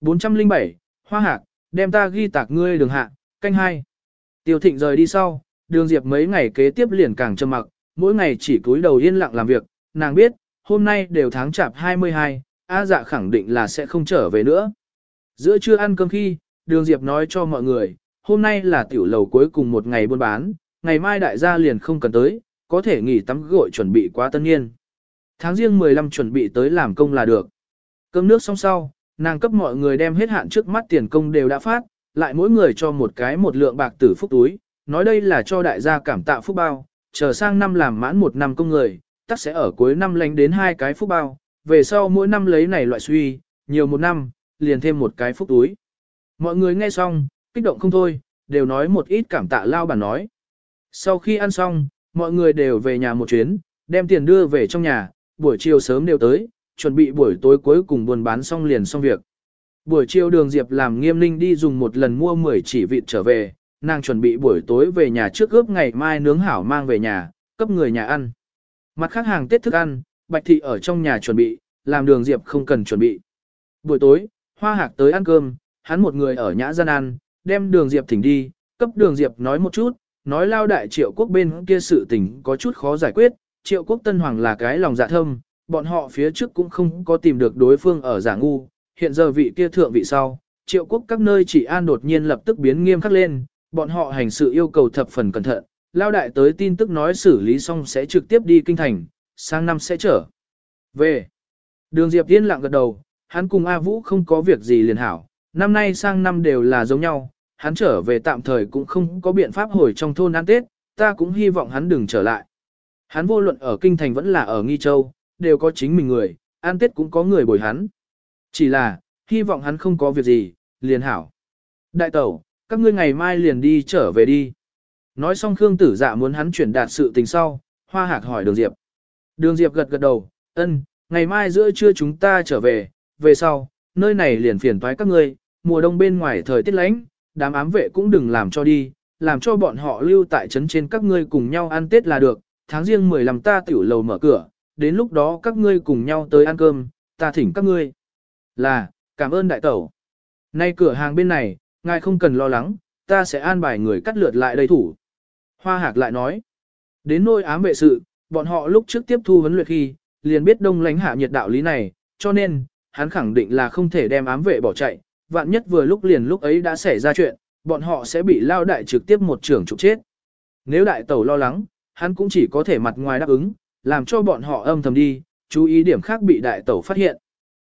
407, Hoa Hạc, đem ta ghi tạc ngươi đường hạ, canh hai. Tiêu Thịnh rời đi sau, đường Diệp mấy ngày kế tiếp liền càng trầm mặc, mỗi ngày chỉ cúi đầu yên lặng làm việc, nàng biết, hôm nay đều tháng chạp 22, A dạ khẳng định là sẽ không trở về nữa. Giữa trưa ăn cơm khi, đường Diệp nói cho mọi người, hôm nay là tiểu lầu cuối cùng một ngày buôn bán, ngày mai đại gia liền không cần tới, có thể nghỉ tắm gội chuẩn bị quá tân niên. Tháng riêng 15 chuẩn bị tới làm công là được. Cơm nước xong sau, nàng cấp mọi người đem hết hạn trước mắt tiền công đều đã phát, lại mỗi người cho một cái một lượng bạc tử phúc túi, nói đây là cho đại gia cảm tạ phúc bao, chờ sang năm làm mãn một năm công người, tắc sẽ ở cuối năm lánh đến hai cái phúc bao, về sau mỗi năm lấy này loại suy, nhiều một năm, liền thêm một cái phúc túi. Mọi người nghe xong, kích động không thôi, đều nói một ít cảm tạ lao bản nói. Sau khi ăn xong, mọi người đều về nhà một chuyến, đem tiền đưa về trong nhà, buổi chiều sớm đều tới, chuẩn bị buổi tối cuối cùng buôn bán xong liền xong việc. Buổi chiều đường Diệp làm nghiêm ninh đi dùng một lần mua 10 chỉ vịt trở về, nàng chuẩn bị buổi tối về nhà trước ướp ngày mai nướng hảo mang về nhà, cấp người nhà ăn. Mặt khác hàng Tết thức ăn, Bạch Thị ở trong nhà chuẩn bị, làm đường Diệp không cần chuẩn bị. Buổi tối, Hoa Hạc tới ăn cơm, hắn một người ở nhã gian ăn, đem đường Diệp thỉnh đi, cấp đường Diệp nói một chút, nói lao đại triệu quốc bên kia sự tình có chút khó giải quyết, triệu quốc tân hoàng là cái lòng dạ thâm, bọn họ phía trước cũng không có tìm được đối phương ở giả ngu, hiện giờ vị kia thượng vị sau, triệu quốc các nơi chỉ an đột nhiên lập tức biến nghiêm khắc lên, bọn họ hành sự yêu cầu thập phần cẩn thận, lao đại tới tin tức nói xử lý xong sẽ trực tiếp đi kinh thành, sang năm sẽ trở về. Đường Diệp yên lặng gật đầu, hắn cùng A Vũ không có việc gì liền hảo, năm nay sang năm đều là giống nhau, hắn trở về tạm thời cũng không có biện pháp hồi trong thôn ăn Tết, ta cũng hy vọng hắn đừng trở lại. Hắn vô luận ở Kinh Thành vẫn là ở Nghi Châu, đều có chính mình người, an Tết cũng có người bồi hắn. Chỉ là, hy vọng hắn không có việc gì, liền hảo. Đại tẩu, các ngươi ngày mai liền đi trở về đi. Nói xong Khương Tử Dạ muốn hắn chuyển đạt sự tình sau, Hoa Hạc hỏi Đường Diệp. Đường Diệp gật gật đầu, ân, ngày mai giữa trưa chúng ta trở về, về sau, nơi này liền phiền toái các ngươi, mùa đông bên ngoài thời tiết lạnh, đám ám vệ cũng đừng làm cho đi, làm cho bọn họ lưu tại trấn trên các ngươi cùng nhau ăn Tết là được, tháng riêng 15 ta tiểu lầu mở cửa, đến lúc đó các ngươi cùng nhau tới ăn cơm, ta thỉnh các ngươi. Là, cảm ơn đại tẩu. Nay cửa hàng bên này, ngài không cần lo lắng, ta sẽ an bài người cắt lượt lại đầy thủ. Hoa Hạc lại nói, đến nôi ám vệ sự, bọn họ lúc trước tiếp thu huấn luyện khi, liền biết đông lánh hạ nhiệt đạo lý này, cho nên, hắn khẳng định là không thể đem ám vệ bỏ chạy, vạn nhất vừa lúc liền lúc ấy đã xảy ra chuyện, bọn họ sẽ bị lao đại trực tiếp một trưởng trục chết. Nếu đại tẩu lo lắng, hắn cũng chỉ có thể mặt ngoài đáp ứng, làm cho bọn họ âm thầm đi, chú ý điểm khác bị đại tẩu phát hiện.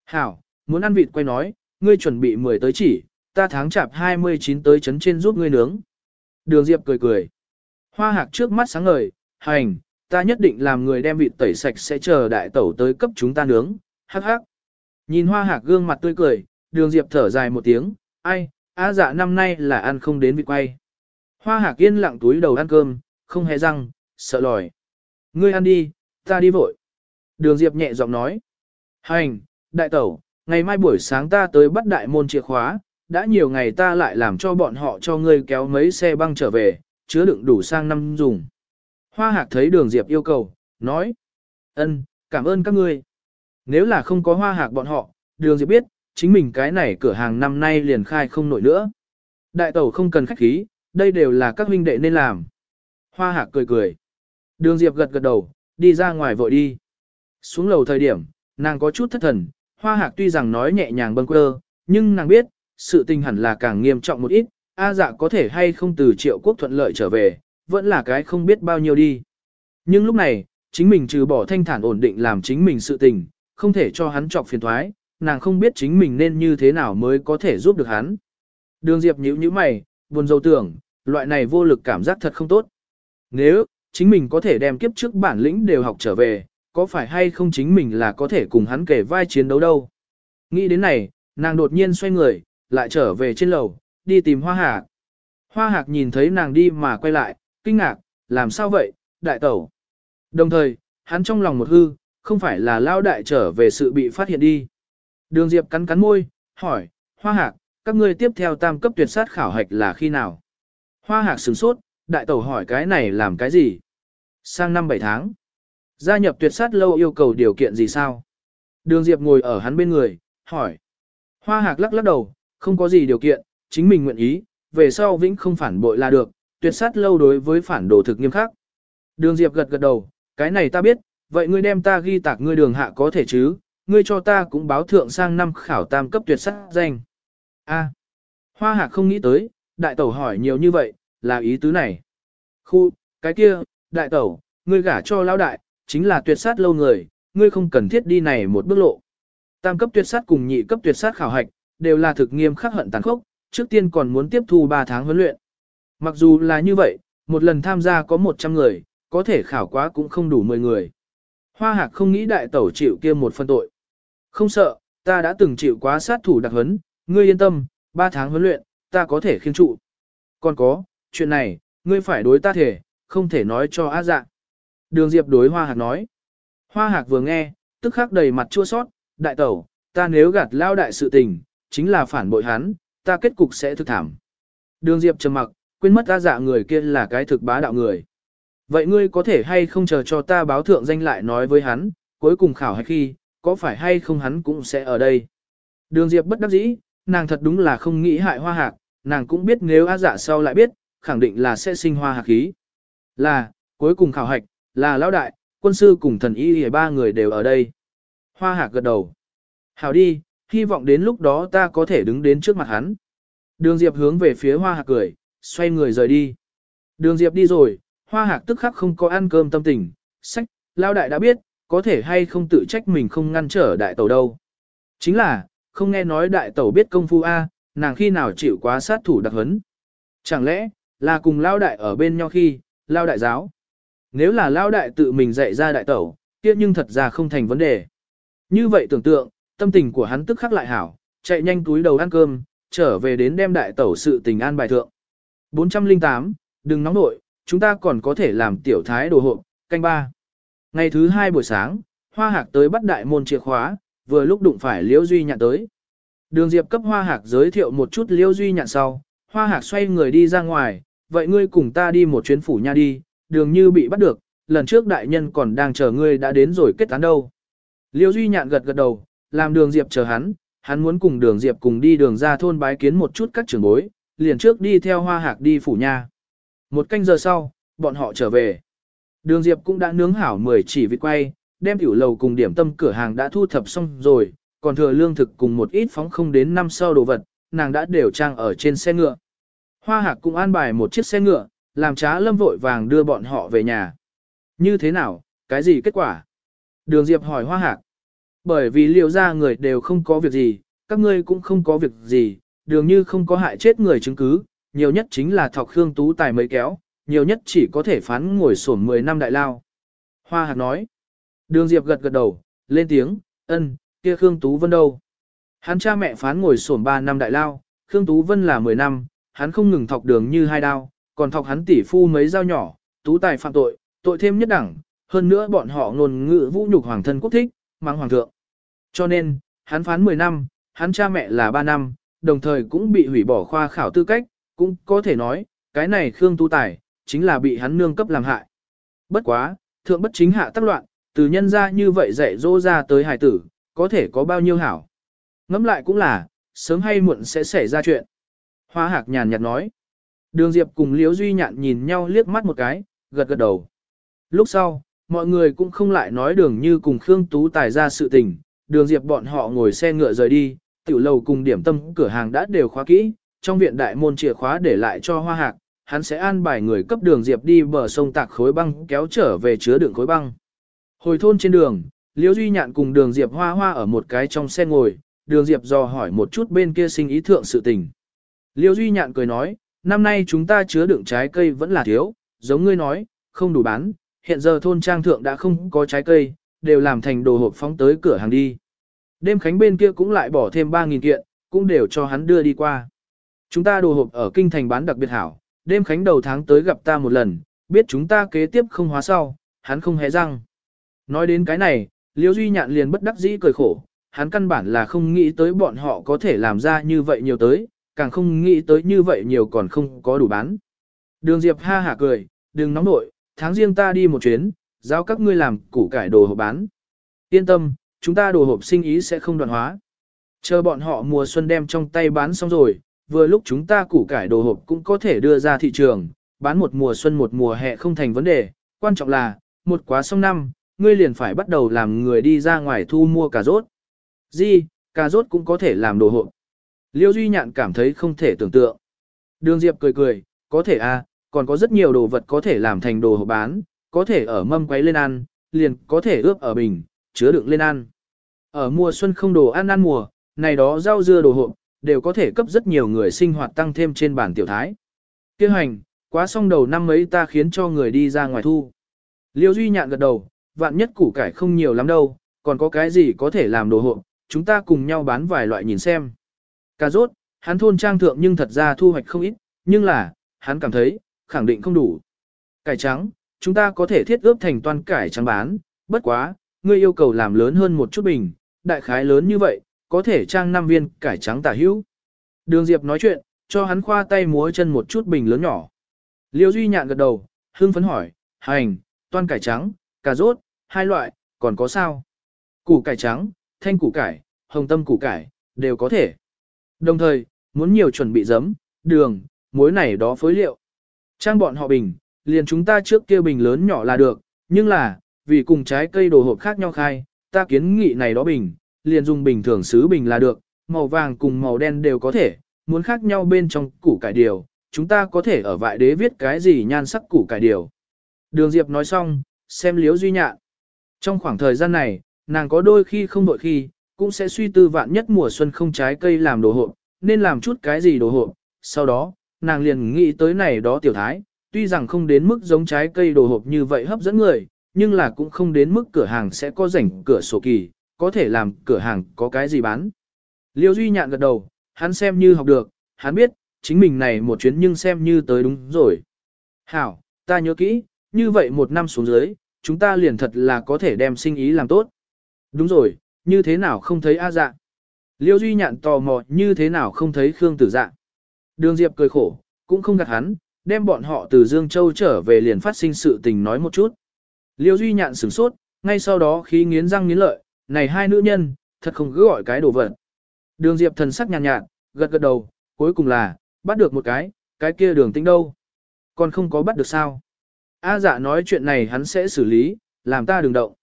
Hảo, muốn ăn vịt quay nói, ngươi chuẩn bị 10 tới chỉ, ta tháng chạp 29 tới chấn trên giúp ngươi nướng. Đường Diệp cười cười. Hoa hạc trước mắt sáng ngời, hành, ta nhất định làm người đem vịt tẩy sạch sẽ chờ đại tẩu tới cấp chúng ta nướng, hắc hắc. Nhìn hoa hạc gương mặt tươi cười, đường Diệp thở dài một tiếng, ai, á dạ năm nay là ăn không đến vịt quay. Hoa hạc yên lặng túi đầu ăn cơm, không hề răng, sợ lòi. Ngươi ăn đi, ta đi vội. Đường Diệp nhẹ giọng nói. Hành, đại tẩu, ngày mai buổi sáng ta tới bắt đại môn chìa khóa, đã nhiều ngày ta lại làm cho bọn họ cho ngươi kéo mấy xe băng trở về, chứa đựng đủ sang năm dùng. Hoa hạc thấy đường Diệp yêu cầu, nói. ân, cảm ơn các ngươi. Nếu là không có hoa hạc bọn họ, đường Diệp biết, chính mình cái này cửa hàng năm nay liền khai không nổi nữa. Đại tẩu không cần khách khí, đây đều là các huynh đệ nên làm. Hoa hạc cười cười. Đường Diệp gật gật đầu, đi ra ngoài vội đi. Xuống lầu thời điểm, nàng có chút thất thần, hoa hạc tuy rằng nói nhẹ nhàng bâng quơ, nhưng nàng biết, sự tình hẳn là càng nghiêm trọng một ít, A dạ có thể hay không từ triệu quốc thuận lợi trở về, vẫn là cái không biết bao nhiêu đi. Nhưng lúc này, chính mình trừ bỏ thanh thản ổn định làm chính mình sự tình, không thể cho hắn trọc phiền thoái, nàng không biết chính mình nên như thế nào mới có thể giúp được hắn. Đường Diệp nhíu nhíu mày, buồn rầu tưởng, loại này vô lực cảm giác thật không tốt. Nếu, chính mình có thể đem kiếp trước bản lĩnh đều học trở về, có phải hay không chính mình là có thể cùng hắn kể vai chiến đấu đâu. Nghĩ đến này, nàng đột nhiên xoay người, lại trở về trên lầu, đi tìm hoa hạc. Hoa hạc nhìn thấy nàng đi mà quay lại, kinh ngạc, làm sao vậy, đại tẩu. Đồng thời, hắn trong lòng một hư, không phải là lao đại trở về sự bị phát hiện đi. Đường Diệp cắn cắn môi, hỏi, hoa hạc, các ngươi tiếp theo tam cấp tuyệt sát khảo hạch là khi nào? Hoa hạc sửng sốt, đại tẩu hỏi cái này làm cái gì? Sang năm 7 tháng. Gia nhập tuyệt sát lâu yêu cầu điều kiện gì sao? Đường Diệp ngồi ở hắn bên người, hỏi. Hoa hạc lắc lắc đầu, không có gì điều kiện, chính mình nguyện ý, về sau vĩnh không phản bội là được, tuyệt sát lâu đối với phản đồ thực nghiêm khắc. Đường Diệp gật gật đầu, cái này ta biết, vậy ngươi đem ta ghi tạc ngươi đường hạ có thể chứ, ngươi cho ta cũng báo thượng sang năm khảo tam cấp tuyệt sát danh. A. Hoa hạc không nghĩ tới, đại tẩu hỏi nhiều như vậy, là ý tứ này. Khu, cái kia, đại tẩu, ngươi gả cho lão đại, chính là tuyệt sát lâu người, ngươi không cần thiết đi này một bước lộ. Tam cấp tuyệt sát cùng nhị cấp tuyệt sát khảo hạch, đều là thực nghiêm khắc hận tàn khốc, trước tiên còn muốn tiếp thu 3 tháng huấn luyện. Mặc dù là như vậy, một lần tham gia có 100 người, có thể khảo quá cũng không đủ 10 người. Hoa hạc không nghĩ đại tẩu chịu kia một phân tội. Không sợ, ta đã từng chịu quá sát thủ đặc huấn, ngươi yên tâm, 3 tháng huấn luyện, ta có thể khiêng trụ. Còn có, chuyện này, ngươi phải đối ta thể, không thể nói cho á dạ. Đường Diệp đối Hoa Hạc nói. Hoa Hạc vừa nghe, tức khắc đầy mặt chua sót, đại tẩu, ta nếu gạt lao đại sự tình, chính là phản bội hắn, ta kết cục sẽ thực thảm. Đường Diệp trầm mặc, quên mất á dạ người kia là cái thực bá đạo người. Vậy ngươi có thể hay không chờ cho ta báo thượng danh lại nói với hắn, cuối cùng khảo hay khi, có phải hay không hắn cũng sẽ ở đây. Đường Diệp bất đắc dĩ, nàng thật đúng là không nghĩ hại hoa hạc, nàng cũng biết nếu á dạ sau lại biết, khẳng định là sẽ sinh hoa hạc khí. Là, cuối cùng khảo hạch, là lão đại, quân sư cùng thần y hề ba người đều ở đây. Hoa hạc gật đầu. Hảo đi, hy vọng đến lúc đó ta có thể đứng đến trước mặt hắn. Đường Diệp hướng về phía hoa hạc cười, xoay người rời đi. Đường Diệp đi rồi, hoa hạc tức khắc không có ăn cơm tâm tình, sách, lao đại đã biết, có thể hay không tự trách mình không ngăn trở đại tẩu đâu. Chính là, không nghe nói đại tẩu biết công phu A, nàng khi nào chịu quá sát thủ đặc hấn. Chẳng lẽ, là cùng lao đại ở bên nhau khi, lao đại giáo. Nếu là lao đại tự mình dạy ra đại tẩu, kia nhưng thật ra không thành vấn đề. Như vậy tưởng tượng, tâm tình của hắn tức khắc lại hảo, chạy nhanh túi đầu ăn cơm, trở về đến đem đại tẩu sự tình an bài thượng. 408, đừng nóng nội, chúng ta còn có thể làm tiểu thái đồ hộp, canh ba. Ngày thứ hai buổi sáng, Hoa Hạc tới bắt đại môn chìa khóa, vừa lúc đụng phải Liễu Duy nhạn tới. Đường Diệp cấp Hoa Hạc giới thiệu một chút Liễu Duy nhạn sau, Hoa Hạc xoay người đi ra ngoài, vậy ngươi cùng ta đi một chuyến phủ nha đi, đường như bị bắt được, lần trước đại nhân còn đang chờ ngươi đã đến rồi kết án đâu. Liêu Duy nhạn gật gật đầu, làm đường Diệp chờ hắn, hắn muốn cùng đường Diệp cùng đi đường ra thôn bái kiến một chút các trưởng bối, liền trước đi theo Hoa Hạc đi phủ nha. Một canh giờ sau, bọn họ trở về. Đường Diệp cũng đã nướng hảo 10 chỉ vịt quay, đem tiểu lầu cùng điểm tâm cửa hàng đã thu thập xong rồi, còn thừa lương thực cùng một ít phóng không đến năm sau đồ vật, nàng đã đều trang ở trên xe ngựa. Hoa Hạc cũng an bài một chiếc xe ngựa, làm trá lâm vội vàng đưa bọn họ về nhà. Như thế nào, cái gì kết quả? Đường Diệp hỏi Hoa Hạc. Bởi vì liều ra người đều không có việc gì, các ngươi cũng không có việc gì, đường như không có hại chết người chứng cứ, nhiều nhất chính là thọc Khương Tú Tài mới kéo, nhiều nhất chỉ có thể phán ngồi sổn 10 năm đại lao. Hoa Hạc nói. Đường Diệp gật gật đầu, lên tiếng, ân, kia Khương Tú Vân đâu? Hắn cha mẹ phán ngồi sổn 3 năm đại lao, Khương Tú Vân là 10 năm, hắn không ngừng thọc đường như hai đao, còn thọc hắn tỷ phu mấy dao nhỏ, tú tài phạm tội, tội thêm nhất đẳng, hơn nữa bọn họ ngôn ngữ vũ nhục hoàng thân quốc thích, mang hoàng thượng. Cho nên, hắn phán 10 năm, hắn cha mẹ là 3 năm, đồng thời cũng bị hủy bỏ khoa khảo tư cách, cũng có thể nói, cái này Khương Tú Tài, chính là bị hắn nương cấp làm hại. Bất quá, thượng bất chính hạ tác loạn, từ nhân ra như vậy dạy dỗ ra tới hài tử, có thể có bao nhiêu hảo. Ngẫm lại cũng là, sớm hay muộn sẽ xảy ra chuyện. Hoa hạc nhàn nhạt nói. Đường Diệp cùng Liễu Duy nhạn nhìn nhau liếc mắt một cái, gật gật đầu. Lúc sau, mọi người cũng không lại nói đường như cùng Khương Tú Tài ra sự tình, đường Diệp bọn họ ngồi xe ngựa rời đi, tiểu lầu cùng điểm tâm cửa hàng đã đều khóa kỹ, trong viện đại môn chìa khóa để lại cho hoa hạc, hắn sẽ an bài người cấp đường Diệp đi bờ sông tạc khối băng kéo trở về chứa đựng khối băng. Hồi thôn trên đường, Liễu Duy Nhạn cùng đường Diệp hoa hoa ở một cái trong xe ngồi, đường Diệp dò hỏi một chút bên kia sinh ý thượng sự tình. Liêu Duy Nhạn cười nói, năm nay chúng ta chứa đựng trái cây vẫn là thiếu, giống ngươi nói, không đủ bán, hiện giờ thôn trang thượng đã không có trái cây, đều làm thành đồ hộp phóng tới cửa hàng đi. Đêm khánh bên kia cũng lại bỏ thêm 3.000 kiện, cũng đều cho hắn đưa đi qua. Chúng ta đồ hộp ở kinh thành bán đặc biệt hảo, đêm khánh đầu tháng tới gặp ta một lần, biết chúng ta kế tiếp không hóa sau, hắn không hé răng. Nói đến cái này, Liêu Duy Nhạn liền bất đắc dĩ cười khổ, hắn căn bản là không nghĩ tới bọn họ có thể làm ra như vậy nhiều tới, càng không nghĩ tới như vậy nhiều còn không có đủ bán. Đường Diệp ha hả cười, đừng nóng nội, tháng riêng ta đi một chuyến, giao các ngươi làm củ cải đồ hộp bán. Yên tâm, chúng ta đồ hộp sinh ý sẽ không đoạn hóa. Chờ bọn họ mùa xuân đem trong tay bán xong rồi, vừa lúc chúng ta củ cải đồ hộp cũng có thể đưa ra thị trường, bán một mùa xuân một mùa hè không thành vấn đề, quan trọng là, một quá xong năm, ngươi liền phải bắt đầu làm người đi ra ngoài thu mua cà rốt. Gì, cà rốt cũng có thể làm đồ hộp. Liêu Duy Nhạn cảm thấy không thể tưởng tượng. Đường Diệp cười cười, có thể à, còn có rất nhiều đồ vật có thể làm thành đồ hộp bán, có thể ở mâm quấy lên ăn, liền có thể ướp ở bình, chứa đựng lên ăn. Ở mùa xuân không đồ ăn ăn mùa, này đó rau dưa đồ hộp, đều có thể cấp rất nhiều người sinh hoạt tăng thêm trên bản tiểu thái. Kêu hành, quá xong đầu năm ấy ta khiến cho người đi ra ngoài thu. Liêu Duy Nhạn gật đầu, vạn nhất củ cải không nhiều lắm đâu, còn có cái gì có thể làm đồ hộp, chúng ta cùng nhau bán vài loại nhìn xem. Cà rốt, hắn thôn trang thượng nhưng thật ra thu hoạch không ít, nhưng là, hắn cảm thấy, khẳng định không đủ. Cải trắng, chúng ta có thể thiết ướp thành toàn cải trắng bán, bất quá, ngươi yêu cầu làm lớn hơn một chút bình, đại khái lớn như vậy, có thể trang 5 viên cải trắng tả hữu. Đường Diệp nói chuyện, cho hắn khoa tay múa chân một chút bình lớn nhỏ. Liêu Duy Nhạn gật đầu, hưng phấn hỏi, hành, toan cải trắng, cà rốt, hai loại, còn có sao? Củ cải trắng, thanh củ cải, hồng tâm củ cải, đều có thể. Đồng thời, muốn nhiều chuẩn bị giấm, đường, muối này đó phối liệu. Trang bọn họ bình, liền chúng ta trước kia bình lớn nhỏ là được, nhưng là, vì cùng trái cây đồ hộp khác nhau khai, ta kiến nghị này đó bình, liền dùng bình thường sứ bình là được, màu vàng cùng màu đen đều có thể, muốn khác nhau bên trong củ cải điều, chúng ta có thể ở vại đế viết cái gì nhan sắc củ cải điều. Đường Diệp nói xong, xem liếu duy nhạn. Trong khoảng thời gian này, nàng có đôi khi không đội khi, cũng sẽ suy tư vạn nhất mùa xuân không trái cây làm đồ hộp, nên làm chút cái gì đồ hộp. Sau đó, nàng liền nghĩ tới này đó tiểu thái, tuy rằng không đến mức giống trái cây đồ hộp như vậy hấp dẫn người, nhưng là cũng không đến mức cửa hàng sẽ có rảnh cửa sổ kỳ, có thể làm cửa hàng có cái gì bán. Liêu Duy nhạn gật đầu, hắn xem như học được, hắn biết, chính mình này một chuyến nhưng xem như tới đúng rồi. Hảo, ta nhớ kỹ, như vậy một năm xuống dưới, chúng ta liền thật là có thể đem sinh ý làm tốt. Đúng rồi, như thế nào không thấy A dạ? Liêu Duy nhạn tò mò như thế nào không thấy Khương Tử dạ. Đường Diệp cười khổ, cũng không gạt hắn, đem bọn họ từ Dương Châu trở về liền phát sinh sự tình nói một chút. Liêu Duy nhạn sửng sốt, ngay sau đó khí nghiến răng nghiến lợi, này hai nữ nhân, thật không cứ gọi cái đồ vật. Đường Diệp thần sắc nhàn nhạt, nhạt, gật gật đầu, cuối cùng là, bắt được một cái, cái kia đường tính đâu. Còn không có bắt được sao. A dạ nói chuyện này hắn sẽ xử lý, làm ta đừng động.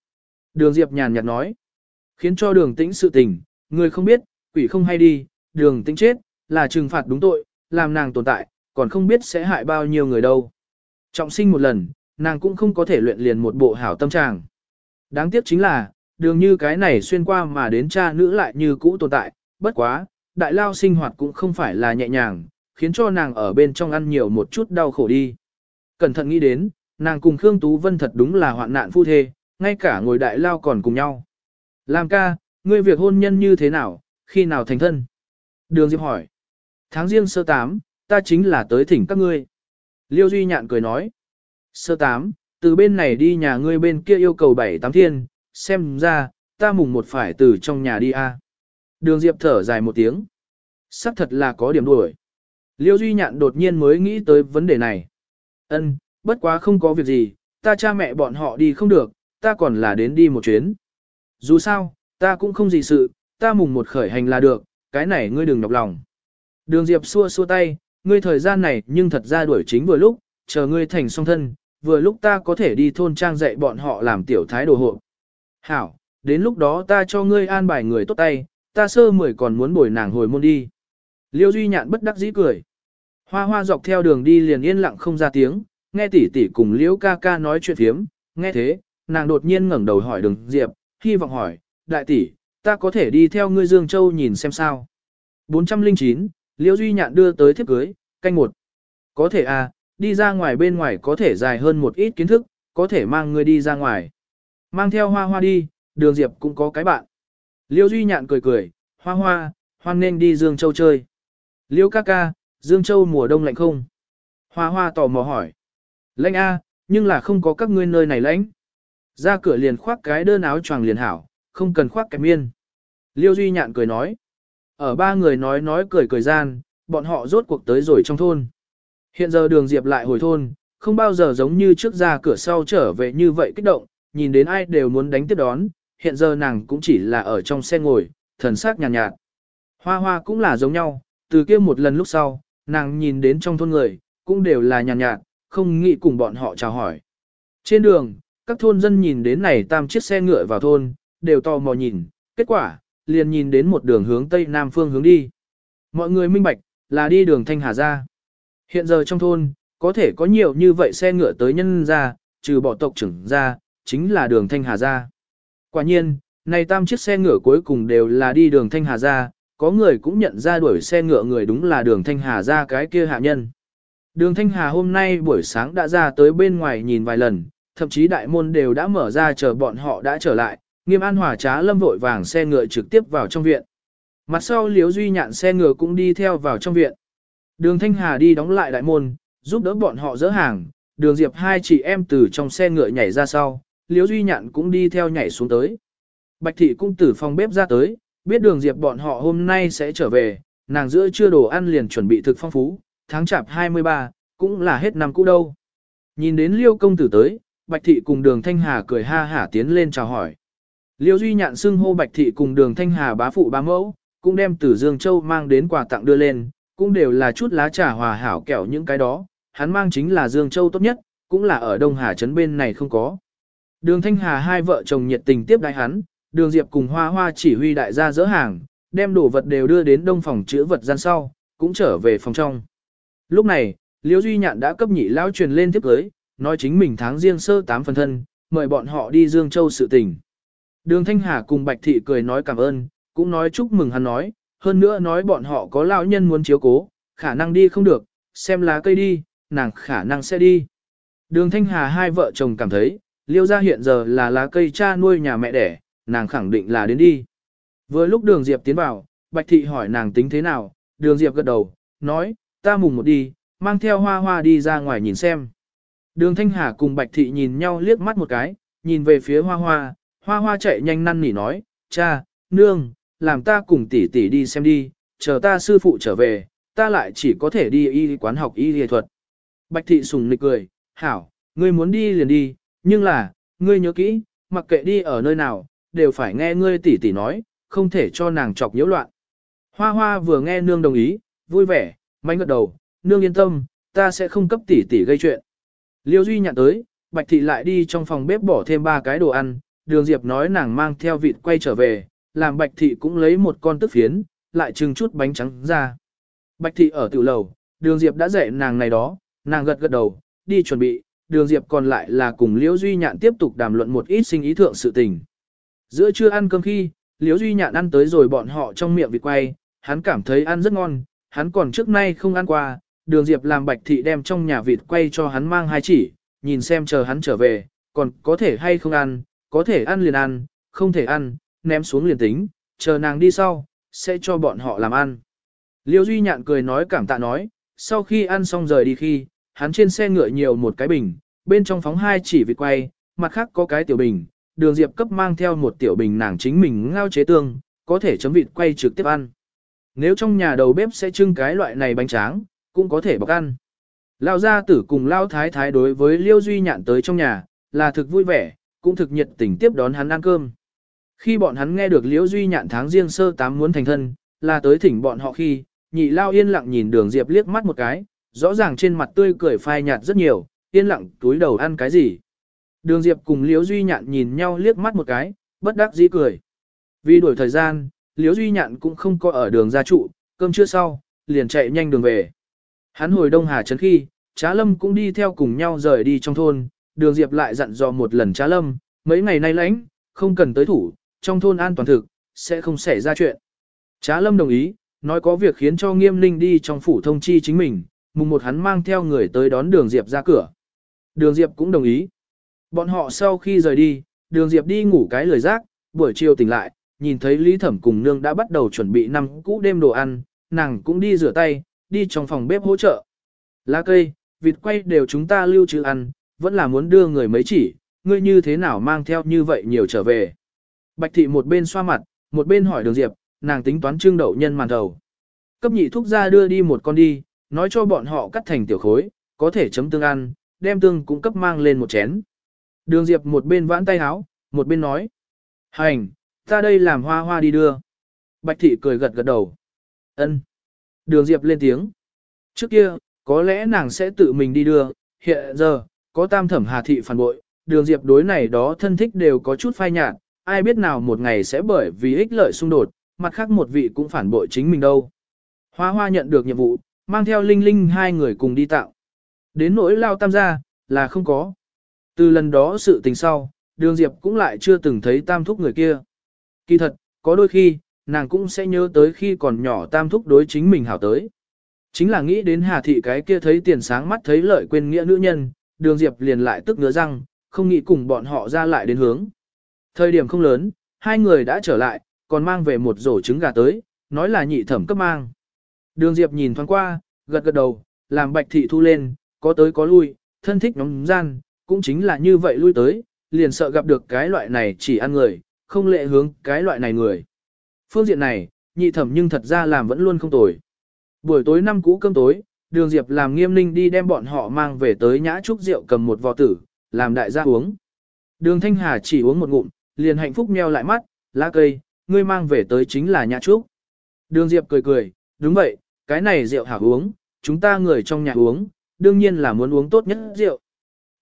Đường Diệp nhàn nhạt nói, khiến cho đường tĩnh sự tình, người không biết, quỷ không hay đi, đường tĩnh chết, là trừng phạt đúng tội, làm nàng tồn tại, còn không biết sẽ hại bao nhiêu người đâu. Trọng sinh một lần, nàng cũng không có thể luyện liền một bộ hảo tâm trạng. Đáng tiếc chính là, đường như cái này xuyên qua mà đến cha nữ lại như cũ tồn tại, bất quá, đại lao sinh hoạt cũng không phải là nhẹ nhàng, khiến cho nàng ở bên trong ăn nhiều một chút đau khổ đi. Cẩn thận nghĩ đến, nàng cùng Khương Tú Vân thật đúng là hoạn nạn phu thê, ngay cả ngồi đại lao còn cùng nhau. Làm ca, ngươi việc hôn nhân như thế nào, khi nào thành thân? Đường Diệp hỏi. Tháng riêng sơ tám, ta chính là tới thỉnh các ngươi. Liêu Duy Nhạn cười nói. Sơ tám, từ bên này đi nhà ngươi bên kia yêu cầu bảy tám thiên, xem ra, ta mùng một phải từ trong nhà đi a. Đường Diệp thở dài một tiếng. Sắc thật là có điểm đuổi. Liêu Duy Nhạn đột nhiên mới nghĩ tới vấn đề này. Ân, bất quá không có việc gì, ta cha mẹ bọn họ đi không được, ta còn là đến đi một chuyến. Dù sao, ta cũng không gì sự, ta mùng một khởi hành là được, cái này ngươi đừng nhọc lòng. Đường Diệp xua xua tay, ngươi thời gian này nhưng thật ra đuổi chính vừa lúc, chờ ngươi thành song thân, vừa lúc ta có thể đi thôn trang dạy bọn họ làm tiểu thái đồ hộ. Hảo, đến lúc đó ta cho ngươi an bài người tốt tay, ta sơ mười còn muốn bồi nàng hồi môn đi. Liêu Duy Nhạn bất đắc dĩ cười. Hoa hoa dọc theo đường đi liền yên lặng không ra tiếng, nghe tỷ tỷ cùng Liễu ca ca nói chuyện thiếm, nghe thế, nàng đột nhiên ngẩng đầu hỏi đường Diệp, hy vọng hỏi, đại tỷ, ta có thể đi theo ngươi Dương Châu nhìn xem sao. 409, Liễu Duy Nhạn đưa tới thiếp cưới, canh một. Có thể à, đi ra ngoài bên ngoài có thể dài hơn một ít kiến thức, có thể mang ngươi đi ra ngoài. Mang theo hoa hoa đi, đường Diệp cũng có cái bạn. liễu Duy Nhạn cười cười, hoa hoa, hoan nên đi Dương Châu chơi. liễu ca ca, Dương Châu mùa đông lạnh không? Hoa hoa tò mò hỏi. Lạnh a, nhưng là không có các ngươi nơi này lạnh. Ra cửa liền khoác cái đơn áo choàng liền hảo, không cần khoác cái miên. Liêu Duy Nhạn cười nói. Ở ba người nói nói cười cười gian, bọn họ rốt cuộc tới rồi trong thôn. Hiện giờ đường Diệp lại hồi thôn, không bao giờ giống như trước ra cửa sau trở về như vậy kích động, nhìn đến ai đều muốn đánh tiếp đón, hiện giờ nàng cũng chỉ là ở trong xe ngồi, thần sắc nhàn nhạt, nhạt. Hoa hoa cũng là giống nhau, từ kia một lần lúc sau, nàng nhìn đến trong thôn người, cũng đều là nhàn nhạt, nhạt, không nghĩ cùng bọn họ chào hỏi. Trên đường, các thôn dân nhìn đến này tam chiếc xe ngựa vào thôn, đều tò mò nhìn, kết quả, liền nhìn đến một đường hướng tây nam phương hướng đi. Mọi người minh bạch, là đi đường Thanh Hà ra. Hiện giờ trong thôn, có thể có nhiều như vậy xe ngựa tới nhân ra, trừ bỏ tộc trưởng ra, chính là đường Thanh Hà ra. Quả nhiên, này tam chiếc xe ngựa cuối cùng đều là đi đường Thanh Hà ra, có người cũng nhận ra đuổi xe ngựa người đúng là đường Thanh Hà ra cái kia hạ nhân. Đường Thanh Hà hôm nay buổi sáng đã ra tới bên ngoài nhìn vài lần, thậm chí đại môn đều đã mở ra chờ bọn họ đã trở lại, nghiêm an hòa trá lâm vội vàng xe ngựa trực tiếp vào trong viện. Mặt sau liếu duy nhạn xe ngựa cũng đi theo vào trong viện. Đường Thanh Hà đi đóng lại đại môn, giúp đỡ bọn họ dỡ hàng, đường Diệp hai chị em từ trong xe ngựa nhảy ra sau, liếu duy nhạn cũng đi theo nhảy xuống tới. Bạch thị cũng từ phòng bếp ra tới, biết đường Diệp bọn họ hôm nay sẽ trở về, nàng giữa trưa đồ ăn liền chuẩn bị thực phong phú, tháng chạp 23, cũng là hết năm cũ đâu. Nhìn đến liêu công tử tới, Bạch thị cùng đường Thanh Hà cười ha hả tiến lên chào hỏi. Liêu duy nhạn xưng hô Bạch thị cùng đường Thanh Hà bá phụ bá mẫu, cũng đem từ Dương Châu mang đến quà tặng đưa lên, cũng đều là chút lá trà hòa hảo kẹo những cái đó, hắn mang chính là Dương Châu tốt nhất, cũng là ở Đông Hà Trấn bên này không có. Đường Thanh Hà hai vợ chồng nhiệt tình tiếp đái hắn, đường Diệp cùng Hoa Hoa chỉ huy đại gia dỡ hàng, đem đồ vật đều đưa đến đông phòng chữa vật gian sau, cũng trở về phòng trong. Lúc này, Liễu Duy Nhạn đã cấp nhị lão truyền lên tiếp cưới, nói chính mình tháng riêng sơ tám phần thân, mời bọn họ đi Dương Châu sự tình. Đường Thanh Hà cùng Bạch Thị cười nói cảm ơn, cũng nói chúc mừng hắn nói, hơn nữa nói bọn họ có lão nhân muốn chiếu cố, khả năng đi không được, xem lá cây đi, nàng khả năng sẽ đi. Đường Thanh Hà hai vợ chồng cảm thấy, liêu gia hiện giờ là lá cây cha nuôi nhà mẹ đẻ, nàng khẳng định là đến đi. Vừa lúc đường Diệp tiến vào, Bạch Thị hỏi nàng tính thế nào, đường Diệp gật đầu, nói, ta mùng một đi, mang theo hoa hoa đi ra ngoài nhìn xem. Đường Thanh Hà cùng Bạch Thị nhìn nhau liếc mắt một cái, nhìn về phía hoa hoa, hoa hoa chạy nhanh năn nỉ nói, cha, nương, làm ta cùng tỷ tỷ đi xem đi, chờ ta sư phụ trở về, ta lại chỉ có thể đi y quán học y y thuật. Bạch thị sùng nịch cười, hảo, ngươi muốn đi liền đi, nhưng là, ngươi nhớ kỹ, mặc kệ đi ở nơi nào, đều phải nghe ngươi tỷ tỷ nói, không thể cho nàng chọc nhiễu loạn. Hoa hoa vừa nghe nương đồng ý, vui vẻ, mạnh gật đầu, nương yên tâm, ta sẽ không cấp tỷ tỷ gây chuyện. Liêu Duy nhận tới, Bạch thị lại đi trong phòng bếp bỏ thêm ba cái đồ ăn, đường Diệp nói nàng mang theo vịt quay trở về, làm Bạch thị cũng lấy một con tức phiến, lại trưng chút bánh trắng ra. Bạch thị ở tiểu lầu, đường Diệp đã dạy nàng này đó, nàng gật gật đầu, đi chuẩn bị, đường Diệp còn lại là cùng Liễu Duy Nhạn tiếp tục đàm luận một ít sinh ý thượng sự tình. Giữa trưa ăn cơm khi, Liễu Duy Nhạn ăn tới rồi bọn họ trong miệng vịt quay, hắn cảm thấy ăn rất ngon, hắn còn trước nay không ăn qua, đường Diệp làm bạch thị đem trong nhà vịt quay cho hắn mang hai chỉ, nhìn xem chờ hắn trở về, còn có thể hay không ăn, có thể ăn liền ăn, không thể ăn, ném xuống liền tính, chờ nàng đi sau, sẽ cho bọn họ làm ăn. Liêu Duy Nhạn cười nói cảm tạ nói, sau khi ăn xong rời đi khi, hắn trên xe ngựa nhiều một cái bình, bên trong phóng hai chỉ vịt quay, mặt khác có cái tiểu bình, đường diệp cấp mang theo một tiểu bình nàng chính mình ngao chế tương, có thể chấm vịt quay trực tiếp ăn. Nếu trong nhà đầu bếp sẽ trưng cái loại này bánh tráng, cũng có thể bọc ăn. Lao gia tử cùng Lao thái thái đối với Liêu Duy Nhạn tới trong nhà, là thực vui vẻ, cũng thực nhiệt tình tiếp đón hắn ăn cơm. Khi bọn hắn nghe được Liễu Duy Nhạn tháng riêng sơ tám muốn thành thân, là tới thỉnh bọn họ khi, nhị lao yên lặng nhìn đường Diệp liếc mắt một cái, rõ ràng trên mặt tươi cười phai nhạt rất nhiều, yên lặng túi đầu ăn cái gì. Đường Diệp cùng Liễu Duy Nhạn nhìn nhau liếc mắt một cái, bất đắc dĩ cười. Vì đuổi thời gian, Liễu Duy Nhạn cũng không có ở đường gia trụ, cơm chưa sau, liền chạy nhanh đường về. Hắn hồi Đông Hà Trấn khi, Trá Lâm cũng đi theo cùng nhau rời đi trong thôn, đường Diệp lại dặn dò một lần Trá Lâm, mấy ngày nay lãnh, không cần tới thủ, trong thôn an toàn thực, sẽ không xảy ra chuyện. Trá Lâm đồng ý, nói có việc khiến cho nghiêm ninh đi trong phủ thông chi chính mình, mùng một hắn mang theo người tới đón đường Diệp ra cửa. Đường Diệp cũng đồng ý. Bọn họ sau khi rời đi, đường Diệp đi ngủ cái lời rác, buổi chiều tỉnh lại, nhìn thấy Lý Thẩm cùng nương đã bắt đầu chuẩn bị năm cũ đêm đồ ăn, nàng cũng đi rửa tay, đi trong phòng bếp hỗ trợ. Lá cây, vịt quay đều chúng ta lưu trữ ăn, vẫn là muốn đưa người mấy chỉ, ngươi như thế nào mang theo như vậy nhiều trở về. Bạch thị một bên xoa mặt, một bên hỏi đường Diệp, nàng tính toán trương đậu nhân màn đầu. Cấp nhị thúc ra đưa đi một con đi, nói cho bọn họ cắt thành tiểu khối, có thể chấm tương ăn, đem tương cũng cấp mang lên một chén. Đường Diệp một bên vãn tay háo, một bên nói. Hành, ta đây làm hoa hoa đi đưa. Bạch thị cười gật gật đầu. Ân. Đường Diệp lên tiếng. Trước kia, có lẽ nàng sẽ tự mình đi đưa, hiện giờ, có tam thẩm hà thị phản bội, đường Diệp đối này đó thân thích đều có chút phai nhạt, ai biết nào một ngày sẽ bởi vì ích lợi xung đột, mặt khác một vị cũng phản bội chính mình đâu. Hoa hoa nhận được nhiệm vụ, mang theo Linh Linh hai người cùng đi tạo. Đến nỗi lao tam gia, là không có. Từ lần đó sự tình sau, đường Diệp cũng lại chưa từng thấy tam thúc người kia. Kỳ thật, có đôi khi, nàng cũng sẽ nhớ tới khi còn nhỏ tam thúc đối chính mình hảo tới. Chính là nghĩ đến Hà Thị cái kia thấy tiền sáng mắt thấy lợi quên nghĩa nữ nhân, đường Diệp liền lại tức ngứa răng, không nghĩ cùng bọn họ ra lại đến hướng. Thời điểm không lớn, hai người đã trở lại, còn mang về một rổ trứng gà tới, nói là nhị thẩm cấp mang. Đường Diệp nhìn thoáng qua, gật gật đầu, làm bạch thị thu lên, có tới có lui, thân thích nhóm gian, cũng chính là như vậy lui tới, liền sợ gặp được cái loại này chỉ ăn người, không lệ hướng cái loại này người. Phương diện này, nhị thẩm nhưng thật ra làm vẫn luôn không tồi. Buổi tối năm cũ cơm tối, đường Diệp làm nghiêm ninh đi đem bọn họ mang về tới nhã trúc rượu cầm một vò tử, làm đại gia uống. Đường Thanh Hà chỉ uống một ngụm, liền hạnh phúc meo lại mắt, lá cây, ngươi mang về tới chính là nhã trúc. Đường Diệp cười cười, đúng vậy, cái này rượu hảo uống, chúng ta người trong nhà uống, đương nhiên là muốn uống tốt nhất rượu.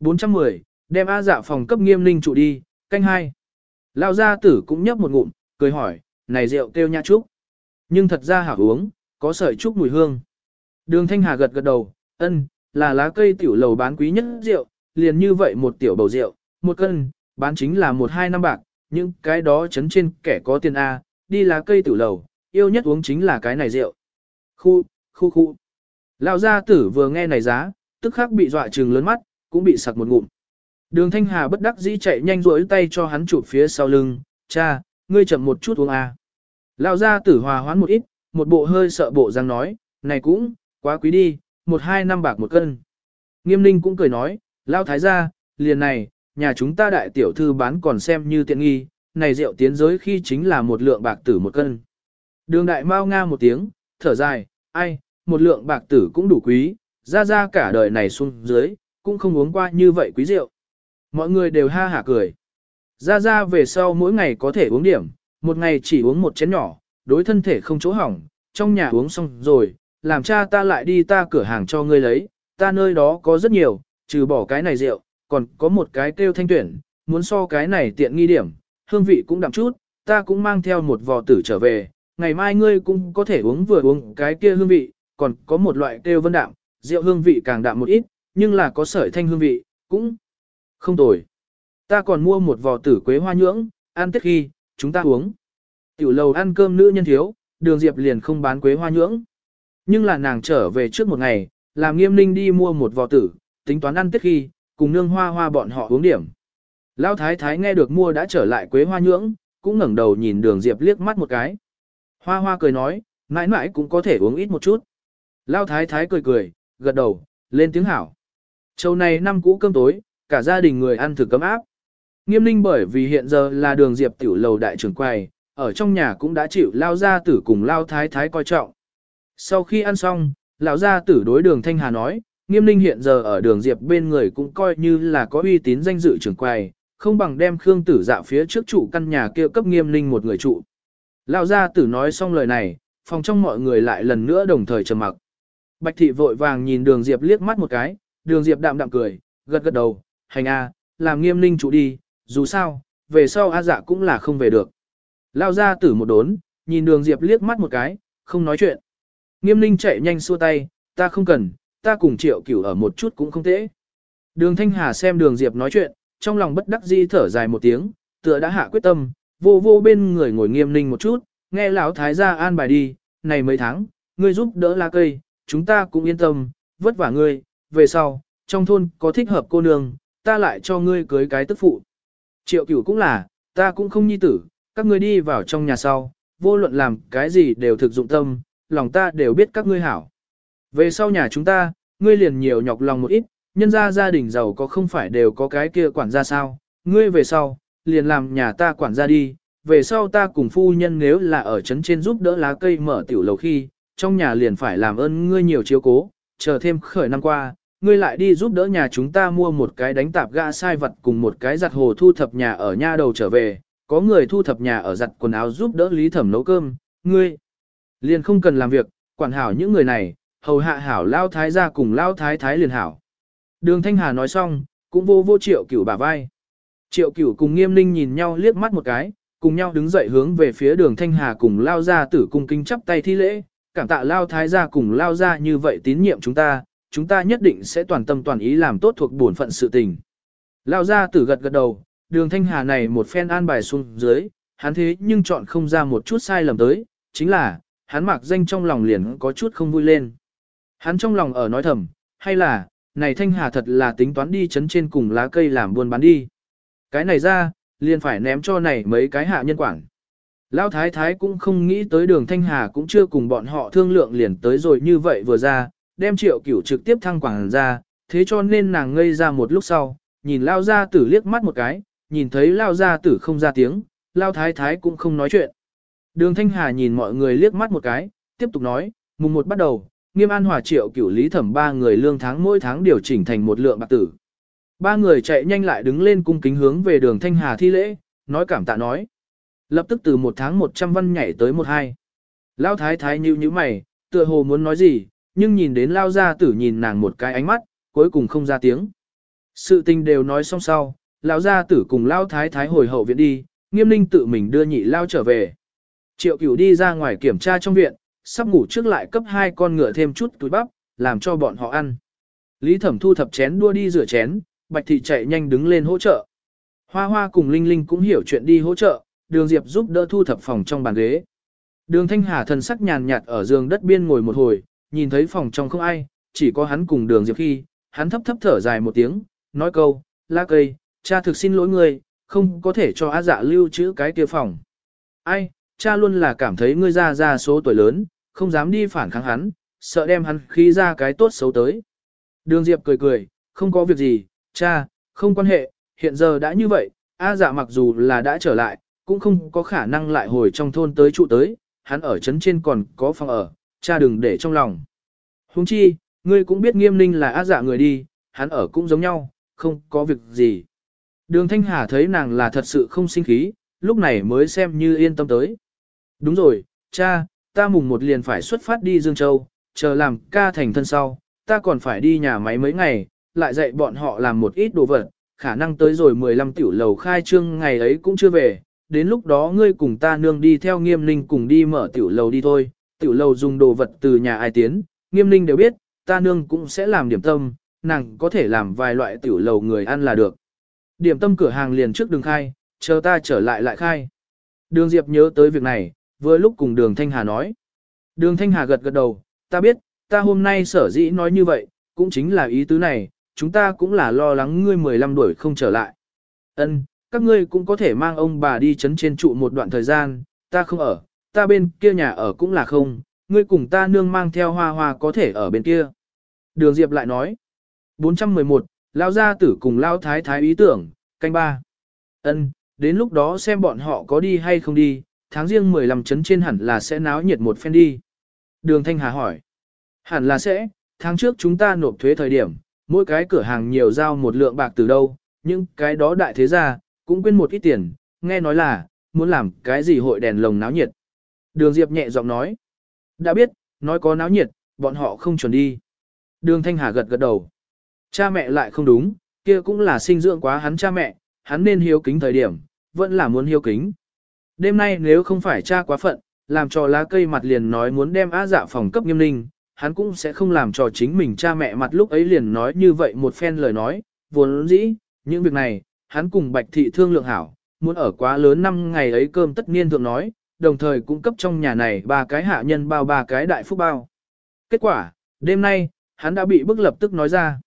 410, đem A dạ phòng cấp nghiêm ninh trụ đi, canh hai. Lao gia tử cũng nhấp một ngụm, cười hỏi, này rượu kêu nhã trúc. Nhưng thật ra hảo uống, có sợi trúc mùi hương. Đường Thanh Hà gật gật đầu, ân, là lá cây tiểu lầu bán quý nhất rượu, liền như vậy một tiểu bầu rượu, một cân, bán chính là một hai năm bạc, những cái đó chấn trên kẻ có tiền A, đi lá cây tiểu lầu, yêu nhất uống chính là cái này rượu. Khu, khu khu. Lão gia tử vừa nghe này giá, tức khắc bị dọa trừng lớn mắt, cũng bị sặc một ngụm. Đường Thanh Hà bất đắc dĩ chạy nhanh rỗi tay cho hắn chụp phía sau lưng, cha, ngươi chậm một chút uống a. Lão gia tử hòa hoãn một ít, một bộ hơi sợ bộ răng nói, này cũng, quá quý đi, một hai năm bạc một cân. Nghiêm ninh cũng cười nói, Lão thái gia, liền này, nhà chúng ta đại tiểu thư bán còn xem như tiện nghi, này rượu tiến giới khi chính là một lượng bạc tử một cân. Đường đại mau nga một tiếng, thở dài, ai, một lượng bạc tử cũng đủ quý, ra ra cả đời này xuống dưới, cũng không uống qua như vậy quý rượu. Mọi người đều ha hả cười. Ra ra về sau mỗi ngày có thể uống điểm, một ngày chỉ uống một chén nhỏ, đối thân thể không chỗ hỏng, trong nhà uống xong rồi, làm cha ta lại đi ta cửa hàng cho ngươi lấy, ta nơi đó có rất nhiều, trừ bỏ cái này rượu, còn có một cái kêu thanh tuyển, muốn so cái này tiện nghi điểm, hương vị cũng đậm chút, ta cũng mang theo một vò tử trở về, ngày mai ngươi cũng có thể uống vừa uống cái kia hương vị, còn có một loại kêu vân đạm, rượu hương vị càng đạm một ít, nhưng là có sợi thanh hương vị, cũng không tồi. Ta còn mua một vò tử quế hoa nhưỡng, ăn tết khi, chúng ta uống. Tiểu lầu ăn cơm nữ nhân thiếu, đường diệp liền không bán quế hoa nhưỡng. Nhưng là nàng trở về trước một ngày, làm nghiêm ninh đi mua một vò tử, tính toán ăn tiết khi, cùng nương hoa hoa bọn họ uống điểm. Lão thái thái nghe được mua đã trở lại quế hoa nhưỡng, cũng ngẩng đầu nhìn đường diệp liếc mắt một cái. Hoa hoa cười nói, mãi mãi cũng có thể uống ít một chút. Lão thái thái cười cười, gật đầu, lên tiếng hảo. Châu này năm cũ cơm tối, cả gia đình người ăn thử cấm áp. Nghiêm ninh bởi vì hiện giờ là đường diệp tiểu lầu đại trưởng quầy, ở trong nhà cũng đã chịu lao gia tử cùng lao thái thái coi trọng. Sau khi ăn xong, lão gia tử đối đường Thanh Hà nói, nghiêm ninh hiện giờ ở đường diệp bên người cũng coi như là có uy tín danh dự trưởng quầy, không bằng đem Khương tử dạo phía trước trụ căn nhà kia cấp nghiêm ninh một người trụ. Lão gia tử nói xong lời này, phòng trong mọi người lại lần nữa đồng thời trầm mặc. Bạch thị vội vàng nhìn đường diệp liếc mắt một cái, đường diệp đạm đạm cười, gật gật đầu, hành a, làm nghiêm ninh trụ đi, dù sao, về sau A dạ cũng là không về được. Lao ra tử một đốn, nhìn đường Diệp liếc mắt một cái, không nói chuyện. Nghiêm ninh chạy nhanh xua tay, ta không cần, ta cùng triệu cửu ở một chút cũng không tễ. Đường Thanh Hà xem đường Diệp nói chuyện, trong lòng bất đắc dĩ thở dài một tiếng, tựa đã hạ quyết tâm, vô vô bên người ngồi nghiêm ninh một chút, nghe lão thái gia an bài đi, này mấy tháng, ngươi giúp đỡ la cây, chúng ta cũng yên tâm, vất vả ngươi, về sau, trong thôn có thích hợp cô nương, ta lại cho ngươi cưới cái tức phụ. Triệu cửu cũng là, ta cũng không nhi tử, các ngươi đi vào trong nhà sau, vô luận làm cái gì đều thực dụng tâm, lòng ta đều biết các ngươi hảo. Về sau nhà chúng ta, ngươi liền nhiều nhọc lòng một ít, nhân ra gia đình giàu có không phải đều có cái kia quản gia sao, ngươi về sau, liền làm nhà ta quản gia đi, về sau ta cùng phu nhân nếu là ở trấn trên giúp đỡ lá cây mở tiểu lầu khi, trong nhà liền phải làm ơn ngươi nhiều chiếu cố, chờ thêm khởi năm qua, ngươi lại đi giúp đỡ nhà chúng ta mua một cái đánh tạp gã sai vật cùng một cái giặt hồ thu thập nhà ở nha đầu trở về, có người thu thập nhà ở giặt quần áo giúp đỡ Lý Thẩm nấu cơm, ngươi Liền không cần làm việc, quản hảo những người này, hầu hạ hảo lao thái gia cùng lao thái thái liền hảo. Đường Thanh Hà nói xong, cũng vô vô triệu cửu bả vai. Triệu cửu cùng nghiêm ninh nhìn nhau liếc mắt một cái, cùng nhau đứng dậy hướng về phía đường Thanh Hà cùng lao ra tử cung kinh chắp tay thi lễ, cảm tạ lao thái gia cùng lao ra như vậy tín nhiệm chúng ta, chúng ta nhất định sẽ toàn tâm toàn ý làm tốt thuộc bổn phận sự tình. Lao ra tử gật gật đầu, đường Thanh Hà này một phen an bài xuống dưới, hắn thế nhưng chọn không ra một chút sai lầm tới, chính là, hắn mặc danh trong lòng liền có chút không vui lên. Hắn trong lòng ở nói thầm, hay là, này Thanh Hà thật là tính toán đi chấn trên cùng lá cây làm buôn bán đi. Cái này ra, liền phải ném cho này mấy cái hạ nhân quản. Lão thái thái cũng không nghĩ tới đường Thanh Hà cũng chưa cùng bọn họ thương lượng liền tới rồi như vậy vừa ra, đem triệu cửu trực tiếp thăng quảng ra, thế cho nên nàng ngây ra một lúc sau, nhìn Lao gia tử liếc mắt một cái, nhìn thấy Lao gia tử không ra tiếng, Lao thái thái cũng không nói chuyện. Đường Thanh Hà nhìn mọi người liếc mắt một cái, tiếp tục nói, mùng một bắt đầu, nghiêm an hòa triệu cửu lý thẩm ba người lương tháng mỗi tháng điều chỉnh thành một lượng bạc tử. Ba người chạy nhanh lại đứng lên cung kính hướng về đường Thanh Hà thi lễ, nói cảm tạ nói. Lập tức từ một tháng một trăm văn nhảy tới một hai. Lao thái thái như như mày, tựa hồ muốn nói gì, nhưng nhìn đến Lao gia tử nhìn nàng một cái ánh mắt, cuối cùng không ra tiếng. Sự tình đều nói xong sau, Lão gia tử cùng Lao thái thái hồi hậu viện đi, nghiêm ninh tự mình đưa nhị Lao trở về. Triệu cửu đi ra ngoài kiểm tra trong viện, sắp ngủ trước lại cấp hai con ngựa thêm chút túi bắp, làm cho bọn họ ăn. Lý thẩm thu thập chén đua đi rửa chén, bạch thị chạy nhanh đứng lên hỗ trợ. Hoa hoa cùng Linh Linh cũng hiểu chuyện đi hỗ trợ, đường Diệp giúp đỡ thu thập phòng trong bàn ghế. Đường Thanh Hà thần sắc nhàn nhạt ở giường đất biên ngồi một hồi, nhìn thấy phòng trong không ai, chỉ có hắn cùng đường Diệp khi, hắn thấp thấp thở dài một tiếng, nói câu, la cây, cha thực xin lỗi ngươi, không có thể cho á dạ lưu trữ cái kia phòng. Ai, cha luôn là cảm thấy ngươi ra ra số tuổi lớn, không dám đi phản kháng hắn, sợ đem hắn khí ra cái tốt xấu tới. Đường Diệp cười cười, không có việc gì, cha, không quan hệ, hiện giờ đã như vậy, A dạ mặc dù là đã trở lại, cũng không có khả năng lại hồi trong thôn tới trụ tới, hắn ở trấn trên còn có phòng ở, cha đừng để trong lòng. Huống chi, ngươi cũng biết nghiêm ninh là á dạ người đi, hắn ở cũng giống nhau, không có việc gì. Đường Thanh Hà thấy nàng là thật sự không sinh khí, lúc này mới xem như yên tâm tới. Đúng rồi, cha, ta mùng một liền phải xuất phát đi Dương Châu, chờ làm ca thành thân sau, ta còn phải đi nhà máy mấy ngày, lại dạy bọn họ làm một ít đồ vật, khả năng tới rồi 15 tiểu lầu khai trương ngày ấy cũng chưa về, đến lúc đó ngươi cùng ta nương đi theo nghiêm ninh cùng đi mở tiểu lầu đi thôi, tiểu lầu dùng đồ vật từ nhà ai tiến, nghiêm ninh đều biết, ta nương cũng sẽ làm điểm tâm, nàng có thể làm vài loại tiểu lầu người ăn là được. Điểm tâm cửa hàng liền trước đường khai, chờ ta trở lại lại khai. Đường Diệp nhớ tới việc này, vừa lúc cùng đường Thanh Hà nói. Đường Thanh Hà gật gật đầu, ta biết, ta hôm nay sở dĩ nói như vậy, cũng chính là ý tứ này, chúng ta cũng là lo lắng ngươi 15 đuổi không trở lại. Ân, các ngươi cũng có thể mang ông bà đi chấn trên trụ một đoạn thời gian, ta không ở, ta bên kia nhà ở cũng là không, ngươi cùng ta nương mang theo hoa hoa có thể ở bên kia. Đường Diệp lại nói, 411, lao gia tử cùng lao thái thái ý tưởng, canh ba. Ân, đến lúc đó xem bọn họ có đi hay không đi, tháng riêng 15 chấn trên hẳn là sẽ náo nhiệt một phen đi. Đường Thanh Hà hỏi, hẳn là sẽ, tháng trước chúng ta nộp thuế thời điểm, mỗi cái cửa hàng nhiều giao một lượng bạc từ đâu, nhưng cái đó đại thế gia cũng quên một ít tiền, nghe nói là, muốn làm cái gì hội đèn lồng náo nhiệt. Đường Diệp nhẹ giọng nói, đã biết, nói có náo nhiệt, bọn họ không chuẩn đi. Đường Thanh Hà gật gật đầu. Cha mẹ lại không đúng, kia cũng là sinh dưỡng quá hắn cha mẹ, hắn nên hiếu kính thời điểm, vẫn là muốn hiếu kính. Đêm nay nếu không phải cha quá phận, làm cho lá cây mặt liền nói muốn đem á dạ phòng cấp nghiêm ninh, hắn cũng sẽ không làm cho chính mình cha mẹ mặt lúc ấy liền nói như vậy một phen lời nói, vốn dĩ, những việc này, hắn cùng bạch thị thương lượng hảo, muốn ở quá lớn năm ngày ấy cơm tất niên thượng nói, đồng thời cung cấp trong nhà này ba cái hạ nhân bao ba cái đại phúc bao. Kết quả, đêm nay, hắn đã bị bức lập tức nói ra.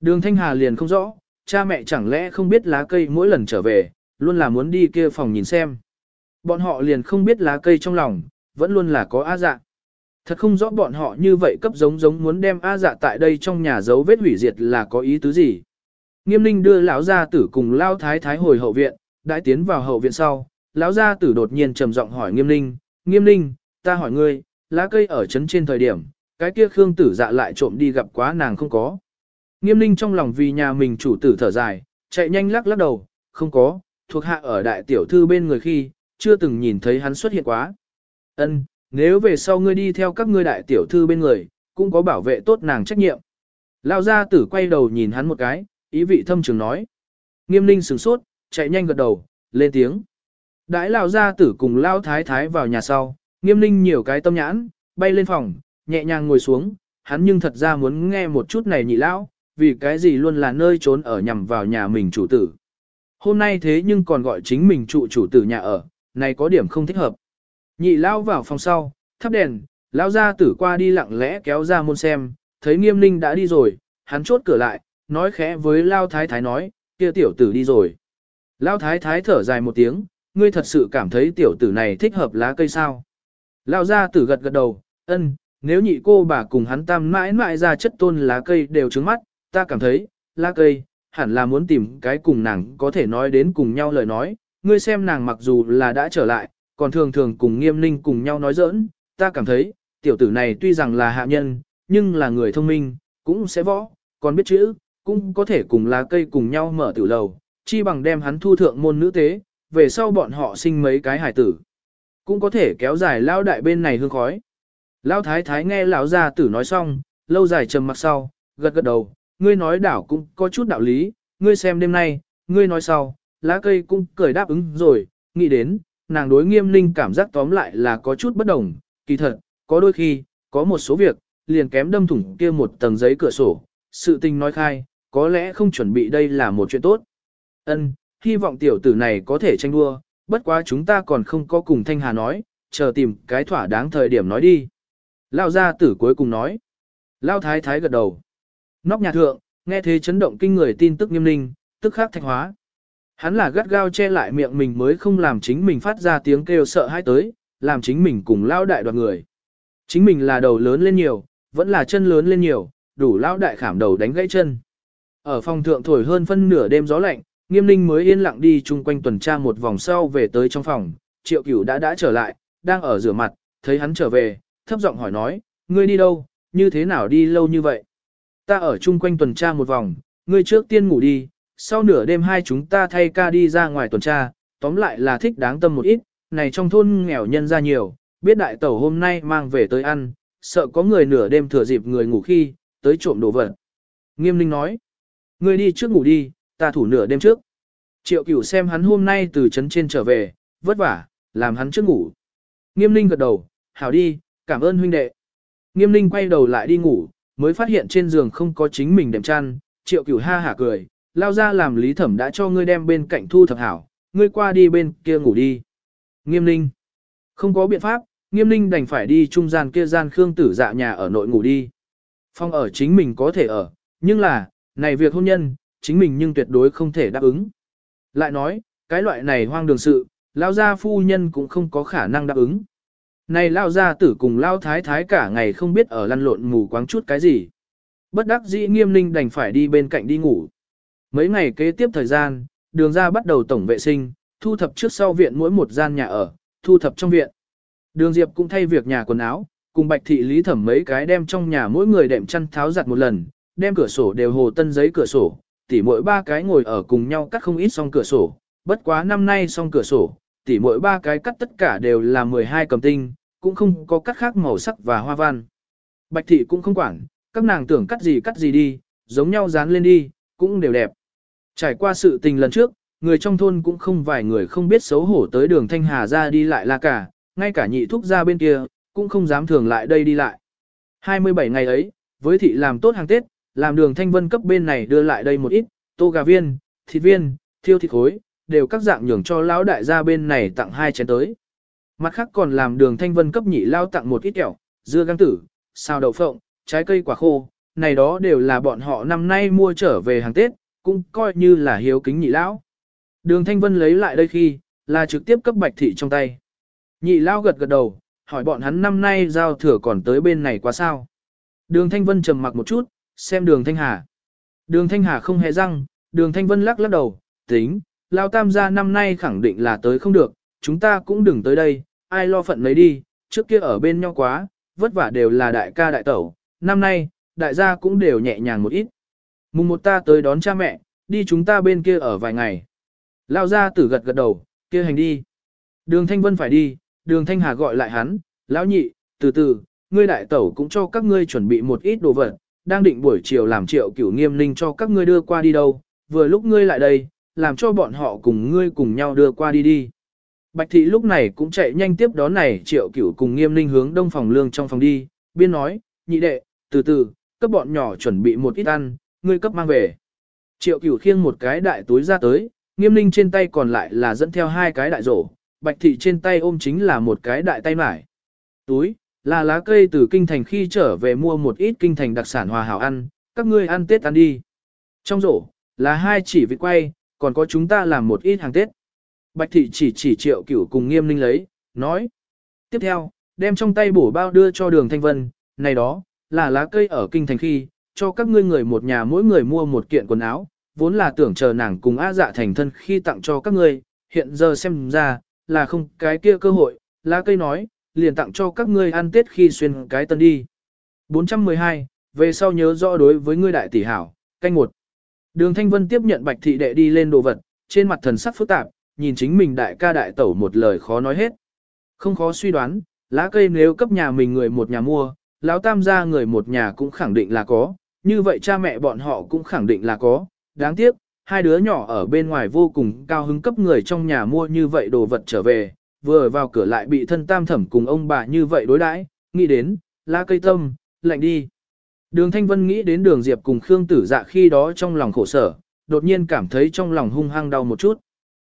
Đường Thanh Hà liền không rõ, cha mẹ chẳng lẽ không biết lá cây mỗi lần trở về, luôn là muốn đi kia phòng nhìn xem. Bọn họ liền không biết lá cây trong lòng, vẫn luôn là có á dạ. Thật không rõ bọn họ như vậy cấp giống giống muốn đem A dạ tại đây trong nhà dấu vết hủy diệt là có ý tứ gì. Nghiêm ninh đưa lão gia tử cùng lao thái thái hồi hậu viện, đại tiến vào hậu viện sau, lão gia tử đột nhiên trầm giọng hỏi nghiêm ninh, nghiêm ninh, ta hỏi ngươi, lá cây ở trấn trên thời điểm, cái kia khương tử dạ lại trộm đi gặp quá nàng không có. Nghiêm ninh trong lòng vì nhà mình chủ tử thở dài, chạy nhanh lắc lắc đầu, không có, thuộc hạ ở đại tiểu thư bên người khi, chưa từng nhìn thấy hắn xuất hiện quá. Ân, nếu về sau ngươi đi theo các ngươi đại tiểu thư bên người, cũng có bảo vệ tốt nàng trách nhiệm. Lão gia tử quay đầu nhìn hắn một cái, ý vị thâm trường nói. Nghiêm ninh sửng sốt, chạy nhanh gật đầu, lên tiếng. Đãi Lao gia tử cùng Lao thái thái vào nhà sau, nghiêm ninh nhiều cái tâm nhãn, bay lên phòng, nhẹ nhàng ngồi xuống, hắn nhưng thật ra muốn nghe một chút này nhị lão, vì cái gì luôn là nơi trốn ở nhằm vào nhà mình chủ tử. Hôm nay thế nhưng còn gọi chính mình trụ chủ tử nhà ở, này có điểm không thích hợp. Nhị lão vào phòng sau, thắp đèn, lão gia tử qua đi lặng lẽ kéo ra môn xem, thấy nghiêm ninh đã đi rồi, hắn chốt cửa lại, nói khẽ với lao thái thái nói, kia tiểu tử đi rồi. Lao thái thái thở dài một tiếng, ngươi thật sự cảm thấy tiểu tử này thích hợp lá cây sao. Lão gia tử gật gật đầu, ân, nếu nhị cô bà cùng hắn tam mãi mãi ra chất tôn lá cây đều trứng mắt, ta cảm thấy, lá cây, hẳn là muốn tìm cái cùng nàng có thể nói đến cùng nhau lời nói, ngươi xem nàng mặc dù là đã trở lại, còn thường thường cùng nghiêm ninh cùng nhau nói giỡn, ta cảm thấy, tiểu tử này tuy rằng là hạ nhân, nhưng là người thông minh, cũng sẽ võ, còn biết chữ, cũng có thể cùng lá cây cùng nhau mở tiểu lầu, chi bằng đem hắn thu thượng môn nữ tế, về sau bọn họ sinh mấy cái hải tử. Cũng có thể kéo dài lao đại bên này hương khói. Lao thái thái nghe lão gia tử nói xong, lâu dài trầm mặc sau, gật gật đầu, ngươi nói đảo cũng có chút đạo lý, ngươi xem đêm nay, ngươi nói sau, lá cây cũng cười đáp ứng rồi, nghĩ đến, nàng đối nghiêm linh cảm giác tóm lại là có chút bất đồng, kỳ thật, có đôi khi, có một số việc, liền kém đâm thủng kia một tầng giấy cửa sổ, sự tình nói khai, có lẽ không chuẩn bị đây là một chuyện tốt. Ân, hy vọng tiểu tử này có thể tranh đua, bất quá chúng ta còn không có cùng Thanh Hà nói, chờ tìm cái thỏa đáng thời điểm nói đi. Lao gia tử cuối cùng nói. Lao thái thái gật đầu. Nóc nhà thượng, nghe thế chấn động kinh người tin tức nghiêm ninh, tức khắc thạch hóa. Hắn là gắt gao che lại miệng mình mới không làm chính mình phát ra tiếng kêu sợ hãi tới, làm chính mình cùng lao đại đoạt người. Chính mình là đầu lớn lên nhiều, vẫn là chân lớn lên nhiều, đủ lao đại khảm đầu đánh gãy chân. Ở phòng thượng thổi hơn phân nửa đêm gió lạnh, nghiêm ninh mới yên lặng đi chung quanh tuần tra một vòng sau về tới trong phòng, triệu cửu đã đã trở lại, đang ở rửa mặt, thấy hắn trở về, thấp giọng hỏi nói, ngươi đi đâu, như thế nào đi lâu như vậy? Ta ở chung quanh tuần tra một vòng, ngươi trước tiên ngủ đi, sau nửa đêm hai chúng ta thay ca đi ra ngoài tuần tra, tóm lại là thích đáng tâm một ít, này trong thôn nghèo nhân ra nhiều, biết đại tẩu hôm nay mang về tới ăn, sợ có người nửa đêm thừa dịp người ngủ khi, tới trộm đồ vật. Nghiêm ninh nói, ngươi đi trước ngủ đi, ta thủ nửa đêm trước. Triệu cửu xem hắn hôm nay từ trấn trên trở về, vất vả, làm hắn trước ngủ. Nghiêm ninh gật đầu, hảo đi, cảm ơn huynh đệ. Nghiêm ninh quay đầu lại đi ngủ, mới phát hiện trên giường không có chính mình đệm chăn, triệu cửu ha hả cười, lao ra làm lý thẩm đã cho ngươi đem bên cạnh thu thập hảo, ngươi qua đi bên kia ngủ đi. Nghiêm ninh, không có biện pháp, nghiêm ninh đành phải đi trung gian kia gian khương tử dạ nhà ở nội ngủ đi. Phong ở chính mình có thể ở, nhưng là, này việc hôn nhân, chính mình nhưng tuyệt đối không thể đáp ứng. Lại nói, cái loại này hoang đường sự, lao gia phu nhân cũng không có khả năng đáp ứng. Này lao gia tử cùng lao thái thái cả ngày không biết ở lăn lộn ngủ quáng chút cái gì. Bất đắc dĩ nghiêm ninh đành phải đi bên cạnh đi ngủ. Mấy ngày kế tiếp thời gian, đường ra bắt đầu tổng vệ sinh, thu thập trước sau viện mỗi một gian nhà ở, thu thập trong viện. Đường Diệp cũng thay việc nhà quần áo, cùng bạch thị lý thẩm mấy cái đem trong nhà mỗi người đệm chăn tháo giặt một lần, đem cửa sổ đều hồ tân giấy cửa sổ, tỉ mỗi ba cái ngồi ở cùng nhau cắt không ít song cửa sổ, bất quá năm nay song cửa sổ, tỉ mỗi ba cái cắt tất cả đều là 12 cầm tinh, cũng không có cắt khác màu sắc và hoa văn. Bạch thị cũng không quản, các nàng tưởng cắt gì cắt gì đi, giống nhau dán lên đi, cũng đều đẹp. Trải qua sự tình lần trước, người trong thôn cũng không vài người không biết xấu hổ tới đường Thanh Hà ra đi lại là cả, ngay cả nhị thúc ra bên kia, cũng không dám thường lại đây đi lại. 27 ngày ấy, với thị làm tốt hàng Tết, làm đường Thanh Vân cấp bên này đưa lại đây một ít, tô gà viên, thịt viên, thiêu thịt khối, đều các dạng nhường cho lão đại gia bên này tặng hai chén tới. Mặt khác còn làm đường Thanh Vân cấp nhị lao tặng một ít kẹo, dưa găng tử, xào đậu phộng, trái cây quả khô, này đó đều là bọn họ năm nay mua trở về hàng Tết, cũng coi như là hiếu kính nhị lão. Đường Thanh Vân lấy lại đây khi, là trực tiếp cấp bạch thị trong tay. Nhị lão gật gật đầu, hỏi bọn hắn năm nay giao thừa còn tới bên này quá sao. Đường Thanh Vân trầm mặc một chút, xem đường Thanh Hà. Đường Thanh Hà không hề răng, đường Thanh Vân lắc lắc đầu, tính, lao tam gia năm nay khẳng định là tới không được, chúng ta cũng đừng tới đây, ai lo phận lấy đi, trước kia ở bên nhau quá, vất vả đều là đại ca đại tẩu, năm nay, đại gia cũng đều nhẹ nhàng một ít. Mùng một ta tới đón cha mẹ, đi chúng ta bên kia ở vài ngày. Lao gia tử gật gật đầu, kia hành đi. Đường Thanh Vân phải đi, đường Thanh Hà gọi lại hắn, Lão nhị, từ từ, ngươi đại tẩu cũng cho các ngươi chuẩn bị một ít đồ vật, đang định buổi chiều làm triệu cửu nghiêm ninh cho các ngươi đưa qua đi đâu, vừa lúc ngươi lại đây, làm cho bọn họ cùng ngươi cùng nhau đưa qua đi đi. Bạch thị lúc này cũng chạy nhanh tiếp đón này triệu cửu cùng nghiêm ninh hướng đông phòng lương trong phòng đi, biên nói, nhị đệ, từ từ, cấp bọn nhỏ chuẩn bị một ít ăn, ngươi cấp mang về. Triệu cửu khiêng một cái đại túi ra tới, nghiêm ninh trên tay còn lại là dẫn theo hai cái đại rổ, bạch thị trên tay ôm chính là một cái đại tay mải. Túi, là lá cây từ kinh thành khi trở về mua một ít kinh thành đặc sản hòa hảo ăn, các ngươi ăn Tết ăn đi. Trong rổ, là hai chỉ vịt quay, còn có chúng ta làm một ít hàng Tết. Bạch thị chỉ chỉ triệu cửu cùng nghiêm ninh lấy, nói. Tiếp theo, đem trong tay bổ bao đưa cho đường thanh vân, này đó, là lá cây ở kinh thành khi, cho các ngươi người một nhà mỗi người mua một kiện quần áo, vốn là tưởng chờ nàng cùng á dạ thành thân khi tặng cho các ngươi, hiện giờ xem ra, là không cái kia cơ hội, lá cây nói, liền tặng cho các ngươi ăn tết khi xuyên cái tân đi. 412, về sau nhớ rõ đối với ngươi đại tỷ hảo, canh một. Đường Thanh Vân tiếp nhận bạch thị đệ đi lên đồ vật, trên mặt thần sắc phức tạp, nhìn chính mình đại ca đại tẩu một lời khó nói hết. Không khó suy đoán, lá cây nếu cấp nhà mình người một nhà mua, lão tam gia người một nhà cũng khẳng định là có, như vậy cha mẹ bọn họ cũng khẳng định là có. Đáng tiếc, hai đứa nhỏ ở bên ngoài vô cùng cao hứng cấp người trong nhà mua như vậy đồ vật trở về, vừa vào cửa lại bị thân tam thẩm cùng ông bà như vậy đối đãi, nghĩ đến, lá cây tâm, lạnh đi. Đường Thanh Vân nghĩ đến đường Diệp cùng Khương Tử Dạ khi đó trong lòng khổ sở, đột nhiên cảm thấy trong lòng hung hăng đau một chút.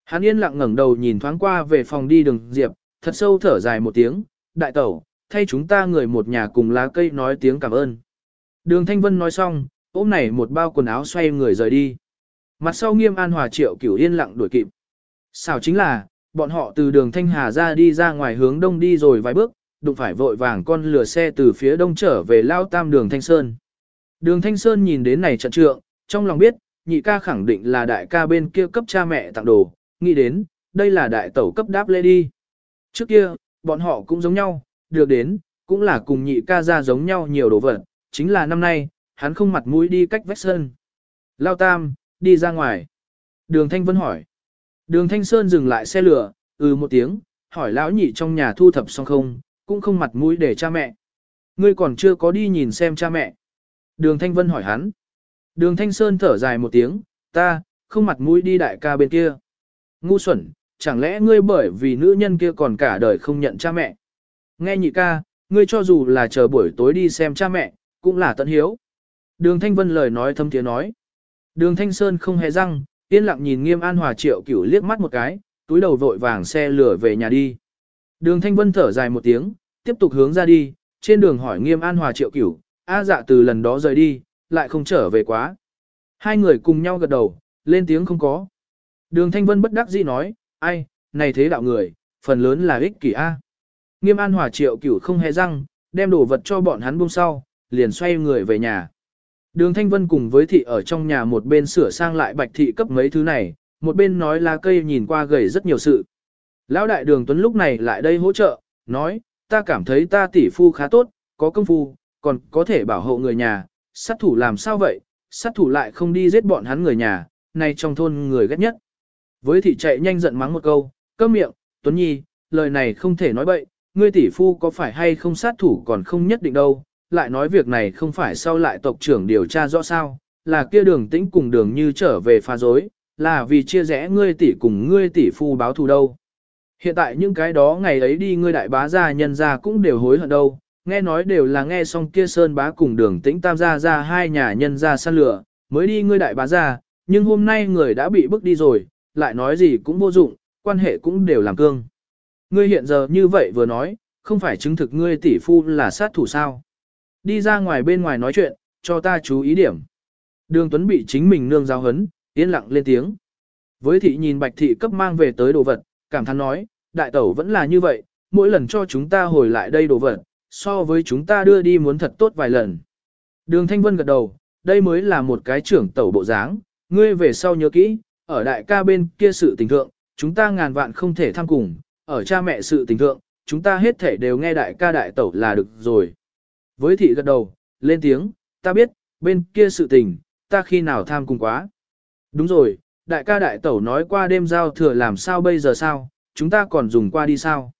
Hắn yên lặng ngẩng đầu nhìn thoáng qua về phòng đi đường Diệp, thật sâu thở dài một tiếng, đại tẩu, thay chúng ta người một nhà cùng lá cây nói tiếng cảm ơn. Đường Thanh Vân nói xong, ôm này một bao quần áo xoay người rời đi. Mặt sau nghiêm an hòa triệu cửu yên lặng đuổi kịp. Sao chính là, bọn họ từ đường Thanh Hà ra đi ra ngoài hướng đông đi rồi vài bước, đụng phải vội vàng con lửa xe từ phía đông trở về lao tam đường Thanh Sơn. Đường Thanh Sơn nhìn đến này trận trượng, trong lòng biết, nhị ca khẳng định là đại ca bên kia cấp cha mẹ tặng đồ, nghĩ đến, đây là đại tẩu cấp đáp lễ đi. Trước kia, bọn họ cũng giống nhau, được đến, cũng là cùng nhị ca ra giống nhau nhiều đồ vật, chính là năm nay, hắn không mặt mũi đi cách vách sơn. Lao tam, đi ra ngoài. Đường Thanh Vân hỏi. Đường Thanh Sơn dừng lại xe lửa, ừ một tiếng, hỏi lão nhị trong nhà thu thập xong không, cũng không mặt mũi để cha mẹ. Ngươi còn chưa có đi nhìn xem cha mẹ. Đường Thanh Vân hỏi hắn. Đường Thanh Sơn thở dài một tiếng, ta, không mặt mũi đi đại ca bên kia. Ngu xuẩn, chẳng lẽ ngươi bởi vì nữ nhân kia còn cả đời không nhận cha mẹ. Nghe nhị ca, ngươi cho dù là chờ buổi tối đi xem cha mẹ, cũng là tận hiếu. Đường Thanh Vân lời nói thâm tiếng nói. Đường Thanh Sơn không hề răng, yên lặng nhìn nghiêm an hòa triệu cửu liếc mắt một cái, túi đầu vội vàng xe lửa về nhà đi. Đường Thanh Vân thở dài một tiếng, tiếp tục hướng ra đi, trên đường hỏi nghiêm an hòa triệu cửu, a dạ từ lần đó rời đi, lại không trở về quá. Hai người cùng nhau gật đầu, lên tiếng không có. Đường Thanh Vân bất đắc dĩ nói, ai, này thế đạo người, phần lớn là ích kỷ A. Nghiêm an hòa triệu cửu không hề răng, đem đồ vật cho bọn hắn buông sau, liền xoay người về nhà. Đường Thanh Vân cùng với thị ở trong nhà một bên sửa sang lại bạch thị cấp mấy thứ này, một bên nói lá cây nhìn qua gầy rất nhiều sự. Lão đại đường Tuấn lúc này lại đây hỗ trợ, nói, ta cảm thấy ta tỷ phu khá tốt, có công phu, còn có thể bảo hộ người nhà, sát thủ làm sao vậy, sát thủ lại không đi giết bọn hắn người nhà, này trong thôn người ghét nhất. Với thị chạy nhanh giận mắng một câu, câm miệng, Tuấn Nhi, lời này không thể nói bậy, ngươi tỷ phu có phải hay không sát thủ còn không nhất định đâu, lại nói việc này không phải sau lại tộc trưởng điều tra rõ sao, là kia đường tĩnh cùng đường như trở về pha dối, là vì chia rẽ ngươi tỷ cùng ngươi tỷ phu báo thù đâu. Hiện tại những cái đó ngày ấy đi ngươi đại bá gia nhân gia cũng đều hối hận đâu, nghe nói đều là nghe xong kia sơn bá cùng đường tĩnh tam gia ra hai nhà nhân gia săn lửa, mới đi ngươi đại bá gia, nhưng hôm nay người đã bị bức đi rồi, lại nói gì cũng vô dụng, quan hệ cũng đều làm cương. Ngươi hiện giờ như vậy vừa nói, không phải chứng thực ngươi tỷ phu là sát thủ sao. Đi ra ngoài bên ngoài nói chuyện, cho ta chú ý điểm. Đường Tuấn bị chính mình nương giáo hấn, yên lặng lên tiếng. Với thị nhìn bạch thị cấp mang về tới đồ vật, cảm thán nói, đại tẩu vẫn là như vậy, mỗi lần cho chúng ta hồi lại đây đồ vật, so với chúng ta đưa đi muốn thật tốt vài lần. Đường Thanh Vân gật đầu, đây mới là một cái trưởng tẩu bộ dáng, ngươi về sau nhớ kỹ, ở đại ca bên kia sự tình thượng, chúng ta ngàn vạn không thể tham cùng, ở cha mẹ sự tình thượng, chúng ta hết thể đều nghe đại ca đại tẩu là được rồi. Với thị gật đầu, lên tiếng, ta biết, bên kia sự tình, ta khi nào tham cùng quá. Đúng rồi, đại ca đại tẩu nói qua đêm giao thừa làm sao bây giờ sao, chúng ta còn dùng qua đi sao.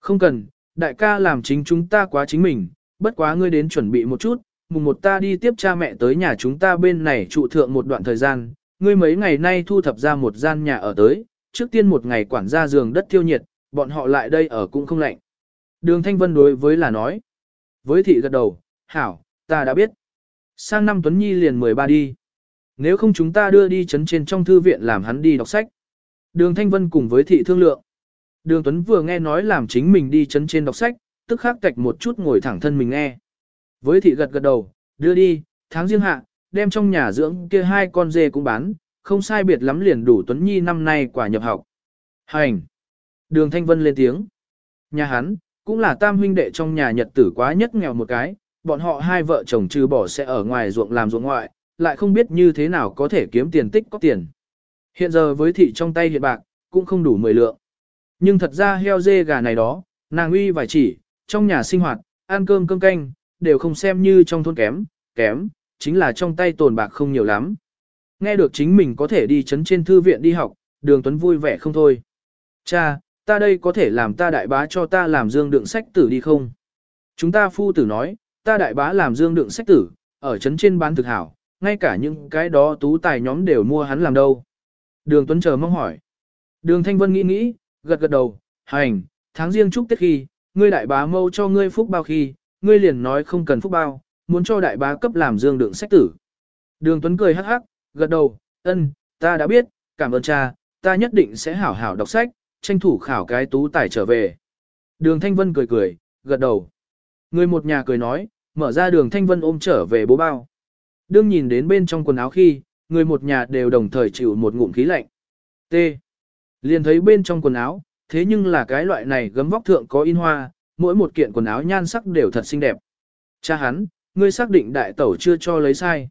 Không cần, Đại ca làm chính chúng ta quá chính mình, bất quá ngươi đến chuẩn bị một chút, mùng một ta đi tiếp cha mẹ tới nhà chúng ta bên này trụ thượng một đoạn thời gian, ngươi mấy ngày nay thu thập ra một gian nhà ở tới, trước tiên một ngày quản gia giường đất tiêu nhiệt, bọn họ lại đây ở cũng không lạnh. Đường Thanh Vân đối với là nói. Với thị gật đầu, hảo, ta đã biết. Sang năm Tuấn Nhi liền 13 đi. Nếu không chúng ta đưa đi chấn trên trong thư viện làm hắn đi đọc sách. Đường Thanh Vân cùng với thị thương lượng. Đường Tuấn vừa nghe nói làm chính mình đi chấn trên đọc sách, tức khắc tạch một chút ngồi thẳng thân mình nghe. Với thị gật gật đầu, đưa đi, tháng riêng hạ, đem trong nhà dưỡng kia hai con dê cũng bán, không sai biệt lắm liền đủ Tuấn Nhi năm nay quả nhập học. Hành! Đường Thanh Vân lên tiếng. Nhà hắn, cũng là tam huynh đệ trong nhà nhật tử quá nhất nghèo một cái, bọn họ hai vợ chồng trừ bỏ sẽ ở ngoài ruộng làm ruộng ngoại, lại không biết như thế nào có thể kiếm tiền tích có tiền. Hiện giờ với thị trong tay hiện bạc, cũng không đủ mười lượng. Nhưng thật ra heo dê gà này đó, nàng uy vài chỉ, trong nhà sinh hoạt, ăn cơm cơm canh, đều không xem như trong thôn kém, kém, chính là trong tay tồn bạc không nhiều lắm. Nghe được chính mình có thể đi chấn trên thư viện đi học, đường tuấn vui vẻ không thôi. Cha, ta đây có thể làm ta đại bá cho ta làm dương đựng sách tử đi không? Chúng ta phu tử nói, ta đại bá làm dương đựng sách tử, ở chấn trên bán thực hảo, ngay cả những cái đó tú tài nhóm đều mua hắn làm đâu. Đường Tuấn chờ mong hỏi. Đường Thanh Vân nghĩ nghĩ, gật gật đầu, hành, tháng riêng chúc tết khi, ngươi đại bá mâu cho ngươi phúc bao khi, ngươi liền nói không cần phúc bao, muốn cho đại bá cấp làm dương đựng sách tử. Đường Tuấn cười hắc hắc, gật đầu, ân, ta đã biết, cảm ơn cha, ta nhất định sẽ hảo hảo đọc sách, tranh thủ khảo cái tú tài trở về. Đường Thanh Vân cười cười, gật đầu. Người một nhà cười nói, mở ra đường Thanh Vân ôm trở về bố bao. Đương nhìn đến bên trong quần áo khi, người một nhà đều đồng thời chịu một ngụm khí lạnh. T. Liền thấy bên trong quần áo, thế nhưng là cái loại này gấm vóc thượng có in hoa, mỗi một kiện quần áo nhan sắc đều thật xinh đẹp. Cha hắn, ngươi xác định đại tẩu chưa cho lấy sai.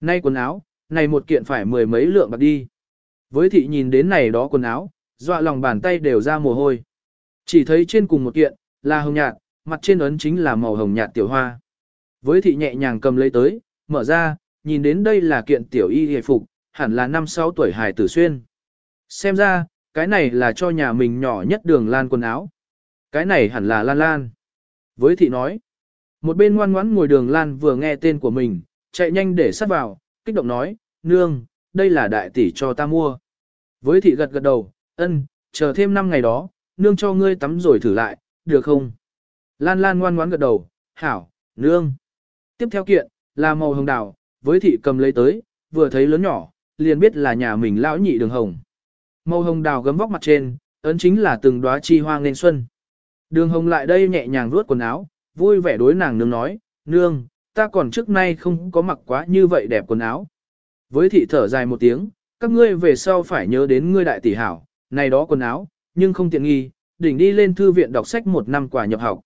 Nay quần áo, này một kiện phải mười mấy lượng bạc đi. Với thị nhìn đến này đó quần áo, dọa lòng bàn tay đều ra mồ hôi. Chỉ thấy trên cùng một kiện, là hồng nhạt, mặt trên ấn chính là màu hồng nhạt tiểu hoa. Với thị nhẹ nhàng cầm lấy tới, mở ra, nhìn đến đây là kiện tiểu y hề phục, hẳn là năm sáu tuổi hài tử xuyên. Xem ra, cái này là cho nhà mình nhỏ nhất đường lan quần áo. Cái này hẳn là lan lan. Với thị nói, một bên ngoan ngoãn ngồi đường lan vừa nghe tên của mình, chạy nhanh để sát vào, kích động nói, nương, đây là đại tỷ cho ta mua. Với thị gật gật đầu, ân, chờ thêm năm ngày đó, nương cho ngươi tắm rồi thử lại, được không? Lan Lan ngoan ngoãn gật đầu, hảo, nương. Tiếp theo kiện, là màu hồng đào, với thị cầm lấy tới, vừa thấy lớn nhỏ, liền biết là nhà mình lão nhị đường hồng. Màu hồng đào gấm vóc mặt trên, ấn chính là từng đóa chi hoa nên xuân. Đường hồng lại đây nhẹ nhàng vuốt quần áo, vui vẻ đối nàng nương nói, nương, ta còn trước nay không có mặc quá như vậy đẹp quần áo. Với thị thở dài một tiếng, các ngươi về sau phải nhớ đến ngươi đại tỷ hảo, này đó quần áo, nhưng không tiện nghi, đỉnh đi lên thư viện đọc sách một năm quả nhập học.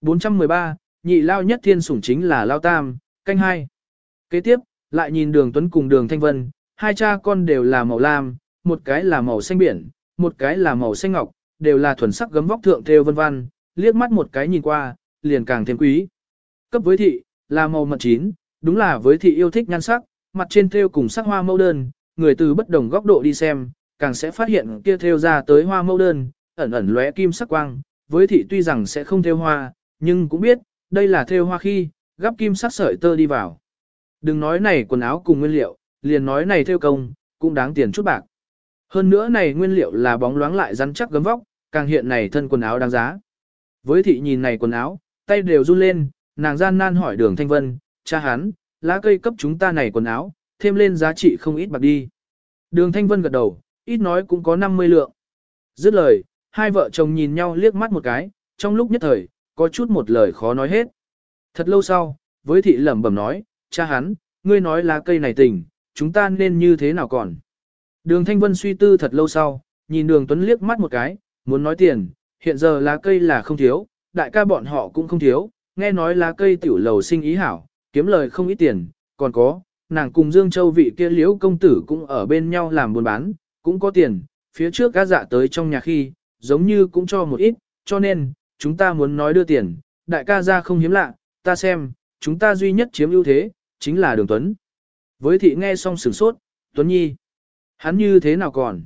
413, nhị lao nhất thiên sủng chính là lao tam, canh hai. Kế tiếp, lại nhìn đường Tuấn cùng đường Thanh Vân, hai cha con đều là màu lam, một cái là màu xanh biển, một cái là màu xanh ngọc, đều là thuần sắc gấm vóc thượng theo vân vân, liếc mắt một cái nhìn qua, liền càng thêm quý. Cấp với thị, là màu mật chín, đúng là với thị yêu thích nhan sắc, mặt trên theo cùng sắc hoa mẫu đơn, người từ bất đồng góc độ đi xem, càng sẽ phát hiện kia theo ra tới hoa mẫu đơn, ẩn ẩn lóe kim sắc quang, với thị tuy rằng sẽ không theo hoa, nhưng cũng biết, đây là theo hoa khi, gắp kim sắc sợi tơ đi vào. Đừng nói này quần áo cùng nguyên liệu, liền nói này theo công, cũng đáng tiền chút bạc. Hơn nữa này nguyên liệu là bóng loáng lại rắn chắc gấm vóc, càng hiện này thân quần áo đáng giá. Với thị nhìn này quần áo, tay đều run lên, nàng gian nan hỏi đường thanh vân, cha hắn, lá cây cấp chúng ta này quần áo, thêm lên giá trị không ít bạc đi. Đường thanh vân gật đầu, ít nói cũng có 50 lượng. Dứt lời, hai vợ chồng nhìn nhau liếc mắt một cái, trong lúc nhất thời, có chút một lời khó nói hết. Thật lâu sau, với thị lẩm bẩm nói, cha hắn, ngươi nói lá cây này tình, chúng ta nên như thế nào còn. Đường Thanh Vân suy tư thật lâu sau, nhìn đường Tuấn liếc mắt một cái, muốn nói tiền, hiện giờ lá cây là không thiếu, đại ca bọn họ cũng không thiếu, nghe nói lá cây tiểu lầu sinh ý hảo, kiếm lời không ít tiền, còn có, nàng cùng Dương Châu vị kia liễu công tử cũng ở bên nhau làm buôn bán, cũng có tiền, phía trước gã dạ tới trong nhà khi, giống như cũng cho một ít, cho nên, chúng ta muốn nói đưa tiền, đại ca ra không hiếm lạ, ta xem, chúng ta duy nhất chiếm ưu thế, chính là đường Tuấn. Với thị nghe xong sửng sốt, Tuấn Nhi, hắn như thế nào còn?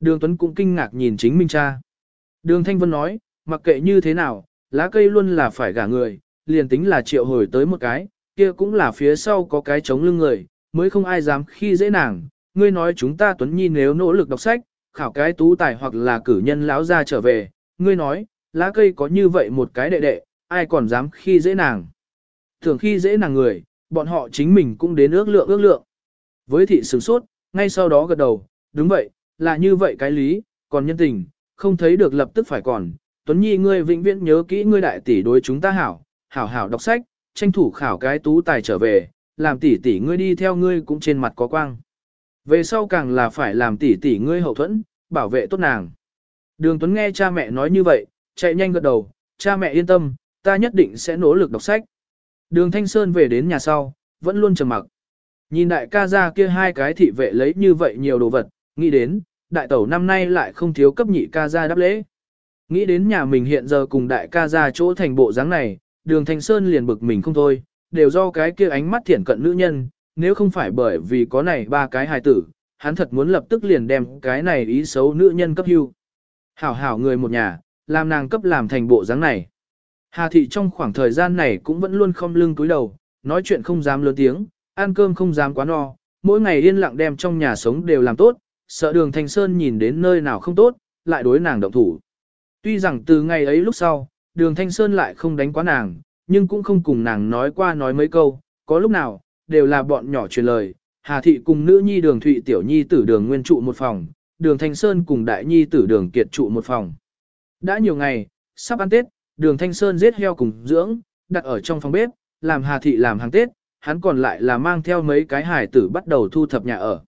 Đường Tuấn cũng kinh ngạc nhìn chính Minh cha. Đường Thanh Vân nói, mặc kệ như thế nào, lá cây luôn là phải gả người, liền tính là triệu hồi tới một cái, kia cũng là phía sau có cái chống lưng người, mới không ai dám khi dễ nàng. Ngươi nói chúng ta Tuấn Nhi nếu nỗ lực đọc sách, khảo cái tú tài hoặc là cử nhân lão ra trở về, ngươi nói, lá cây có như vậy một cái đệ đệ, ai còn dám khi dễ nàng. Thường khi dễ nàng người, bọn họ chính mình cũng đến ước lượng ước lượng. Với thị sửng sốt, ngay sau đó gật đầu, đúng vậy, là như vậy cái lý, còn nhân tình, không thấy được lập tức phải còn. Tuấn Nhi ngươi vĩnh viễn nhớ kỹ ngươi đại tỷ đối chúng ta hảo, hảo hảo đọc sách, tranh thủ khảo cái tú tài trở về, làm tỷ tỷ ngươi đi theo ngươi cũng trên mặt có quang. Về sau càng là phải làm tỷ tỷ ngươi hậu thuẫn, bảo vệ tốt nàng. Đường Tuấn nghe cha mẹ nói như vậy, chạy nhanh gật đầu, cha mẹ yên tâm, ta nhất định sẽ nỗ lực đọc sách. Đường Thanh Sơn về đến nhà sau, vẫn luôn trầm mặc. Nhìn đại ca ra kia hai cái thị vệ lấy như vậy nhiều đồ vật, nghĩ đến, đại tẩu năm nay lại không thiếu cấp nhị ca ra đáp lễ. Nghĩ đến nhà mình hiện giờ cùng đại ca ra chỗ thành bộ dáng này, đường Thanh Sơn liền bực mình không thôi, đều do cái kia ánh mắt thiển cận nữ nhân, nếu không phải bởi vì có này ba cái hài tử, hắn thật muốn lập tức liền đem cái này ý xấu nữ nhân cấp hưu. Hảo hảo người một nhà, làm nàng cấp làm thành bộ dáng này. Hà thị trong khoảng thời gian này cũng vẫn luôn không lưng túi đầu, nói chuyện không dám lớn tiếng, ăn cơm không dám quá no, mỗi ngày yên lặng đem trong nhà sống đều làm tốt, sợ đường Thanh Sơn nhìn đến nơi nào không tốt, lại đối nàng động thủ. Tuy rằng từ ngày ấy lúc sau, đường Thanh Sơn lại không đánh quá nàng, nhưng cũng không cùng nàng nói qua nói mấy câu, có lúc nào, đều là bọn nhỏ truyền lời. Hà thị cùng nữ nhi đường Thụy tiểu nhi tử đường Nguyên trụ một phòng, đường Thanh Sơn cùng đại nhi tử đường Kiệt trụ một phòng. Đã nhiều ngày, sắp ăn Tết, đường Thanh Sơn giết heo cùng dưỡng, đặt ở trong phòng bếp, làm Hà thị làm hàng Tết, hắn còn lại là mang theo mấy cái hải tử bắt đầu thu thập nhà ở.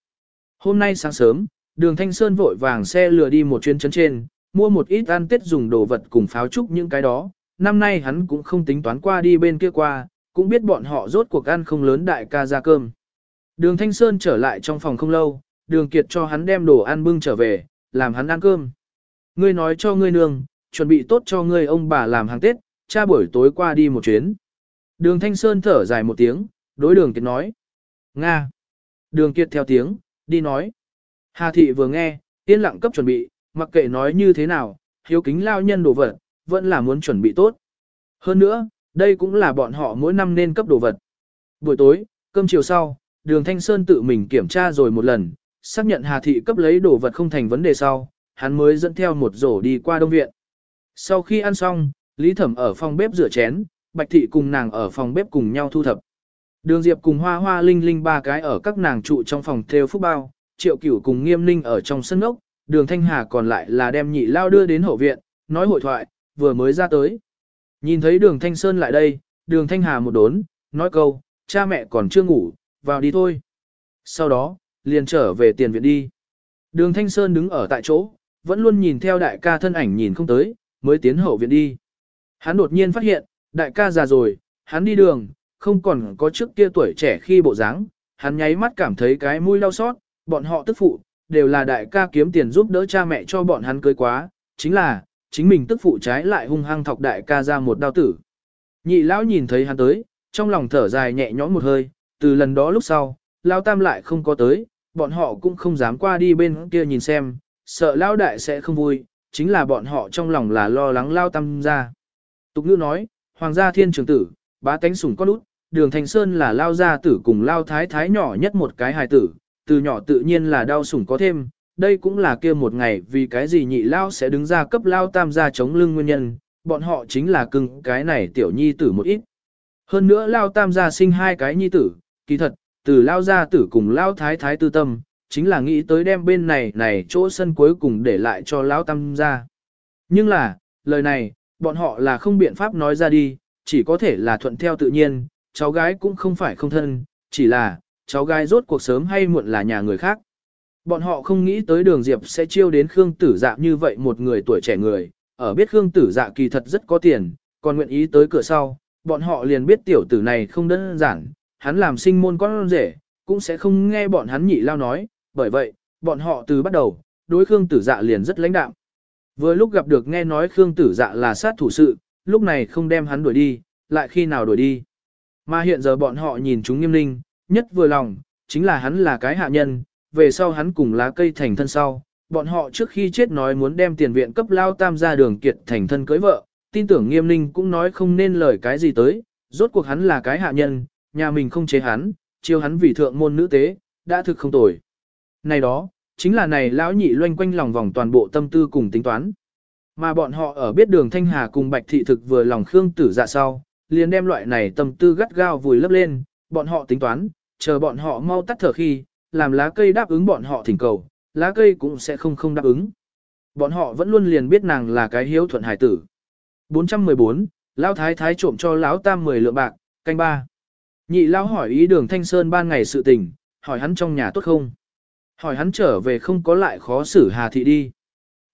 Hôm nay sáng sớm, đường Thanh Sơn vội vàng xe lừa đi một chuyến chấn trên, mua một ít ăn Tết dùng đồ vật cùng pháo trúc những cái đó. Năm nay hắn cũng không tính toán qua đi bên kia qua, cũng biết bọn họ rốt cuộc ăn không lớn đại ca ra cơm. Đường Thanh Sơn trở lại trong phòng không lâu, đường Kiệt cho hắn đem đồ ăn bưng trở về, làm hắn ăn cơm. Ngươi nói cho ngươi nương, chuẩn bị tốt cho ngươi ông bà làm hàng Tết, cha buổi tối qua đi một chuyến. Đường Thanh Sơn thở dài một tiếng, đối đường Kiệt nói. Nga. Đường Kiệt theo tiếng, đi nói. Hà Thị vừa nghe, yên lặng cấp chuẩn bị, mặc kệ nói như thế nào, hiếu kính lao nhân đồ vật, vẫn là muốn chuẩn bị tốt. Hơn nữa, đây cũng là bọn họ mỗi năm nên cấp đồ vật. Buổi tối, cơm chiều sau, đường Thanh Sơn tự mình kiểm tra rồi một lần, xác nhận Hà Thị cấp lấy đồ vật không thành vấn đề sau, hắn mới dẫn theo một rổ đi qua đông viện. Sau khi ăn xong, Lý Thẩm ở phòng bếp rửa chén, Bạch Thị cùng nàng ở phòng bếp cùng nhau thu thập. Đường Diệp cùng Hoa Hoa Linh Linh ba cái ở các nàng trụ trong phòng theo phúc bao, Triệu Cửu cùng Nghiêm Ninh ở trong sân ốc, Đường Thanh Hà còn lại là đem nhị lao đưa đến hậu viện, nói hội thoại, vừa mới ra tới. Nhìn thấy Đường Thanh Sơn lại đây, Đường Thanh Hà một đốn, nói câu, cha mẹ còn chưa ngủ, vào đi thôi. Sau đó, liền trở về tiền viện đi. Đường Thanh Sơn đứng ở tại chỗ, vẫn luôn nhìn theo đại ca thân ảnh nhìn không tới, mới tiến hậu viện đi. Hắn đột nhiên phát hiện, đại ca già rồi, hắn đi đường, không còn có trước kia tuổi trẻ khi bộ dáng, hắn nháy mắt cảm thấy cái mũi đau xót, bọn họ tức phụ, đều là đại ca kiếm tiền giúp đỡ cha mẹ cho bọn hắn cưới quá, chính là, chính mình tức phụ trái lại hung hăng thọc đại ca ra một đao tử. Nhị lão nhìn thấy hắn tới, trong lòng thở dài nhẹ nhõm một hơi, từ lần đó lúc sau, lão tam lại không có tới, bọn họ cũng không dám qua đi bên kia nhìn xem, sợ lão đại sẽ không vui, chính là bọn họ trong lòng là lo lắng lao tam ra. Tục ngữ nói, hoàng gia thiên trường tử, bá tánh sủng con út, đường thành sơn là lao gia tử cùng lao thái thái nhỏ nhất một cái hài tử, từ nhỏ tự nhiên là đau sủng có thêm, đây cũng là kia một ngày vì cái gì nhị lao sẽ đứng ra cấp lao tam gia chống lưng nguyên nhân, bọn họ chính là cưng cái này tiểu nhi tử một ít. Hơn nữa lao tam gia sinh hai cái nhi tử, kỳ thật, từ lao gia tử cùng lao thái thái tư tâm, chính là nghĩ tới đem bên này này chỗ sân cuối cùng để lại cho lao tam gia. Nhưng là, lời này, bọn họ là không biện pháp nói ra đi, chỉ có thể là thuận theo tự nhiên, cháu gái cũng không phải không thân, chỉ là, cháu gái rốt cuộc sớm hay muộn là nhà người khác. Bọn họ không nghĩ tới đường Diệp sẽ chiêu đến Khương Tử Dạ như vậy một người tuổi trẻ người, ở biết Khương Tử Dạ kỳ thật rất có tiền, còn nguyện ý tới cửa sau, bọn họ liền biết tiểu tử này không đơn giản, hắn làm sinh môn con rể, cũng sẽ không nghe bọn hắn nhị lao nói, bởi vậy, bọn họ từ bắt đầu, đối Khương Tử Dạ liền rất lãnh đạm. Vừa lúc gặp được nghe nói Khương Tử Dạ là sát thủ sự, lúc này không đem hắn đuổi đi, lại khi nào đuổi đi. Mà hiện giờ bọn họ nhìn chúng nghiêm ninh, nhất vừa lòng, chính là hắn là cái hạ nhân, về sau hắn cùng lá cây thành thân sau. Bọn họ trước khi chết nói muốn đem tiền viện cấp lao tam ra đường kiệt thành thân cưới vợ, tin tưởng nghiêm ninh cũng nói không nên lời cái gì tới, rốt cuộc hắn là cái hạ nhân, nhà mình không chế hắn, chiêu hắn vì thượng môn nữ tế, đã thực không tồi. Này đó, chính là này lão nhị loanh quanh lòng vòng toàn bộ tâm tư cùng tính toán. Mà bọn họ ở biết đường Thanh Hà cùng Bạch Thị thực vừa lòng Khương Tử dạ sau, liền đem loại này tâm tư gắt gao vùi lấp lên, bọn họ tính toán, chờ bọn họ mau tắt thở khi, làm lá cây đáp ứng bọn họ thỉnh cầu, lá cây cũng sẽ không không đáp ứng. Bọn họ vẫn luôn liền biết nàng là cái hiếu thuận hải tử. 414, Lão Thái Thái trộm cho Lão Tam 10 lượng bạc, canh ba. Nhị Lão hỏi ý đường Thanh Sơn ban ngày sự tình, hỏi hắn trong nhà tốt không. Hỏi hắn trở về không có lại khó xử Hà Thị đi.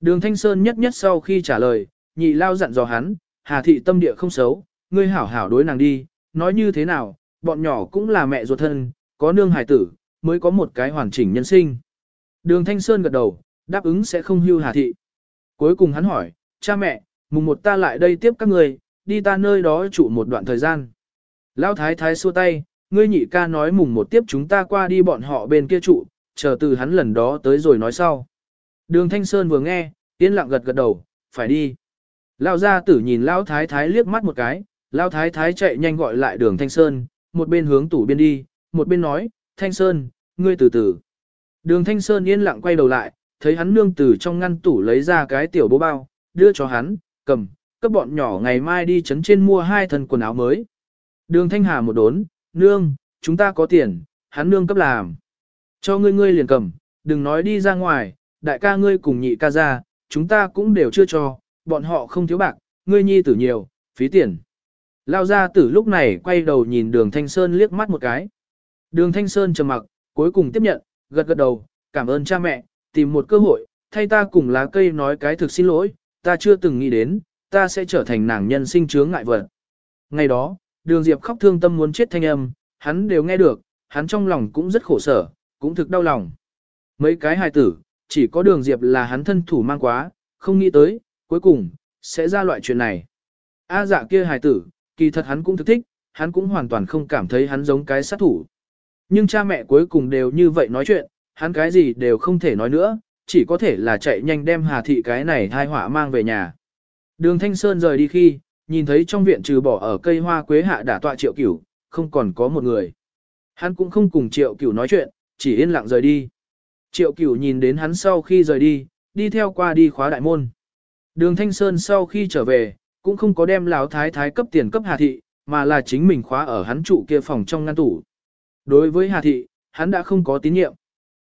Đường Thanh Sơn nhất nhất sau khi trả lời, nhị Lão dặn dò hắn, Hà Thị tâm địa không xấu, ngươi hảo hảo đối nàng đi, nói như thế nào, bọn nhỏ cũng là mẹ ruột thân, có nương hải tử, mới có một cái hoàn chỉnh nhân sinh. Đường Thanh Sơn gật đầu, đáp ứng sẽ không hưu Hà Thị. Cuối cùng hắn hỏi, cha mẹ, mùng một ta lại đây tiếp các người, đi ta nơi đó trụ một đoạn thời gian. Lão thái thái xua tay, ngươi nhị ca nói mùng một tiếp chúng ta qua đi bọn họ bên kia trụ, chờ từ hắn lần đó tới rồi nói sau. Đường Thanh Sơn vừa nghe, yên lặng gật gật đầu, phải đi. Lão gia tử nhìn Lão thái thái liếc mắt một cái, Lão thái thái chạy nhanh gọi lại đường Thanh Sơn, một bên hướng tủ biên đi, một bên nói, Thanh Sơn, ngươi từ từ. Đường Thanh Sơn yên lặng quay đầu lại, thấy hắn nương từ trong ngăn tủ lấy ra cái tiểu bố bao, đưa cho hắn, cầm, cấp bọn nhỏ ngày mai đi chấn trên mua hai thân quần áo mới. Đường Thanh Hà một đốn, nương, chúng ta có tiền, hắn nương cấp làm. Cho ngươi ngươi liền cầm, đừng nói đi ra ngoài, đại ca ngươi cùng nhị ca ra, chúng ta cũng đều chưa cho, bọn họ không thiếu bạc, ngươi nhi tử nhiều, phí tiền. Lao ra tử lúc này quay đầu nhìn đường Thanh Sơn liếc mắt một cái. Đường Thanh Sơn trầm mặc, cuối cùng tiếp nhận, gật gật đầu, cảm ơn cha mẹ, tìm một cơ hội, thay ta cùng lá cây nói cái thực xin lỗi, ta chưa từng nghĩ đến, ta sẽ trở thành nàng nhân sinh chướng ngại vật. Ngày đó, đường Diệp khóc thương tâm muốn chết thanh âm, hắn đều nghe được, hắn trong lòng cũng rất khổ sở, cũng thực đau lòng. Mấy cái hài tử, chỉ có đường Diệp là hắn thân thủ mang quá, không nghĩ tới, cuối cùng, sẽ ra loại chuyện này. A dạ kia hài tử, kỳ thật hắn cũng thực thích, hắn cũng hoàn toàn không cảm thấy hắn giống cái sát thủ. Nhưng cha mẹ cuối cùng đều như vậy nói chuyện, hắn cái gì đều không thể nói nữa, chỉ có thể là chạy nhanh đem Hà Thị cái này thai họa mang về nhà. Đường Thanh Sơn rời đi khi, nhìn thấy trong viện trừ bỏ ở cây hoa quế hạ đã tọa triệu cửu, không còn có một người. Hắn cũng không cùng triệu cửu nói chuyện, chỉ yên lặng rời đi. Triệu cửu nhìn đến hắn sau khi rời đi, đi theo qua đi khóa đại môn. Đường Thanh Sơn sau khi trở về, cũng không có đem lão thái thái cấp tiền cấp Hà Thị, mà là chính mình khóa ở hắn trụ kia phòng trong ngăn tủ. Đối với Hà Thị, hắn đã không có tín nhiệm.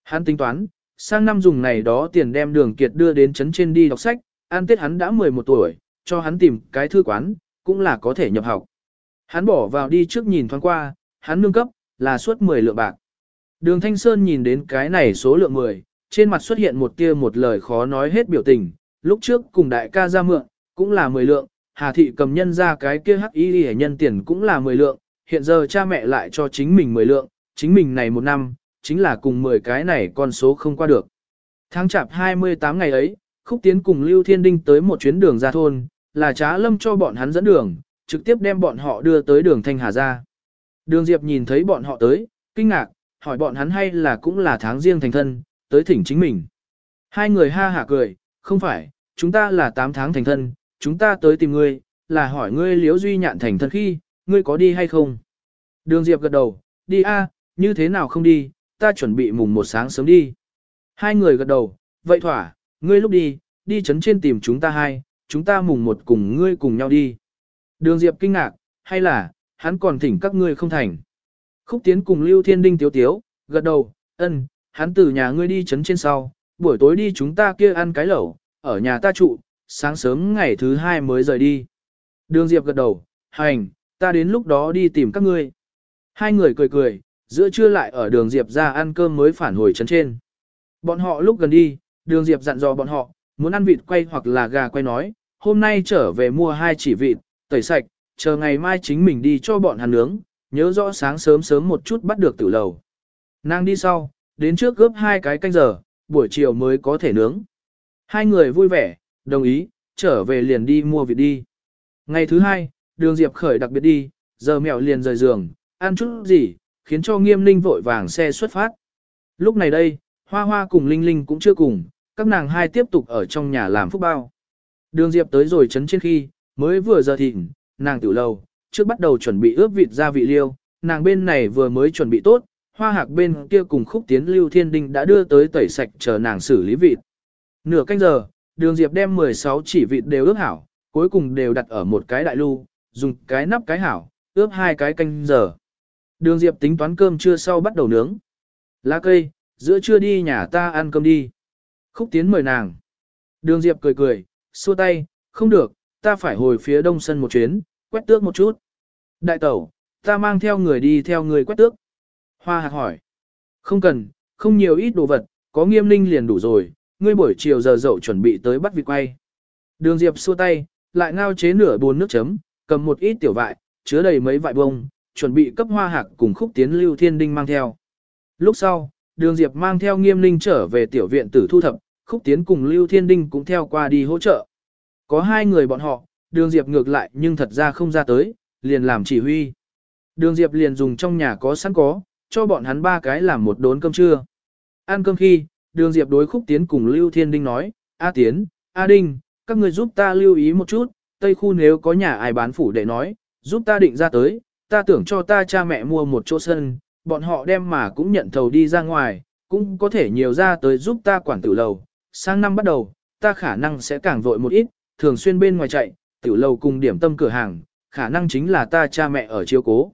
Hắn tính toán, sang năm dùng này đó tiền đem đường kiệt đưa đến trấn trên đi đọc sách, an tết hắn đã 11 tuổi, cho hắn tìm cái thư quán, cũng là có thể nhập học. Hắn bỏ vào đi trước nhìn thoáng qua, hắn nương cấp, là suốt 10 lượng bạc. Đường Thanh Sơn nhìn đến cái này số lượng 10, trên mặt xuất hiện một tia một lời khó nói hết biểu tình, lúc trước cùng đại ca ra mượn, cũng là 10 lượng, Hà Thị cầm nhân ra cái kia hắc y hệ nhân tiền cũng là 10 lượng, hiện giờ cha mẹ lại cho chính mình 10 lượng, chính mình này một năm, chính là cùng 10 cái này con số không qua được. Tháng chạp 28 ngày ấy, Khúc Tiến cùng Lưu Thiên Đinh tới một chuyến đường ra thôn, là trá lâm cho bọn hắn dẫn đường, trực tiếp đem bọn họ đưa tới đường Thanh Hà ra. Đường Diệp nhìn thấy bọn họ tới, kinh ngạc, hỏi bọn hắn hay là cũng là tháng riêng thành thân, tới thỉnh chính mình. Hai người ha hả cười, không phải, chúng ta là 8 tháng thành thân, chúng ta tới tìm ngươi, là hỏi ngươi liếu duy nhạn thành thân khi, ngươi có đi hay không? Đường Diệp gật đầu, đi a, như thế nào không đi, ta chuẩn bị mùng một sáng sớm đi. Hai người gật đầu, vậy thỏa, ngươi lúc đi, đi chấn trên tìm chúng ta hai, chúng ta mùng một cùng ngươi cùng nhau đi. Đường Diệp kinh ngạc, hay là, hắn còn thỉnh các ngươi không thành. Khúc Tiến cùng Lưu Thiên Đinh tiếu tiếu, gật đầu, ân, hắn từ nhà ngươi đi chấn trên sau, buổi tối đi chúng ta kia ăn cái lẩu, ở nhà ta trụ, sáng sớm ngày thứ hai mới rời đi. Đường Diệp gật đầu, hành, ta đến lúc đó đi tìm các ngươi. Hai người cười cười, giữa trưa lại ở đường Diệp ra ăn cơm mới phản hồi chấn trên. Bọn họ lúc gần đi, đường Diệp dặn dò bọn họ, muốn ăn vịt quay hoặc là gà quay nói, hôm nay trở về mua hai chỉ vịt, tẩy sạch, chờ ngày mai chính mình đi cho bọn hắn nướng, nhớ rõ sáng sớm sớm một chút bắt được tử lầu. Nàng đi sau, đến trước gấp hai cái canh giờ, buổi chiều mới có thể nướng. Hai người vui vẻ, đồng ý, trở về liền đi mua vịt đi. Ngày thứ hai, đường Diệp khởi đặc biệt đi, giờ mẹo liền rời giường, ăn chút gì, khiến cho nghiêm linh vội vàng xe xuất phát. Lúc này đây, Hoa Hoa cùng Linh Linh cũng chưa cùng, các nàng hai tiếp tục ở trong nhà làm phúc bao. Đường Diệp tới rồi chấn trên khi, Mới vừa giờ thịnh, nàng tiểu lầu, trước bắt đầu chuẩn bị ướp vịt gia vị liêu, nàng bên này vừa mới chuẩn bị tốt, hoa hạc bên kia cùng khúc tiến lưu thiên đinh đã đưa tới tẩy sạch chờ nàng xử lý vịt. Nửa canh giờ, đường diệp đem 16 chỉ vịt đều ướp hảo, cuối cùng đều đặt ở một cái đại lưu, dùng cái nắp cái hảo, ướp hai cái canh giờ. Đường diệp tính toán cơm trưa sau bắt đầu nướng. Lá cây, giữa trưa đi nhà ta ăn cơm đi. Khúc tiến mời nàng. Đường diệp cười cười, xua tay, không được, ta phải hồi phía đông sân một chuyến, quét tước một chút. Đại tẩu, ta mang theo người đi theo người quét tước. Hoa hạc hỏi. Không cần, không nhiều ít đồ vật, có nghiêm ninh liền đủ rồi, ngươi buổi chiều giờ dậu chuẩn bị tới bắt vịt quay. Đường Diệp xua tay, lại ngao chế nửa bồn nước chấm, cầm một ít tiểu vại, chứa đầy mấy vại bông, chuẩn bị cấp hoa hạc cùng khúc tiến lưu thiên đinh mang theo. Lúc sau, đường Diệp mang theo nghiêm ninh trở về tiểu viện tử thu thập, khúc tiến cùng lưu thiên đinh cũng theo qua đi hỗ trợ. Có hai người bọn họ, đường Diệp ngược lại nhưng thật ra không ra tới, liền làm chỉ huy. Đường Diệp liền dùng trong nhà có sẵn có, cho bọn hắn ba cái làm một đốn cơm trưa. Ăn cơm khi, đường Diệp đối khúc tiến cùng Lưu Thiên Đinh nói, A Tiến, A Đinh, các người giúp ta lưu ý một chút, Tây khu nếu có nhà ai bán phủ để nói, giúp ta định ra tới, ta tưởng cho ta cha mẹ mua một chỗ sân, bọn họ đem mà cũng nhận thầu đi ra ngoài, cũng có thể nhiều ra tới giúp ta quản tử lầu. Sang năm bắt đầu, ta khả năng sẽ càng vội một ít, thường xuyên bên ngoài chạy, tiểu lầu cùng điểm tâm cửa hàng, khả năng chính là ta cha mẹ ở chiếu cố.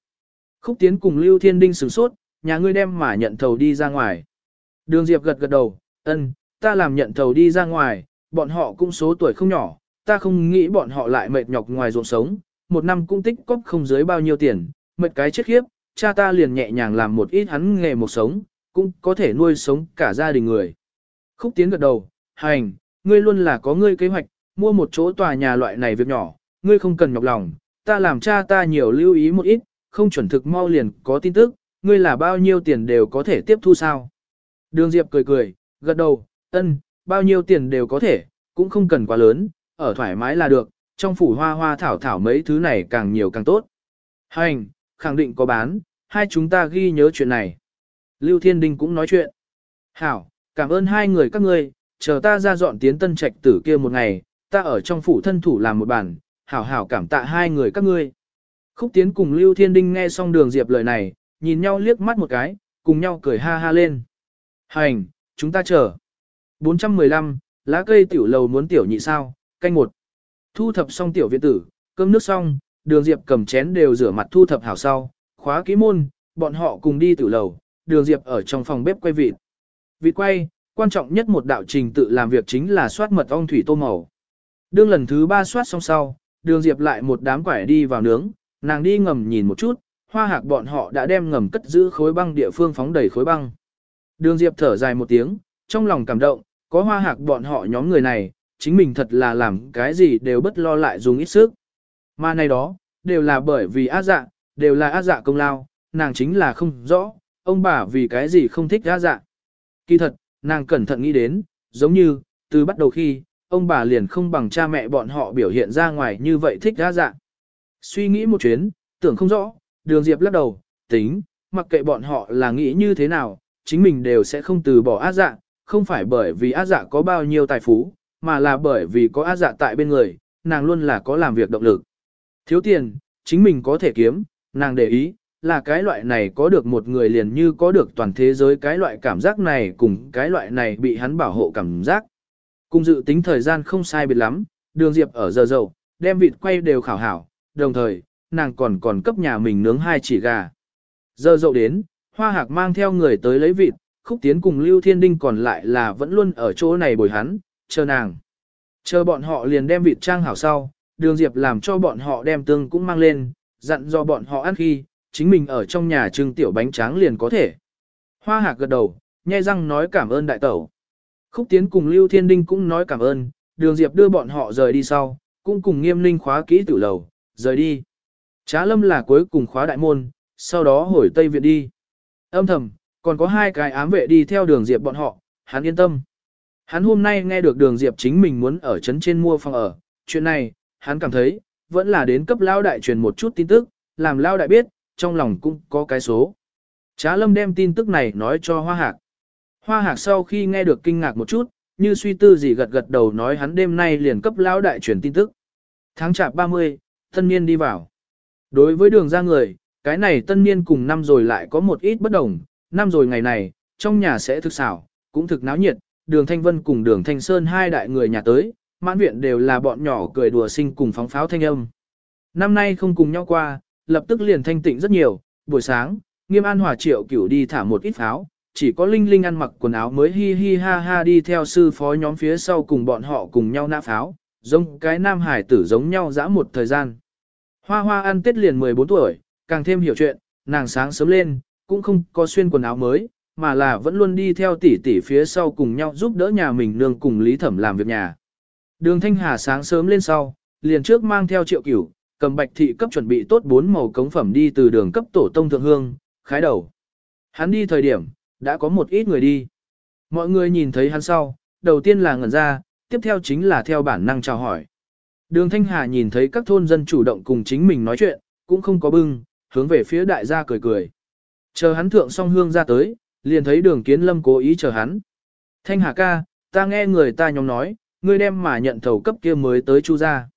Khúc Tiến cùng Lưu Thiên Đinh sửng sốt, nhà ngươi đem mà nhận thầu đi ra ngoài. Đường Diệp gật gật đầu, ân, ta làm nhận thầu đi ra ngoài, bọn họ cũng số tuổi không nhỏ, ta không nghĩ bọn họ lại mệt nhọc ngoài ruộng sống, một năm cũng tích cóp không dưới bao nhiêu tiền, mệt cái chết khiếp, cha ta liền nhẹ nhàng làm một ít hắn nghề một sống, cũng có thể nuôi sống cả gia đình người. Khúc Tiến gật đầu, hành, ngươi luôn là có ngươi kế hoạch, mua một chỗ tòa nhà loại này việc nhỏ, ngươi không cần nhọc lòng, ta làm cha ta nhiều lưu ý một ít, không chuẩn thực mau liền có tin tức, ngươi là bao nhiêu tiền đều có thể tiếp thu sao. Đường Diệp cười cười, gật đầu, ân, bao nhiêu tiền đều có thể, cũng không cần quá lớn, ở thoải mái là được, trong phủ hoa hoa thảo thảo mấy thứ này càng nhiều càng tốt. Hành, khẳng định có bán, hai chúng ta ghi nhớ chuyện này. Lưu Thiên Đinh cũng nói chuyện. Hảo, cảm ơn hai người các ngươi, chờ ta ra dọn tiến tân trạch tử kia một ngày, ta ở trong phủ thân thủ làm một bản, hảo hảo cảm tạ hai người các ngươi. Khúc Tiến cùng Lưu Thiên Đinh nghe xong đường Diệp lời này, nhìn nhau liếc mắt một cái, cùng nhau cười ha ha lên. Hành, chúng ta chờ. 415, lá cây tiểu lầu muốn tiểu nhị sao, canh một. Thu thập xong tiểu viện tử, cơm nước xong, đường Diệp cầm chén đều rửa mặt thu thập hảo sau, khóa ký môn, bọn họ cùng đi tử lầu, đường Diệp ở trong phòng bếp quay vịt. Vịt quay, quan trọng nhất một đạo trình tự làm việc chính là soát mật ong thủy tô màu. Đương lần thứ ba soát xong sau, đường Diệp lại một đám quải đi vào nướng, nàng đi ngầm nhìn một chút, hoa hạc bọn họ đã đem ngầm cất giữ khối băng địa phương phóng đầy khối băng. Đường Diệp thở dài một tiếng, trong lòng cảm động, có hoa hạc bọn họ nhóm người này, chính mình thật là làm cái gì đều bất lo lại dùng ít sức. Mà này đó, đều là bởi vì á dạ, đều là á dạ công lao, nàng chính là không rõ, ông bà vì cái gì không thích á dạ. Kỳ thật, nàng cẩn thận nghĩ đến, giống như, từ bắt đầu khi, ông bà liền không bằng cha mẹ bọn họ biểu hiện ra ngoài như vậy thích á dạ. Suy nghĩ một chuyến, tưởng không rõ, đường diệp lắc đầu, tính, mặc kệ bọn họ là nghĩ như thế nào, chính mình đều sẽ không từ bỏ á dạ, không phải bởi vì á dạ có bao nhiêu tài phú, mà là bởi vì có á dạ tại bên người, nàng luôn là có làm việc động lực. Thiếu tiền, chính mình có thể kiếm, nàng để ý, là cái loại này có được một người liền như có được toàn thế giới cái loại cảm giác này cùng cái loại này bị hắn bảo hộ cảm giác. Cùng dự tính thời gian không sai biệt lắm, đường diệp ở giờ dầu, đem vịt quay đều khảo hảo, đồng thời, nàng còn còn cấp nhà mình nướng hai chỉ gà. Giờ dậu đến, hoa hạc mang theo người tới lấy vịt, khúc tiến cùng Lưu Thiên Đinh còn lại là vẫn luôn ở chỗ này bồi hắn, chờ nàng. Chờ bọn họ liền đem vịt trang hảo sau, đường diệp làm cho bọn họ đem tương cũng mang lên, dặn do bọn họ ăn khi, chính mình ở trong nhà trưng tiểu bánh tráng liền có thể. Hoa hạc gật đầu, nhai răng nói cảm ơn đại tẩu. Khúc tiến cùng Lưu Thiên Đinh cũng nói cảm ơn, đường diệp đưa bọn họ rời đi sau, cũng cùng nghiêm ninh khóa kỹ tử lầu, rời đi. Trá lâm là cuối cùng khóa đại môn, sau đó hồi Tây Viện đi. Âm thầm, còn có hai cái ám vệ đi theo đường Diệp bọn họ, hắn yên tâm. Hắn hôm nay nghe được đường Diệp chính mình muốn ở trấn trên mua phòng ở, chuyện này, hắn cảm thấy, vẫn là đến cấp lao đại truyền một chút tin tức, làm lao đại biết, trong lòng cũng có cái số. Trá lâm đem tin tức này nói cho Hoa Hạc. Hoa Hạc sau khi nghe được kinh ngạc một chút, như suy tư gì gật gật đầu nói hắn đêm nay liền cấp lao đại truyền tin tức. Tháng chạp 30, tân niên đi vào. Đối với đường ra người, cái này tân niên cùng năm rồi lại có một ít bất đồng, năm rồi ngày này, trong nhà sẽ thực xảo, cũng thực náo nhiệt, đường Thanh Vân cùng đường Thanh Sơn hai đại người nhà tới, mãn viện đều là bọn nhỏ cười đùa sinh cùng phóng pháo thanh âm. Năm nay không cùng nhau qua, lập tức liền thanh tịnh rất nhiều, buổi sáng, nghiêm an hòa triệu cửu đi thả một ít pháo, chỉ có Linh Linh ăn mặc quần áo mới hi hi ha ha đi theo sư phó nhóm phía sau cùng bọn họ cùng nhau nã pháo, giống cái nam hải tử giống nhau dã một thời gian. Hoa hoa ăn tết liền 14 tuổi, càng thêm hiểu chuyện, nàng sáng sớm lên, cũng không có xuyên quần áo mới, mà là vẫn luôn đi theo tỷ tỷ phía sau cùng nhau giúp đỡ nhà mình nương cùng Lý Thẩm làm việc nhà. Đường Thanh Hà sáng sớm lên sau, liền trước mang theo triệu cửu, cầm bạch thị cấp chuẩn bị tốt bốn màu cống phẩm đi từ đường cấp tổ tông thượng hương, khái đầu. Hắn đi thời điểm, đã có một ít người đi. Mọi người nhìn thấy hắn sau, đầu tiên là ngẩn ra, tiếp theo chính là theo bản năng chào hỏi. Đường Thanh Hà nhìn thấy các thôn dân chủ động cùng chính mình nói chuyện, cũng không có bưng, hướng về phía đại gia cười cười. Chờ hắn thượng song hương ra tới, liền thấy đường kiến lâm cố ý chờ hắn. Thanh Hà ca, ta nghe người ta nhóm nói, ngươi đem mà nhận thầu cấp kia mới tới chu gia.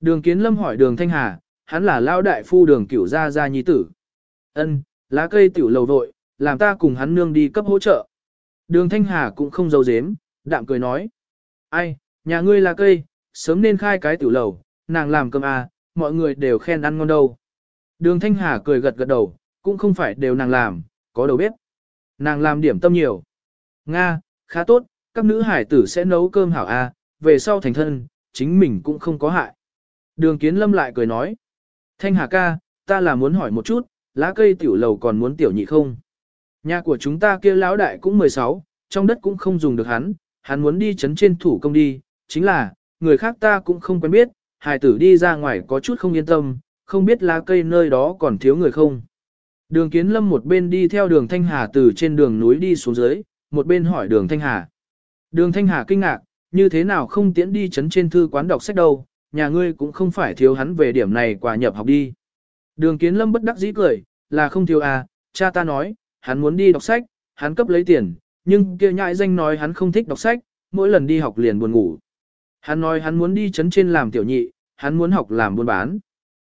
Đường kiến lâm hỏi đường Thanh Hà, hắn là lao đại phu đường cửu gia gia nhi tử. Ân, lá cây tiểu lầu vội, làm ta cùng hắn nương đi cấp hỗ trợ. Đường Thanh Hà cũng không giấu giếm, đạm cười nói. Ai, nhà ngươi là cây, sớm nên khai cái tiểu lầu, nàng làm cơm à, mọi người đều khen ăn ngon đâu. Đường Thanh Hà cười gật gật đầu, cũng không phải đều nàng làm, có đầu bếp. Nàng làm điểm tâm nhiều. Nga, khá tốt, các nữ hải tử sẽ nấu cơm hảo a, à, về sau thành thân, chính mình cũng không có hại. Đường Kiến Lâm lại cười nói. Thanh Hà ca, ta là muốn hỏi một chút, lá cây tiểu lầu còn muốn tiểu nhị không? Nhà của chúng ta kia lão đại cũng 16, trong đất cũng không dùng được hắn, hắn muốn đi chấn trên thủ công đi, chính là, người khác ta cũng không quen biết, hài tử đi ra ngoài có chút không yên tâm, không biết lá cây nơi đó còn thiếu người không. Đường Kiến Lâm một bên đi theo đường Thanh Hà từ trên đường núi đi xuống dưới, một bên hỏi đường Thanh Hà. Đường Thanh Hà kinh ngạc, như thế nào không tiễn đi chấn trên thư quán đọc sách đâu, nhà ngươi cũng không phải thiếu hắn về điểm này quả nhập học đi. Đường Kiến Lâm bất đắc dĩ cười, là không thiếu à, cha ta nói, hắn muốn đi đọc sách, hắn cấp lấy tiền, nhưng kia nhãi danh nói hắn không thích đọc sách, mỗi lần đi học liền buồn ngủ. Hắn nói hắn muốn đi chấn trên làm tiểu nhị, hắn muốn học làm buôn bán.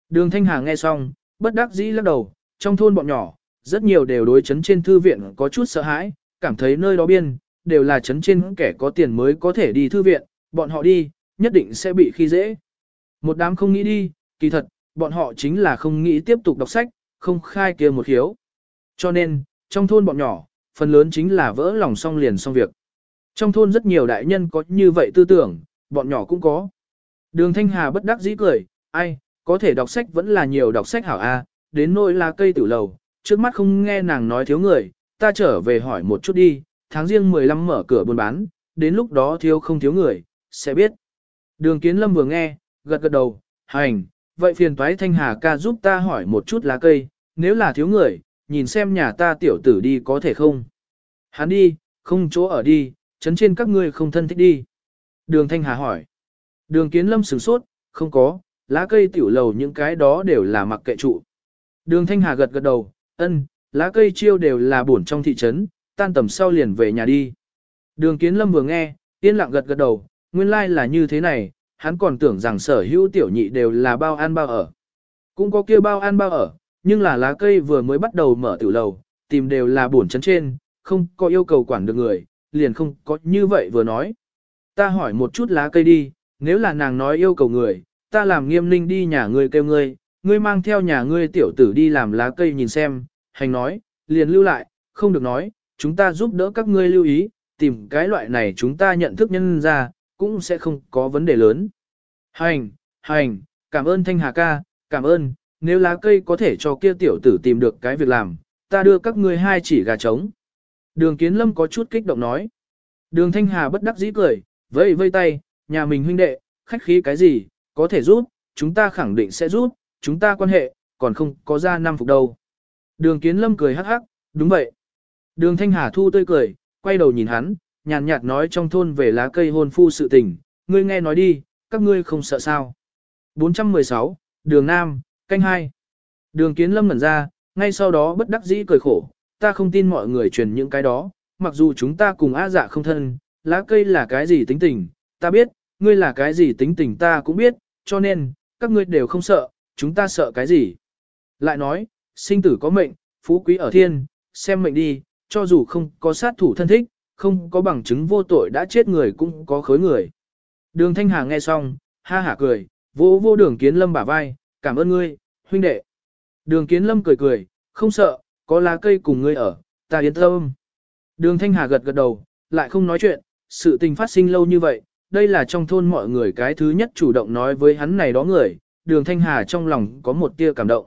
Đường Thanh Hà nghe xong, bất đắc dĩ lắc đầu, trong thôn bọn nhỏ, rất nhiều đều đối chấn trên thư viện có chút sợ hãi, cảm thấy nơi đó biên, đều là chấn trên kẻ có tiền mới có thể đi thư viện, bọn họ đi, nhất định sẽ bị khi dễ. Một đám không nghĩ đi, kỳ thật, bọn họ chính là không nghĩ tiếp tục đọc sách, không khai kia một hiếu. Cho nên, trong thôn bọn nhỏ, phần lớn chính là vỡ lòng xong liền xong việc. Trong thôn rất nhiều đại nhân có như vậy tư tưởng, bọn nhỏ cũng có. Đường Thanh Hà bất đắc dĩ cười, ai, có thể đọc sách vẫn là nhiều đọc sách hảo A, đến nỗi là cây tử lầu, trước mắt không nghe nàng nói thiếu người, ta trở về hỏi một chút đi, tháng riêng 15 mở cửa buôn bán, đến lúc đó thiếu không thiếu người, sẽ biết. Đường Kiến Lâm vừa nghe, gật gật đầu, hành, vậy phiền toái Thanh Hà ca giúp ta hỏi một chút lá cây, nếu là thiếu người, nhìn xem nhà ta tiểu tử đi có thể không. Hắn đi, không chỗ ở đi, chấn trên các ngươi không thân thích đi. Đường Thanh Hà hỏi. Đường Kiến Lâm sửng sốt, không có, lá cây tiểu lầu những cái đó đều là mặc kệ trụ. Đường Thanh Hà gật gật đầu, ân, lá cây chiêu đều là bổn trong thị trấn, tan tầm sau liền về nhà đi. Đường Kiến Lâm vừa nghe, yên lặng gật gật đầu, nguyên lai like là như thế này, hắn còn tưởng rằng sở hữu tiểu nhị đều là bao ăn bao ở. Cũng có kia bao ăn bao ở, nhưng là lá cây vừa mới bắt đầu mở tiểu lầu, tìm đều là bổn trấn trên, không có yêu cầu quản được người, liền không có như vậy vừa nói. Ta hỏi một chút lá cây đi, nếu là nàng nói yêu cầu người, ta làm nghiêm ninh đi nhà người kêu ngươi, ngươi mang theo nhà ngươi tiểu tử đi làm lá cây nhìn xem, hành nói, liền lưu lại, không được nói, chúng ta giúp đỡ các ngươi lưu ý, tìm cái loại này chúng ta nhận thức nhân ra, cũng sẽ không có vấn đề lớn. Hành, hành, cảm ơn Thanh Hà ca, cảm ơn, nếu lá cây có thể cho kia tiểu tử tìm được cái việc làm, ta đưa các ngươi hai chỉ gà trống. Đường Kiến Lâm có chút kích động nói. Đường Thanh Hà bất đắc dĩ cười, vây vây tay, nhà mình huynh đệ, khách khí cái gì, có thể giúp, chúng ta khẳng định sẽ giúp, chúng ta quan hệ, còn không có ra năm phục đâu. Đường Kiến Lâm cười hắc hắc, đúng vậy. Đường Thanh Hà thu tươi cười, quay đầu nhìn hắn, nhàn nhạt nói trong thôn về lá cây hôn phu sự tình, ngươi nghe nói đi, các ngươi không sợ sao. 416, đường Nam, canh hai. Đường Kiến Lâm ngẩn ra, ngay sau đó bất đắc dĩ cười khổ, ta không tin mọi người truyền những cái đó, mặc dù chúng ta cùng á dạ không thân, lá cây là cái gì tính tình, ta biết, ngươi là cái gì tính tình ta cũng biết, cho nên, các ngươi đều không sợ, chúng ta sợ cái gì? Lại nói, sinh tử có mệnh, phú quý ở thiên, xem mệnh đi, cho dù không có sát thủ thân thích, không có bằng chứng vô tội đã chết người cũng có khối người. Đường Thanh Hà nghe xong, ha hả cười, vô vô đường kiến lâm bả vai, cảm ơn ngươi, huynh đệ. Đường kiến lâm cười cười, không sợ, có lá cây cùng ngươi ở, ta yên tâm. Đường Thanh Hà gật gật đầu, lại không nói chuyện, sự tình phát sinh lâu như vậy, đây là trong thôn mọi người cái thứ nhất chủ động nói với hắn này đó người, đường Thanh Hà trong lòng có một tia cảm động.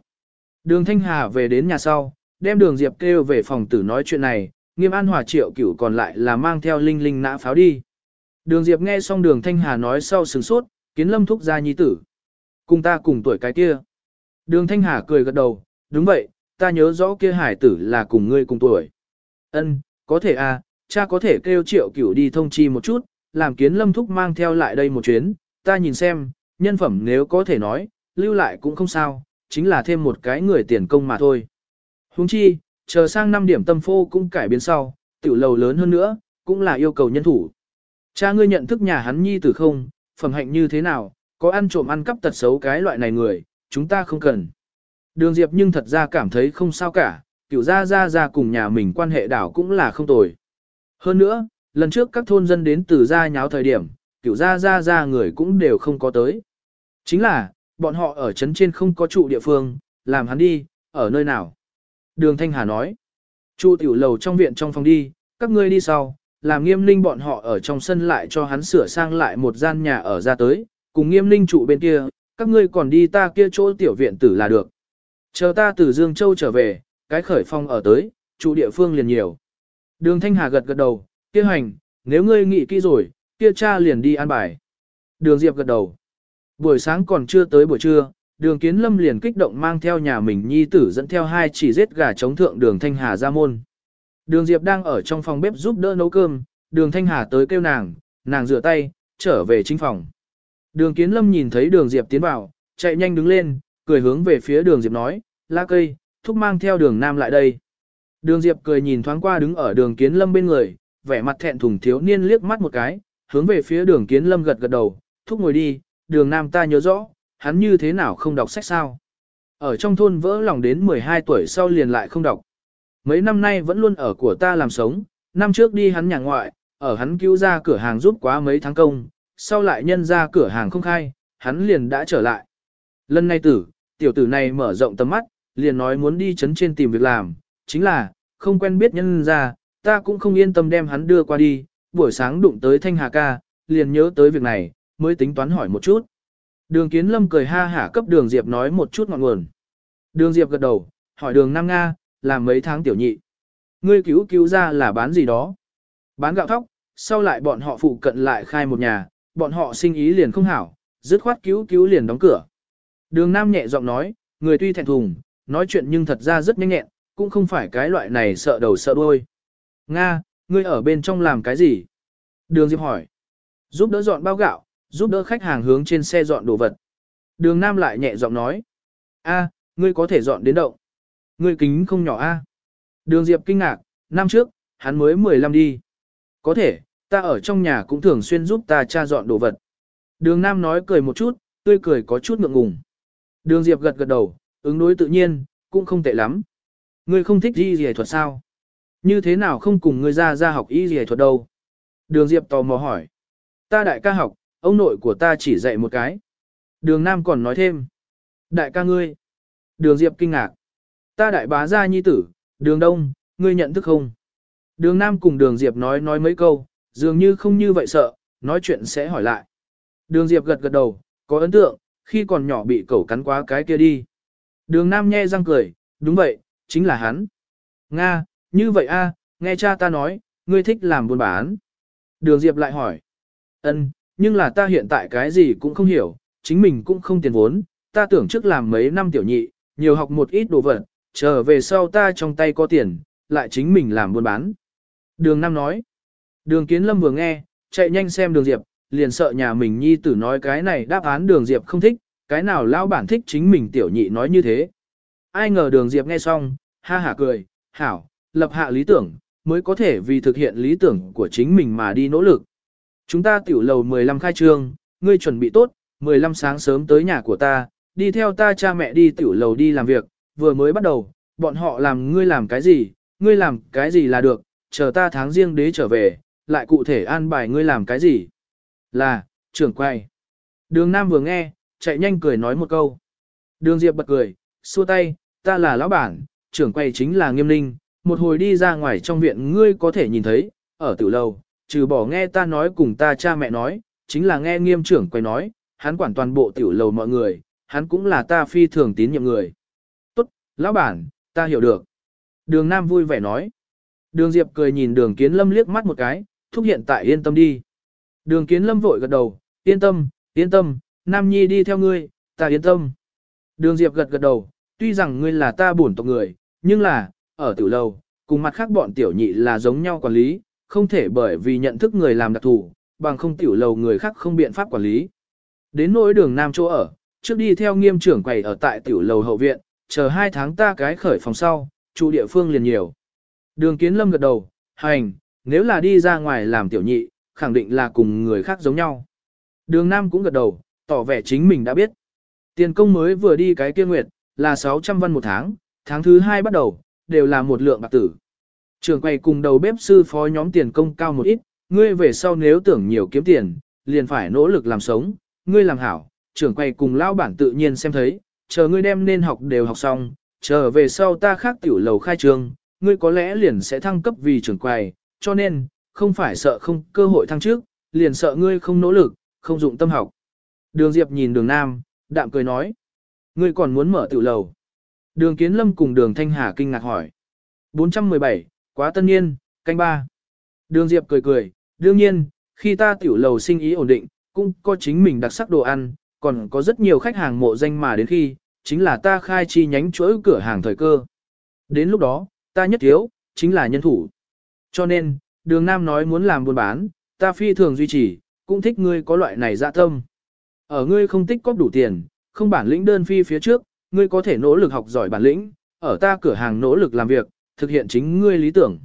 Đường Thanh Hà về đến nhà sau, đem đường Diệp kêu về phòng tử nói chuyện này, nghiêm an hòa triệu cửu còn lại là mang theo linh linh nã pháo đi. Đường Diệp nghe xong đường Thanh Hà nói sau sừng sốt, kiến lâm thúc ra nhi tử. Cùng ta cùng tuổi cái kia. Đường Thanh Hà cười gật đầu, đúng vậy, ta nhớ rõ kia hải tử là cùng ngươi cùng tuổi. Ân, có thể à, cha có thể kêu triệu cửu đi thông chi một chút, làm kiến lâm thúc mang theo lại đây một chuyến, ta nhìn xem, nhân phẩm nếu có thể nói, lưu lại cũng không sao, chính là thêm một cái người tiền công mà thôi. Huống chi, chờ sang năm điểm tâm phô cũng cải biến sau, tiểu lầu lớn hơn nữa, cũng là yêu cầu nhân thủ. Cha ngươi nhận thức nhà hắn nhi tử không, phẩm hạnh như thế nào, có ăn trộm ăn cắp tật xấu cái loại này người, chúng ta không cần. Đường Diệp nhưng thật ra cảm thấy không sao cả, kiểu ra ra ra cùng nhà mình quan hệ đảo cũng là không tồi. Hơn nữa, lần trước các thôn dân đến từ gia nháo thời điểm, cửu ra ra ra người cũng đều không có tới. Chính là, bọn họ ở trấn trên không có trụ địa phương, làm hắn đi, ở nơi nào. Đường Thanh Hà nói, trụ tiểu lầu trong viện trong phòng đi, các ngươi đi sau, làm nghiêm ninh bọn họ ở trong sân lại cho hắn sửa sang lại một gian nhà ở ra tới, cùng nghiêm ninh trụ bên kia, các ngươi còn đi ta kia chỗ tiểu viện tử là được. Chờ ta từ Dương Châu trở về, cái khởi phong ở tới, trụ địa phương liền nhiều. Đường Thanh Hà gật gật đầu, kia hành, nếu ngươi nghĩ kỹ rồi, kia cha liền đi an bài. Đường Diệp gật đầu. Buổi sáng còn chưa tới buổi trưa, đường kiến lâm liền kích động mang theo nhà mình nhi tử dẫn theo hai chỉ giết gà chống thượng đường Thanh Hà ra môn. Đường Diệp đang ở trong phòng bếp giúp đỡ nấu cơm, đường Thanh Hà tới kêu nàng, nàng rửa tay, trở về chính phòng. Đường kiến lâm nhìn thấy đường Diệp tiến vào, chạy nhanh đứng lên, cười hướng về phía đường Diệp nói, lá cây, thúc mang theo đường nam lại đây. Đường Diệp cười nhìn thoáng qua đứng ở đường kiến lâm bên người, vẻ mặt thẹn thùng thiếu niên liếc mắt một cái, hướng về phía đường kiến lâm gật gật đầu, thúc ngồi đi, đường nam ta nhớ rõ, hắn như thế nào không đọc sách sao. Ở trong thôn vỡ lòng đến 12 tuổi sau liền lại không đọc. Mấy năm nay vẫn luôn ở của ta làm sống, năm trước đi hắn nhà ngoại, ở hắn cứu ra cửa hàng giúp quá mấy tháng công, sau lại nhân ra cửa hàng không khai, hắn liền đã trở lại. Lần này tử, tiểu tử này mở rộng tầm mắt, liền nói muốn đi chấn trên tìm việc làm, chính là, không quen biết nhân ra, ta cũng không yên tâm đem hắn đưa qua đi, buổi sáng đụng tới Thanh Hà ca, liền nhớ tới việc này, mới tính toán hỏi một chút. Đường Kiến Lâm cười ha hả cấp Đường Diệp nói một chút ngọn nguồn. Đường Diệp gật đầu, hỏi Đường Nam Nga, làm mấy tháng tiểu nhị. Ngươi cứu cứu ra là bán gì đó? Bán gạo thóc, sau lại bọn họ phụ cận lại khai một nhà, bọn họ sinh ý liền không hảo, dứt khoát cứu cứu liền đóng cửa. Đường Nam nhẹ giọng nói, người tuy thẹn thùng, nói chuyện nhưng thật ra rất nhanh nhẹn, cũng không phải cái loại này sợ đầu sợ đuôi. Nga, ngươi ở bên trong làm cái gì? Đường Diệp hỏi. Giúp đỡ dọn bao gạo, giúp đỡ khách hàng hướng trên xe dọn đồ vật. Đường Nam lại nhẹ giọng nói. A, ngươi có thể dọn đến động. Ngươi kính không nhỏ a. Đường Diệp kinh ngạc, năm trước, hắn mới 15 đi. Có thể, ta ở trong nhà cũng thường xuyên giúp ta cha dọn đồ vật. Đường Nam nói cười một chút, tươi cười có chút ngượng ngùng. Đường Diệp gật gật đầu, ứng đối tự nhiên, cũng không tệ lắm. Ngươi không thích gì gì thuật sao? Như thế nào không cùng ngươi ra ra học y gì thuật đâu? Đường Diệp tò mò hỏi. Ta đại ca học, ông nội của ta chỉ dạy một cái. Đường Nam còn nói thêm. Đại ca ngươi. Đường Diệp kinh ngạc. Ta đại bá gia nhi tử, đường Đông, ngươi nhận thức không? Đường Nam cùng đường Diệp nói nói mấy câu, dường như không như vậy sợ, nói chuyện sẽ hỏi lại. Đường Diệp gật gật đầu, có ấn tượng, khi còn nhỏ bị cẩu cắn quá cái kia đi. Đường Nam nhe răng cười, đúng vậy, chính là hắn. Nga, như vậy a, nghe cha ta nói, ngươi thích làm buôn bán. Đường Diệp lại hỏi. Ân, nhưng là ta hiện tại cái gì cũng không hiểu, chính mình cũng không tiền vốn, ta tưởng trước làm mấy năm tiểu nhị, nhiều học một ít đồ vật, trở về sau ta trong tay có tiền, lại chính mình làm buôn bán. Đường Nam nói. Đường Kiến Lâm vừa nghe, chạy nhanh xem đường Diệp, liền sợ nhà mình nhi tử nói cái này đáp án đường Diệp không thích, cái nào lão bản thích chính mình tiểu nhị nói như thế. Ai ngờ đường Diệp nghe xong, ha hả cười, hảo, lập hạ lý tưởng, mới có thể vì thực hiện lý tưởng của chính mình mà đi nỗ lực. Chúng ta tiểu lầu 15 khai trương, ngươi chuẩn bị tốt, 15 sáng sớm tới nhà của ta, đi theo ta cha mẹ đi tiểu lầu đi làm việc, vừa mới bắt đầu, bọn họ làm ngươi làm cái gì, ngươi làm cái gì là được, chờ ta tháng riêng đế trở về, lại cụ thể an bài ngươi làm cái gì. Là, trưởng quay. Đường Nam vừa nghe, chạy nhanh cười nói một câu. Đường Diệp bật cười, xua tay, ta là lão bản, trưởng quay chính là nghiêm ninh, một hồi đi ra ngoài trong viện ngươi có thể nhìn thấy, ở tiểu lầu, trừ bỏ nghe ta nói cùng ta cha mẹ nói, chính là nghe nghiêm trưởng quay nói, hắn quản toàn bộ tiểu lầu mọi người, hắn cũng là ta phi thường tín nhiệm người. Tốt, lão bản, ta hiểu được. Đường Nam vui vẻ nói. Đường Diệp cười nhìn đường kiến lâm liếc mắt một cái, thúc hiện tại yên tâm đi. Đường kiến lâm vội gật đầu, yên tâm, yên tâm, Nam Nhi đi theo ngươi, ta yên tâm. Đường Diệp gật gật đầu, tuy rằng ngươi là ta bổn tộc người, nhưng là, ở tiểu lầu, cùng mặt khác bọn tiểu nhị là giống nhau quản lý, không thể bởi vì nhận thức người làm đặc thù, bằng không tiểu lầu người khác không biện pháp quản lý. Đến nỗi đường Nam chỗ ở, trước đi theo nghiêm trưởng quầy ở tại tiểu lầu hậu viện, chờ hai tháng ta cái khởi phòng sau, chủ địa phương liền nhiều. Đường kiến lâm gật đầu, hành, nếu là đi ra ngoài làm tiểu nhị, khẳng định là cùng người khác giống nhau. Đường Nam cũng gật đầu, tỏ vẻ chính mình đã biết. Tiền công mới vừa đi cái kia nguyệt, là 600 văn một tháng, tháng thứ hai bắt đầu, đều là một lượng bạc tử. Trường quay cùng đầu bếp sư phó nhóm tiền công cao một ít, ngươi về sau nếu tưởng nhiều kiếm tiền, liền phải nỗ lực làm sống, ngươi làm hảo, trưởng quay cùng lao bản tự nhiên xem thấy, chờ ngươi đem nên học đều học xong, chờ về sau ta khác tiểu lầu khai trương, ngươi có lẽ liền sẽ thăng cấp vì trưởng quầy, cho nên, không phải sợ không cơ hội thăng trước, liền sợ ngươi không nỗ lực, không dụng tâm học. Đường Diệp nhìn đường Nam, đạm cười nói, ngươi còn muốn mở tiểu lầu. Đường Kiến Lâm cùng đường Thanh Hà kinh ngạc hỏi. 417, quá tân niên, canh ba. Đường Diệp cười cười, đương nhiên, khi ta tiểu lầu sinh ý ổn định, cũng có chính mình đặc sắc đồ ăn, còn có rất nhiều khách hàng mộ danh mà đến khi, chính là ta khai chi nhánh chuỗi cửa hàng thời cơ. Đến lúc đó, ta nhất thiếu, chính là nhân thủ. Cho nên, đường Nam nói muốn làm buôn bán, ta phi thường duy trì, cũng thích ngươi có loại này dạ tâm. Ở ngươi không tích cóp đủ tiền, không bản lĩnh đơn phi phía trước, ngươi có thể nỗ lực học giỏi bản lĩnh, ở ta cửa hàng nỗ lực làm việc, thực hiện chính ngươi lý tưởng.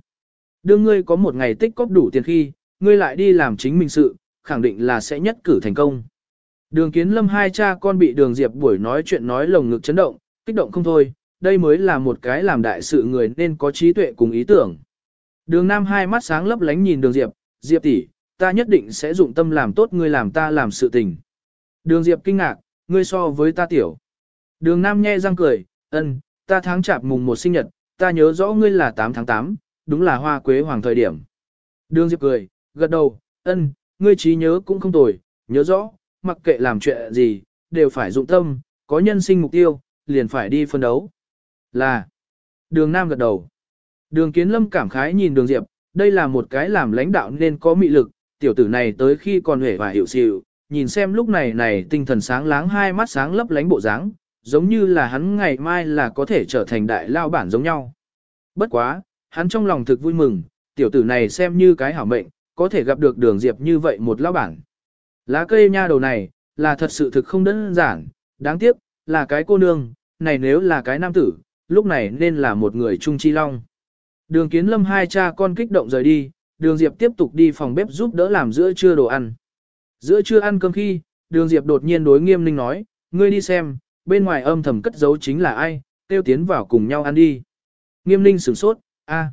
Đương ngươi có một ngày tích cóp đủ tiền khi, ngươi lại đi làm chính mình sự, khẳng định là sẽ nhất cử thành công. Đường kiến lâm hai cha con bị đường diệp buổi nói chuyện nói lồng ngực chấn động, kích động không thôi, đây mới là một cái làm đại sự người nên có trí tuệ cùng ý tưởng. Đường nam hai mắt sáng lấp lánh nhìn đường diệp, diệp tỷ, ta nhất định sẽ dụng tâm làm tốt ngươi làm ta làm sự tình. Đường diệp kinh ngạc, ngươi so với ta tiểu. Đường nam nhe răng cười, ân, ta tháng chạp mùng một sinh nhật, ta nhớ rõ ngươi là 8 tháng 8, đúng là hoa quế hoàng thời điểm. Đường diệp cười, gật đầu, ân, ngươi trí nhớ cũng không tồi, nhớ rõ, mặc kệ làm chuyện gì, đều phải dụng tâm, có nhân sinh mục tiêu, liền phải đi phân đấu. Là, đường Nam gật đầu. Đường Kiến Lâm cảm khái nhìn đường Diệp, đây là một cái làm lãnh đạo nên có mị lực, tiểu tử này tới khi còn hề và hiểu xịu, nhìn xem lúc này này tinh thần sáng láng hai mắt sáng lấp lánh bộ dáng, giống như là hắn ngày mai là có thể trở thành đại lao bản giống nhau. Bất quá, hắn trong lòng thực vui mừng, tiểu tử này xem như cái hảo mệnh, có thể gặp được đường Diệp như vậy một lao bản. Lá cây nha đầu này, là thật sự thực không đơn giản, đáng tiếc, là cái cô nương, này nếu là cái nam tử, lúc này nên là một người trung chi long. Đường kiến lâm hai cha con kích động rời đi, đường Diệp tiếp tục đi phòng bếp giúp đỡ làm giữa trưa đồ ăn. Giữa trưa ăn cơm khi, đường Diệp đột nhiên đối nghiêm ninh nói, ngươi đi xem, bên ngoài âm thầm cất giấu chính là ai, tiêu tiến vào cùng nhau ăn đi. Nghiêm ninh sửng sốt, a,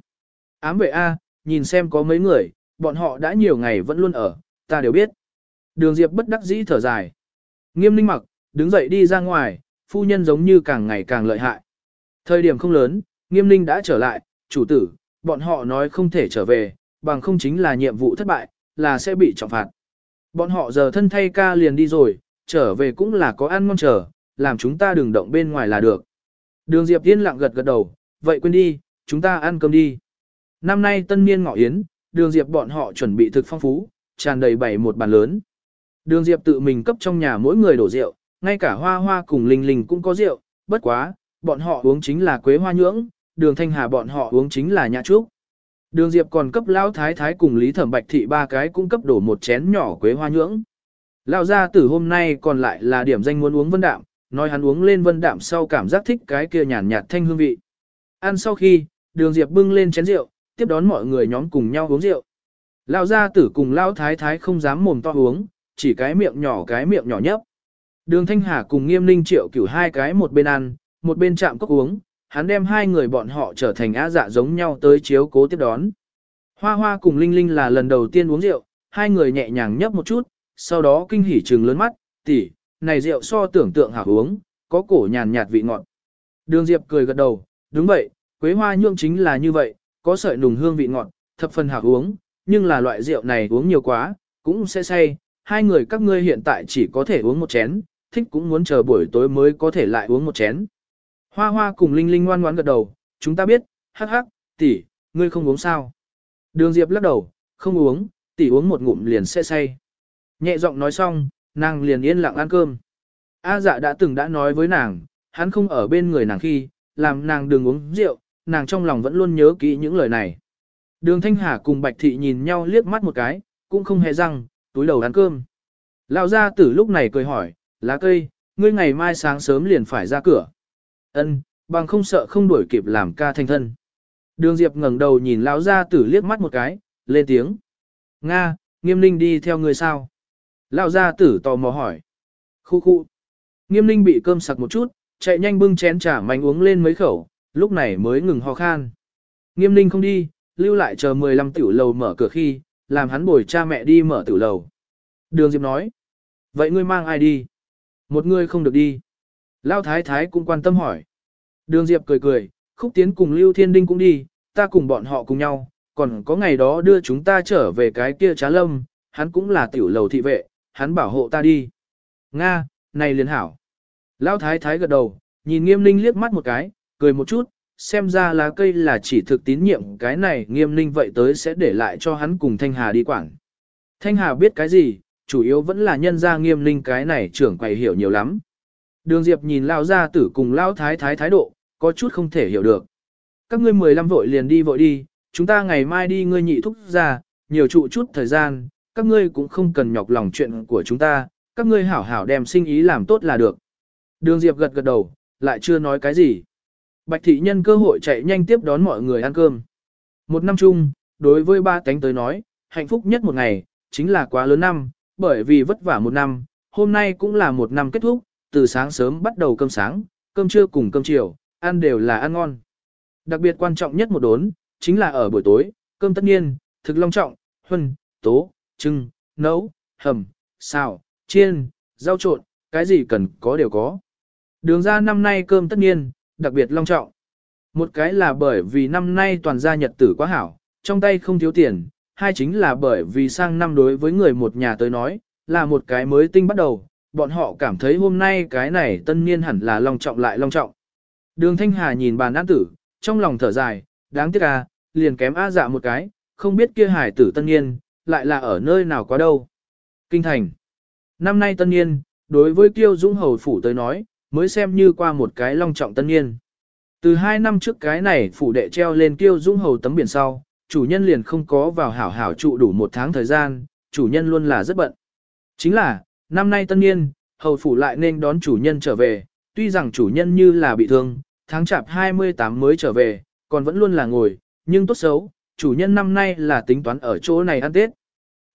ám vệ a, nhìn xem có mấy người, bọn họ đã nhiều ngày vẫn luôn ở, ta đều biết. Đường Diệp bất đắc dĩ thở dài. Nghiêm ninh mặc, đứng dậy đi ra ngoài, phu nhân giống như càng ngày càng lợi hại. Thời điểm không lớn, nghiêm ninh đã trở lại, chủ tử, bọn họ nói không thể trở về, bằng không chính là nhiệm vụ thất bại, là sẽ bị trọng phạt. Bọn họ giờ thân thay ca liền đi rồi, trở về cũng là có ăn ngon chờ, làm chúng ta đừng động bên ngoài là được. Đường Diệp yên lặng gật gật đầu, vậy quên đi, chúng ta ăn cơm đi. Năm nay tân niên ngọ yến, đường Diệp bọn họ chuẩn bị thực phong phú, tràn đầy bảy một bàn lớn. Đường Diệp tự mình cấp trong nhà mỗi người đổ rượu, ngay cả hoa hoa cùng linh linh cũng có rượu, bất quá, bọn họ uống chính là quế hoa nhưỡng, đường thanh hà bọn họ uống chính là nhã trúc. Đường Diệp còn cấp lão thái thái cùng Lý Thẩm Bạch thị ba cái cũng cấp đổ một chén nhỏ quế hoa nhưỡng. Lão gia tử hôm nay còn lại là điểm danh muốn uống vân đạm, nói hắn uống lên vân đạm sau cảm giác thích cái kia nhàn nhạt thanh hương vị. Ăn sau khi, Đường Diệp bưng lên chén rượu, tiếp đón mọi người nhóm cùng nhau uống rượu. Lão gia tử cùng lão thái thái không dám mồm to uống, chỉ cái miệng nhỏ cái miệng nhỏ nhấp. Đường Thanh Hà cùng Nghiêm Ninh Triệu cửu hai cái một bên ăn, một bên chạm cốc uống, hắn đem hai người bọn họ trở thành á dạ giống nhau tới chiếu cố tiếp đón. Hoa Hoa cùng Linh Linh là lần đầu tiên uống rượu, hai người nhẹ nhàng nhấp một chút, sau đó kinh hỉ trừng lớn mắt, tỷ, này rượu so tưởng tượng hảo uống, có cổ nhàn nhạt vị ngọt. Đường Diệp cười gật đầu, đúng vậy, quế hoa nhượng chính là như vậy, có sợi nùng hương vị ngọt, thập phần hảo uống, nhưng là loại rượu này uống nhiều quá, cũng sẽ say, hai người các ngươi hiện tại chỉ có thể uống một chén, thích cũng muốn chờ buổi tối mới có thể lại uống một chén. Hoa hoa cùng Linh Linh ngoan ngoãn gật đầu, chúng ta biết, hắc hắc, tỷ, ngươi không uống sao. Đường Diệp lắc đầu, không uống, tỷ uống một ngụm liền sẽ say. Nhẹ giọng nói xong, nàng liền yên lặng ăn cơm. A dạ đã từng đã nói với nàng, hắn không ở bên người nàng khi, làm nàng đừng uống rượu, nàng trong lòng vẫn luôn nhớ kỹ những lời này. Đường Thanh Hà cùng Bạch Thị nhìn nhau liếc mắt một cái, cũng không hề răng, túi đầu ăn cơm. Lão gia tử lúc này cười hỏi, lá cây, ngươi ngày mai sáng sớm liền phải ra cửa. Ân, bằng không sợ không đuổi kịp làm ca thanh thân. Đường Diệp ngẩng đầu nhìn lão gia tử liếc mắt một cái, lên tiếng. Nga, nghiêm ninh đi theo người sao? Lão gia tử tò mò hỏi. Khu khu. Nghiêm ninh bị cơm sặc một chút, chạy nhanh bưng chén trà mạnh uống lên mấy khẩu, lúc này mới ngừng ho khan. Nghiêm ninh không đi, lưu lại chờ 15 tiểu lầu mở cửa khi, làm hắn bồi cha mẹ đi mở tiểu lầu. Đường Diệp nói. Vậy ngươi mang ai đi? Một người không được đi. Lão thái thái cũng quan tâm hỏi. Đường Diệp cười cười, khúc tiến cùng Lưu Thiên Đinh cũng đi, ta cùng bọn họ cùng nhau, còn có ngày đó đưa chúng ta trở về cái kia trá lâm, hắn cũng là tiểu lầu thị vệ, hắn bảo hộ ta đi. Nga, này liền hảo. Lão thái thái gật đầu, nhìn nghiêm ninh liếc mắt một cái, cười một chút, xem ra lá cây là chỉ thực tín nhiệm cái này nghiêm ninh vậy tới sẽ để lại cho hắn cùng Thanh Hà đi quảng. Thanh Hà biết cái gì, chủ yếu vẫn là nhân ra nghiêm ninh cái này trưởng quầy hiểu nhiều lắm. Đường Diệp nhìn Lão gia tử cùng Lão thái thái thái độ, có chút không thể hiểu được. Các ngươi 15 vội liền đi vội đi, chúng ta ngày mai đi ngươi nhị thúc ra, nhiều trụ chút thời gian, các ngươi cũng không cần nhọc lòng chuyện của chúng ta, các ngươi hảo hảo đem sinh ý làm tốt là được. Đường Diệp gật gật đầu, lại chưa nói cái gì. Bạch thị nhân cơ hội chạy nhanh tiếp đón mọi người ăn cơm. Một năm chung, đối với ba tánh tới nói, hạnh phúc nhất một ngày, chính là quá lớn năm, bởi vì vất vả một năm, hôm nay cũng là một năm kết thúc, từ sáng sớm bắt đầu cơm sáng, cơm trưa cùng cơm chiều, ăn đều là ăn ngon. Đặc biệt quan trọng nhất một đốn, chính là ở buổi tối, cơm tất nhiên, thực long trọng, huân, tố, trưng, nấu, hầm, xào, chiên, rau trộn, cái gì cần có đều có. Đường ra năm nay cơm tất nhiên, đặc biệt long trọng. Một cái là bởi vì năm nay toàn gia nhật tử quá hảo, trong tay không thiếu tiền, hai chính là bởi vì sang năm đối với người một nhà tới nói, là một cái mới tinh bắt đầu, bọn họ cảm thấy hôm nay cái này tân niên hẳn là long trọng lại long trọng. Đường Thanh Hà nhìn bàn ăn tử, trong lòng thở dài, đáng tiếc à, liền kém A dạ một cái, không biết kia hải tử tân niên, lại là ở nơi nào quá đâu. Kinh thành. Năm nay tân niên, đối với Tiêu Dũng Hầu Phủ tới nói, mới xem như qua một cái long trọng tân niên. Từ hai năm trước cái này phủ đệ treo lên Tiêu Dũng Hầu tấm biển sau, chủ nhân liền không có vào hảo hảo trụ đủ một tháng thời gian, chủ nhân luôn là rất bận. Chính là, năm nay tân niên, Hầu Phủ lại nên đón chủ nhân trở về, tuy rằng chủ nhân như là bị thương, tháng chạp 28 mới trở về, còn vẫn luôn là ngồi, nhưng tốt xấu, chủ nhân năm nay là tính toán ở chỗ này ăn Tết.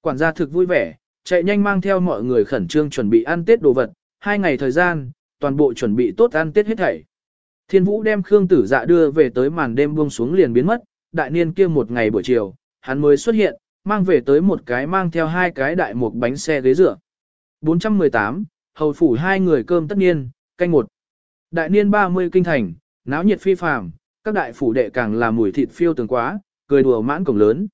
Quản gia thực vui vẻ, chạy nhanh mang theo mọi người khẩn trương chuẩn bị ăn Tết đồ vật, hai ngày thời gian, toàn bộ chuẩn bị tốt ăn Tết hết thảy. Thiên Vũ đem Khương Tử Dạ đưa về tới màn đêm buông xuống liền biến mất, đại niên kia một ngày buổi chiều, hắn mới xuất hiện, mang về tới một cái mang theo hai cái đại một bánh xe ghế dựa. 418, hầu phủ hai người cơm tất niên, canh một. Đại niên 30 kinh thành, náo nhiệt phi phàm, các đại phủ đệ càng là mùi thịt phiêu tường quá, cười đùa mãn cổng lớn.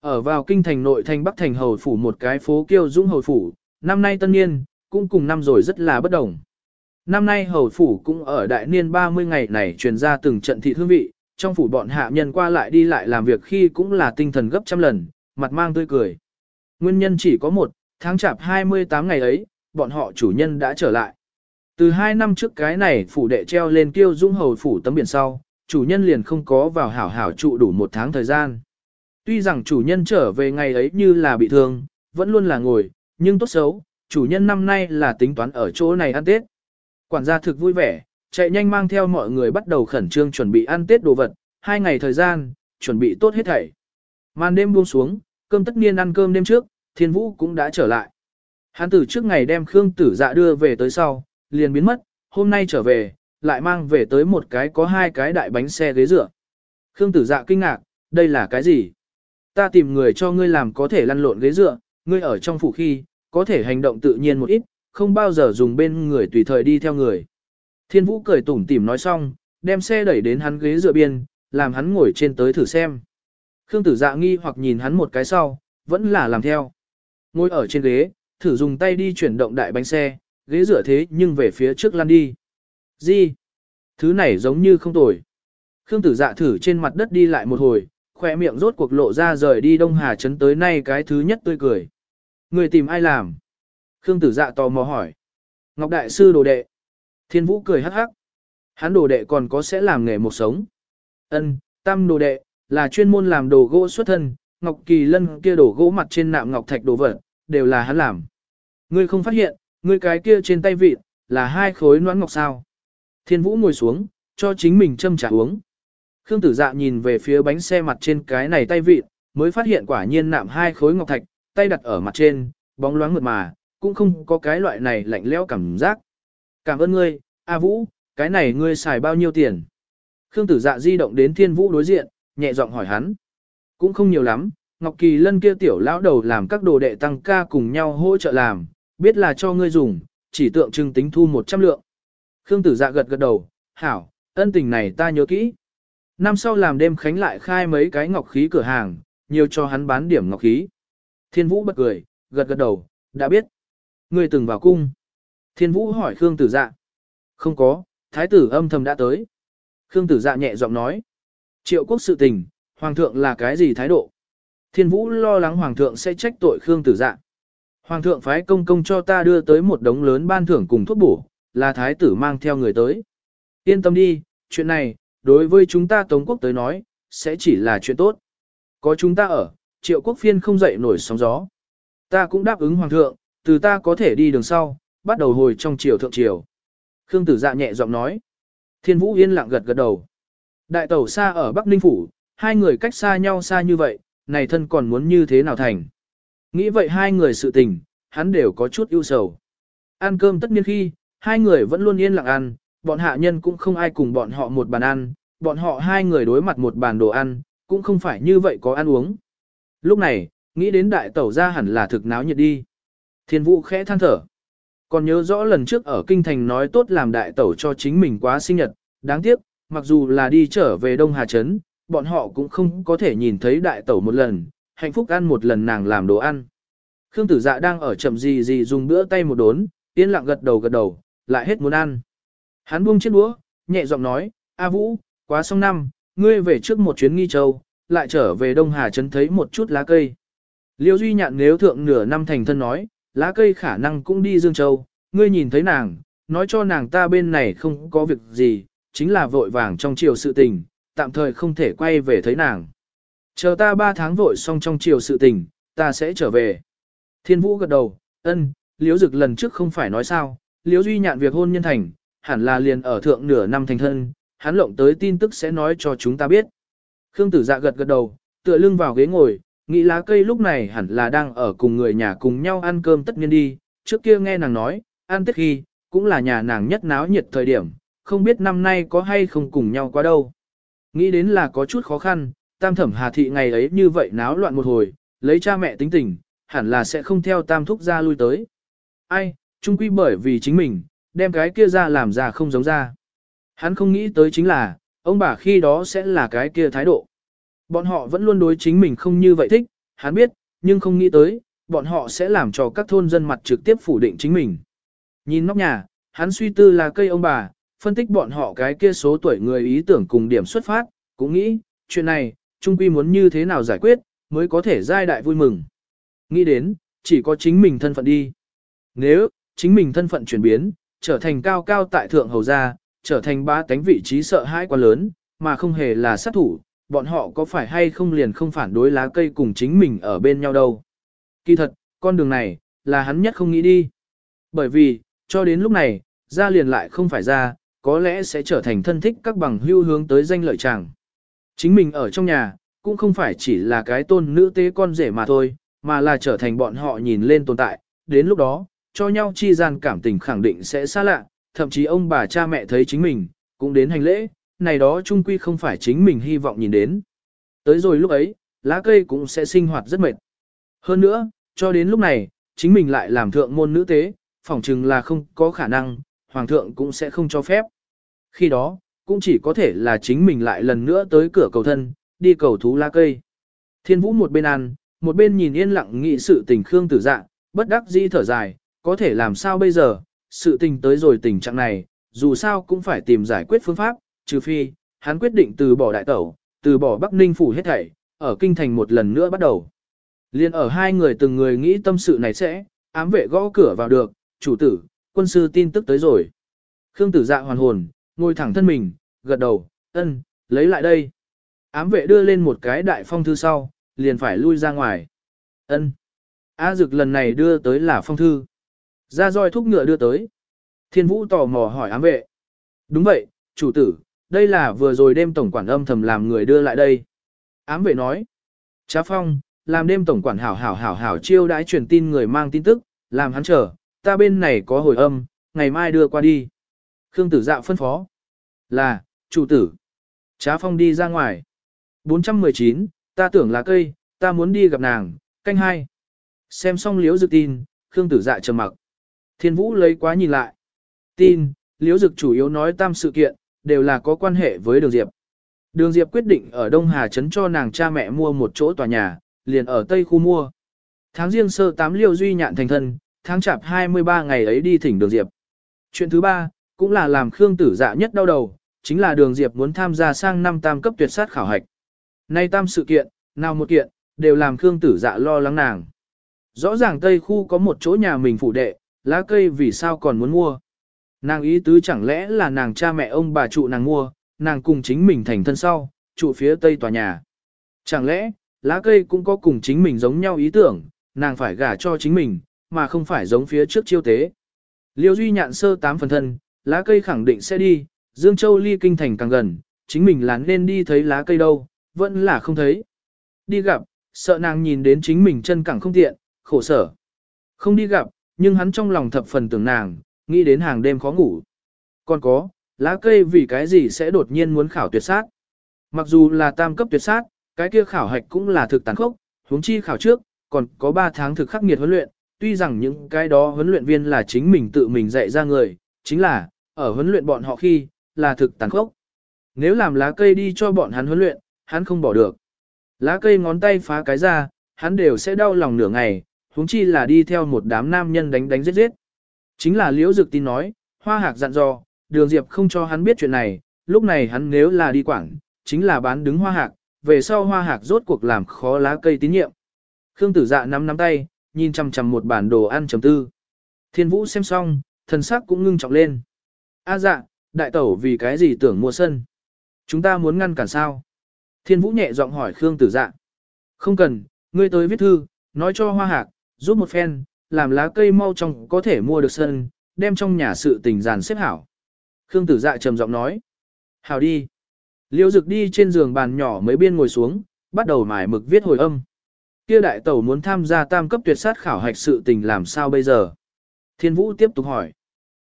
Ở vào kinh thành nội thành Bắc thành hầu phủ một cái phố kiêu dũng hầu phủ, năm nay tân niên, cũng cùng năm rồi rất là bất đồng. Năm nay hầu phủ cũng ở đại niên 30 ngày này truyền ra từng trận thị hương vị, trong phủ bọn hạ nhân qua lại đi lại làm việc khi cũng là tinh thần gấp trăm lần, mặt mang tươi cười. Nguyên nhân chỉ có một, tháng chạp 28 ngày ấy, bọn họ chủ nhân đã trở lại. Từ hai năm trước cái này phủ đệ treo lên kiêu dũng hầu phủ tấm biển sau, chủ nhân liền không có vào hảo hảo trụ đủ một tháng thời gian. Tuy rằng chủ nhân trở về ngày ấy như là bị thương, vẫn luôn là ngồi, nhưng tốt xấu, chủ nhân năm nay là tính toán ở chỗ này ăn Tết. Quản gia thực vui vẻ, chạy nhanh mang theo mọi người bắt đầu khẩn trương chuẩn bị ăn Tết đồ vật, hai ngày thời gian, chuẩn bị tốt hết thảy. Màn đêm buông xuống, cơm tất niên ăn cơm đêm trước, thiên vũ cũng đã trở lại. Hắn từ trước ngày đem Khương Tử Dạ đưa về tới sau, liền biến mất, hôm nay trở về, lại mang về tới một cái có hai cái đại bánh xe ghế dựa. Khương Tử Dạ kinh ngạc, đây là cái gì? Ta tìm người cho ngươi làm có thể lăn lộn ghế dựa, ngươi ở trong phủ khi, có thể hành động tự nhiên một ít, không bao giờ dùng bên người tùy thời đi theo người. Thiên Vũ cười tủm tỉm nói xong, đem xe đẩy đến hắn ghế dựa biên, làm hắn ngồi trên tới thử xem. Khương Tử Dạ nghi hoặc nhìn hắn một cái sau, vẫn là làm theo. Ngồi ở trên ghế, thử dùng tay đi chuyển động đại bánh xe, ghế dựa thế nhưng về phía trước lăn đi. Gì? Thứ này giống như không tồi. Khương Tử Dạ thử trên mặt đất đi lại một hồi, khỏe miệng rốt cuộc lộ ra rời đi Đông Hà Trấn tới nay cái thứ nhất tươi cười. Người tìm ai làm? Khương Tử Dạ tò mò hỏi. Ngọc Đại Sư đồ đệ. Thiên Vũ cười hắc hắc. Hắn đồ đệ còn có sẽ làm nghề một sống. Ân, tam đồ đệ, là chuyên môn làm đồ gỗ xuất thân, Ngọc Kỳ Lân kia đổ gỗ mặt trên nạm ngọc thạch đồ vật, đều là hắn làm. Ngươi không phát hiện, ngươi cái kia trên tay vịt, là hai khối noãn ngọc sao. Thiên Vũ ngồi xuống, cho chính mình châm trà uống. Khương Tử Dạ nhìn về phía bánh xe mặt trên cái này tay vịt, mới phát hiện quả nhiên nạm hai khối ngọc thạch, tay đặt ở mặt trên, bóng loáng mượt mà, cũng không có cái loại này lạnh lẽo cảm giác. Cảm ơn ngươi, A Vũ, cái này ngươi xài bao nhiêu tiền? Khương Tử Dạ di động đến Thiên Vũ đối diện, nhẹ giọng hỏi hắn. Cũng không nhiều lắm, Ngọc Kỳ Lân kia tiểu lão đầu làm các đồ đệ tăng ca cùng nhau hỗ trợ làm, biết là cho ngươi dùng, chỉ tượng trưng tính thu 100 lượng. Khương Tử Dạ gật gật đầu, hảo, ân tình này ta nhớ kỹ. Năm sau làm đêm khánh lại khai mấy cái ngọc khí cửa hàng, nhiều cho hắn bán điểm ngọc khí. Thiên Vũ bật cười, gật gật đầu, đã biết. Ngươi từng vào cung. Thiên Vũ hỏi Khương Tử Dạ. Không có, thái tử âm thầm đã tới. Khương Tử Dạ nhẹ giọng nói. Triệu quốc sự tình, hoàng thượng là cái gì thái độ? Thiên Vũ lo lắng hoàng thượng sẽ trách tội Khương Tử Dạ. Hoàng thượng phái công công cho ta đưa tới một đống lớn ban thưởng cùng thuốc bổ, là thái tử mang theo người tới. Yên tâm đi, chuyện này, đối với chúng ta Tống quốc tới nói, sẽ chỉ là chuyện tốt. Có chúng ta ở, triệu quốc phiên không dậy nổi sóng gió. Ta cũng đáp ứng hoàng thượng, từ ta có thể đi đường sau, bắt đầu hồi trong triều thượng triều. Khương tử dạ nhẹ giọng nói. Thiên vũ yên lặng gật gật đầu. Đại tẩu xa ở Bắc Ninh Phủ, hai người cách xa nhau xa như vậy, này thân còn muốn như thế nào thành. Nghĩ vậy hai người sự tình, hắn đều có chút ưu sầu. Ăn cơm tất nhiên khi, hai người vẫn luôn yên lặng ăn, bọn hạ nhân cũng không ai cùng bọn họ một bàn ăn, bọn họ hai người đối mặt một bàn đồ ăn, cũng không phải như vậy có ăn uống. Lúc này, nghĩ đến đại tẩu ra hẳn là thực náo nhiệt đi. Thiên vũ khẽ than thở. Còn nhớ rõ lần trước ở kinh thành nói tốt làm đại tẩu cho chính mình quá sinh nhật, đáng tiếc, mặc dù là đi trở về Đông Hà Trấn, bọn họ cũng không có thể nhìn thấy đại tẩu một lần, hạnh phúc ăn một lần nàng làm đồ ăn. Khương tử dạ đang ở chậm gì gì dùng bữa tay một đốn, yên lặng gật đầu gật đầu, lại hết muốn ăn. Hắn buông chiếc đũa, nhẹ giọng nói, A Vũ, quá xong năm, ngươi về trước một chuyến nghi châu, lại trở về Đông Hà Trấn thấy một chút lá cây. Liêu Duy Nhạn nếu thượng nửa năm thành thân nói, lá cây khả năng cũng đi Dương Châu, ngươi nhìn thấy nàng, nói cho nàng ta bên này không có việc gì, chính là vội vàng trong chiều sự tình, tạm thời không thể quay về thấy nàng. Chờ ta ba tháng vội xong trong chiều sự tình, ta sẽ trở về. Thiên Vũ gật đầu, ân, Liễu Dực lần trước không phải nói sao, Liễu Duy nhạn việc hôn nhân thành, hẳn là liền ở thượng nửa năm thành thân, hắn lộng tới tin tức sẽ nói cho chúng ta biết. Khương Tử Dạ gật gật đầu, tựa lưng vào ghế ngồi, nghĩ lá cây lúc này hẳn là đang ở cùng người nhà cùng nhau ăn cơm tất nhiên đi, trước kia nghe nàng nói, ăn tết khi, cũng là nhà nàng nhất náo nhiệt thời điểm, không biết năm nay có hay không cùng nhau qua đâu. Nghĩ đến là có chút khó khăn, tam thẩm hà thị ngày ấy như vậy náo loạn một hồi, lấy cha mẹ tính tình, hẳn là sẽ không theo tam thúc ra lui tới. Ai, chung quy bởi vì chính mình, đem cái kia ra làm ra không giống ra. Hắn không nghĩ tới chính là, ông bà khi đó sẽ là cái kia thái độ. Bọn họ vẫn luôn đối chính mình không như vậy thích, hắn biết, nhưng không nghĩ tới, bọn họ sẽ làm cho các thôn dân mặt trực tiếp phủ định chính mình. Nhìn nóc nhà, hắn suy tư là cây ông bà, phân tích bọn họ cái kia số tuổi người ý tưởng cùng điểm xuất phát, cũng nghĩ, chuyện này, Trung Quy muốn như thế nào giải quyết, mới có thể giai đại vui mừng. Nghĩ đến, chỉ có chính mình thân phận đi. Nếu, chính mình thân phận chuyển biến, trở thành cao cao tại thượng hầu gia, trở thành ba tánh vị trí sợ hãi quá lớn, mà không hề là sát thủ, bọn họ có phải hay không liền không phản đối lá cây cùng chính mình ở bên nhau đâu. Kỳ thật, con đường này, là hắn nhất không nghĩ đi. Bởi vì, cho đến lúc này, ra liền lại không phải ra, có lẽ sẽ trở thành thân thích các bằng hưu hướng tới danh lợi chàng. Chính mình ở trong nhà, cũng không phải chỉ là cái tôn nữ tế con rể mà thôi, mà là trở thành bọn họ nhìn lên tồn tại, đến lúc đó, cho nhau chi gian cảm tình khẳng định sẽ xa lạ, thậm chí ông bà cha mẹ thấy chính mình, cũng đến hành lễ, này đó chung quy không phải chính mình hy vọng nhìn đến. Tới rồi lúc ấy, lá cây cũng sẽ sinh hoạt rất mệt. Hơn nữa, cho đến lúc này, chính mình lại làm thượng môn nữ tế, phỏng chừng là không có khả năng, hoàng thượng cũng sẽ không cho phép. Khi đó, cũng chỉ có thể là chính mình lại lần nữa tới cửa cầu thân, đi cầu thú lá cây. Thiên vũ một bên ăn, một bên nhìn yên lặng nghị sự tình Khương tử dạ, bất đắc dĩ thở dài, có thể làm sao bây giờ, sự tình tới rồi tình trạng này, dù sao cũng phải tìm giải quyết phương pháp, trừ phi, hắn quyết định từ bỏ đại tẩu, từ bỏ Bắc Ninh phủ hết thảy, ở kinh thành một lần nữa bắt đầu. Liên ở hai người từng người nghĩ tâm sự này sẽ, ám vệ gõ cửa vào được, chủ tử, quân sư tin tức tới rồi. Khương tử dạ hoàn hồn, ngồi thẳng thân mình, gật đầu, ân, lấy lại đây. Ám vệ đưa lên một cái đại phong thư sau, liền phải lui ra ngoài. ân. A dực lần này đưa tới là phong thư. Ra roi thúc ngựa đưa tới. Thiên vũ tò mò hỏi ám vệ. Đúng vậy, chủ tử, đây là vừa rồi đêm tổng quản âm thầm làm người đưa lại đây. Ám vệ nói. Trá phong, làm đêm tổng quản hảo hảo hảo hảo chiêu đãi truyền tin người mang tin tức, làm hắn chờ, ta bên này có hồi âm, ngày mai đưa qua đi. Khương tử dạ phân phó. Là, chủ tử. Trá phong đi ra ngoài. 419, ta tưởng là cây, ta muốn đi gặp nàng, canh hai. Xem xong liếu dự tin, Khương tử dạ trầm mặc. Thiên vũ lấy quá nhìn lại. Tin, Liễu dực chủ yếu nói tam sự kiện, đều là có quan hệ với đường diệp. Đường diệp quyết định ở Đông Hà Trấn cho nàng cha mẹ mua một chỗ tòa nhà, liền ở Tây khu mua. Tháng riêng sơ tám liêu duy nhạn thành thân, tháng chạp 23 ngày ấy đi thỉnh đường diệp. Chuyện thứ ba, cũng là làm Khương tử dạ nhất đau đầu, chính là đường diệp muốn tham gia sang năm tam cấp tuyệt sát khảo hạch. Nay tam sự kiện, nào một kiện, đều làm Khương tử dạ lo lắng nàng. Rõ ràng Tây khu có một chỗ nhà mình phủ đệ, lá cây vì sao còn muốn mua. Nàng ý tứ chẳng lẽ là nàng cha mẹ ông bà trụ nàng mua, nàng cùng chính mình thành thân sau, trụ phía tây tòa nhà. Chẳng lẽ, lá cây cũng có cùng chính mình giống nhau ý tưởng, nàng phải gả cho chính mình, mà không phải giống phía trước chiêu tế. Liêu Duy nhạn sơ tám phần thân, lá cây khẳng định sẽ đi, Dương Châu ly kinh thành càng gần, chính mình là nên đi thấy lá cây đâu, vẫn là không thấy. Đi gặp, sợ nàng nhìn đến chính mình chân cẳng không tiện, khổ sở. Không đi gặp, nhưng hắn trong lòng thập phần tưởng nàng, nghĩ đến hàng đêm khó ngủ. Còn có, lá cây vì cái gì sẽ đột nhiên muốn khảo tuyệt sát. Mặc dù là tam cấp tuyệt sát, cái kia khảo hạch cũng là thực tàn khốc, huống chi khảo trước, còn có 3 tháng thực khắc nghiệt huấn luyện, tuy rằng những cái đó huấn luyện viên là chính mình tự mình dạy ra người, chính là, ở huấn luyện bọn họ khi, là thực tàn khốc. Nếu làm lá cây đi cho bọn hắn huấn luyện, hắn không bỏ được. Lá cây ngón tay phá cái ra, hắn đều sẽ đau lòng nửa ngày, huống chi là đi theo một đám nam nhân đánh đánh giết giết. Chính là liễu dực tin nói, hoa hạc dặn dò, đường diệp không cho hắn biết chuyện này, lúc này hắn nếu là đi quảng, chính là bán đứng hoa hạc, về sau hoa hạc rốt cuộc làm khó lá cây tín nhiệm. Khương tử dạ nắm nắm tay, nhìn chằm chằm một bản đồ ăn chấm tư. Thiên vũ xem xong, thần sắc cũng ngưng trọng lên. A dạ, đại tẩu vì cái gì tưởng mua sân? Chúng ta muốn ngăn cản sao? Thiên vũ nhẹ giọng hỏi Khương tử dạ. Không cần, ngươi tới viết thư, nói cho hoa hạc, giúp một phen, làm lá cây mau trong có thể mua được sân, đem trong nhà sự tình giàn xếp hảo. Khương tử dạ trầm giọng nói. Hảo đi. Liêu dực đi trên giường bàn nhỏ mấy biên ngồi xuống, bắt đầu mải mực viết hồi âm. Kia đại tẩu muốn tham gia tam cấp tuyệt sát khảo hạch sự tình làm sao bây giờ? Thiên vũ tiếp tục hỏi.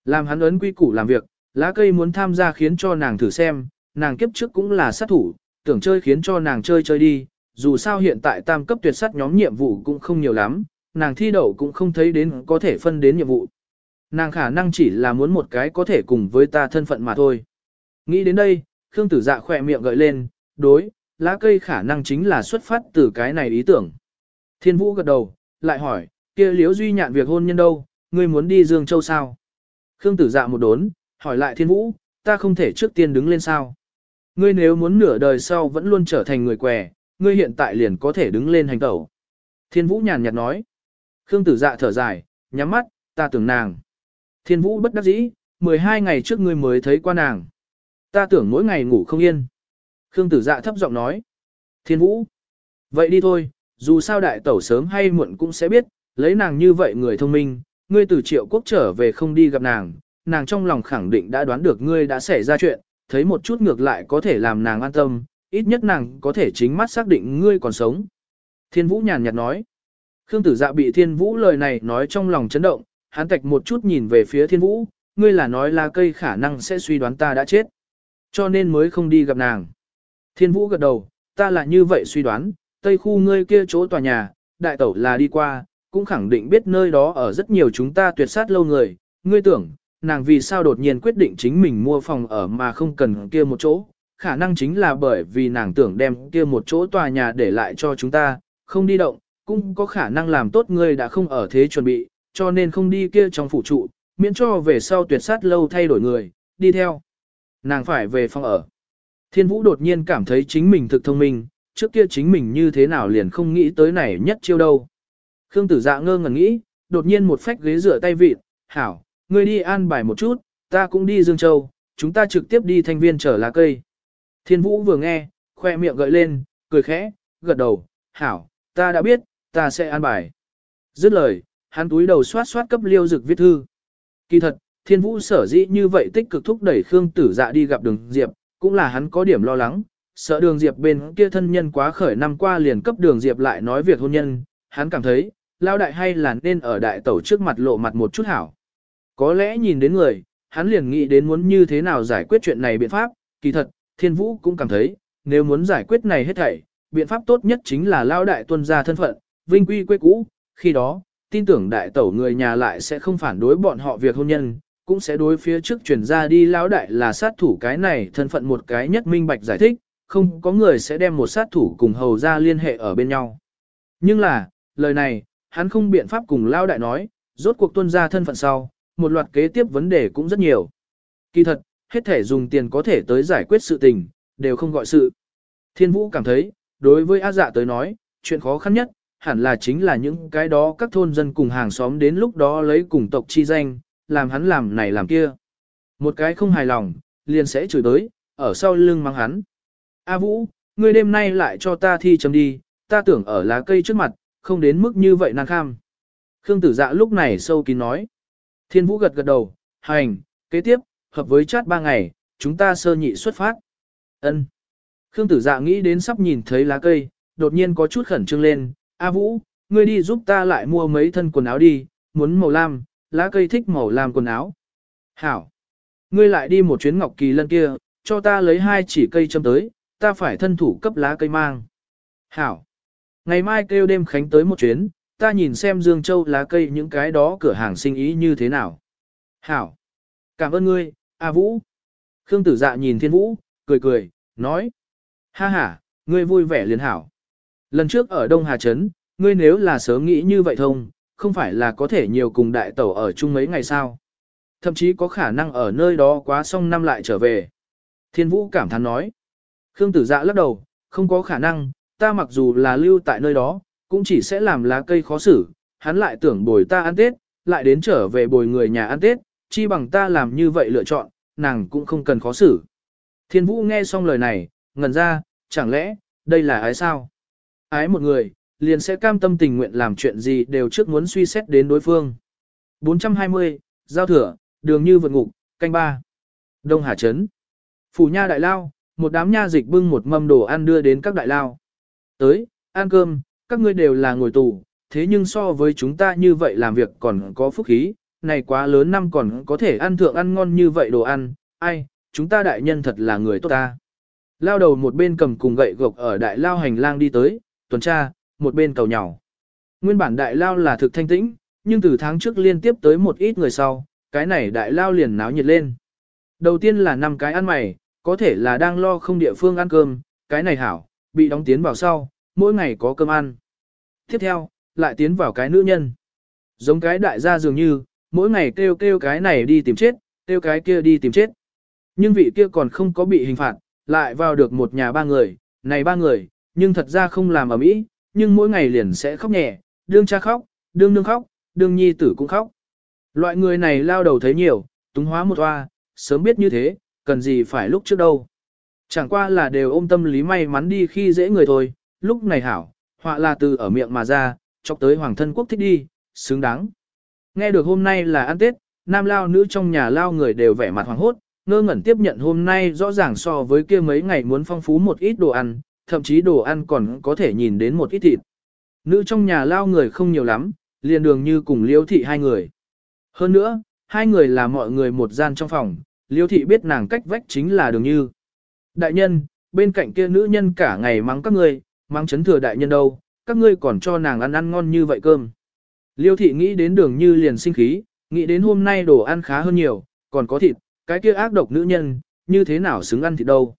Làm hắn ấn quy củ làm việc, lá cây muốn tham gia khiến cho nàng thử xem, nàng kiếp trước cũng là sát thủ, tưởng chơi khiến cho nàng chơi chơi đi, dù sao hiện tại tam cấp tuyệt sát nhóm nhiệm vụ cũng không nhiều lắm, nàng thi đậu cũng không thấy đến có thể phân đến nhiệm vụ. Nàng khả năng chỉ là muốn một cái có thể cùng với ta thân phận mà thôi. Nghĩ đến đây, Khương Tử Dạ khỏe miệng gợi lên, đối, lá cây khả năng chính là xuất phát từ cái này ý tưởng. Thiên Vũ gật đầu, lại hỏi, kia liếu duy nhạn việc hôn nhân đâu, ngươi muốn đi Dương Châu sao? Khương Tử Dạ một đốn, hỏi lại Thiên Vũ, ta không thể trước tiên đứng lên sao? Ngươi nếu muốn nửa đời sau vẫn luôn trở thành người què, ngươi hiện tại liền có thể đứng lên hành tẩu. Thiên Vũ nhàn nhạt nói. Khương Tử Dạ thở dài, nhắm mắt, ta tưởng nàng. Thiên Vũ bất đắc dĩ, 12 ngày trước ngươi mới thấy qua nàng. Ta tưởng mỗi ngày ngủ không yên. Khương Tử Dạ thấp giọng nói. Thiên Vũ. Vậy đi thôi, dù sao đại tẩu sớm hay muộn cũng sẽ biết, lấy nàng như vậy người thông minh, ngươi từ triệu quốc trở về không đi gặp nàng, nàng trong lòng khẳng định đã đoán được ngươi đã xảy ra chuyện, thấy một chút ngược lại có thể làm nàng an tâm, ít nhất nàng có thể chính mắt xác định ngươi còn sống. Thiên Vũ nhàn nhạt nói. Khương tử dạ bị thiên vũ lời này nói trong lòng chấn động, hắn tạch một chút nhìn về phía thiên vũ, ngươi là nói là cây khả năng sẽ suy đoán ta đã chết. Cho nên mới không đi gặp nàng. Thiên vũ gật đầu, ta là như vậy suy đoán, tây khu ngươi kia chỗ tòa nhà, đại tẩu là đi qua, cũng khẳng định biết nơi đó ở rất nhiều chúng ta tuyệt sát lâu người, ngươi tưởng, nàng vì sao đột nhiên quyết định chính mình mua phòng ở mà không cần kia một chỗ, khả năng chính là bởi vì nàng tưởng đem kia một chỗ tòa nhà để lại cho chúng ta, không đi động, cũng có khả năng làm tốt ngươi đã không ở thế chuẩn bị, cho nên không đi kia trong phủ trụ, miễn cho về sau tuyệt sát lâu thay đổi người, đi theo. Nàng phải về phòng ở. Thiên vũ đột nhiên cảm thấy chính mình thực thông minh, trước kia chính mình như thế nào liền không nghĩ tới này nhất chiêu đâu. Khương tử dạ ngơ ngẩn nghĩ, đột nhiên một phách ghế rửa tay vịt, hảo, ngươi đi an bài một chút, ta cũng đi Dương Châu, chúng ta trực tiếp đi thanh viên trở lá cây. Thiên vũ vừa nghe, khoe miệng gợi lên, cười khẽ, gật đầu, hảo, ta đã biết, ta sẽ an bài. Dứt lời, hắn túi đầu xoát xoát cấp liêu dực viết thư. Kỳ thật, thiên vũ sở dĩ như vậy tích cực thúc đẩy Khương tử dạ đi gặp đường Diệp, cũng là hắn có điểm lo lắng, sợ đường Diệp bên kia thân nhân quá khởi năm qua liền cấp đường Diệp lại nói việc hôn nhân, hắn cảm thấy, lao đại hay là nên ở đại tẩu trước mặt lộ mặt một chút hảo. Có lẽ nhìn đến người, hắn liền nghĩ đến muốn như thế nào giải quyết chuyện này biện pháp, kỳ thật, thiên vũ cũng cảm thấy, nếu muốn giải quyết này hết thảy, biện pháp tốt nhất chính là lao đại tuân ra thân phận, vinh quy quê cũ, khi đó, tin tưởng đại tẩu người nhà lại sẽ không phản đối bọn họ việc hôn nhân, cũng sẽ đối phía trước chuyển ra đi lão đại là sát thủ cái này thân phận một cái nhất minh bạch giải thích, không có người sẽ đem một sát thủ cùng hầu ra liên hệ ở bên nhau. Nhưng là, lời này, hắn không biện pháp cùng lão đại nói, rốt cuộc tuân ra thân phận sau, một loạt kế tiếp vấn đề cũng rất nhiều. Kỳ thật, hết thể dùng tiền có thể tới giải quyết sự tình, đều không gọi sự. Thiên vũ cảm thấy, đối với A dạ tới nói, chuyện khó khăn nhất, hẳn là chính là những cái đó các thôn dân cùng hàng xóm đến lúc đó lấy cùng tộc chi danh, làm hắn làm này làm kia. Một cái không hài lòng, liền sẽ chửi tới, ở sau lưng mắng hắn. A Vũ, ngươi đêm nay lại cho ta thi chấm đi, ta tưởng ở lá cây trước mặt, không đến mức như vậy nàng kham. Khương tử dạ lúc này sâu kín nói. Thiên Vũ gật gật đầu, hành, kế tiếp, hợp với chát ba ngày, chúng ta sơ nhị xuất phát. Ân. Khương tử dạ nghĩ đến sắp nhìn thấy lá cây, đột nhiên có chút khẩn trương lên, A Vũ, ngươi đi giúp ta lại mua mấy thân quần áo đi, muốn màu lam, lá cây thích màu lam quần áo. Hảo. Ngươi lại đi một chuyến ngọc kỳ lân kia, cho ta lấy hai chỉ cây châm tới, ta phải thân thủ cấp lá cây mang. Hảo. Ngày mai kêu đêm khánh tới một chuyến, ta nhìn xem Dương Châu lá cây những cái đó cửa hàng sinh ý như thế nào. Hảo. Cảm ơn ngươi, A Vũ. Khương tử dạ nhìn thiên vũ, cười cười, nói. Ha ha, ngươi vui vẻ liền hảo. Lần trước ở Đông Hà Trấn, ngươi nếu là sớm nghĩ như vậy thông, không phải là có thể nhiều cùng đại tẩu ở chung mấy ngày sao. Thậm chí có khả năng ở nơi đó quá xong năm lại trở về. Thiên Vũ cảm thán nói. Khương tử dạ lắc đầu, không có khả năng, ta mặc dù là lưu tại nơi đó, cũng chỉ sẽ làm lá cây khó xử, hắn lại tưởng bồi ta ăn Tết, lại đến trở về bồi người nhà ăn Tết, chi bằng ta làm như vậy lựa chọn, nàng cũng không cần khó xử. Thiên Vũ nghe xong lời này, ngần ra, chẳng lẽ, đây là ai sao? Ái một người, liền sẽ cam tâm tình nguyện làm chuyện gì đều trước muốn suy xét đến đối phương. 420, Giao thừa, đường như vượt ngục, canh ba. Đông Hà Trấn. Phủ nha đại lao, một đám nha dịch bưng một mâm đồ ăn đưa đến các đại lao. Tới, ăn cơm, các ngươi đều là ngồi tù, thế nhưng so với chúng ta như vậy làm việc còn có phúc khí, này quá lớn năm còn có thể ăn thượng ăn ngon như vậy đồ ăn, ai, chúng ta đại nhân thật là người tốt ta. Lao đầu một bên cầm cùng gậy gộc ở đại lao hành lang đi tới, tuần tra, một bên cầu nhỏ. Nguyên bản đại lao là thực thanh tĩnh, nhưng từ tháng trước liên tiếp tới một ít người sau, cái này đại lao liền náo nhiệt lên. Đầu tiên là năm cái ăn mày, có thể là đang lo không địa phương ăn cơm, cái này hảo, bị đóng tiến vào sau, mỗi ngày có cơm ăn. Tiếp theo, lại tiến vào cái nữ nhân. Giống cái đại gia dường như, mỗi ngày kêu kêu cái này đi tìm chết, kêu cái kia đi tìm chết. Nhưng vị kia còn không có bị hình phạt, lại vào được một nhà ba người, này ba người, nhưng thật ra không làm ở mỹ, nhưng mỗi ngày liền sẽ khóc nhẹ, đương cha khóc, đương nương khóc, đương nhi tử cũng khóc. Loại người này lao đầu thấy nhiều, túng hóa một toa, sớm biết như thế, cần gì phải lúc trước đâu. Chẳng qua là đều ôm tâm lý may mắn đi khi dễ người thôi, lúc này hảo, họa là từ ở miệng mà ra, chọc tới hoàng thân quốc thích đi, xứng đáng. Nghe được hôm nay là ăn Tết, nam lao nữ trong nhà lao người đều vẻ mặt hoàng hốt, ngơ ngẩn tiếp nhận hôm nay rõ ràng so với kia mấy ngày muốn phong phú một ít đồ ăn, thậm chí đồ ăn còn có thể nhìn đến một ít thịt. Nữ trong nhà lao người không nhiều lắm, liền đường như cùng liêu thị hai người. Hơn nữa, hai người là mọi người một gian trong phòng, liêu thị biết nàng cách vách chính là đường như. Đại nhân, bên cạnh kia nữ nhân cả ngày mắng các ngươi, mắng chấn thừa đại nhân đâu, các ngươi còn cho nàng ăn ăn ngon như vậy cơm. Liêu thị nghĩ đến đường như liền sinh khí, nghĩ đến hôm nay đồ ăn khá hơn nhiều, còn có thịt, cái kia ác độc nữ nhân, như thế nào xứng ăn thịt đâu.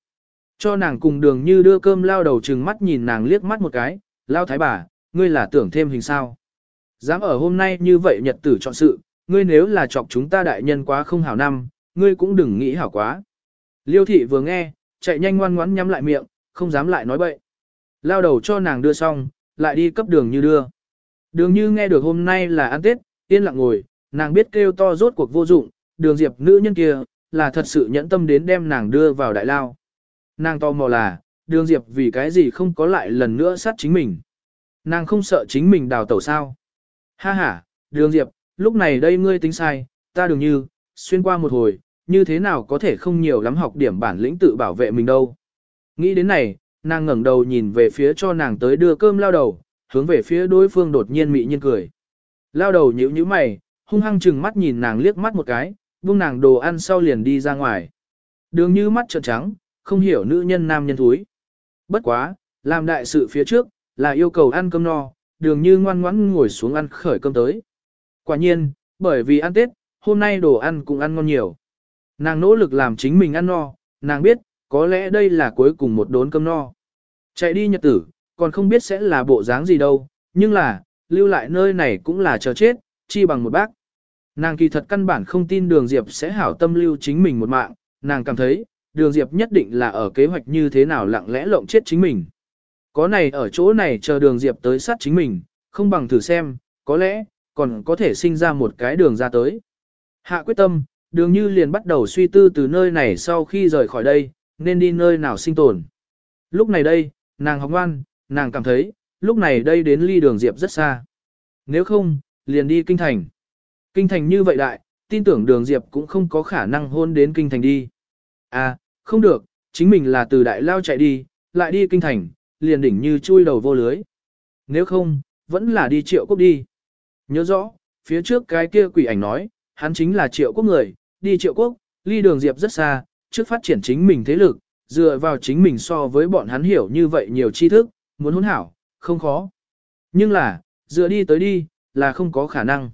Cho nàng cùng đường như đưa cơm lao đầu trừng mắt nhìn nàng liếc mắt một cái, lao thái bà, ngươi là tưởng thêm hình sao. Dám ở hôm nay như vậy nhật tử chọn sự, ngươi nếu là chọc chúng ta đại nhân quá không hảo năm, ngươi cũng đừng nghĩ hảo quá. Liêu thị vừa nghe, chạy nhanh ngoan ngoãn nhắm lại miệng, không dám lại nói bậy. Lao đầu cho nàng đưa xong, lại đi cấp đường như đưa. Đường như nghe được hôm nay là ăn Tết, yên lặng ngồi, nàng biết kêu to rốt cuộc vô dụng, đường diệp nữ nhân kia, là thật sự nhẫn tâm đến đem nàng đưa vào đại lao. Nàng to mò là, đường diệp vì cái gì không có lại lần nữa sát chính mình. Nàng không sợ chính mình đào tẩu sao. Ha ha, đường diệp, lúc này đây ngươi tính sai, ta đường như, xuyên qua một hồi, như thế nào có thể không nhiều lắm học điểm bản lĩnh tự bảo vệ mình đâu. Nghĩ đến này, nàng ngẩng đầu nhìn về phía cho nàng tới đưa cơm lao đầu, hướng về phía đối phương đột nhiên mị nhiên cười. Lao đầu nhíu nhíu mày, hung hăng chừng mắt nhìn nàng liếc mắt một cái, buông nàng đồ ăn sau liền đi ra ngoài. Đường như mắt trợn trắng, không hiểu nữ nhân nam nhân thúi. Bất quá, làm đại sự phía trước, là yêu cầu ăn cơm no, đường như ngoan ngoãn ngồi xuống ăn khởi cơm tới. Quả nhiên, bởi vì ăn Tết, hôm nay đồ ăn cũng ăn ngon nhiều. Nàng nỗ lực làm chính mình ăn no, nàng biết, có lẽ đây là cuối cùng một đốn cơm no. Chạy đi nhật tử, còn không biết sẽ là bộ dáng gì đâu, nhưng là, lưu lại nơi này cũng là chờ chết, chi bằng một bác. Nàng kỳ thật căn bản không tin đường Diệp sẽ hảo tâm lưu chính mình một mạng, nàng cảm thấy, đường Diệp nhất định là ở kế hoạch như thế nào lặng lẽ lộng chết chính mình. Có này ở chỗ này chờ đường Diệp tới sát chính mình, không bằng thử xem, có lẽ, còn có thể sinh ra một cái đường ra tới. Hạ quyết tâm, đường như liền bắt đầu suy tư từ nơi này sau khi rời khỏi đây, nên đi nơi nào sinh tồn. Lúc này đây, nàng học ngoan, nàng cảm thấy, lúc này đây đến ly đường Diệp rất xa. Nếu không, liền đi kinh thành. Kinh thành như vậy đại, tin tưởng đường Diệp cũng không có khả năng hôn đến kinh thành đi. À, không được, chính mình là từ đại lao chạy đi, lại đi kinh thành, liền đỉnh như chui đầu vô lưới. Nếu không, vẫn là đi triệu quốc đi. Nhớ rõ, phía trước cái kia quỷ ảnh nói, hắn chính là triệu quốc người, đi triệu quốc, ly đường Diệp rất xa, trước phát triển chính mình thế lực, dựa vào chính mình so với bọn hắn hiểu như vậy nhiều tri thức, muốn hôn hảo, không khó. Nhưng là, dựa đi tới đi, là không có khả năng.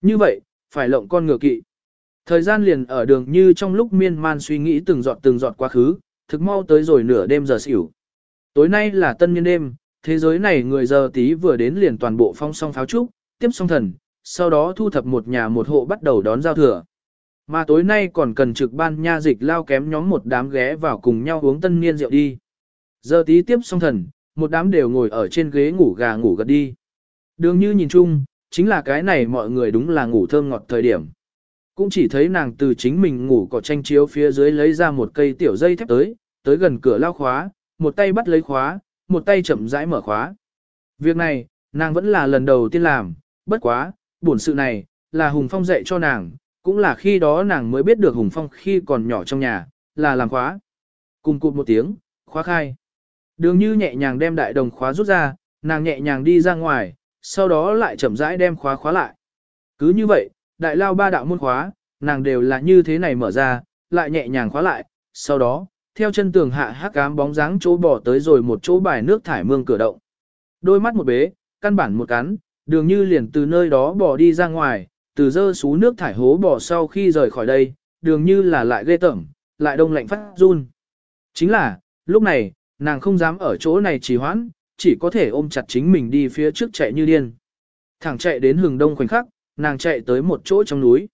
Như vậy, phải lộng con ngựa kỵ. Thời gian liền ở đường như trong lúc miên man suy nghĩ từng giọt từng giọt quá khứ, thực mau tới rồi nửa đêm giờ xỉu. Tối nay là tân niên đêm, thế giới này người giờ tí vừa đến liền toàn bộ phong song pháo trúc, tiếp song thần, sau đó thu thập một nhà một hộ bắt đầu đón giao thừa. Mà tối nay còn cần trực ban nha dịch lao kém nhóm một đám ghé vào cùng nhau uống tân niên rượu đi. Giờ tí tiếp song thần, một đám đều ngồi ở trên ghế ngủ gà ngủ gật đi. Đường như nhìn chung, chính là cái này mọi người đúng là ngủ thơm ngọt thời điểm. Cũng chỉ thấy nàng từ chính mình ngủ cỏ tranh chiếu phía dưới lấy ra một cây tiểu dây thép tới, tới gần cửa lao khóa, một tay bắt lấy khóa, một tay chậm rãi mở khóa. Việc này, nàng vẫn là lần đầu tiên làm, bất quá, buồn sự này, là Hùng Phong dạy cho nàng, cũng là khi đó nàng mới biết được Hùng Phong khi còn nhỏ trong nhà, là làm khóa. Cùng cụt một tiếng, khóa khai. Đường như nhẹ nhàng đem đại đồng khóa rút ra, nàng nhẹ nhàng đi ra ngoài, sau đó lại chậm rãi đem khóa khóa lại. Cứ như vậy, đại lao ba đạo môn khóa, nàng đều là như thế này mở ra, lại nhẹ nhàng khóa lại, sau đó, theo chân tường hạ hắc ám bóng dáng chỗ bỏ tới rồi một chỗ bài nước thải mương cửa động. Đôi mắt một bế, căn bản một cắn, đường như liền từ nơi đó bỏ đi ra ngoài, từ dơ xú nước thải hố bỏ sau khi rời khỏi đây, đường như là lại ghê tởm, lại đông lạnh phát run. Chính là, lúc này, nàng không dám ở chỗ này trì hoãn, chỉ có thể ôm chặt chính mình đi phía trước chạy như điên. Thẳng chạy đến hừng đông khoảnh khắc, nàng chạy tới một chỗ trong núi.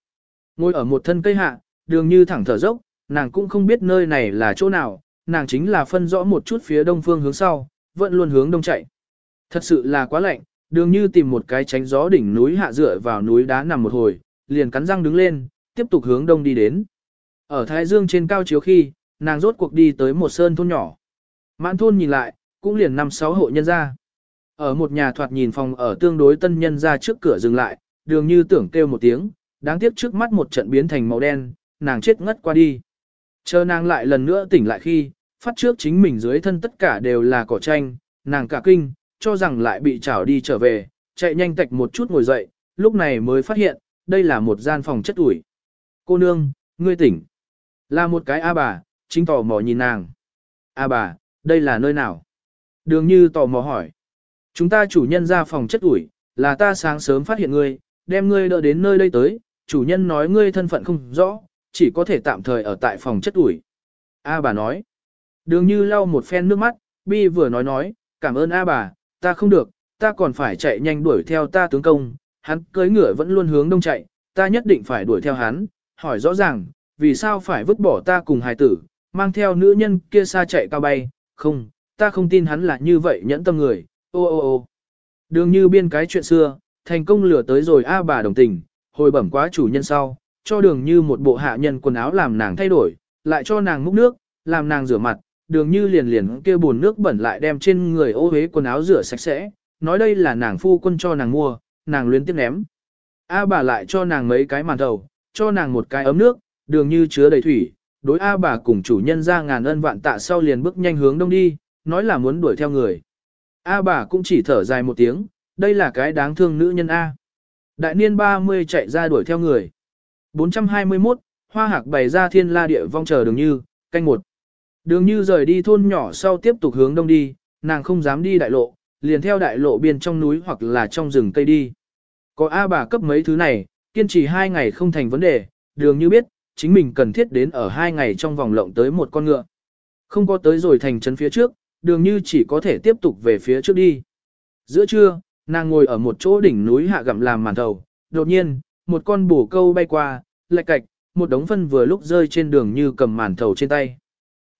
Ngồi ở một thân cây hạ, đường như thẳng thở dốc, nàng cũng không biết nơi này là chỗ nào, nàng chính là phân rõ một chút phía đông phương hướng sau, vẫn luôn hướng đông chạy. Thật sự là quá lạnh, đường như tìm một cái tránh gió đỉnh núi hạ dựa vào núi đá nằm một hồi, liền cắn răng đứng lên, tiếp tục hướng đông đi đến. Ở Thái Dương trên cao chiếu khi, nàng rốt cuộc đi tới một sơn thôn nhỏ. Mãn thôn nhìn lại, cũng liền năm sáu hộ nhân ra. Ở một nhà thoạt nhìn phòng ở tương đối tân nhân ra trước cửa dừng lại, đường như tưởng kêu một tiếng, đáng tiếc trước mắt một trận biến thành màu đen, nàng chết ngất qua đi. Chờ nàng lại lần nữa tỉnh lại khi, phát trước chính mình dưới thân tất cả đều là cỏ tranh, nàng cả kinh, cho rằng lại bị trảo đi trở về, chạy nhanh tạch một chút ngồi dậy, lúc này mới phát hiện, đây là một gian phòng chất ủi. Cô nương, ngươi tỉnh. Là một cái A bà, chính tò mò nhìn nàng. A bà, đây là nơi nào? Đường như tò mò hỏi. Chúng ta chủ nhân ra phòng chất ủi, là ta sáng sớm phát hiện ngươi, đem ngươi đỡ đến nơi đây tới, chủ nhân nói ngươi thân phận không rõ, chỉ có thể tạm thời ở tại phòng chất ủi. A bà nói. Đường như lau một phen nước mắt, Bi vừa nói nói, cảm ơn A bà, ta không được, ta còn phải chạy nhanh đuổi theo ta tướng công, hắn cưới ngựa vẫn luôn hướng đông chạy, ta nhất định phải đuổi theo hắn, hỏi rõ ràng, vì sao phải vứt bỏ ta cùng hài tử, mang theo nữ nhân kia xa chạy cao bay, không, ta không tin hắn là như vậy nhẫn tâm người, ô ô ô. Đường như biên cái chuyện xưa, thành công lừa tới rồi A bà đồng tình, hồi bẩm quá chủ nhân sau, cho đường như một bộ hạ nhân quần áo làm nàng thay đổi, lại cho nàng múc nước, làm nàng rửa mặt, đường như liền liền kia buồn nước bẩn lại đem trên người ô hế quần áo rửa sạch sẽ, nói đây là nàng phu quân cho nàng mua, nàng luyến tiếp ném. A bà lại cho nàng mấy cái màn đầu cho nàng một cái ấm nước, đường như chứa đầy thủy, đối A bà cùng chủ nhân ra ngàn ân vạn tạ sau liền bước nhanh hướng đông đi, nói là muốn đuổi theo người. A bà cũng chỉ thở dài một tiếng, đây là cái đáng thương nữ nhân A. Đại niên 30 chạy ra đuổi theo người. 421, hoa hạc bày ra thiên la địa vong chờ đường như, canh một. Đường như rời đi thôn nhỏ sau tiếp tục hướng đông đi, nàng không dám đi đại lộ, liền theo đại lộ biên trong núi hoặc là trong rừng cây đi. Có A bà cấp mấy thứ này, kiên trì hai ngày không thành vấn đề, đường như biết, chính mình cần thiết đến ở hai ngày trong vòng lộng tới một con ngựa. Không có tới rồi thành trấn phía trước, đường như chỉ có thể tiếp tục về phía trước đi. Giữa trưa, nàng ngồi ở một chỗ đỉnh núi hạ gặm làm màn thầu, đột nhiên, một con bổ câu bay qua, lạch cạch, một đống phân vừa lúc rơi trên đường như cầm màn thầu trên tay.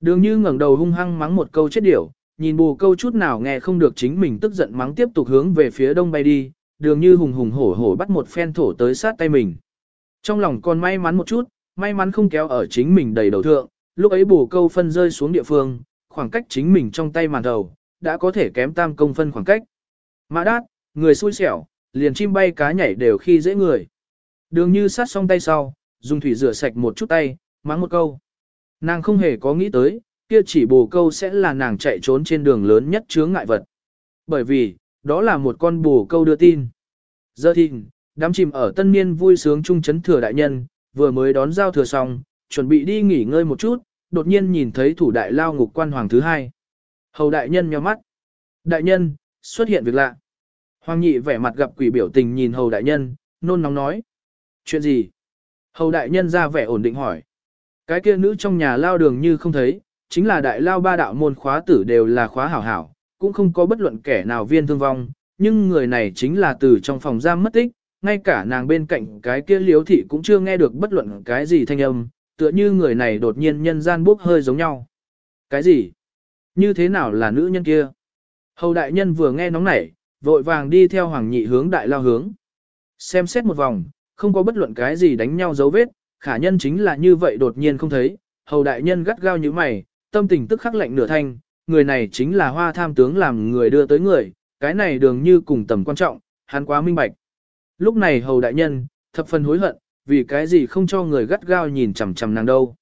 Đường như ngẩng đầu hung hăng mắng một câu chết điểu, nhìn bù câu chút nào nghe không được chính mình tức giận mắng tiếp tục hướng về phía đông bay đi, đường như hùng hùng hổ hổ bắt một phen thổ tới sát tay mình. Trong lòng còn may mắn một chút, may mắn không kéo ở chính mình đầy đầu thượng, lúc ấy bù câu phân rơi xuống địa phương, khoảng cách chính mình trong tay màn đầu, đã có thể kém tam công phân khoảng cách. Mã đát, người xui xẻo, liền chim bay cá nhảy đều khi dễ người. Đường như sát xong tay sau, dùng thủy rửa sạch một chút tay, mắng một câu. Nàng không hề có nghĩ tới, kia chỉ bồ câu sẽ là nàng chạy trốn trên đường lớn nhất chướng ngại vật. Bởi vì, đó là một con bồ câu đưa tin. Giờ thìn, đám chìm ở tân niên vui sướng trung chấn thừa đại nhân, vừa mới đón giao thừa xong, chuẩn bị đi nghỉ ngơi một chút, đột nhiên nhìn thấy thủ đại lao ngục quan hoàng thứ hai. Hầu đại nhân nhíu mắt. Đại nhân, xuất hiện việc lạ. Hoàng nhị vẻ mặt gặp quỷ biểu tình nhìn hầu đại nhân, nôn nóng nói. Chuyện gì? Hầu đại nhân ra vẻ ổn định hỏi. Cái kia nữ trong nhà lao đường như không thấy, chính là đại lao ba đạo môn khóa tử đều là khóa hảo hảo, cũng không có bất luận kẻ nào viên thương vong, nhưng người này chính là từ trong phòng giam mất tích, ngay cả nàng bên cạnh cái kia liếu thị cũng chưa nghe được bất luận cái gì thanh âm, tựa như người này đột nhiên nhân gian bốc hơi giống nhau. Cái gì? Như thế nào là nữ nhân kia? Hầu đại nhân vừa nghe nóng nảy, vội vàng đi theo hoàng nhị hướng đại lao hướng. Xem xét một vòng, không có bất luận cái gì đánh nhau dấu vết, khả nhân chính là như vậy đột nhiên không thấy, hầu đại nhân gắt gao như mày, tâm tình tức khắc lạnh nửa thanh, người này chính là hoa tham tướng làm người đưa tới người, cái này đường như cùng tầm quan trọng, hắn quá minh bạch. Lúc này hầu đại nhân, thập phần hối hận, vì cái gì không cho người gắt gao nhìn chằm chằm nàng đâu.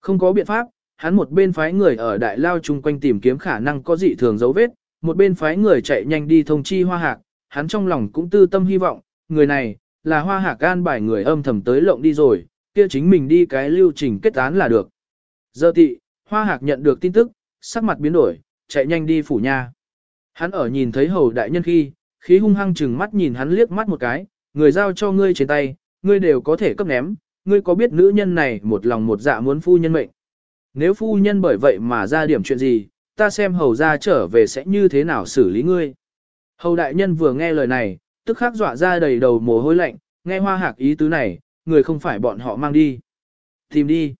Không có biện pháp, hắn một bên phái người ở đại lao chung quanh tìm kiếm khả năng có dị thường dấu vết, một bên phái người chạy nhanh đi thông chi hoa hạc, hắn trong lòng cũng tư tâm hy vọng, người này, là hoa hạc an bài người âm thầm tới lộng đi rồi, kia chính mình đi cái lưu trình kết án là được. Giờ thị, hoa hạc nhận được tin tức, sắc mặt biến đổi, chạy nhanh đi phủ nha. Hắn ở nhìn thấy hầu đại nhân khi, khí hung hăng chừng mắt nhìn hắn liếc mắt một cái, người giao cho ngươi trên tay, ngươi đều có thể cấp ném, ngươi có biết nữ nhân này một lòng một dạ muốn phu nhân mệnh. Nếu phu nhân bởi vậy mà ra điểm chuyện gì, ta xem hầu ra trở về sẽ như thế nào xử lý ngươi. Hầu đại nhân vừa nghe lời này, tức khắc dọa ra đầy đầu mồ hôi lạnh, nghe hoa hạc ý tứ này, người không phải bọn họ mang đi. Tìm đi.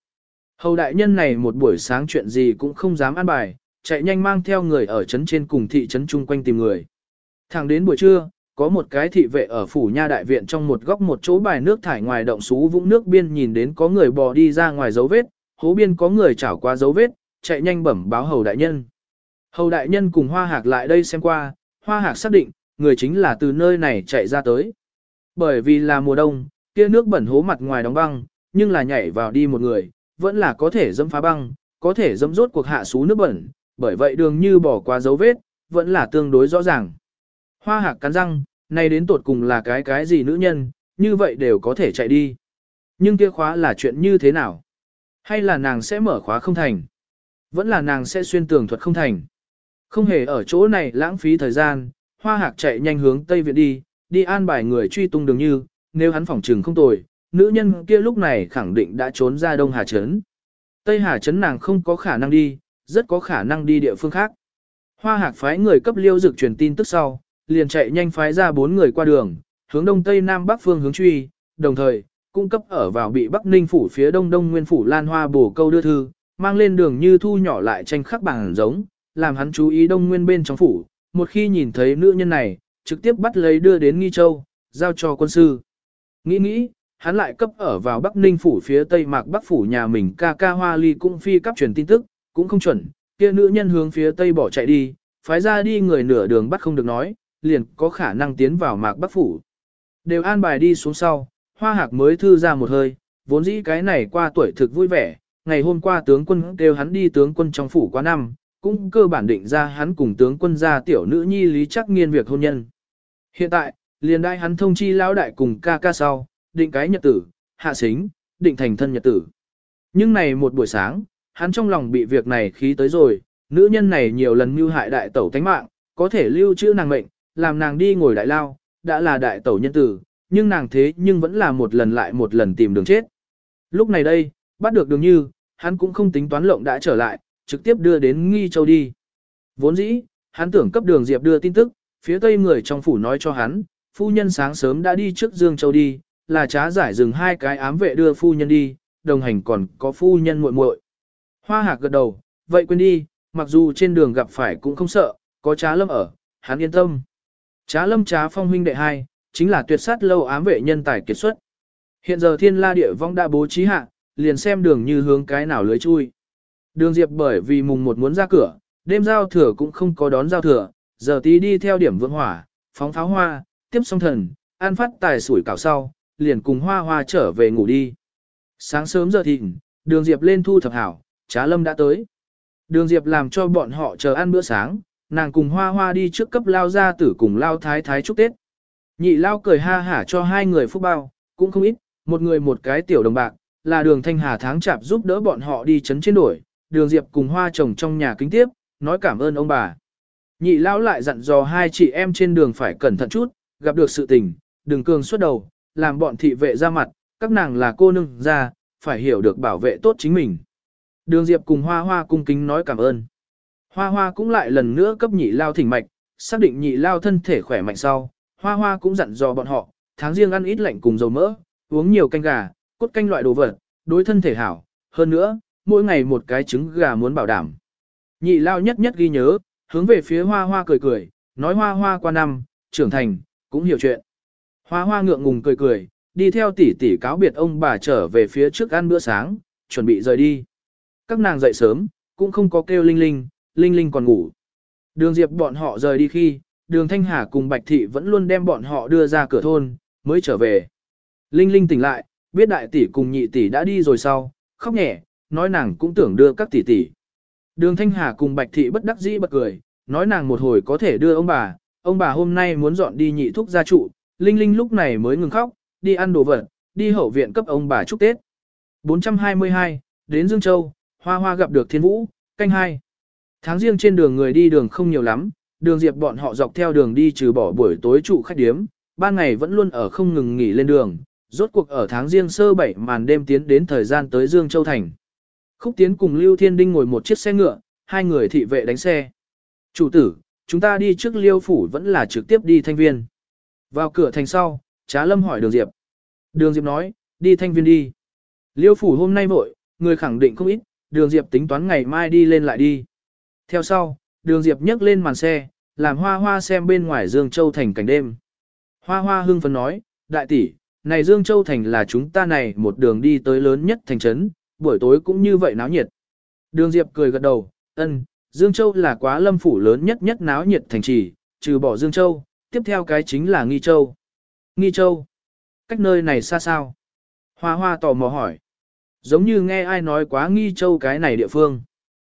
Hầu đại nhân này một buổi sáng chuyện gì cũng không dám ăn bài, chạy nhanh mang theo người ở trấn trên cùng thị trấn chung quanh tìm người. Thẳng đến buổi trưa, có một cái thị vệ ở phủ nha đại viện trong một góc một chỗ bài nước thải ngoài động xú vũng nước biên nhìn đến có người bò đi ra ngoài dấu vết, hố biên có người chảo qua dấu vết, chạy nhanh bẩm báo hầu đại nhân. Hầu đại nhân cùng hoa hạc lại đây xem qua, hoa hạc xác định, người chính là từ nơi này chạy ra tới. Bởi vì là mùa đông, kia nước bẩn hố mặt ngoài đóng băng, nhưng là nhảy vào đi một người, vẫn là có thể dẫm phá băng, có thể dẫm rốt cuộc hạ xuống nước bẩn, bởi vậy đường như bỏ qua dấu vết, vẫn là tương đối rõ ràng. Hoa hạc cắn răng, nay đến tột cùng là cái cái gì nữ nhân, như vậy đều có thể chạy đi. Nhưng kia khóa là chuyện như thế nào? Hay là nàng sẽ mở khóa không thành? Vẫn là nàng sẽ xuyên tường thuật không thành? Không hề ở chỗ này lãng phí thời gian, hoa hạc chạy nhanh hướng Tây Viện đi, đi an bài người truy tung đường như, nếu hắn phỏng trừng không tồi, nữ nhân kia lúc này khẳng định đã trốn ra Đông Hà Trấn. Tây Hà Trấn nàng không có khả năng đi, rất có khả năng đi địa phương khác. Hoa hạc phái người cấp liêu dực truyền tin tức sau, liền chạy nhanh phái ra bốn người qua đường, hướng đông tây nam bắc phương hướng truy, đồng thời, cung cấp ở vào bị Bắc Ninh phủ phía đông đông nguyên phủ Lan Hoa bổ câu đưa thư, mang lên đường như thu nhỏ lại tranh khắc bảng giống, làm hắn chú ý đông nguyên bên trong phủ, một khi nhìn thấy nữ nhân này, trực tiếp bắt lấy đưa đến Nghi Châu, giao cho quân sư. Nghĩ nghĩ, hắn lại cấp ở vào Bắc Ninh phủ phía tây mạc Bắc phủ nhà mình ca ca hoa ly cũng phi cấp truyền tin tức, cũng không chuẩn, kia nữ nhân hướng phía tây bỏ chạy đi, phái ra đi người nửa đường bắt không được nói, liền có khả năng tiến vào mạc Bắc phủ. Đều an bài đi xuống sau, hoa hạc mới thư ra một hơi, vốn dĩ cái này qua tuổi thực vui vẻ, ngày hôm qua tướng quân kêu hắn đi tướng quân trong phủ quá năm, cũng cơ bản định ra hắn cùng tướng quân gia tiểu nữ nhi lý chắc nghiên việc hôn nhân. Hiện tại, liền đai hắn thông chi lão đại cùng ca ca sau, định cái nhật tử, hạ xính, định thành thân nhật tử. Nhưng này một buổi sáng, hắn trong lòng bị việc này khí tới rồi, nữ nhân này nhiều lần mưu hại đại tẩu tánh mạng, có thể lưu trữ nàng mệnh, làm nàng đi ngồi đại lao, đã là đại tẩu nhân tử, nhưng nàng thế nhưng vẫn là một lần lại một lần tìm đường chết. Lúc này đây, bắt được đường như, hắn cũng không tính toán lộng đã trở lại, trực tiếp đưa đến Nghi Châu đi. Vốn dĩ, hắn tưởng cấp đường Diệp đưa tin tức, phía tây người trong phủ nói cho hắn, phu nhân sáng sớm đã đi trước Dương Châu đi, là trá giải dừng hai cái ám vệ đưa phu nhân đi, đồng hành còn có phu nhân muội muội. Hoa hạc gật đầu, vậy quên đi, mặc dù trên đường gặp phải cũng không sợ, có trá lâm ở, hắn yên tâm. Trá lâm trá phong huynh đệ hai, chính là tuyệt sát lâu ám vệ nhân tài kiệt xuất. Hiện giờ thiên la địa vong đã bố trí hạ, liền xem đường như hướng cái nào lưới chui. Đường Diệp bởi vì mùng một muốn ra cửa, đêm giao thừa cũng không có đón giao thừa, giờ tí đi theo điểm vượng hỏa, phóng pháo hoa, tiếp song thần, an phát tài sủi cảo sau, liền cùng hoa hoa trở về ngủ đi. Sáng sớm giờ thịnh, đường Diệp lên thu thập hảo, trá lâm đã tới. Đường Diệp làm cho bọn họ chờ ăn bữa sáng, nàng cùng hoa hoa đi trước cấp lao ra tử cùng lao thái thái chúc Tết. Nhị lao cười ha hả cho hai người phúc bao, cũng không ít, một người một cái tiểu đồng bạc, là đường thanh hà tháng chạp giúp đỡ bọn họ đi chấn trên đổi, đường diệp cùng hoa trồng trong nhà kính tiếp, nói cảm ơn ông bà. Nhị lao lại dặn dò hai chị em trên đường phải cẩn thận chút, gặp được sự tình, đừng cường suốt đầu, làm bọn thị vệ ra mặt, các nàng là cô nương ra, phải hiểu được bảo vệ tốt chính mình. Đường diệp cùng hoa hoa cung kính nói cảm ơn. Hoa hoa cũng lại lần nữa cấp nhị lao thỉnh mạch, xác định nhị lao thân thể khỏe mạnh sau, hoa hoa cũng dặn dò bọn họ, tháng riêng ăn ít lạnh cùng dầu mỡ, uống nhiều canh gà, cốt canh loại đồ vật, đối thân thể hảo. Hơn nữa, mỗi ngày một cái trứng gà muốn bảo đảm. Nhị lao nhất nhất ghi nhớ, hướng về phía hoa hoa cười cười, nói hoa hoa qua năm, trưởng thành, cũng hiểu chuyện. Hoa hoa ngượng ngùng cười cười, đi theo tỷ tỷ cáo biệt ông bà trở về phía trước ăn bữa sáng, chuẩn bị rời đi. Các nàng dậy sớm, cũng không có kêu Linh Linh, Linh Linh còn ngủ. Đường Diệp bọn họ rời đi khi, đường Thanh Hà cùng Bạch Thị vẫn luôn đem bọn họ đưa ra cửa thôn, mới trở về. Linh Linh tỉnh lại, biết đại tỷ cùng nhị tỷ đã đi rồi sau, khóc nhẹ, nói nàng cũng tưởng đưa các tỷ tỷ. Đường Thanh Hà cùng Bạch Thị bất đắc dĩ bật cười, nói nàng một hồi có thể đưa ông bà, ông bà hôm nay muốn dọn đi nhị thúc gia trụ, Linh Linh lúc này mới ngừng khóc, đi ăn đồ vật, đi hậu viện cấp ông bà chúc Tết. 422, đến Dương Châu, Hoa Hoa gặp được Thiên Vũ, canh hai. Tháng riêng trên đường người đi đường không nhiều lắm, đường diệp bọn họ dọc theo đường đi trừ bỏ buổi tối trụ khách điếm, ban ngày vẫn luôn ở không ngừng nghỉ lên đường, rốt cuộc ở tháng riêng sơ bảy màn đêm tiến đến thời gian tới Dương Châu Thành. Khúc Tiến cùng Lưu Thiên Đinh ngồi một chiếc xe ngựa, hai người thị vệ đánh xe. Chủ tử, chúng ta đi trước Liêu Phủ vẫn là trực tiếp đi thanh viên. Vào cửa thành sau, Trá Lâm hỏi Đường Diệp. Đường Diệp nói, đi thanh viên đi. Liêu Phủ hôm nay vội, người khẳng định không ít, Đường Diệp tính toán ngày mai đi lên lại đi. Theo sau, Đường Diệp nhấc lên màn xe, làm hoa hoa xem bên ngoài Dương Châu Thành cảnh đêm. Hoa hoa hưng phấn nói, đại tỷ, này Dương Châu Thành là chúng ta này một đường đi tới lớn nhất thành trấn, buổi tối cũng như vậy náo nhiệt. Đường Diệp cười gật đầu, ân, Dương Châu là quá lâm phủ lớn nhất nhất náo nhiệt thành trì, trừ bỏ Dương Châu, tiếp theo cái chính là Nghi Châu. Nghi Châu, cách nơi này xa sao? Hoa hoa tò mò hỏi. Giống như nghe ai nói quá Nghi Châu cái này địa phương.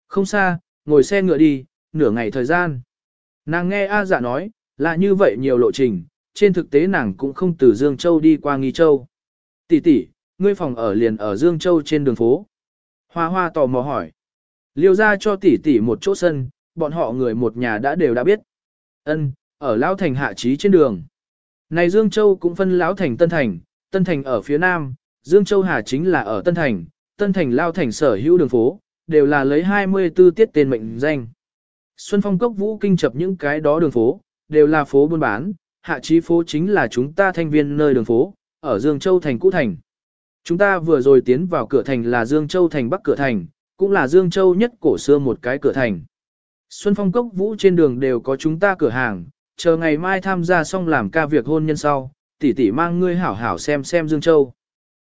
Không xa, ngồi xe ngựa đi, nửa ngày thời gian. Nàng nghe A dạ nói, là như vậy nhiều lộ trình, trên thực tế nàng cũng không từ Dương Châu đi qua Nghi Châu. Tỷ tỷ, ngươi phòng ở liền ở Dương Châu trên đường phố. Hoa hoa tò mò hỏi. Liêu ra cho tỷ tỷ một chỗ sân, bọn họ người một nhà đã đều đã biết. Ân, ở Lão Thành hạ trí trên đường. Này Dương Châu cũng phân Lão Thành Tân Thành, Tân Thành ở phía nam, Dương Châu Hà chính là ở Tân Thành, Tân Thành Lao Thành sở hữu đường phố, đều là lấy 24 tiết tên mệnh danh. Xuân Phong Cốc Vũ kinh chập những cái đó đường phố, đều là phố buôn bán, hạ trí phố chính là chúng ta thanh viên nơi đường phố, ở Dương Châu Thành Cũ Thành. Chúng ta vừa rồi tiến vào cửa thành là Dương Châu Thành Bắc cửa thành, cũng là Dương Châu nhất cổ xưa một cái cửa thành. Xuân Phong Cốc Vũ trên đường đều có chúng ta cửa hàng, chờ ngày mai tham gia xong làm ca việc hôn nhân sau, tỷ tỷ mang ngươi hảo hảo xem xem Dương Châu.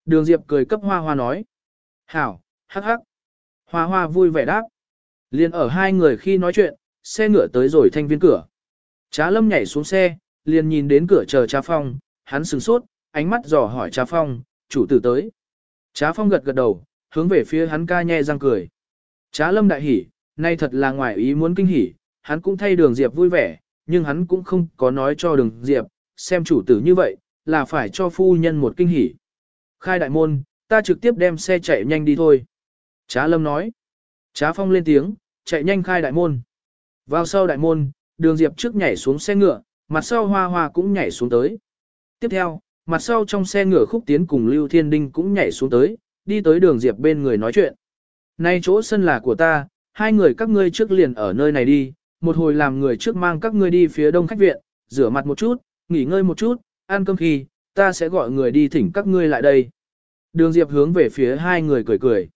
Đường Diệp cười cấp hoa hoa nói. Hảo, hắc hắc. Hoa hoa vui vẻ đáp. Liên ở hai người khi nói chuyện, xe ngựa tới rồi thanh viên cửa. Trá lâm nhảy xuống xe, liền nhìn đến cửa chờ Trá Phong, hắn sửng sốt, ánh mắt dò hỏi Trá Phong, chủ tử tới. Trá Phong gật gật đầu, hướng về phía hắn ca nhe răng cười. Trá lâm đại hỉ, nay thật là ngoài ý muốn kinh hỉ, hắn cũng thay đường Diệp vui vẻ, nhưng hắn cũng không có nói cho đường Diệp, xem chủ tử như vậy, là phải cho phu nhân một kinh hỉ. Khai đại môn, ta trực tiếp đem xe chạy nhanh đi thôi. Trá lâm nói. Trá phong lên tiếng, chạy nhanh khai đại môn. Vào sau đại môn, đường diệp trước nhảy xuống xe ngựa, mặt sau hoa hoa cũng nhảy xuống tới. Tiếp theo, mặt sau trong xe ngựa khúc tiến cùng Lưu Thiên Đinh cũng nhảy xuống tới, đi tới đường diệp bên người nói chuyện. Nay chỗ sân là của ta, hai người các ngươi trước liền ở nơi này đi, một hồi làm người trước mang các ngươi đi phía đông khách viện, rửa mặt một chút, nghỉ ngơi một chút, ăn cơm khi, ta sẽ gọi người đi thỉnh các ngươi lại đây. Đường Diệp hướng về phía hai người cười cười.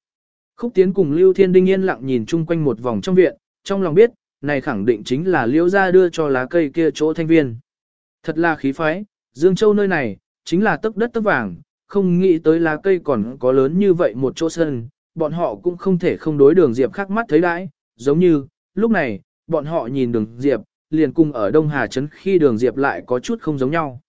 Khúc Tiến cùng Lưu Thiên Đinh yên lặng nhìn chung quanh một vòng trong viện, trong lòng biết, này khẳng định chính là Liễu gia đưa cho lá cây kia chỗ thanh viên. Thật là khí phái, Dương Châu nơi này, chính là tấc đất tấc vàng, không nghĩ tới lá cây còn có lớn như vậy một chỗ sân, bọn họ cũng không thể không đối đường Diệp khắc mắt thấy đãi, giống như, lúc này, bọn họ nhìn đường Diệp, liền cùng ở Đông Hà Trấn khi đường Diệp lại có chút không giống nhau.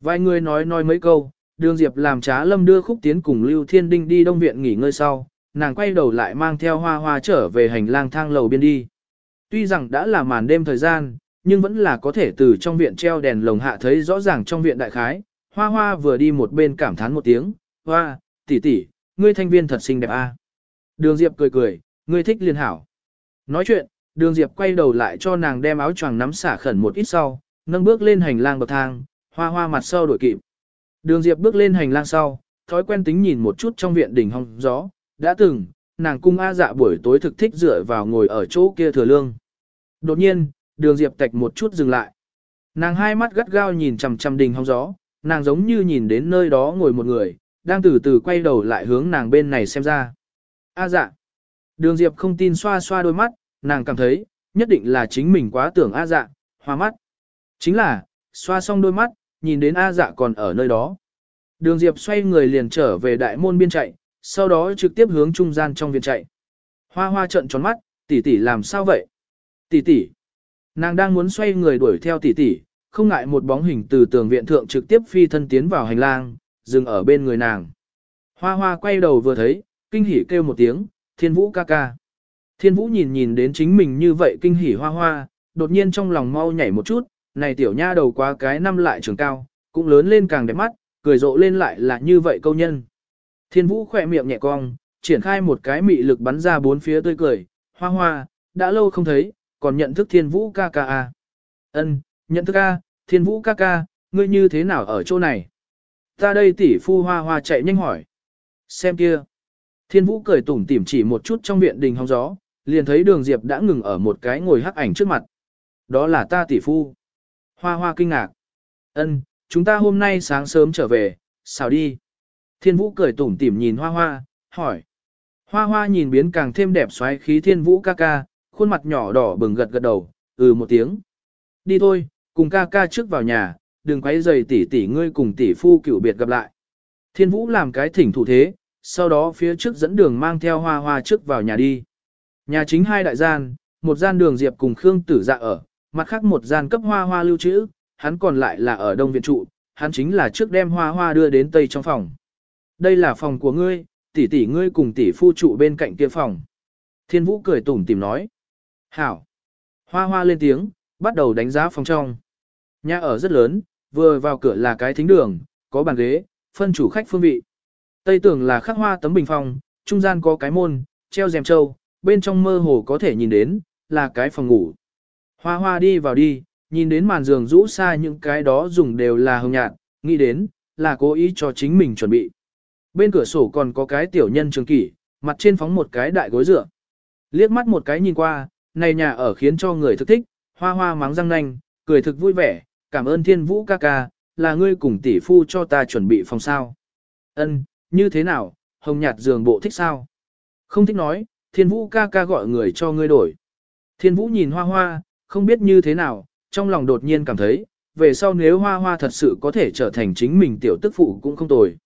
Vài người nói nói mấy câu, đường Diệp làm trá lâm đưa khúc tiến cùng Lưu Thiên Đinh đi Đông Viện nghỉ ngơi sau, nàng quay đầu lại mang theo hoa hoa trở về hành lang thang lầu biên đi. Tuy rằng đã là màn đêm thời gian, nhưng vẫn là có thể từ trong viện treo đèn lồng hạ thấy rõ ràng trong viện đại khái, hoa hoa vừa đi một bên cảm thán một tiếng, hoa, tỷ tỷ, ngươi thanh viên thật xinh đẹp a. Đường Diệp cười cười, ngươi thích liên hảo. Nói chuyện, đường Diệp quay đầu lại cho nàng đem áo choàng nắm xả khẩn một ít sau, nâng bước lên hành lang bậc thang, hoa hoa mặt sau đổi kịp. Đường Diệp bước lên hành lang sau, thói quen tính nhìn một chút trong viện đỉnh hong gió, đã từng, nàng cung A dạ buổi tối thực thích dựa vào ngồi ở chỗ kia thừa lương. Đột nhiên, đường Diệp tạch một chút dừng lại. Nàng hai mắt gắt gao nhìn chằm chằm đình hóng gió, nàng giống như nhìn đến nơi đó ngồi một người, đang từ từ quay đầu lại hướng nàng bên này xem ra. A dạ. Đường Diệp không tin xoa xoa đôi mắt, nàng cảm thấy, nhất định là chính mình quá tưởng A dạ, hoa mắt. Chính là, xoa xong đôi mắt, nhìn đến A dạ còn ở nơi đó. Đường Diệp xoay người liền trở về đại môn biên chạy, sau đó trực tiếp hướng trung gian trong viện chạy. Hoa hoa trợn tròn mắt, tỷ tỷ làm sao vậy? Tỷ tỷ. Nàng đang muốn xoay người đuổi theo tỷ tỷ, không ngại một bóng hình từ tường viện thượng trực tiếp phi thân tiến vào hành lang, dừng ở bên người nàng. Hoa hoa quay đầu vừa thấy, kinh hỉ kêu một tiếng, thiên vũ ca ca. Thiên vũ nhìn nhìn đến chính mình như vậy kinh hỉ hoa hoa, đột nhiên trong lòng mau nhảy một chút, này tiểu nha đầu quá cái năm lại trường cao, cũng lớn lên càng đẹp mắt, cười rộ lên lại là như vậy câu nhân. Thiên vũ khỏe miệng nhẹ cong, triển khai một cái mị lực bắn ra bốn phía tươi cười, hoa hoa, đã lâu không thấy, còn nhận thức thiên vũ ca ca à. Ân, nhận thức ca, thiên vũ ca ca, ngươi như thế nào ở chỗ này? Ta đây tỷ phu hoa hoa chạy nhanh hỏi. Xem kia. Thiên vũ cười tủm tỉm chỉ một chút trong viện đình hóng gió, liền thấy đường diệp đã ngừng ở một cái ngồi hắc ảnh trước mặt. Đó là ta tỷ phu. Hoa hoa kinh ngạc. Ân, chúng ta hôm nay sáng sớm trở về, sao đi? Thiên vũ cười tủm tỉm nhìn hoa hoa, hỏi. Hoa hoa nhìn biến càng thêm đẹp xoáy khí thiên vũ ca ca, khuôn mặt nhỏ đỏ bừng gật gật đầu, ừ một tiếng. Đi thôi, cùng ca ca trước vào nhà, đừng quấy rầy tỷ tỷ ngươi cùng tỷ phu cựu biệt gặp lại. Thiên vũ làm cái thỉnh thủ thế, sau đó phía trước dẫn đường mang theo hoa hoa trước vào nhà đi. Nhà chính hai đại gian, một gian đường diệp cùng Khương tử dạ ở, mặt khác một gian cấp hoa hoa lưu trữ, hắn còn lại là ở đông viện trụ, hắn chính là trước đem hoa hoa đưa đến tây trong phòng. Đây là phòng của ngươi, tỷ tỷ ngươi cùng tỷ phu trụ bên cạnh kia phòng. Thiên vũ cười tủm tỉm nói. Hảo. Hoa hoa lên tiếng, bắt đầu đánh giá phòng trong. Nhà ở rất lớn, vừa vào cửa là cái thính đường, có bàn ghế, phân chủ khách phương vị. Tây tường là khắc hoa tấm bình phòng, trung gian có cái môn, treo rèm trâu, bên trong mơ hồ có thể nhìn đến, là cái phòng ngủ. Hoa hoa đi vào đi, nhìn đến màn giường rũ xa những cái đó dùng đều là hồng nhạt, nghĩ đến, là cố ý cho chính mình chuẩn bị. Bên cửa sổ còn có cái tiểu nhân trường kỷ, mặt trên phóng một cái đại gối dựa. Liếc mắt một cái nhìn qua, này nhà ở khiến cho người thực thích, hoa hoa mắng răng nanh, cười thực vui vẻ, cảm ơn thiên vũ ca ca, là ngươi cùng tỷ phu cho ta chuẩn bị phòng sao. Ân, như thế nào, hồng nhạt giường bộ thích sao? Không thích nói, thiên vũ ca ca gọi người cho ngươi đổi. Thiên vũ nhìn hoa hoa, không biết như thế nào, trong lòng đột nhiên cảm thấy, về sau nếu hoa hoa thật sự có thể trở thành chính mình tiểu tức phụ cũng không tồi.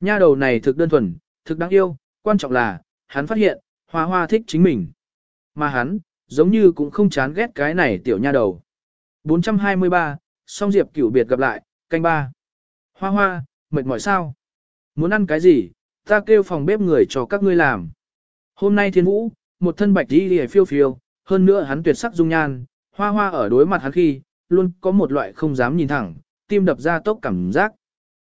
Nha đầu này thực đơn thuần, thực đáng yêu, quan trọng là, hắn phát hiện, hoa hoa thích chính mình. Mà hắn, giống như cũng không chán ghét cái này tiểu nha đầu. 423, song diệp cửu biệt gặp lại, canh ba. Hoa hoa, mệt mỏi sao? Muốn ăn cái gì, ta kêu phòng bếp người cho các ngươi làm. Hôm nay thiên vũ, một thân bạch đi hề phiêu phiêu, hơn nữa hắn tuyệt sắc dung nhan, hoa hoa ở đối mặt hắn khi, luôn có một loại không dám nhìn thẳng, tim đập ra tốc cảm giác.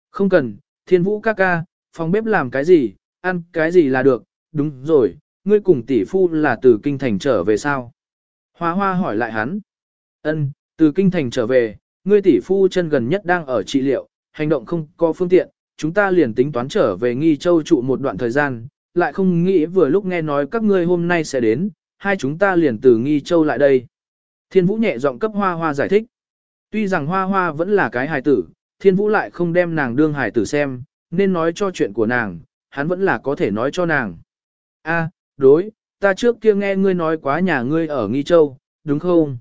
Không cần, thiên vũ ca ca, phòng bếp làm cái gì, ăn cái gì là được, đúng rồi, ngươi cùng tỷ phu là từ kinh thành trở về sao? Hoa hoa hỏi lại hắn. Ân, từ kinh thành trở về, ngươi tỷ phu chân gần nhất đang ở trị liệu, hành động không có phương tiện, chúng ta liền tính toán trở về nghi châu trụ một đoạn thời gian, lại không nghĩ vừa lúc nghe nói các ngươi hôm nay sẽ đến, hai chúng ta liền từ nghi châu lại đây. Thiên vũ nhẹ giọng cấp hoa hoa giải thích. Tuy rằng hoa hoa vẫn là cái hài tử, thiên vũ lại không đem nàng đương Hải tử xem, nên nói cho chuyện của nàng, hắn vẫn là có thể nói cho nàng. A, đối, ta trước kia nghe ngươi nói quá nhà ngươi ở Nghi Châu, đúng không?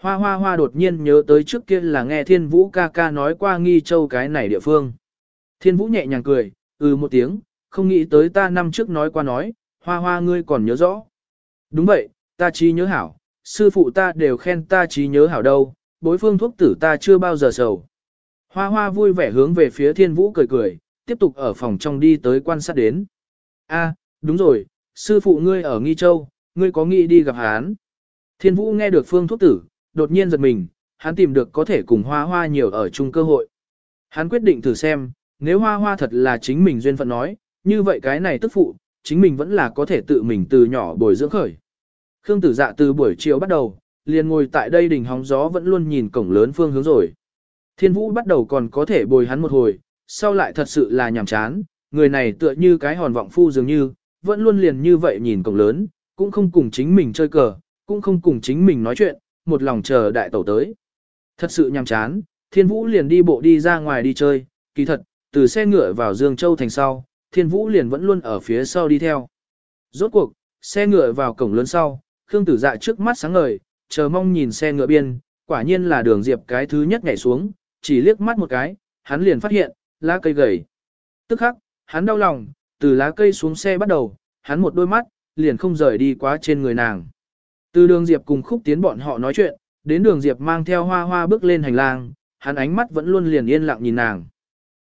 Hoa hoa hoa đột nhiên nhớ tới trước kia là nghe thiên vũ ca ca nói qua Nghi Châu cái này địa phương. Thiên vũ nhẹ nhàng cười, ừ một tiếng, không nghĩ tới ta năm trước nói qua nói, hoa hoa ngươi còn nhớ rõ. Đúng vậy, ta trí nhớ hảo, sư phụ ta đều khen ta trí nhớ hảo đâu, bối phương thuốc tử ta chưa bao giờ sầu. Hoa hoa vui vẻ hướng về phía thiên vũ cười cười, tiếp tục ở phòng trong đi tới quan sát đến. A, đúng rồi, sư phụ ngươi ở Nghi Châu, ngươi có nghĩ đi gặp hắn. Thiên vũ nghe được phương thuốc tử, đột nhiên giật mình, hắn tìm được có thể cùng hoa hoa nhiều ở chung cơ hội. Hắn quyết định thử xem, nếu hoa hoa thật là chính mình duyên phận nói, như vậy cái này tức phụ, chính mình vẫn là có thể tự mình từ nhỏ bồi dưỡng khởi. Khương tử dạ từ buổi chiều bắt đầu, liền ngồi tại đây đỉnh hóng gió vẫn luôn nhìn cổng lớn phương hướng rồi. Thiên vũ bắt đầu còn có thể bồi hắn một hồi, sau lại thật sự là nhàm chán, người này tựa như cái hòn vọng phu dường như, vẫn luôn liền như vậy nhìn cổng lớn, cũng không cùng chính mình chơi cờ, cũng không cùng chính mình nói chuyện, một lòng chờ đại tẩu tới. Thật sự nhàm chán, thiên vũ liền đi bộ đi ra ngoài đi chơi, kỳ thật, từ xe ngựa vào Dương Châu thành sau, thiên vũ liền vẫn luôn ở phía sau đi theo. Rốt cuộc, xe ngựa vào cổng lớn sau, Khương tử dạ trước mắt sáng ngời, chờ mong nhìn xe ngựa biên, quả nhiên là đường diệp cái thứ nhất nhảy xuống, chỉ liếc mắt một cái, hắn liền phát hiện, lá cây gầy. Tức khắc, hắn đau lòng, từ lá cây xuống xe bắt đầu, hắn một đôi mắt, liền không rời đi quá trên người nàng. Từ đường diệp cùng khúc tiến bọn họ nói chuyện, đến đường diệp mang theo hoa hoa bước lên hành lang, hắn ánh mắt vẫn luôn liền yên lặng nhìn nàng.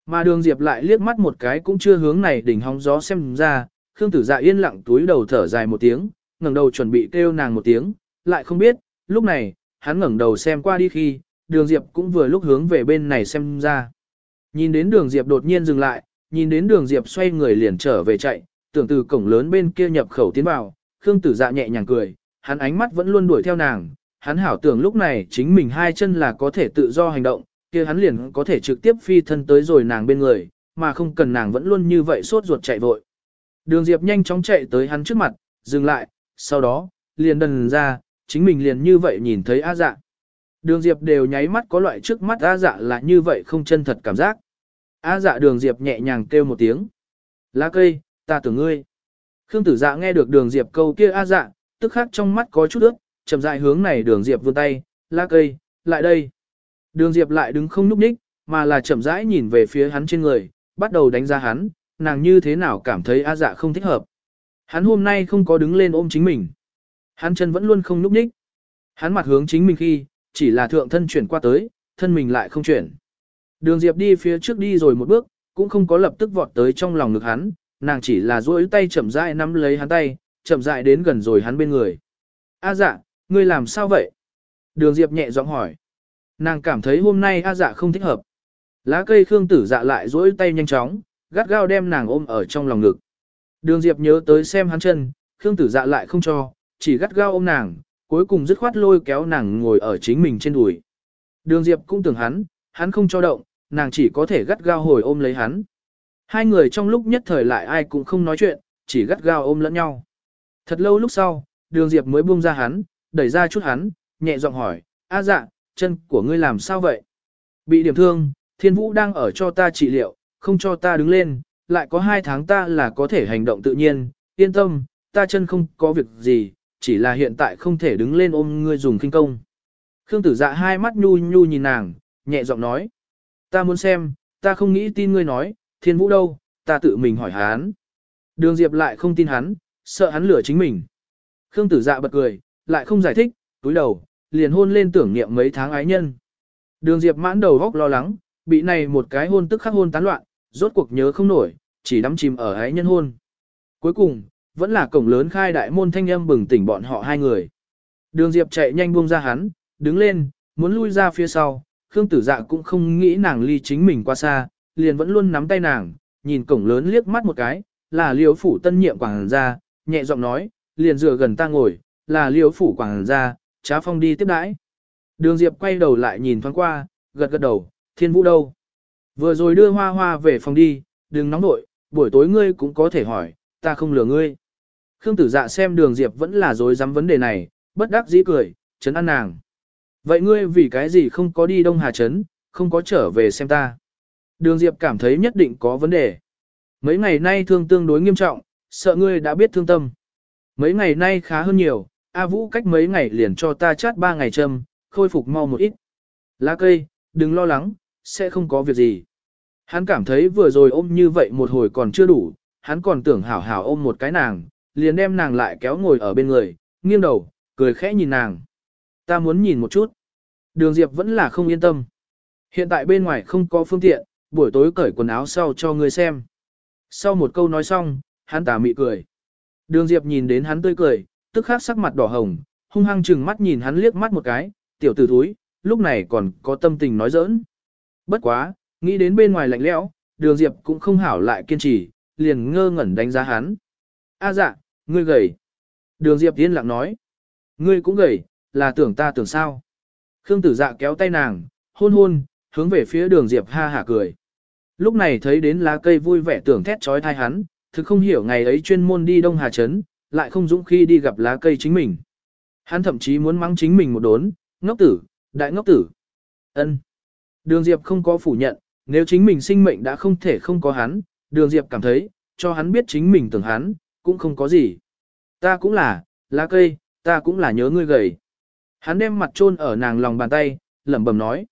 Mà đường diệp lại liếc mắt một cái cũng chưa hướng này đỉnh hóng gió xem ra, Khương tử dạ yên lặng túi đầu thở dài một tiếng, ngẩng đầu chuẩn bị kêu nàng một tiếng, lại không biết, lúc này, hắn ngẩng đầu xem qua đi khi, đường diệp cũng vừa lúc hướng về bên này xem ra. Nhìn đến đường diệp đột nhiên dừng lại, nhìn đến đường diệp xoay người liền trở về chạy, tưởng từ cổng lớn bên kia nhập khẩu tiến vào, Khương tử dạ nhẹ nhàng cười, hắn ánh mắt vẫn luôn đuổi theo nàng, hắn hảo tưởng lúc này chính mình hai chân là có thể tự do hành động, kia hắn liền có thể trực tiếp phi thân tới rồi nàng bên người, mà không cần nàng vẫn luôn như vậy sốt ruột chạy vội. Đường Diệp nhanh chóng chạy tới hắn trước mặt, dừng lại, sau đó, liền đần ra, chính mình liền như vậy nhìn thấy A dạ. Đường Diệp đều nháy mắt có loại trước mắt A dạ là như vậy không chân thật cảm giác. A dạ đường Diệp nhẹ nhàng kêu một tiếng. Lá cây, ta tưởng ngươi. Khương tử dạ nghe được đường Diệp câu kia A dạ, tức khắc trong mắt có chút ướt, chậm rãi hướng này đường Diệp vươn tay, lá cây, lại đây. Đường Diệp lại đứng không nhúc nhích, mà là chậm rãi nhìn về phía hắn trên người, bắt đầu đánh giá hắn, nàng như thế nào cảm thấy A dạ không thích hợp. Hắn hôm nay không có đứng lên ôm chính mình. Hắn chân vẫn luôn không nhúc nhích. Hắn mặt hướng chính mình khi, chỉ là thượng thân chuyển qua tới, thân mình lại không chuyển. Đường Diệp đi phía trước đi rồi một bước, cũng không có lập tức vọt tới trong lòng ngực hắn, nàng chỉ là duỗi tay chậm rãi nắm lấy hắn tay, chậm rãi đến gần rồi hắn bên người. A dạ, ngươi làm sao vậy? Đường Diệp nhẹ giọng hỏi. Nàng cảm thấy hôm nay A dạ không thích hợp. Lá cây Khương tử dạ lại duỗi tay nhanh chóng, gắt gao đem nàng ôm ở trong lòng ngực. Đường Diệp nhớ tới xem hắn chân, Khương tử dạ lại không cho, chỉ gắt gao ôm nàng, cuối cùng dứt khoát lôi kéo nàng ngồi ở chính mình trên đùi. Đường Diệp cũng tưởng hắn, hắn không cho động, nàng chỉ có thể gắt gao hồi ôm lấy hắn. Hai người trong lúc nhất thời lại ai cũng không nói chuyện, chỉ gắt gao ôm lẫn nhau. Thật lâu lúc sau, đường Diệp mới buông ra hắn, đẩy ra chút hắn, nhẹ giọng hỏi, a dạ, chân của ngươi làm sao vậy? Bị điểm thương, thiên vũ đang ở cho ta trị liệu, không cho ta đứng lên, lại có hai tháng ta là có thể hành động tự nhiên, yên tâm, ta chân không có việc gì, chỉ là hiện tại không thể đứng lên ôm ngươi dùng kinh công. Khương tử dạ hai mắt nhu nhu nhìn nàng, nhẹ giọng nói. Ta muốn xem, ta không nghĩ tin ngươi nói, thiên vũ đâu, ta tự mình hỏi hắn. Đường Diệp lại không tin hắn, sợ hắn lửa chính mình. Khương tử dạ bật cười, lại không giải thích, túi đầu, liền hôn lên tưởng niệm mấy tháng ái nhân. Đường Diệp mãn đầu góc lo lắng, bị này một cái hôn tức khắc hôn tán loạn, rốt cuộc nhớ không nổi, chỉ đắm chìm ở ái nhân hôn. Cuối cùng, vẫn là cổng lớn khai đại môn thanh âm bừng tỉnh bọn họ hai người. Đường Diệp chạy nhanh buông ra hắn, đứng lên, muốn lui ra phía sau, Khương Tử Dạ cũng không nghĩ nàng ly chính mình qua xa, liền vẫn luôn nắm tay nàng, nhìn cổng lớn liếc mắt một cái, là Liễu phủ tân nhiệm quảng gia, nhẹ giọng nói, liền dựa gần ta ngồi, là Liễu phủ quảng gia, Trá Phong đi tiếp đãi. Đường Diệp quay đầu lại nhìn thoáng qua, gật gật đầu, Thiên Vũ đâu? Vừa rồi đưa Hoa Hoa về phòng đi, đừng nóng nội, buổi tối ngươi cũng có thể hỏi, ta không lừa ngươi. Khương Tử Dạ xem Đường Diệp vẫn là dối dám vấn đề này, bất đắc dĩ cười, chấn an nàng. Vậy ngươi vì cái gì không có đi Đông Hà Trấn, không có trở về xem ta? Đường Diệp cảm thấy nhất định có vấn đề. Mấy ngày nay thương tương đối nghiêm trọng, sợ ngươi đã biết thương tâm. Mấy ngày nay khá hơn nhiều, A Vũ cách mấy ngày liền cho ta chát ba ngày châm, khôi phục mau một ít. Lá cây, đừng lo lắng, sẽ không có việc gì. Hắn cảm thấy vừa rồi ôm như vậy một hồi còn chưa đủ, hắn còn tưởng hảo hảo ôm một cái nàng, liền đem nàng lại kéo ngồi ở bên người, nghiêng đầu, cười khẽ nhìn nàng. Ta muốn nhìn một chút. Đường Diệp vẫn là không yên tâm. Hiện tại bên ngoài không có phương tiện, buổi tối cởi quần áo sau cho ngươi xem. Sau một câu nói xong, hắn tà mị cười. Đường Diệp nhìn đến hắn tươi cười, tức khắc sắc mặt đỏ hồng, hung hăng chừng mắt nhìn hắn liếc mắt một cái, tiểu tử thúi, lúc này còn có tâm tình nói giỡn. Bất quá, nghĩ đến bên ngoài lạnh lẽo, đường Diệp cũng không hảo lại kiên trì, liền ngơ ngẩn đánh giá hắn. A dạ, ngươi gầy. Đường Diệp yên lặng nói. Ngươi cũng gầy, là tưởng ta tưởng sao. Khương tử dạ kéo tay nàng, hôn hôn, hướng về phía đường Diệp ha hả cười. Lúc này thấy đến lá cây vui vẻ tưởng thét trói thai hắn, thực không hiểu ngày ấy chuyên môn đi Đông Hà Trấn, lại không dũng khi đi gặp lá cây chính mình. Hắn thậm chí muốn mắng chính mình một đốn, ngốc tử, đại ngốc tử. ân Đường Diệp không có phủ nhận, nếu chính mình sinh mệnh đã không thể không có hắn, đường Diệp cảm thấy, cho hắn biết chính mình tưởng hắn, cũng không có gì. Ta cũng là, lá cây, ta cũng là nhớ ngươi gầy. Hắn đem mặt chôn ở nàng lòng bàn tay, lẩm bẩm nói.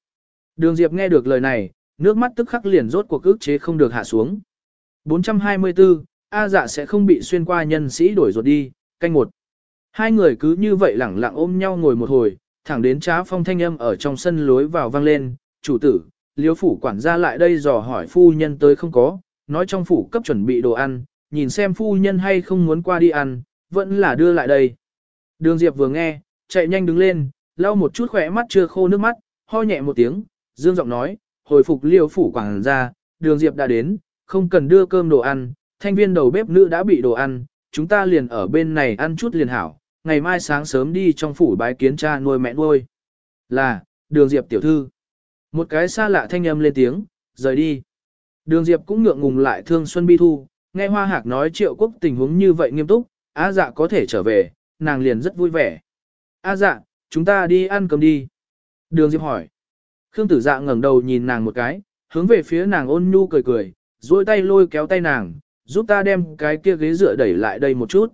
Đường Diệp nghe được lời này, nước mắt tức khắc liền rốt cuộc ức chế không được hạ xuống. 424, A dạ sẽ không bị xuyên qua nhân sĩ đổi ruột đi, canh một. Hai người cứ như vậy lẳng lặng ôm nhau ngồi một hồi, thẳng đến trá phong thanh âm ở trong sân lối vào vang lên, chủ tử, liếu phủ quản gia lại đây dò hỏi phu nhân tới không có, nói trong phủ cấp chuẩn bị đồ ăn, nhìn xem phu nhân hay không muốn qua đi ăn, vẫn là đưa lại đây. Đường Diệp vừa nghe, chạy nhanh đứng lên, lau một chút khỏe mắt chưa khô nước mắt, ho nhẹ một tiếng, dương giọng nói, hồi phục liêu phủ quảng ra, đường Diệp đã đến, không cần đưa cơm đồ ăn, thanh viên đầu bếp nữ đã bị đồ ăn, chúng ta liền ở bên này ăn chút liền hảo, ngày mai sáng sớm đi trong phủ bái kiến cha nuôi mẹ nuôi. Là, đường Diệp tiểu thư. Một cái xa lạ thanh âm lên tiếng, rời đi. Đường Diệp cũng ngượng ngùng lại thương Xuân Bi Thu, nghe Hoa Hạc nói triệu quốc tình huống như vậy nghiêm túc, A dạ có thể trở về, nàng liền rất vui vẻ. A dạ, chúng ta đi ăn cơm đi. Đường Diệp hỏi. Khương tử dạ ngẩng đầu nhìn nàng một cái, hướng về phía nàng ôn nhu cười cười, duỗi tay lôi kéo tay nàng, giúp ta đem cái kia ghế dựa đẩy lại đây một chút.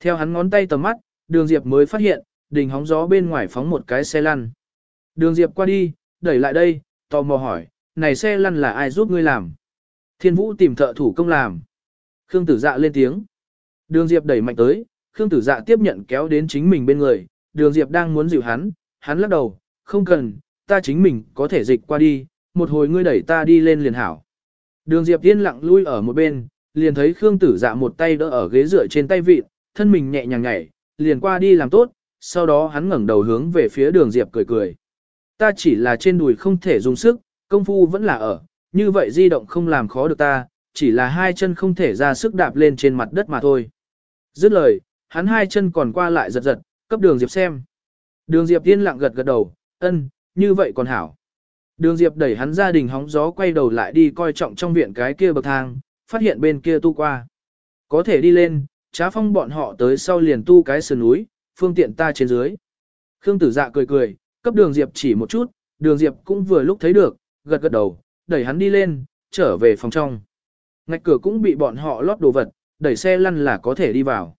Theo hắn ngón tay tầm mắt, đường Diệp mới phát hiện, đình hóng gió bên ngoài phóng một cái xe lăn. Đường Diệp qua đi, đẩy lại đây, tò mò hỏi, này xe lăn là ai giúp ngươi làm? Thiên Vũ tìm thợ thủ công làm. Khương tử dạ lên tiếng. Đường Diệp đẩy mạnh tới, Khương tử dạ tiếp nhận kéo đến chính mình bên người, đường Diệp đang muốn dịu hắn, hắn lắc đầu, không cần, ta chính mình có thể dịch qua đi, một hồi ngươi đẩy ta đi lên liền hảo. Đường Diệp yên lặng lui ở một bên, liền thấy Khương tử dạ một tay đỡ ở ghế dựa trên tay vịt, thân mình nhẹ nhàng nhảy, liền qua đi làm tốt, sau đó hắn ngẩng đầu hướng về phía đường Diệp cười cười. Ta chỉ là trên đùi không thể dùng sức, công phu vẫn là ở, như vậy di động không làm khó được ta, chỉ là hai chân không thể ra sức đạp lên trên mặt đất mà thôi. Dứt lời, hắn hai chân còn qua lại giật giật, cấp đường Diệp xem. Đường Diệp yên lặng gật gật đầu, ân, như vậy còn hảo. Đường Diệp đẩy hắn ra đình hóng gió quay đầu lại đi coi trọng trong viện cái kia bậc thang, phát hiện bên kia tu qua. Có thể đi lên, trá phong bọn họ tới sau liền tu cái sườn núi, phương tiện ta trên dưới. Khương tử dạ cười cười, cấp đường Diệp chỉ một chút, đường Diệp cũng vừa lúc thấy được, gật gật đầu, đẩy hắn đi lên, trở về phòng trong. Ngạch cửa cũng bị bọn họ lót đồ vật, đẩy xe lăn là có thể đi vào.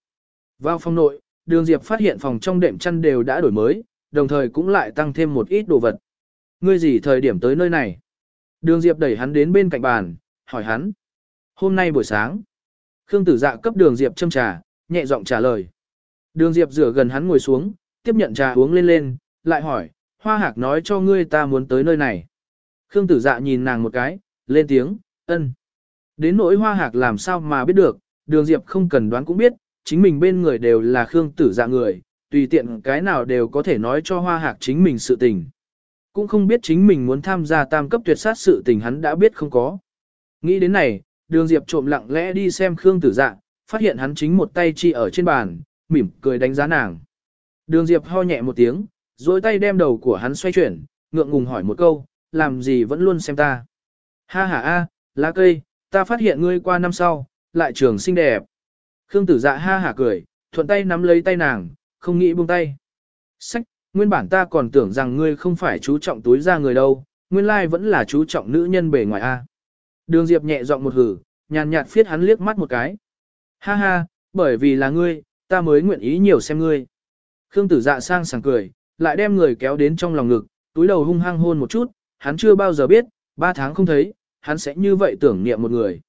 Vào phòng nội, đường Diệp phát hiện phòng trong đệm chăn đều đã đổi mới, đồng thời cũng lại tăng thêm một ít đồ vật. Ngươi gì thời điểm tới nơi này? Đường Diệp đẩy hắn đến bên cạnh bàn, hỏi hắn. Hôm nay buổi sáng. Khương tử dạ cấp đường Diệp châm trà, nhẹ giọng trả lời. Đường Diệp rửa gần hắn ngồi xuống, tiếp nhận trà uống lên lên, lại hỏi, hoa hạc nói cho ngươi ta muốn tới nơi này. Khương tử dạ nhìn nàng một cái, lên tiếng, ân. Đến nỗi hoa hạc làm sao mà biết được, đường Diệp không cần đoán cũng biết, chính mình bên người đều là Khương tử dạ người, tùy tiện cái nào đều có thể nói cho hoa hạc chính mình sự tình. Cũng không biết chính mình muốn tham gia tam cấp tuyệt sát sự tình hắn đã biết không có. Nghĩ đến này, đường Diệp trộm lặng lẽ đi xem Khương tử dạ, phát hiện hắn chính một tay chi ở trên bàn, mỉm cười đánh giá nàng. Đường Diệp ho nhẹ một tiếng, rồi tay đem đầu của hắn xoay chuyển, ngượng ngùng hỏi một câu, làm gì vẫn luôn xem ta. Ha ha a, lá cây, ta phát hiện ngươi qua năm sau, lại trường xinh đẹp. Khương tử dạ ha hả cười, thuận tay nắm lấy tay nàng, không nghĩ buông tay. Sách, nguyên bản ta còn tưởng rằng ngươi không phải chú trọng túi ra người đâu, nguyên lai vẫn là chú trọng nữ nhân bề ngoài A. Đường Diệp nhẹ giọng một hử, nhàn nhạt phiết hắn liếc mắt một cái. Ha ha, bởi vì là ngươi, ta mới nguyện ý nhiều xem ngươi. Khương tử dạ sang sảng cười, lại đem người kéo đến trong lòng ngực, túi đầu hung hăng hôn một chút, hắn chưa bao giờ biết, ba tháng không thấy, hắn sẽ như vậy tưởng niệm một người.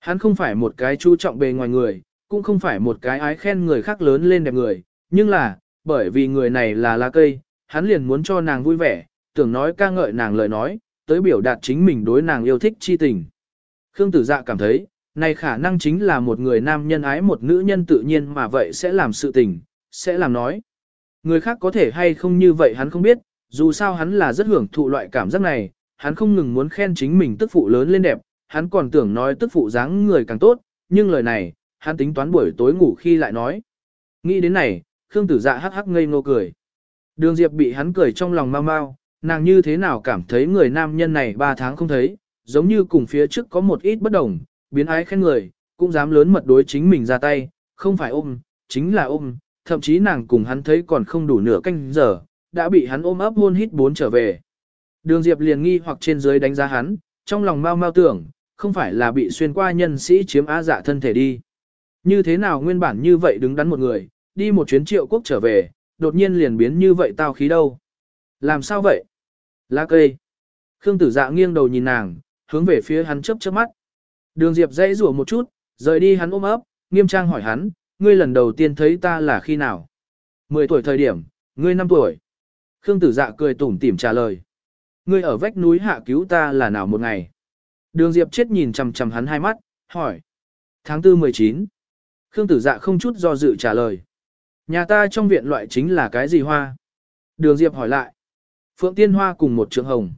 Hắn không phải một cái chú trọng bề ngoài người, cũng không phải một cái ái khen người khác lớn lên đẹp người, nhưng là, bởi vì người này là lá cây, hắn liền muốn cho nàng vui vẻ, tưởng nói ca ngợi nàng lời nói, tới biểu đạt chính mình đối nàng yêu thích chi tình. Khương tử dạ cảm thấy, này khả năng chính là một người nam nhân ái một nữ nhân tự nhiên mà vậy sẽ làm sự tình, sẽ làm nói. Người khác có thể hay không như vậy hắn không biết, dù sao hắn là rất hưởng thụ loại cảm giác này, hắn không ngừng muốn khen chính mình tức phụ lớn lên đẹp, hắn còn tưởng nói tức phụ dáng người càng tốt, nhưng lời này, hắn tính toán buổi tối ngủ khi lại nói. Nghĩ đến này, Khương tử dạ hắc hắc ngây ngô cười. Đường Diệp bị hắn cười trong lòng mau mau, nàng như thế nào cảm thấy người nam nhân này ba tháng không thấy, giống như cùng phía trước có một ít bất đồng, biến ái khen người, cũng dám lớn mật đối chính mình ra tay, không phải ôm, chính là ôm, thậm chí nàng cùng hắn thấy còn không đủ nửa canh giờ, đã bị hắn ôm ấp hôn hít bốn trở về. Đường Diệp liền nghi hoặc trên dưới đánh giá hắn, trong lòng mau mau tưởng, không phải là bị xuyên qua nhân sĩ chiếm á dạ thân thể đi. Như thế nào nguyên bản như vậy đứng đắn một người, đi một chuyến triệu quốc trở về, đột nhiên liền biến như vậy tao khí đâu. Làm sao vậy? Lá cây. Khương tử dạ nghiêng đầu nhìn nàng, hướng về phía hắn chớp chớp mắt. Đường Diệp dãy rủa một chút, rời đi hắn ôm ấp, nghiêm trang hỏi hắn, ngươi lần đầu tiên thấy ta là khi nào? 10 tuổi thời điểm, ngươi 5 tuổi. Khương tử dạ cười tủm tỉm trả lời. Ngươi ở vách núi hạ cứu ta là nào một ngày? Đường Diệp chết nhìn chằm chằm hắn hai mắt, hỏi. Tháng 4 19. Khương tử dạ không chút do dự trả lời. Nhà ta trong viện loại chính là cái gì hoa? Đường Diệp hỏi lại. Phượng tiên hoa cùng một trường hồng.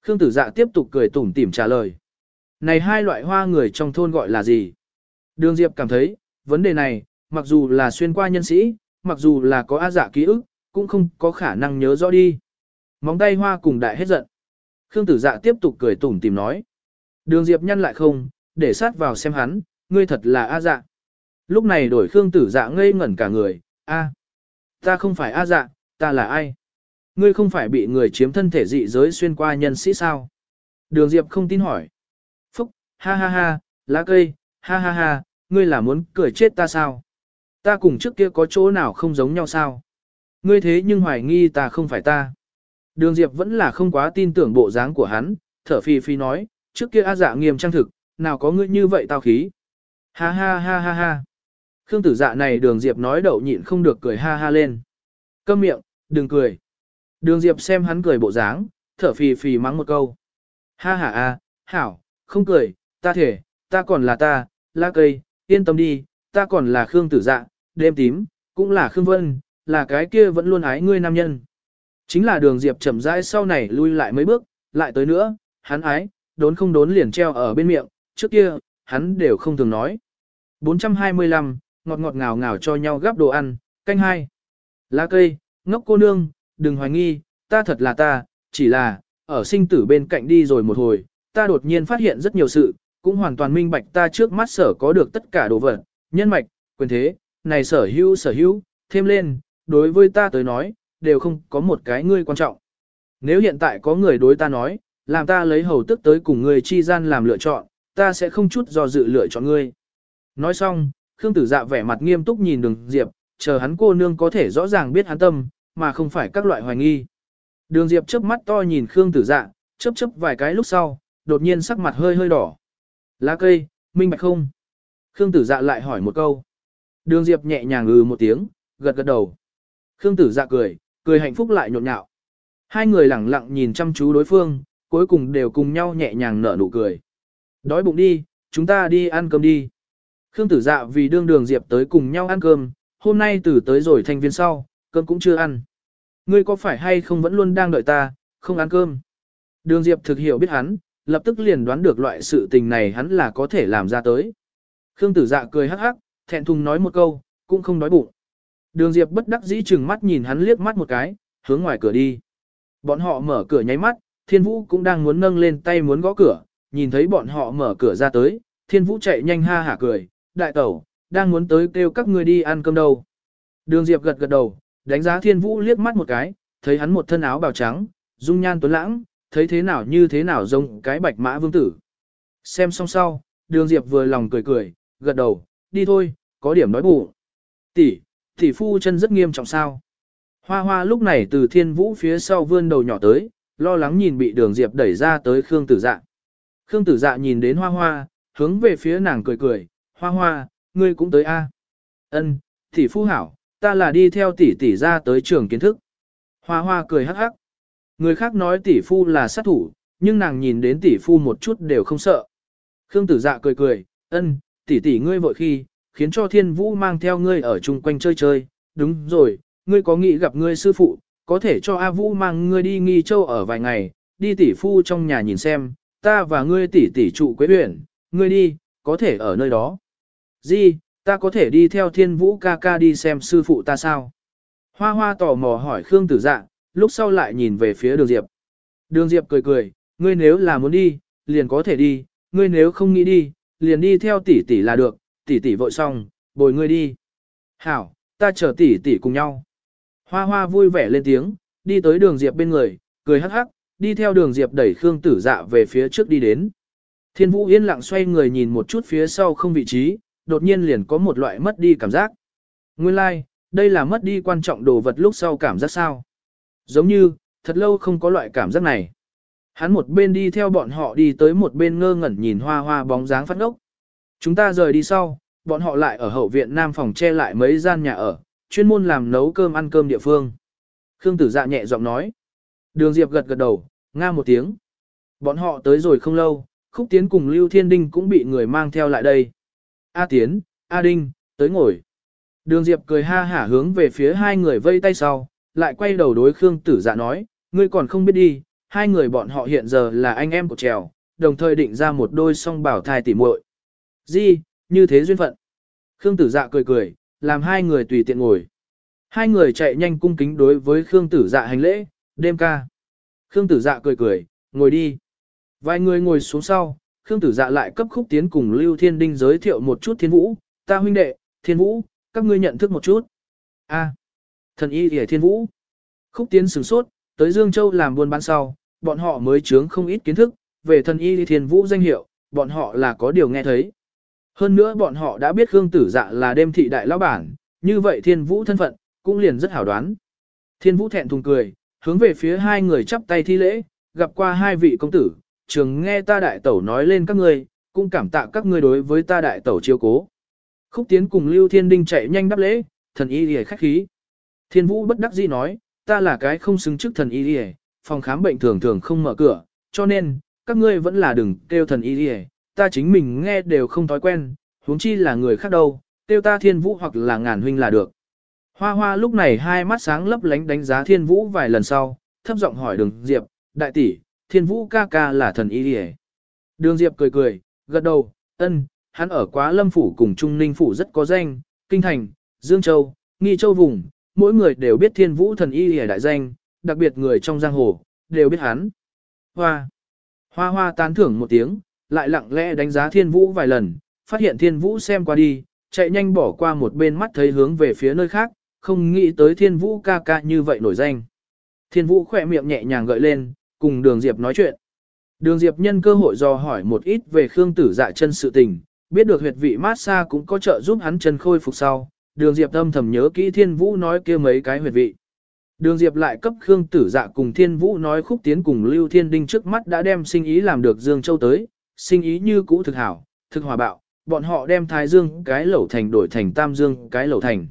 Khương tử dạ tiếp tục cười tủm tỉm trả lời. Này hai loại hoa người trong thôn gọi là gì? Đường Diệp cảm thấy, vấn đề này, mặc dù là xuyên qua nhân sĩ, mặc dù là có á dạ ký ức, cũng không có khả năng nhớ rõ đi. Móng tay hoa cùng đại hết giận. Khương tử dạ tiếp tục cười tủm tỉm nói. Đường Diệp nhăn lại không, để sát vào xem hắn, ngươi thật là a dạ. Lúc này đổi Khương tử dạ ngây ngẩn cả người, a, ta không phải a dạ, ta là ai? Ngươi không phải bị người chiếm thân thể dị giới xuyên qua nhân sĩ sao? Đường Diệp không tin hỏi. Phúc, ha ha ha, lá cây, ha ha ha, ngươi là muốn cười chết ta sao? Ta cùng trước kia có chỗ nào không giống nhau sao? Ngươi thế nhưng hoài nghi ta không phải ta. Đường Diệp vẫn là không quá tin tưởng bộ dáng của hắn, thở phi phi nói, trước kia A dạ nghiêm trang thực, nào có ngươi như vậy tao khí. Ha ha ha ha ha. Khương tử dạ này đường Diệp nói đậu nhịn không được cười ha ha lên. Câm miệng, đừng cười. Đường Diệp xem hắn cười bộ dáng, thở phì phì mắng một câu. Ha ha a, hảo, không cười, ta thể, ta còn là ta, lá cây, yên tâm đi, ta còn là Khương tử dạ, đêm tím, cũng là Khương Vân, là cái kia vẫn luôn ái ngươi nam nhân. Chính là đường Diệp chậm rãi sau này lui lại mấy bước, lại tới nữa, hắn ái, đốn không đốn liền treo ở bên miệng, trước kia, hắn đều không thường nói. 425, ngọt ngọt ngào ngào cho nhau gắp đồ ăn, canh hai. Lá cây, ngốc cô nương, đừng hoài nghi, ta thật là ta, chỉ là, ở sinh tử bên cạnh đi rồi một hồi, ta đột nhiên phát hiện rất nhiều sự, cũng hoàn toàn minh bạch ta trước mắt sở có được tất cả đồ vật, nhân mạch, quyền thế, này sở hữu sở hữu, thêm lên, đối với ta tới nói, đều không có một cái ngươi quan trọng. Nếu hiện tại có người đối ta nói, làm ta lấy hầu tức tới cùng người chi gian làm lựa chọn, ta sẽ không chút do dự lựa chọn ngươi. Nói xong, Khương Tử Dạ vẻ mặt nghiêm túc nhìn Đường Diệp, chờ hắn cô nương có thể rõ ràng biết hắn tâm, mà không phải các loại hoài nghi. Đường Diệp chớp mắt to nhìn Khương Tử Dạ, chớp chớp vài cái lúc sau, đột nhiên sắc mặt hơi hơi đỏ. Lá cây, minh bạch không? Khương Tử Dạ lại hỏi một câu. Đường Diệp nhẹ nhàng ừ một tiếng, gật gật đầu. Khương Tử Dạ cười, cười hạnh phúc lại nhộn nhạo. Hai người lẳng lặng nhìn chăm chú đối phương, cuối cùng đều cùng nhau nhẹ nhàng nở nụ cười. Đói bụng đi, chúng ta đi ăn cơm đi. Khương Tử Dạ vì đương đường Diệp tới cùng nhau ăn cơm, hôm nay Tử tới rồi thành viên sau, cơm cũng chưa ăn. Ngươi có phải hay không vẫn luôn đang đợi ta, không ăn cơm. Đường Diệp thực hiểu biết hắn, lập tức liền đoán được loại sự tình này hắn là có thể làm ra tới. Khương Tử Dạ cười hắc hắc, thẹn thùng nói một câu, cũng không đói bụng. Đường Diệp bất đắc dĩ chừng mắt nhìn hắn liếc mắt một cái, hướng ngoài cửa đi. Bọn họ mở cửa nháy mắt, Thiên Vũ cũng đang muốn nâng lên tay muốn gõ cửa, nhìn thấy bọn họ mở cửa ra tới, Thiên Vũ chạy nhanh ha hả cười, đại tẩu, đang muốn tới kêu các ngươi đi ăn cơm đâu. Đường Diệp gật gật đầu, đánh giá Thiên Vũ liếc mắt một cái, thấy hắn một thân áo bào trắng, dung nhan tuấn lãng, thấy thế nào như thế nào giống cái bạch mã vương tử. Xem xong sau, Đường Diệp vừa lòng cười cười, gật đầu, đi thôi, có điểm nói bụng. Tỷ, tỷ phu chân rất nghiêm trọng sao. Hoa hoa lúc này từ Thiên Vũ phía sau vươn đầu nhỏ tới, lo lắng nhìn bị Đường Diệp đẩy ra tới Khương Tử Dạ. Khương Tử Dạ nhìn đến Hoa Hoa, hướng về phía nàng cười cười, Hoa Hoa, ngươi cũng tới a? Ân, tỷ phu hảo, ta là đi theo tỷ tỷ ra tới trường kiến thức. Hoa Hoa cười hắc hắc. Người khác nói tỷ phu là sát thủ, nhưng nàng nhìn đến tỷ phu một chút đều không sợ. Khương Tử Dạ cười cười, ân, tỷ tỷ ngươi vội khi, khiến cho Thiên Vũ mang theo ngươi ở chung quanh chơi chơi, đúng rồi, ngươi có nghĩ gặp ngươi sư phụ, có thể cho A Vũ mang ngươi đi nghi châu ở vài ngày, đi tỷ phu trong nhà nhìn xem, ta và ngươi tỷ tỷ trụ quế huyện, ngươi đi, có thể ở nơi đó. Di, ta có thể đi theo thiên vũ ca ca đi xem sư phụ ta sao? Hoa hoa tò mò hỏi Khương tử dạ, lúc sau lại nhìn về phía đường Diệp. Đường Diệp cười cười, ngươi nếu là muốn đi, liền có thể đi, ngươi nếu không nghĩ đi, liền đi theo tỷ tỷ là được, tỷ tỷ vội xong, bồi ngươi đi. Hảo, ta chờ tỷ tỷ cùng nhau. Hoa hoa vui vẻ lên tiếng, đi tới đường Diệp bên người, cười hắc hắc, đi theo đường Diệp đẩy Khương Tử Dạ về phía trước đi đến. Thiên Vũ yên lặng xoay người nhìn một chút phía sau không vị trí, đột nhiên liền có một loại mất đi cảm giác. Nguyên lai, like, đây là mất đi quan trọng đồ vật lúc sau cảm giác sao. Giống như, thật lâu không có loại cảm giác này. Hắn một bên đi theo bọn họ đi tới một bên ngơ ngẩn nhìn hoa hoa bóng dáng phát ốc. Chúng ta rời đi sau, bọn họ lại ở hậu viện nam phòng che lại mấy gian nhà ở, chuyên môn làm nấu cơm ăn cơm địa phương. Khương tử dạ nhẹ giọng nói. Đường Diệp gật gật đầu, nga một tiếng. Bọn họ tới rồi không lâu, Khúc Tiến cùng Lưu Thiên Đinh cũng bị người mang theo lại đây. A Tiến, A Đinh, tới ngồi. Đường Diệp cười ha hả hướng về phía hai người vây tay sau, lại quay đầu đối Khương Tử Dạ nói, ngươi còn không biết đi, hai người bọn họ hiện giờ là anh em của trèo, đồng thời định ra một đôi song bảo thai tỉ muội. Gì, như thế duyên phận. Khương Tử Dạ cười cười, làm hai người tùy tiện ngồi. Hai người chạy nhanh cung kính đối với Khương Tử Dạ hành lễ, đêm ca. Khương Tử Dạ cười cười, ngồi đi. Vài người ngồi xuống sau, Khương Tử Dạ lại cấp khúc tiến cùng Lưu Thiên Đinh giới thiệu một chút thiên vũ, ta huynh đệ, thiên vũ, các ngươi nhận thức một chút. A, thần y hề thiên vũ. Khúc tiến sửng sốt, tới Dương Châu làm buôn bán sau, bọn họ mới chướng không ít kiến thức, về thần y thiên vũ danh hiệu, bọn họ là có điều nghe thấy. Hơn nữa bọn họ đã biết Khương Tử Dạ là đêm thị đại lão bản, như vậy thiên vũ thân phận, cũng liền rất hảo đoán. Thiên vũ thẹn thùng cười, hướng về phía hai người chắp tay thi lễ, gặp qua hai vị công tử, trường nghe ta đại tẩu nói lên các ngươi, cũng cảm tạ các ngươi đối với ta đại tẩu chiếu cố. Khúc Tiến cùng Lưu Thiên Đinh chạy nhanh đáp lễ, thần y liễu khách khí. Thiên Vũ bất đắc dĩ nói, ta là cái không xứng chức thần y liễu, phòng khám bệnh thường thường không mở cửa, cho nên, các ngươi vẫn là đừng kêu thần y liễu, ta chính mình nghe đều không thói quen, huống chi là người khác đâu, tiêu ta Thiên Vũ hoặc là ngàn huynh là được. Hoa hoa lúc này hai mắt sáng lấp lánh đánh giá thiên vũ vài lần sau, thấp giọng hỏi đường Diệp, đại tỷ, thiên vũ ca ca là thần y đi Đường Diệp cười cười, gật đầu, ân, hắn ở quá lâm phủ cùng Trung Ninh phủ rất có danh, kinh thành, Dương Châu, Nghi Châu vùng, mỗi người đều biết thiên vũ thần y hề đại danh, đặc biệt người trong giang hồ, đều biết hắn. Hoa. Hoa hoa tán thưởng một tiếng, lại lặng lẽ đánh giá thiên vũ vài lần, phát hiện thiên vũ xem qua đi, chạy nhanh bỏ qua một bên mắt thấy hướng về phía nơi khác, không nghĩ tới thiên vũ ca ca như vậy nổi danh. Thiên vũ khỏe miệng nhẹ nhàng gợi lên, cùng đường Diệp nói chuyện. Đường Diệp nhân cơ hội do hỏi một ít về Khương Tử Dạ chân sự tình, biết được huyệt vị mát xa cũng có trợ giúp hắn chân khôi phục sau. Đường Diệp âm thầm nhớ kỹ Thiên Vũ nói kia mấy cái huyệt vị. Đường Diệp lại cấp Khương Tử Dạ cùng Thiên Vũ nói khúc tiến cùng Lưu Thiên Đinh trước mắt đã đem sinh ý làm được Dương Châu tới, sinh ý như cũ thực hảo, thực hòa bạo, bọn họ đem Thái Dương cái lẩu thành đổi thành Tam Dương cái lẩu thành.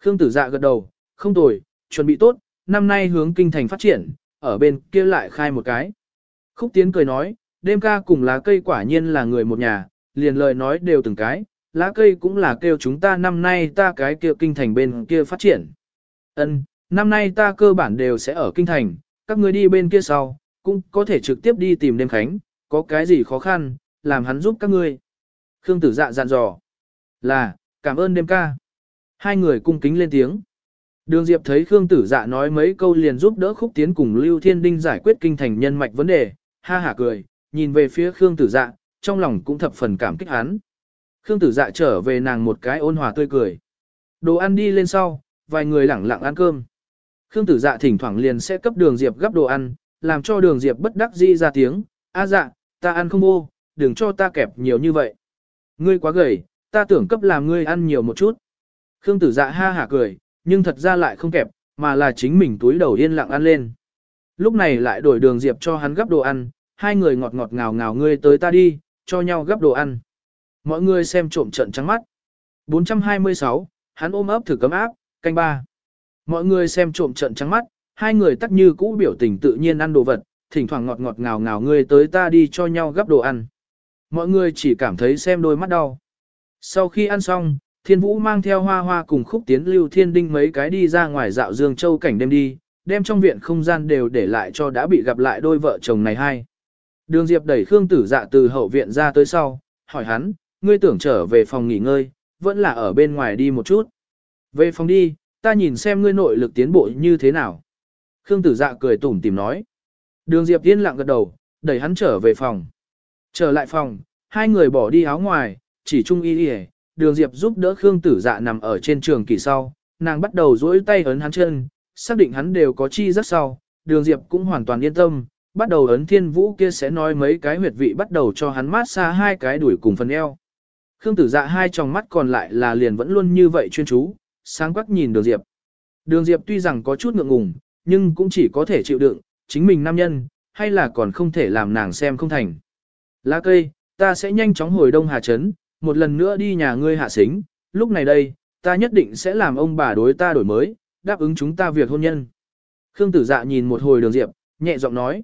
Khương Tử Dạ gật đầu, không tồi, chuẩn bị tốt, năm nay hướng kinh thành phát triển, ở bên kia lại khai một cái. Khúc Tiến cười nói, đêm ca cùng lá cây quả nhiên là người một nhà, liền lời nói đều từng cái, lá cây cũng là kêu chúng ta năm nay ta cái kia kinh thành bên kia phát triển. Ân, năm nay ta cơ bản đều sẽ ở kinh thành, các người đi bên kia sau, cũng có thể trực tiếp đi tìm đêm khánh, có cái gì khó khăn, làm hắn giúp các ngươi. Khương tử dạ dặn dò. Là, cảm ơn đêm ca. Hai người cung kính lên tiếng. Đường Diệp thấy Khương Tử Dạ nói mấy câu liền giúp đỡ Khúc Tiến cùng Lưu Thiên Đinh giải quyết kinh thành nhân mạch vấn đề, ha hả cười, nhìn về phía Khương Tử Dạ, trong lòng cũng thập phần cảm kích hắn. Khương Tử Dạ trở về nàng một cái ôn hòa tươi cười. Đồ ăn đi lên sau, vài người lẳng lặng ăn cơm. Khương Tử Dạ thỉnh thoảng liền sẽ cấp Đường Diệp gấp đồ ăn, làm cho Đường Diệp bất đắc dĩ ra tiếng, "A dạ, ta ăn không vô, đừng cho ta kẹp nhiều như vậy. Ngươi quá gầy, ta tưởng cấp làm ngươi ăn nhiều một chút." Khương Tử Dạ ha hả cười, nhưng thật ra lại không kẹp, mà là chính mình túi đầu yên lặng ăn lên. Lúc này lại đổi đường Diệp cho hắn gấp đồ ăn, hai người ngọt ngọt ngào ngào ngươi tới ta đi, cho nhau gấp đồ ăn. Mọi người xem trộm trận trắng mắt. 426, hắn ôm ấp thử cấm áp, canh ba. Mọi người xem trộm trận trắng mắt, hai người tắc như cũ biểu tình tự nhiên ăn đồ vật, thỉnh thoảng ngọt ngọt ngào ngào ngươi tới ta đi cho nhau gấp đồ ăn. Mọi người chỉ cảm thấy xem đôi mắt đau. Sau khi ăn xong, Thiên Vũ mang theo hoa hoa cùng khúc tiến lưu thiên đinh mấy cái đi ra ngoài dạo Dương Châu cảnh đêm đi, đem trong viện không gian đều để lại cho đã bị gặp lại đôi vợ chồng này hai. Đường Diệp đẩy Khương Tử Dạ từ hậu viện ra tới sau, hỏi hắn, ngươi tưởng trở về phòng nghỉ ngơi, vẫn là ở bên ngoài đi một chút. Về phòng đi, ta nhìn xem ngươi nội lực tiến bộ như thế nào. Khương Tử Dạ cười tủm tìm nói. Đường Diệp yên lặng gật đầu, đẩy hắn trở về phòng. Trở lại phòng, hai người bỏ đi áo ngoài, chỉ chung y y đường Diệp giúp đỡ Khương Tử Dạ nằm ở trên trường kỳ sau, nàng bắt đầu duỗi tay ấn hắn chân, xác định hắn đều có chi rất sau, đường Diệp cũng hoàn toàn yên tâm, bắt đầu ấn thiên vũ kia sẽ nói mấy cái huyệt vị bắt đầu cho hắn mát xa hai cái đuổi cùng phần eo. Khương Tử Dạ hai tròng mắt còn lại là liền vẫn luôn như vậy chuyên chú, sáng quắc nhìn đường Diệp. Đường Diệp tuy rằng có chút ngượng ngùng, nhưng cũng chỉ có thể chịu đựng, chính mình nam nhân, hay là còn không thể làm nàng xem không thành. Lá cây, ta sẽ nhanh chóng hồi Đông Hà Trấn, một lần nữa đi nhà ngươi hạ xính, lúc này đây, ta nhất định sẽ làm ông bà đối ta đổi mới, đáp ứng chúng ta việc hôn nhân. Khương tử dạ nhìn một hồi đường Diệp, nhẹ giọng nói.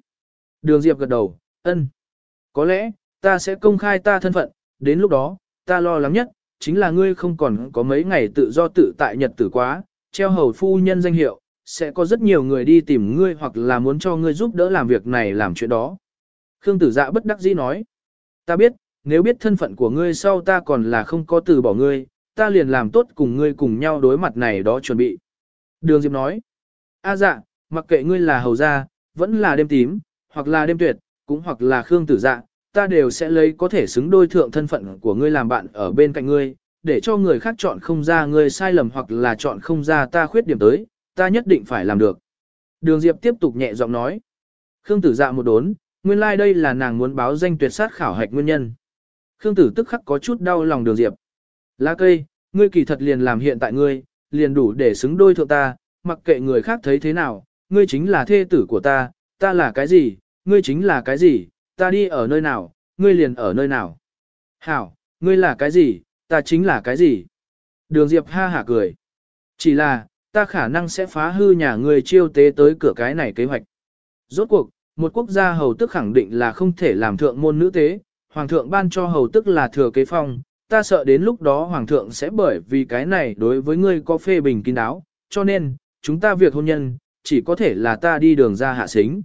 Đường Diệp gật đầu, ân. Có lẽ, ta sẽ công khai ta thân phận, đến lúc đó, ta lo lắng nhất, chính là ngươi không còn có mấy ngày tự do tự tại nhật tử quá, treo hầu phu nhân danh hiệu, sẽ có rất nhiều người đi tìm ngươi hoặc là muốn cho ngươi giúp đỡ làm việc này làm chuyện đó. Khương tử dạ bất đắc dĩ nói. Ta biết, nếu biết thân phận của ngươi sau ta còn là không có từ bỏ ngươi, ta liền làm tốt cùng ngươi cùng nhau đối mặt này đó chuẩn bị. Đường Diệp nói, a dạ, mặc kệ ngươi là hầu gia, vẫn là đêm tím, hoặc là đêm tuyệt, cũng hoặc là khương tử dạ, ta đều sẽ lấy có thể xứng đôi thượng thân phận của ngươi làm bạn ở bên cạnh ngươi, để cho người khác chọn không ra ngươi sai lầm hoặc là chọn không ra ta khuyết điểm tới, ta nhất định phải làm được. Đường Diệp tiếp tục nhẹ giọng nói. Khương tử dạ một đốn, nguyên lai like đây là nàng muốn báo danh tuyệt sát khảo hạch nguyên nhân. Khương tử tức khắc có chút đau lòng đường diệp. Lá cây, ngươi kỳ thật liền làm hiện tại ngươi, liền đủ để xứng đôi thượng ta, mặc kệ người khác thấy thế nào, ngươi chính là thê tử của ta, ta là cái gì, ngươi chính là cái gì, ta đi ở nơi nào, ngươi liền ở nơi nào. Hảo, ngươi là cái gì, ta chính là cái gì. Đường Diệp ha hả cười. Chỉ là, ta khả năng sẽ phá hư nhà ngươi chiêu tế tới cửa cái này kế hoạch. Rốt cuộc, một quốc gia hầu tức khẳng định là không thể làm thượng môn nữ tế, hoàng thượng ban cho hầu tức là thừa kế phong, ta sợ đến lúc đó hoàng thượng sẽ bởi vì cái này đối với ngươi có phê bình kín đáo, cho nên, chúng ta việc hôn nhân, chỉ có thể là ta đi đường ra hạ xính.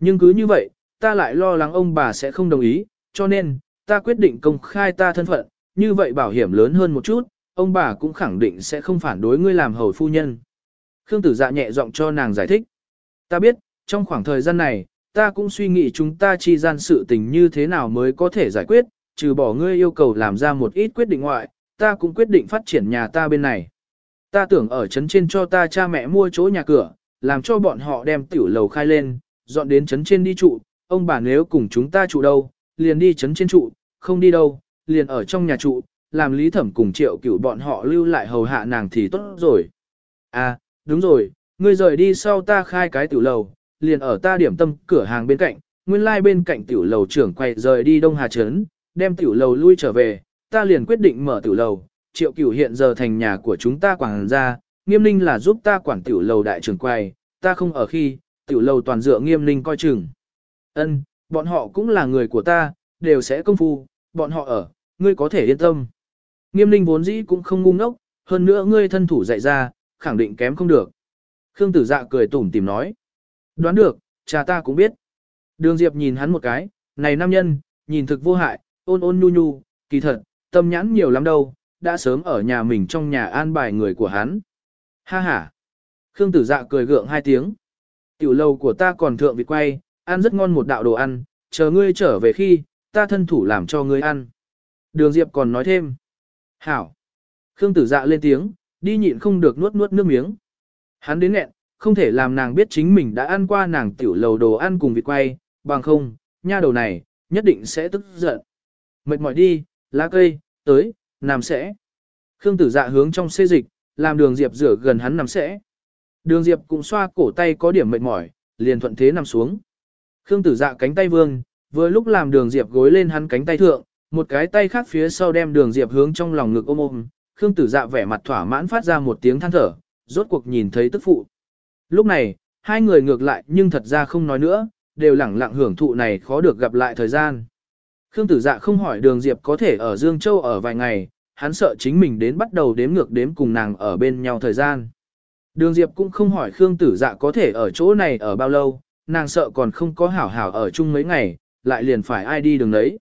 Nhưng cứ như vậy, ta lại lo lắng ông bà sẽ không đồng ý, cho nên, ta quyết định công khai ta thân phận, như vậy bảo hiểm lớn hơn một chút, ông bà cũng khẳng định sẽ không phản đối ngươi làm hầu phu nhân. Khương tử dạ nhẹ giọng cho nàng giải thích. Ta biết, trong khoảng thời gian này, ta cũng suy nghĩ chúng ta chi gian sự tình như thế nào mới có thể giải quyết, trừ bỏ ngươi yêu cầu làm ra một ít quyết định ngoại, ta cũng quyết định phát triển nhà ta bên này. Ta tưởng ở trấn trên cho ta cha mẹ mua chỗ nhà cửa, làm cho bọn họ đem tiểu lầu khai lên, dọn đến trấn trên đi trụ, ông bà nếu cùng chúng ta trụ đâu, liền đi trấn trên trụ, không đi đâu, liền ở trong nhà trụ, làm lý thẩm cùng triệu cửu bọn họ lưu lại hầu hạ nàng thì tốt rồi. À, đúng rồi, ngươi rời đi sau ta khai cái tiểu lầu, liền ở ta điểm tâm cửa hàng bên cạnh, nguyên lai like bên cạnh tiểu lầu trưởng quay rời đi Đông Hà Trấn, đem tiểu lầu lui trở về, ta liền quyết định mở tiểu lầu, triệu cửu hiện giờ thành nhà của chúng ta quản gia, nghiêm ninh là giúp ta quản tiểu lầu đại trưởng quay, ta không ở khi, tiểu lầu toàn dựa nghiêm ninh coi chừng. Ân, bọn họ cũng là người của ta, đều sẽ công phu, bọn họ ở, ngươi có thể yên tâm. Nghiêm ninh vốn dĩ cũng không ngu ngốc, hơn nữa ngươi thân thủ dạy ra, khẳng định kém không được. Khương tử dạ cười tủm tìm nói. Đoán được, cha ta cũng biết. Đường Diệp nhìn hắn một cái, này nam nhân, nhìn thực vô hại, ôn ôn nhu nhu, kỳ thật, tâm nhãn nhiều lắm đâu, đã sớm ở nhà mình trong nhà an bài người của hắn. Ha ha. Khương tử dạ cười gượng hai tiếng. Tiểu lâu của ta còn thượng vị quay, ăn rất ngon một đạo đồ ăn, chờ ngươi trở về khi, ta thân thủ làm cho ngươi ăn. Đường Diệp còn nói thêm. Hảo. Khương tử dạ lên tiếng, đi nhịn không được nuốt nuốt nước miếng. Hắn đến nghẹn, không thể làm nàng biết chính mình đã ăn qua nàng tiểu lầu đồ ăn cùng vịt quay, bằng không, nha đầu này, nhất định sẽ tức giận. Mệt mỏi đi, lá cây, tới, nằm sẽ. Khương tử dạ hướng trong xê dịch, làm đường Diệp rửa gần hắn nằm sẽ. Đường Diệp cũng xoa cổ tay có điểm mệt mỏi, liền thuận thế nằm xuống. Khương tử dạ cánh tay vương, vừa lúc làm đường Diệp gối lên hắn cánh tay thượng, một cái tay khác phía sau đem đường Diệp hướng trong lòng ngực ôm ôm. Khương tử dạ vẻ mặt thỏa mãn phát ra một tiếng than thở, rốt cuộc nhìn thấy tức phụ. Lúc này, hai người ngược lại nhưng thật ra không nói nữa, đều lẳng lặng hưởng thụ này khó được gặp lại thời gian. Khương tử dạ không hỏi đường Diệp có thể ở Dương Châu ở vài ngày, hắn sợ chính mình đến bắt đầu đếm ngược đếm cùng nàng ở bên nhau thời gian. Đường Diệp cũng không hỏi Khương tử dạ có thể ở chỗ này ở bao lâu, nàng sợ còn không có hảo hảo ở chung mấy ngày, lại liền phải ai đi đường đấy.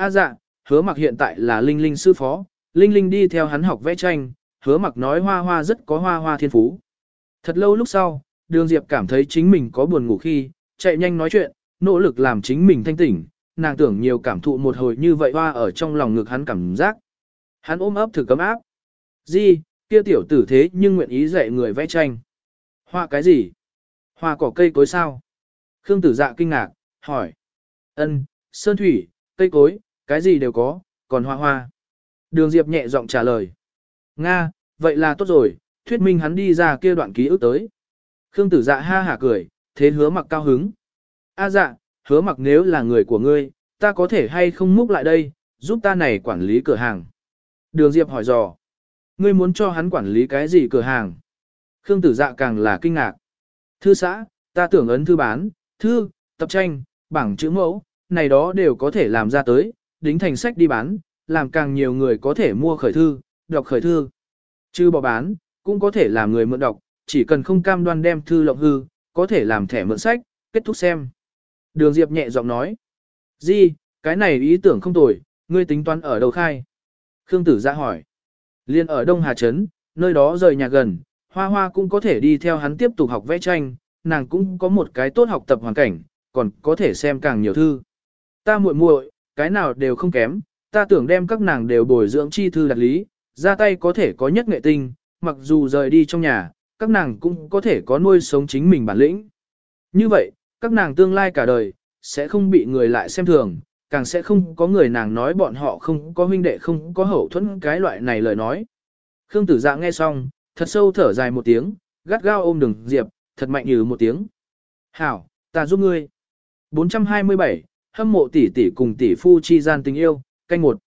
A dạ, hứa mặc hiện tại là Linh Linh sư phó, Linh Linh đi theo hắn học vẽ tranh, hứa mặc nói hoa hoa rất có hoa hoa thiên phú. Thật lâu lúc sau, đường Diệp cảm thấy chính mình có buồn ngủ khi, chạy nhanh nói chuyện, nỗ lực làm chính mình thanh tỉnh, nàng tưởng nhiều cảm thụ một hồi như vậy hoa ở trong lòng ngực hắn cảm giác. Hắn ôm ấp thử cấm áp. Di, kia tiểu tử thế nhưng nguyện ý dạy người vẽ tranh. Hoa cái gì? Hoa cỏ cây cối sao? Khương tử dạ kinh ngạc, hỏi. Ân, sơn thủy, cây cối, cái gì đều có, còn hoa hoa. Đường Diệp nhẹ giọng trả lời. Nga, vậy là tốt rồi, thuyết minh hắn đi ra kia đoạn ký ức tới. Khương tử dạ ha hả cười, thế hứa mặc cao hứng. A dạ, hứa mặc nếu là người của ngươi, ta có thể hay không múc lại đây, giúp ta này quản lý cửa hàng. Đường Diệp hỏi dò. Ngươi muốn cho hắn quản lý cái gì cửa hàng? Khương tử dạ càng là kinh ngạc. Thư xã, ta tưởng ấn thư bán, thư, tập tranh, bảng chữ mẫu, này đó đều có thể làm ra tới, đính thành sách đi bán, làm càng nhiều người có thể mua khởi thư, đọc khởi thư. Chứ bỏ bán, cũng có thể làm người mượn đọc, chỉ cần không cam đoan đem thư lộng hư, có thể làm thẻ mượn sách, kết thúc xem. Đường Diệp nhẹ giọng nói. Di, cái này ý tưởng không tồi, ngươi tính toán ở đâu khai? Khương Tử ra hỏi. Liên ở Đông Hà Trấn, nơi đó rời nhà gần, Hoa Hoa cũng có thể đi theo hắn tiếp tục học vẽ tranh, nàng cũng có một cái tốt học tập hoàn cảnh, còn có thể xem càng nhiều thư. Ta muội muội, cái nào đều không kém, ta tưởng đem các nàng đều bồi dưỡng chi thư đặc lý, ra tay có thể có nhất nghệ tinh, mặc dù rời đi trong nhà, các nàng cũng có thể có nuôi sống chính mình bản lĩnh. Như vậy, các nàng tương lai cả đời, sẽ không bị người lại xem thường, càng sẽ không có người nàng nói bọn họ không có huynh đệ không có hậu thuẫn cái loại này lời nói. Khương tử dạ nghe xong, thật sâu thở dài một tiếng, gắt gao ôm đường diệp, thật mạnh như một tiếng. Hảo, ta giúp ngươi. 427, hâm mộ tỷ tỷ cùng tỷ phu chi gian tình yêu, canh một.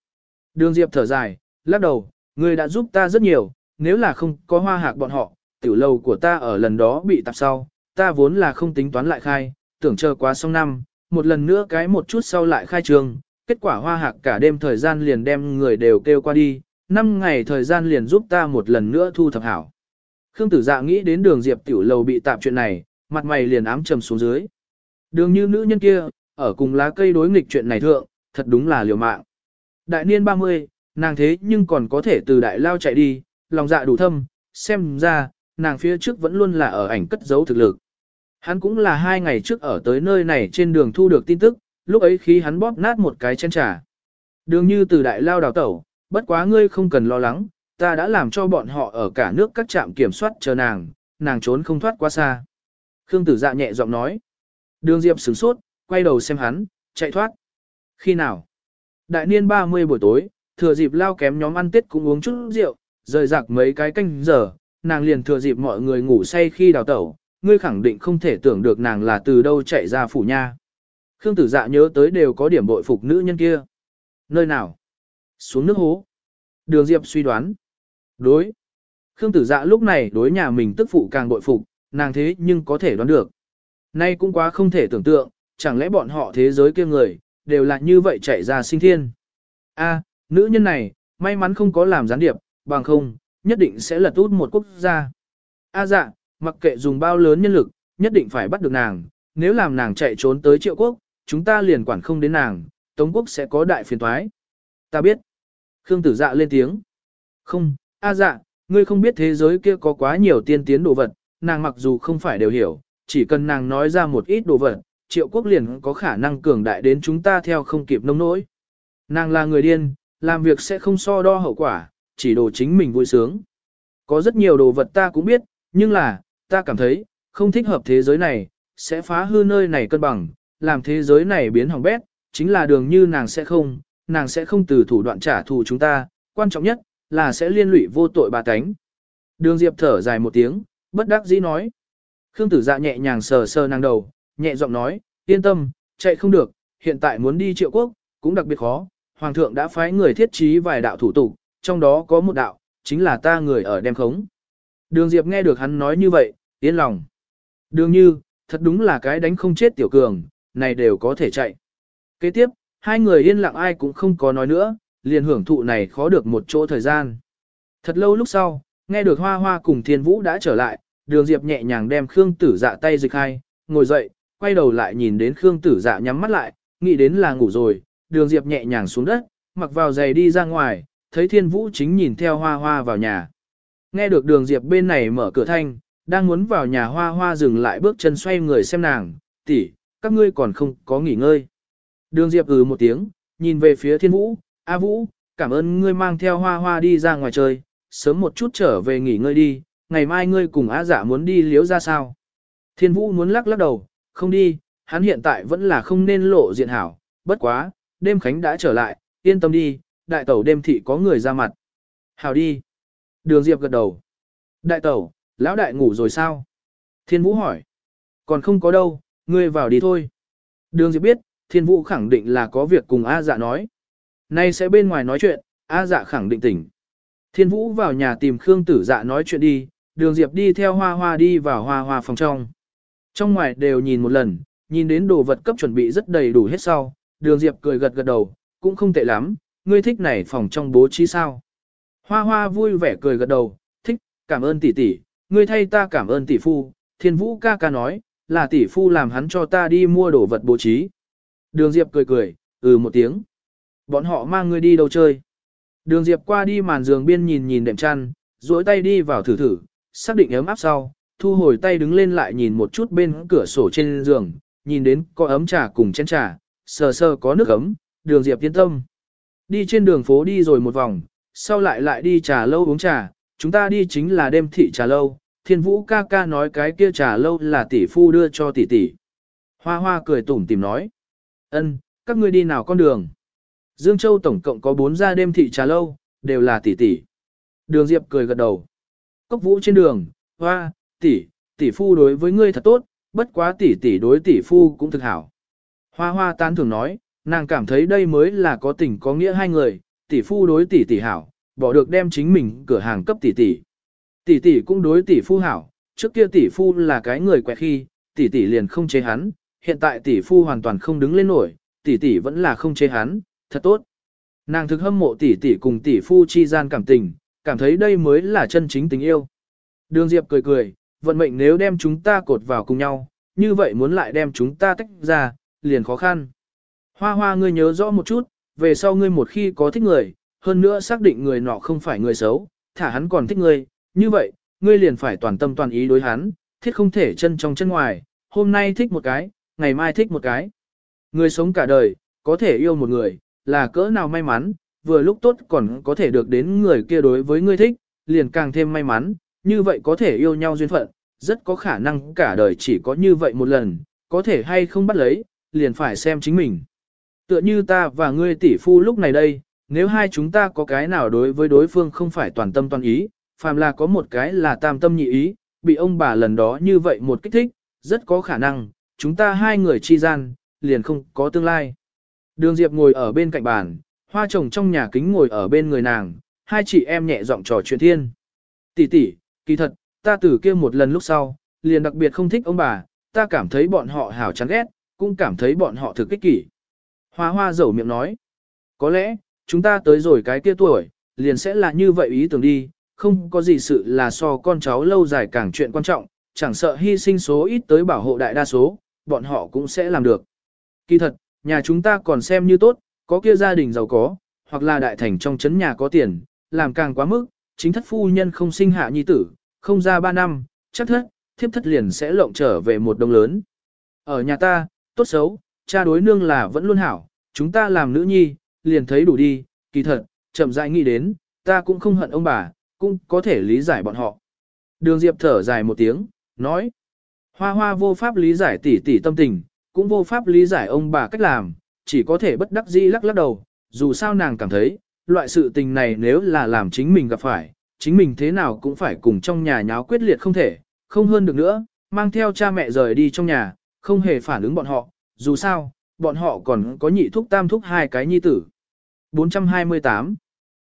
Đường diệp thở dài, lắc đầu, ngươi đã giúp ta rất nhiều, nếu là không có hoa hạc bọn họ, tiểu lầu của ta ở lần đó bị tạp sau, ta vốn là không tính toán lại khai, tưởng chờ quá xong năm, một lần nữa cái một chút sau lại khai trường, kết quả hoa hạc cả đêm thời gian liền đem người đều kêu qua đi, năm ngày thời gian liền giúp ta một lần nữa thu thập hảo. Khương tử dạ nghĩ đến đường diệp tiểu lầu bị tạp chuyện này, mặt mày liền ám trầm xuống dưới. Đường như nữ nhân kia, ở cùng lá cây đối nghịch chuyện này thượng, thật đúng là liều mạng. Đại niên 30, nàng thế nhưng còn có thể từ đại lao chạy đi, lòng dạ đủ thâm, xem ra, nàng phía trước vẫn luôn là ở ảnh cất giấu thực lực. Hắn cũng là hai ngày trước ở tới nơi này trên đường thu được tin tức, lúc ấy khi hắn bóp nát một cái chén trà. Đường như từ đại lao đào tẩu, bất quá ngươi không cần lo lắng, ta đã làm cho bọn họ ở cả nước các trạm kiểm soát chờ nàng, nàng trốn không thoát quá xa. Khương tử dạ nhẹ giọng nói. Đường Diệp sửng sốt, quay đầu xem hắn, chạy thoát. Khi nào? Đại niên 30 buổi tối, thừa dịp lao kém nhóm ăn tết cũng uống chút rượu, rời rạc mấy cái canh giờ, nàng liền thừa dịp mọi người ngủ say khi đào tẩu, ngươi khẳng định không thể tưởng được nàng là từ đâu chạy ra phủ nha. Khương tử dạ nhớ tới đều có điểm bội phục nữ nhân kia. Nơi nào? Xuống nước hố. Đường Diệp suy đoán. Đối. Khương tử dạ lúc này đối nhà mình tức phụ càng bội phục, nàng thế nhưng có thể đoán được. Nay cũng quá không thể tưởng tượng, chẳng lẽ bọn họ thế giới kia người, đều là như vậy chạy ra sinh thiên. A, nữ nhân này, may mắn không có làm gián điệp, bằng không, nhất định sẽ lật út một quốc gia. A dạ, mặc kệ dùng bao lớn nhân lực, nhất định phải bắt được nàng, nếu làm nàng chạy trốn tới triệu quốc, chúng ta liền quản không đến nàng, Tống quốc sẽ có đại phiền toái. Ta biết. Khương tử dạ lên tiếng. Không, A dạ, ngươi không biết thế giới kia có quá nhiều tiên tiến đồ vật, nàng mặc dù không phải đều hiểu, chỉ cần nàng nói ra một ít đồ vật, triệu quốc liền có khả năng cường đại đến chúng ta theo không kịp nông nỗi. Nàng là người điên, làm việc sẽ không so đo hậu quả, chỉ đồ chính mình vui sướng. Có rất nhiều đồ vật ta cũng biết, nhưng là, ta cảm thấy, không thích hợp thế giới này, sẽ phá hư nơi này cân bằng, làm thế giới này biến hỏng bét, chính là đường như nàng sẽ không, nàng sẽ không từ thủ đoạn trả thù chúng ta, quan trọng nhất, là sẽ liên lụy vô tội bà tánh. Đường Diệp thở dài một tiếng, bất đắc dĩ nói. Khương tử dạ nhẹ nhàng sờ sờ nàng đầu, nhẹ giọng nói, yên tâm, chạy không được, hiện tại muốn đi triệu quốc, cũng đặc biệt khó. Hoàng thượng đã phái người thiết trí vài đạo thủ tục, trong đó có một đạo, chính là ta người ở đem khống. Đường Diệp nghe được hắn nói như vậy, yên lòng. Đường như, thật đúng là cái đánh không chết tiểu cường, này đều có thể chạy. Kế tiếp, hai người yên lặng ai cũng không có nói nữa, liền hưởng thụ này khó được một chỗ thời gian. Thật lâu lúc sau, nghe được hoa hoa cùng thiên vũ đã trở lại, đường diệp nhẹ nhàng đem Khương tử dạ tay dịch hai, ngồi dậy, quay đầu lại nhìn đến Khương tử dạ nhắm mắt lại, nghĩ đến là ngủ rồi, đường diệp nhẹ nhàng xuống đất, mặc vào giày đi ra ngoài, thấy thiên vũ chính nhìn theo hoa hoa vào nhà. Nghe được đường diệp bên này mở cửa thanh, đang muốn vào nhà hoa hoa dừng lại bước chân xoay người xem nàng, tỷ, các ngươi còn không có nghỉ ngơi. Đường diệp ừ một tiếng, nhìn về phía thiên vũ, A vũ, cảm ơn ngươi mang theo hoa hoa đi ra ngoài chơi, sớm một chút trở về nghỉ ngơi đi, ngày mai ngươi cùng á Dạ muốn đi liếu ra sao. Thiên vũ muốn lắc lắc đầu, không đi, hắn hiện tại vẫn là không nên lộ diện hảo, bất quá, đêm khánh đã trở lại, yên tâm đi, đại tẩu đêm thị có người ra mặt. Hảo đi. Đường Diệp gật đầu. Đại tẩu, lão đại ngủ rồi sao? Thiên vũ hỏi. Còn không có đâu, ngươi vào đi thôi. Đường Diệp biết, thiên vũ khẳng định là có việc cùng A dạ nói. Nay sẽ bên ngoài nói chuyện, A dạ khẳng định tỉnh. Thiên vũ vào nhà tìm Khương tử dạ nói chuyện đi, đường Diệp đi theo hoa hoa đi vào hoa hoa phòng trong. Trong ngoài đều nhìn một lần, nhìn đến đồ vật cấp chuẩn bị rất đầy đủ hết sau, đường Diệp cười gật gật đầu, cũng không tệ lắm, ngươi thích này phòng trong bố trí sao. Hoa hoa vui vẻ cười gật đầu, thích, cảm ơn tỷ tỷ, ngươi thay ta cảm ơn tỷ phu, thiên vũ ca ca nói, là tỷ phu làm hắn cho ta đi mua đồ vật bố trí. Đường Diệp cười cười, ừ một tiếng. Bọn họ mang ngươi đi đâu chơi. Đường Diệp qua đi màn giường biên nhìn nhìn đệm chăn, duỗi tay đi vào thử thử, xác định ấm áp sau, thu hồi tay đứng lên lại nhìn một chút bên cửa sổ trên giường, nhìn đến có ấm trà cùng chén trà, sờ sờ có nước ấm, đường Diệp yên tâm. Đi trên đường phố đi rồi một vòng, sau lại lại đi trà lâu uống trà, chúng ta đi chính là đêm thị trà lâu, thiên vũ ca ca nói cái kia trà lâu là tỷ phu đưa cho tỷ tỷ. Hoa hoa cười tủm tìm nói. ân, các ngươi đi nào con đường. Dương Châu tổng cộng có 4 gia đêm thị trà lâu, đều là tỷ tỷ. Đường Diệp cười gật đầu. Cốc vũ trên đường, hoa, tỷ, tỷ phu đối với ngươi thật tốt, bất quá tỷ tỷ đối tỷ phu cũng thực hảo. Hoa hoa tán thường nói, nàng cảm thấy đây mới là có tình có nghĩa hai người, tỷ phu đối tỷ tỷ hảo, bỏ được đem chính mình cửa hàng cấp tỷ tỷ. Tỷ tỷ cũng đối tỷ phu hảo, trước kia tỷ phu là cái người quẹt khi, tỷ tỷ liền không chế hắn, hiện tại tỷ phu hoàn toàn không đứng lên nổi, tỷ tỷ vẫn là không chế hắn, thật tốt. Nàng thực hâm mộ tỷ tỷ cùng tỷ phu chi gian cảm tình, cảm thấy đây mới là chân chính tình yêu. Đường Diệp cười cười, vận mệnh nếu đem chúng ta cột vào cùng nhau, như vậy muốn lại đem chúng ta tách ra, liền khó khăn. Hoa hoa ngươi nhớ rõ một chút, về sau ngươi một khi có thích người, hơn nữa xác định người nọ không phải người xấu, thả hắn còn thích ngươi, như vậy, ngươi liền phải toàn tâm toàn ý đối hắn, thiết không thể chân trong chân ngoài, hôm nay thích một cái, ngày mai thích một cái. Người sống cả đời, có thể yêu một người, là cỡ nào may mắn, vừa lúc tốt còn có thể được đến người kia đối với ngươi thích, liền càng thêm may mắn, như vậy có thể yêu nhau duyên phận, rất có khả năng cả đời chỉ có như vậy một lần, có thể hay không bắt lấy, liền phải xem chính mình. Tựa như ta và ngươi tỷ phu lúc này đây, nếu hai chúng ta có cái nào đối với đối phương không phải toàn tâm toàn ý, phàm là có một cái là tam tâm nhị ý, bị ông bà lần đó như vậy một kích thích, rất có khả năng, chúng ta hai người chi gian, liền không có tương lai. Đường Diệp ngồi ở bên cạnh bàn, hoa chồng trong nhà kính ngồi ở bên người nàng, hai chị em nhẹ giọng trò chuyện thiên. Tỷ tỷ, kỳ thật, ta từ kia một lần lúc sau, liền đặc biệt không thích ông bà, ta cảm thấy bọn họ hảo chán ghét, cũng cảm thấy bọn họ thực kích kỷ. Hoa hoa dầu miệng nói, có lẽ, chúng ta tới rồi cái kia tuổi, liền sẽ là như vậy ý tưởng đi, không có gì sự là so con cháu lâu dài càng chuyện quan trọng, chẳng sợ hy sinh số ít tới bảo hộ đại đa số, bọn họ cũng sẽ làm được. Kỳ thật, nhà chúng ta còn xem như tốt, có kia gia đình giàu có, hoặc là đại thành trong chấn nhà có tiền, làm càng quá mức, chính thất phu nhân không sinh hạ nhi tử, không ra ba năm, chắc thất, thiếp thất liền sẽ lộng trở về một đồng lớn. Ở nhà ta, tốt xấu, cha đối nương là vẫn luôn hảo, chúng ta làm nữ nhi, liền thấy đủ đi, kỳ thật, chậm rãi nghĩ đến, ta cũng không hận ông bà, cũng có thể lý giải bọn họ. Đường Diệp thở dài một tiếng, nói, hoa hoa vô pháp lý giải tỷ tỷ tâm tình, cũng vô pháp lý giải ông bà cách làm, chỉ có thể bất đắc dĩ lắc lắc đầu, dù sao nàng cảm thấy, loại sự tình này nếu là làm chính mình gặp phải, chính mình thế nào cũng phải cùng trong nhà nháo quyết liệt không thể, không hơn được nữa, mang theo cha mẹ rời đi trong nhà, không hề phản ứng bọn họ, dù sao, bọn họ còn có nhị thúc tam thúc hai cái nhi tử. 428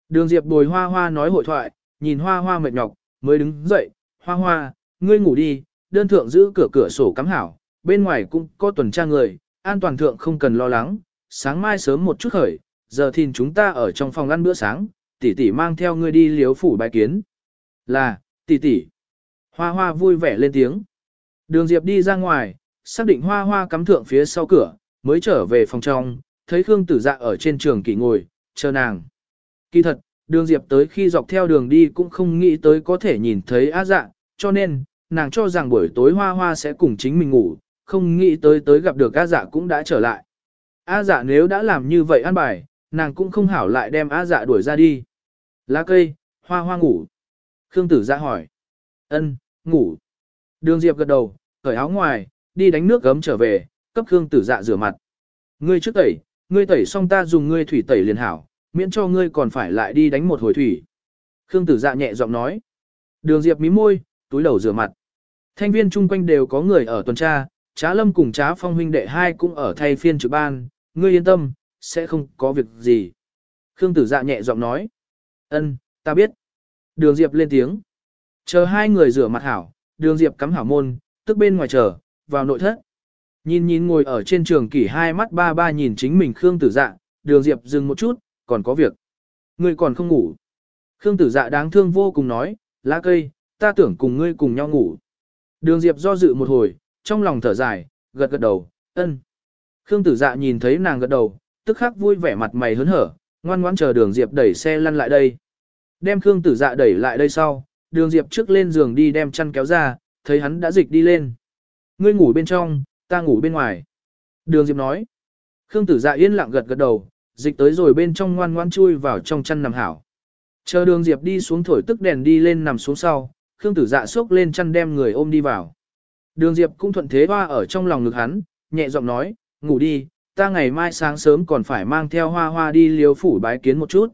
Đường Diệp bồi hoa hoa nói hội thoại, nhìn hoa hoa mệt nhọc, mới đứng dậy, hoa hoa, ngươi ngủ đi, đơn thượng giữ cửa cửa sổ cắm hảo, bên ngoài cũng có tuần tra người, an toàn thượng không cần lo lắng, sáng mai sớm một chút khởi, giờ thìn chúng ta ở trong phòng ăn bữa sáng, tỷ tỷ mang theo ngươi đi liếu phủ bài kiến. Là, tỷ tỷ. Hoa hoa vui vẻ lên tiếng. Đường Diệp đi ra ngoài, xác định hoa hoa cắm thượng phía sau cửa, mới trở về phòng trong, thấy Khương Tử Dạ ở trên trường kỳ ngồi, chờ nàng. Kỳ thật, đường Diệp tới khi dọc theo đường đi cũng không nghĩ tới có thể nhìn thấy á dạ, cho nên, nàng cho rằng buổi tối hoa hoa sẽ cùng chính mình ngủ, không nghĩ tới tới gặp được á dạ cũng đã trở lại. Á dạ nếu đã làm như vậy ăn bài, nàng cũng không hảo lại đem á dạ đuổi ra đi. Lá cây, hoa hoa ngủ. Khương tử dạ hỏi. ân ngủ. Đường Diệp gật đầu, cởi áo ngoài, đi đánh nước gấm trở về, cấp Khương tử dạ rửa mặt. Ngươi trước tẩy, ngươi tẩy xong ta dùng ngươi thủy tẩy liền hảo, miễn cho ngươi còn phải lại đi đánh một hồi thủy. Khương tử dạ nhẹ giọng nói. Đường Diệp mí môi, túi đầu rửa mặt. Thanh viên chung quanh đều có người ở tuần tra, trá lâm cùng trá phong huynh đệ hai cũng ở thay phiên trực ban, ngươi yên tâm, sẽ không có việc gì. Khương tử dạ nhẹ giọng nói. ân ta biết. Đường Diệp lên tiếng. Chờ hai người rửa mặt hảo, đường Diệp cắm hảo môn, tức bên ngoài chờ, vào nội thất. Nhìn nhìn ngồi ở trên trường kỷ hai mắt ba ba nhìn chính mình Khương tử dạ, đường Diệp dừng một chút, còn có việc. Ngươi còn không ngủ. Khương tử dạ đáng thương vô cùng nói, lá cây, ta tưởng cùng ngươi cùng nhau ngủ. Đường Diệp do dự một hồi, trong lòng thở dài, gật gật đầu, ân. Khương tử dạ nhìn thấy nàng gật đầu, tức khắc vui vẻ mặt mày hớn hở, ngoan ngoãn chờ đường Diệp đẩy xe lăn lại đây. Đem Khương tử dạ đẩy lại đây sau, đường Diệp trước lên giường đi đem chăn kéo ra, thấy hắn đã dịch đi lên. Ngươi ngủ bên trong, ta ngủ bên ngoài. Đường Diệp nói. Khương tử dạ yên lặng gật gật đầu, dịch tới rồi bên trong ngoan ngoãn chui vào trong chăn nằm hảo. Chờ đường Diệp đi xuống thổi tức đèn đi lên nằm xuống sau, Khương tử dạ xốc lên chăn đem người ôm đi vào. Đường Diệp cũng thuận thế hoa ở trong lòng ngực hắn, nhẹ giọng nói, ngủ đi, ta ngày mai sáng sớm còn phải mang theo hoa hoa đi liếu phủ bái kiến một chút.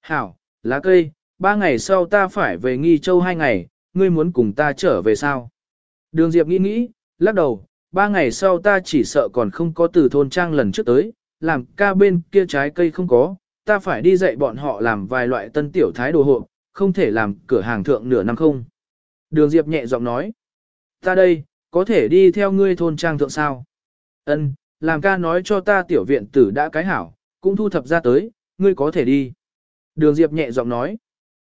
Hảo, lá cây, ba ngày sau ta phải về nghi châu hai ngày, ngươi muốn cùng ta trở về sao? Đường Diệp nghĩ nghĩ, lắc đầu, ba ngày sau ta chỉ sợ còn không có từ thôn trang lần trước tới, làm ca bên kia trái cây không có, ta phải đi dạy bọn họ làm vài loại tân tiểu thái đồ hộp, không thể làm cửa hàng thượng nửa năm không. Đường Diệp nhẹ giọng nói, ta đây, có thể đi theo ngươi thôn trang thượng sao? Ân, làm ca nói cho ta tiểu viện tử đã cái hảo, cũng thu thập ra tới, ngươi có thể đi. Đường Diệp nhẹ giọng nói,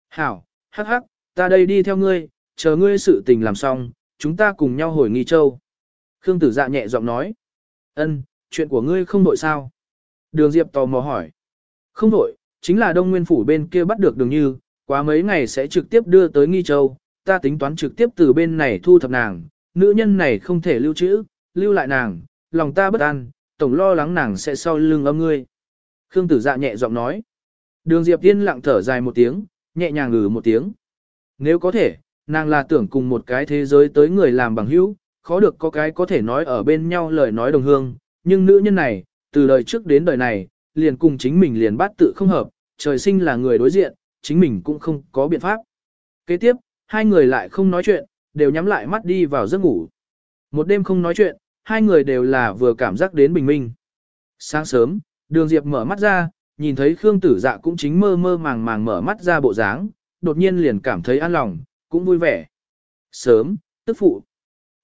hảo, hắc hắc, ta đây đi theo ngươi, chờ ngươi sự tình làm xong, chúng ta cùng nhau hồi nghi châu. Khương tử dạ nhẹ giọng nói. ân, chuyện của ngươi không đội sao? Đường Diệp tò mò hỏi. Không đội, chính là Đông Nguyên Phủ bên kia bắt được đường như, quá mấy ngày sẽ trực tiếp đưa tới nghi châu, ta tính toán trực tiếp từ bên này thu thập nàng, nữ nhân này không thể lưu trữ, lưu lại nàng, lòng ta bất an, tổng lo lắng nàng sẽ sau lưng âm ngươi. Khương tử dạ nhẹ giọng nói. Đường Diệp Tiên lặng thở dài một tiếng, nhẹ nhàng ngừ một tiếng. Nếu có thể, nàng là tưởng cùng một cái thế giới tới người làm bằng hữu, khó được có cái có thể nói ở bên nhau lời nói đồng hương, nhưng nữ nhân này, từ đời trước đến đời này, liền cùng chính mình liền bắt tự không hợp, trời sinh là người đối diện, chính mình cũng không có biện pháp. Kế tiếp, hai người lại không nói chuyện, đều nhắm lại mắt đi vào giấc ngủ. Một đêm không nói chuyện, hai người đều là vừa cảm giác đến bình minh. Sáng sớm, đường Diệp mở mắt ra, nhìn thấy Khương Tử Dạ cũng chính mơ mơ màng màng mở mắt ra bộ dáng, đột nhiên liền cảm thấy an lòng, cũng vui vẻ. Sớm, tức phụ.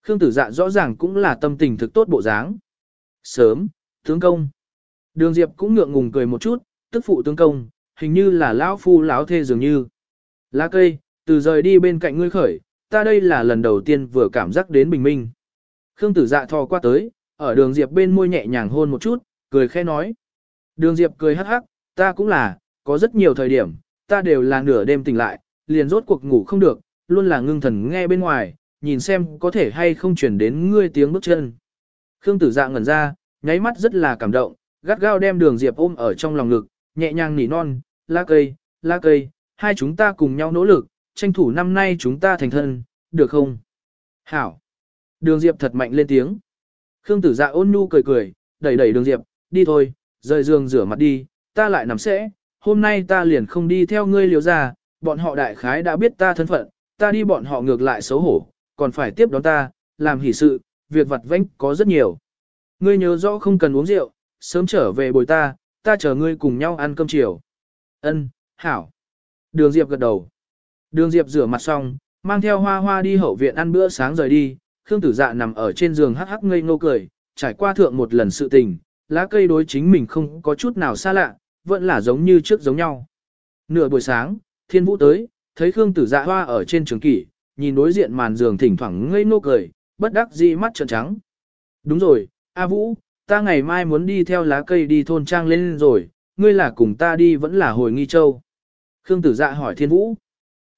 Khương Tử Dạ rõ ràng cũng là tâm tình thực tốt bộ dáng. Sớm, tướng công. Đường Diệp cũng ngượng ngùng cười một chút, tức phụ tướng công, hình như là lão phu lão thê dường như. Lá cây, từ rời đi bên cạnh ngươi khởi, ta đây là lần đầu tiên vừa cảm giác đến bình minh. Khương tử dạ thò qua tới, ở đường Diệp bên môi nhẹ nhàng hôn một chút, cười khẽ nói. Đường Diệp cười hắc hắc, ta cũng là, có rất nhiều thời điểm, ta đều là nửa đêm tỉnh lại, liền rốt cuộc ngủ không được, luôn là ngưng thần nghe bên ngoài, nhìn xem có thể hay không chuyển đến ngươi tiếng bước chân. Khương tử dạ ngẩn ra, nháy mắt rất là cảm động, gắt gao đem đường Diệp ôm ở trong lòng ngực, nhẹ nhàng nỉ non, la cây, la cây, hai chúng ta cùng nhau nỗ lực, tranh thủ năm nay chúng ta thành thân, được không? Hảo! Đường Diệp thật mạnh lên tiếng. Khương tử dạ ôn nhu cười cười, đẩy đẩy đường Diệp, đi thôi, rời giường rửa mặt đi, ta lại nằm sẽ, hôm nay ta liền không đi theo ngươi liều ra, bọn họ đại khái đã biết ta thân phận, ta đi bọn họ ngược lại xấu hổ, còn phải tiếp đón ta, làm hỷ sự, việc vặt vãnh có rất nhiều. Ngươi nhớ rõ không cần uống rượu, sớm trở về bồi ta, ta chờ ngươi cùng nhau ăn cơm chiều. Ân, hảo. Đường Diệp gật đầu. Đường Diệp rửa mặt xong, mang theo hoa hoa đi hậu viện ăn bữa sáng rời đi, Khương Tử Dạ nằm ở trên giường hắc hắc ngây ngô cười, trải qua thượng một lần sự tình, lá cây đối chính mình không có chút nào xa lạ, vẫn là giống như trước giống nhau. Nửa buổi sáng, Thiên Vũ tới, thấy Khương Tử Dạ hoa ở trên trường kỷ, nhìn đối diện màn giường thỉnh thoảng ngây ngô cười, bất đắc dĩ mắt trợn trắng. Đúng rồi, A Vũ, ta ngày mai muốn đi theo lá cây đi thôn trang lên rồi, ngươi là cùng ta đi vẫn là hồi nghi châu. Khương Tử Dạ hỏi Thiên Vũ.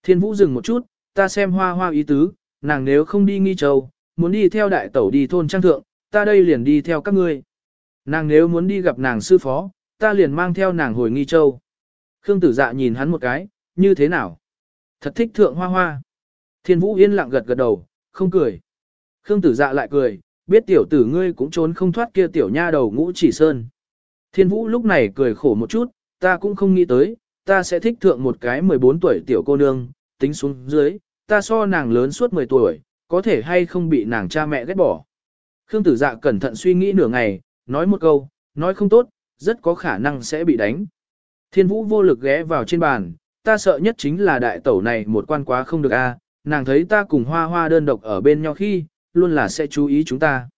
Thiên Vũ dừng một chút, ta xem hoa hoa ý tứ, nàng nếu không đi nghi châu, muốn đi theo đại tẩu đi thôn trang thượng, ta đây liền đi theo các ngươi. Nàng nếu muốn đi gặp nàng sư phó, ta liền mang theo nàng hồi nghi châu. Khương tử dạ nhìn hắn một cái, như thế nào? Thật thích thượng hoa hoa. Thiên vũ yên lặng gật gật đầu, không cười. Khương tử dạ lại cười, biết tiểu tử ngươi cũng trốn không thoát kia tiểu nha đầu ngũ chỉ sơn. Thiên vũ lúc này cười khổ một chút, ta cũng không nghĩ tới, ta sẽ thích thượng một cái 14 tuổi tiểu cô nương, tính xuống dưới, ta so nàng lớn suốt 10 tuổi, có thể hay không bị nàng cha mẹ ghét bỏ. Khương tử dạ cẩn thận suy nghĩ nửa ngày, nói một câu, nói không tốt, rất có khả năng sẽ bị đánh. Thiên vũ vô lực ghé vào trên bàn, ta sợ nhất chính là đại tẩu này một quan quá không được a, nàng thấy ta cùng hoa hoa đơn độc ở bên nhau khi, luôn là sẽ chú ý chúng ta.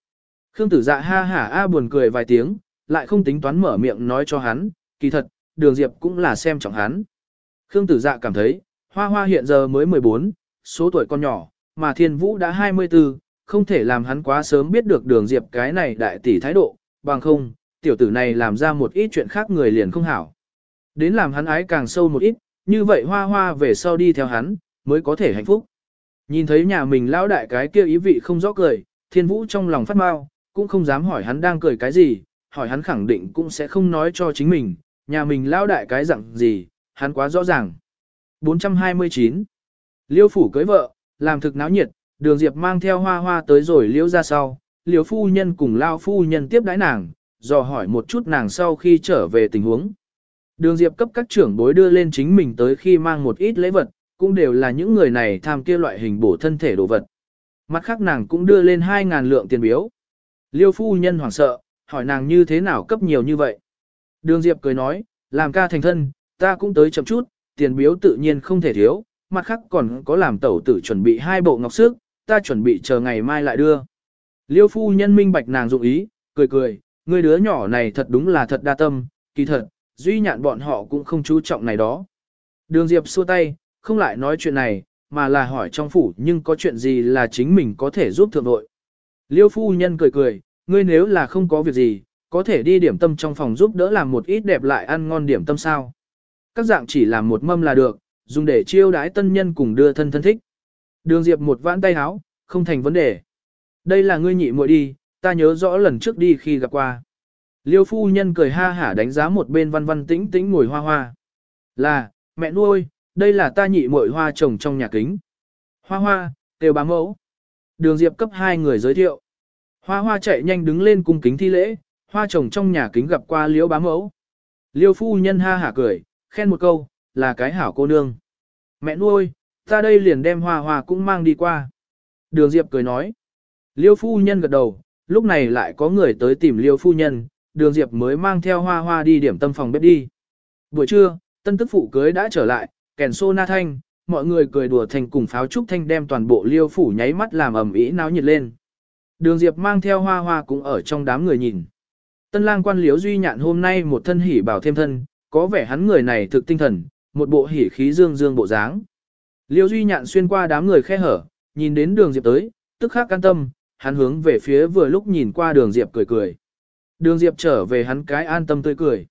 Khương tử dạ ha hả a buồn cười vài tiếng, lại không tính toán mở miệng nói cho hắn, kỳ thật, đường diệp cũng là xem trọng hắn. Khương tử dạ cảm thấy, hoa hoa hiện giờ mới 14, số tuổi con nhỏ, mà thiên vũ đã 24, không thể làm hắn quá sớm biết được đường diệp cái này đại tỷ thái độ, bằng không, tiểu tử này làm ra một ít chuyện khác người liền không hảo. Đến làm hắn ái càng sâu một ít, như vậy hoa hoa về sau đi theo hắn, mới có thể hạnh phúc. Nhìn thấy nhà mình lão đại cái kia ý vị không rõ cười, thiên vũ trong lòng phát mau, cũng không dám hỏi hắn đang cười cái gì, hỏi hắn khẳng định cũng sẽ không nói cho chính mình, nhà mình lão đại cái dặn gì, hắn quá rõ ràng. 429. Liêu phủ cưới vợ, làm thực náo nhiệt, đường diệp mang theo hoa hoa tới rồi liễu ra sau, liễu phu nhân cùng lao phu nhân tiếp đái nàng, dò hỏi một chút nàng sau khi trở về tình huống. Đường diệp cấp các trưởng bối đưa lên chính mình tới khi mang một ít lễ vật, cũng đều là những người này tham kia loại hình bổ thân thể đồ vật. Mặt khác nàng cũng đưa lên 2.000 lượng tiền biếu. Liêu phu nhân hoảng sợ, hỏi nàng như thế nào cấp nhiều như vậy. Đường Diệp cười nói, làm ca thành thân, ta cũng tới chậm chút, tiền biếu tự nhiên không thể thiếu, mặt khác còn có làm tẩu tử chuẩn bị hai bộ ngọc sức, ta chuẩn bị chờ ngày mai lại đưa. Liêu phu nhân minh bạch nàng dụng ý, cười cười, người đứa nhỏ này thật đúng là thật đa tâm, kỳ thật, duy nhạn bọn họ cũng không chú trọng này đó. Đường Diệp xua tay, không lại nói chuyện này, mà là hỏi trong phủ nhưng có chuyện gì là chính mình có thể giúp thượng nội. Liêu phu nhân cười cười, ngươi nếu là không có việc gì, có thể đi điểm tâm trong phòng giúp đỡ làm một ít đẹp lại ăn ngon điểm tâm sao. Các dạng chỉ làm một mâm là được, dùng để chiêu đái tân nhân cùng đưa thân thân thích. Đường Diệp một vãn tay háo, không thành vấn đề. Đây là ngươi nhị muội đi, ta nhớ rõ lần trước đi khi gặp qua. Liêu phu nhân cười ha hả đánh giá một bên văn văn tĩnh tĩnh ngồi hoa hoa. Là, mẹ nuôi, đây là ta nhị muội hoa trồng trong nhà kính. Hoa hoa, đều bám mẫu. Đường Diệp cấp hai người giới thiệu. Hoa hoa chạy nhanh đứng lên cung kính thi lễ, hoa trồng trong nhà kính gặp qua liễu bám mẫu. Liêu phu nhân ha hả cười, khen một câu, là cái hảo cô nương. Mẹ nuôi, ta đây liền đem hoa hoa cũng mang đi qua. Đường Diệp cười nói. Liêu phu nhân gật đầu, lúc này lại có người tới tìm liêu phu nhân, đường Diệp mới mang theo hoa hoa đi điểm tâm phòng bếp đi. Buổi trưa, tân tức phụ cưới đã trở lại, kèn xô na thanh, mọi người cười đùa thành cùng pháo trúc thanh đem toàn bộ liêu phủ nháy mắt làm ầm ĩ náo nhiệt lên. Đường Diệp mang theo hoa hoa cũng ở trong đám người nhìn. Tân lang quan liếu duy nhạn hôm nay một thân hỉ bảo thêm thân, có vẻ hắn người này thực tinh thần, một bộ hỉ khí dương dương bộ dáng. Liêu duy nhạn xuyên qua đám người khe hở, nhìn đến đường Diệp tới, tức khắc can tâm, hắn hướng về phía vừa lúc nhìn qua đường Diệp cười cười. Đường Diệp trở về hắn cái an tâm tươi cười.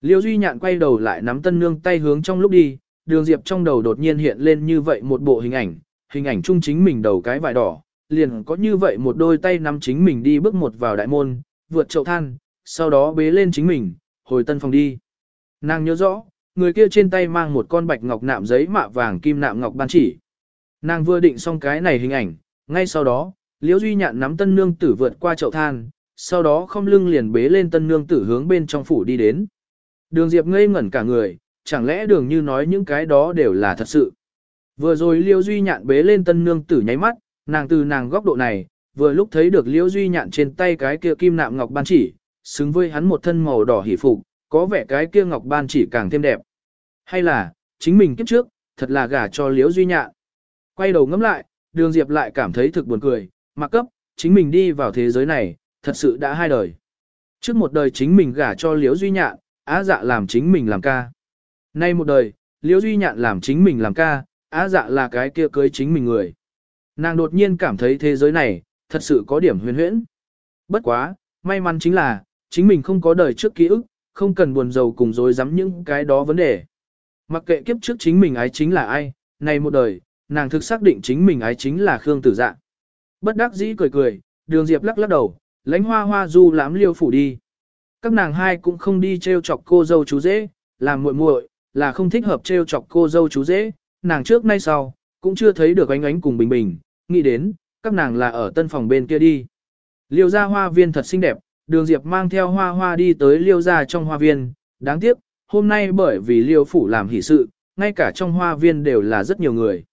Liêu duy nhạn quay đầu lại nắm tân nương tay hướng trong lúc đi, đường Diệp trong đầu đột nhiên hiện lên như vậy một bộ hình ảnh, hình ảnh chung chính mình đầu cái vải đỏ, liền có như vậy một đôi tay nắm chính mình đi bước một vào đại môn, vượt chậu than, sau đó bế lên chính mình, hồi tân phòng đi. Nàng nhớ rõ, người kia trên tay mang một con bạch ngọc nạm giấy mạ vàng kim nạm ngọc ban chỉ. Nàng vừa định xong cái này hình ảnh, ngay sau đó, Liễu Duy Nhạn nắm tân nương tử vượt qua chậu than, sau đó không lưng liền bế lên tân nương tử hướng bên trong phủ đi đến. Đường Diệp ngây ngẩn cả người, chẳng lẽ đường như nói những cái đó đều là thật sự. Vừa rồi Liễu Duy Nhạn bế lên tân nương tử nháy mắt, nàng từ nàng góc độ này, vừa lúc thấy được Liễu Duy Nhạn trên tay cái kia kim nạm ngọc ban chỉ, xứng với hắn một thân màu đỏ hỉ phục, có vẻ cái kia ngọc ban chỉ càng thêm đẹp. Hay là, chính mình kiếp trước, thật là gả cho Liễu Duy Nhạn. Quay đầu ngẫm lại, Đường Diệp lại cảm thấy thực buồn cười, mặc cấp, chính mình đi vào thế giới này, thật sự đã hai đời. Trước một đời chính mình gả cho Liễu Duy Nhạn, á dạ làm chính mình làm ca. Nay một đời, Liễu Duy Nhạn làm chính mình làm ca, á dạ là cái kia cưới chính mình người. Nàng đột nhiên cảm thấy thế giới này, thật sự có điểm huyền huyễn. Bất quá, may mắn chính là, chính mình không có đời trước ký ức, không cần buồn rầu cùng dối dám những cái đó vấn đề. Mặc kệ kiếp trước chính mình ái chính là ai, này một đời, nàng thực xác định chính mình ái chính là Khương Tử Dạ. Bất đắc dĩ cười cười, đường Diệp lắc lắc đầu, lãnh hoa hoa du lãm liêu phủ đi. Các nàng hai cũng không đi treo chọc cô dâu chú dễ, làm muội muội là không thích hợp treo chọc cô dâu chú dễ, nàng trước nay sau, cũng chưa thấy được ánh ánh cùng bình bình, nghĩ đến, các nàng là ở tân phòng bên kia đi. Liêu gia hoa viên thật xinh đẹp, đường Diệp mang theo hoa hoa đi tới liêu gia trong hoa viên, đáng tiếc, hôm nay bởi vì liêu phủ làm hỷ sự, ngay cả trong hoa viên đều là rất nhiều người.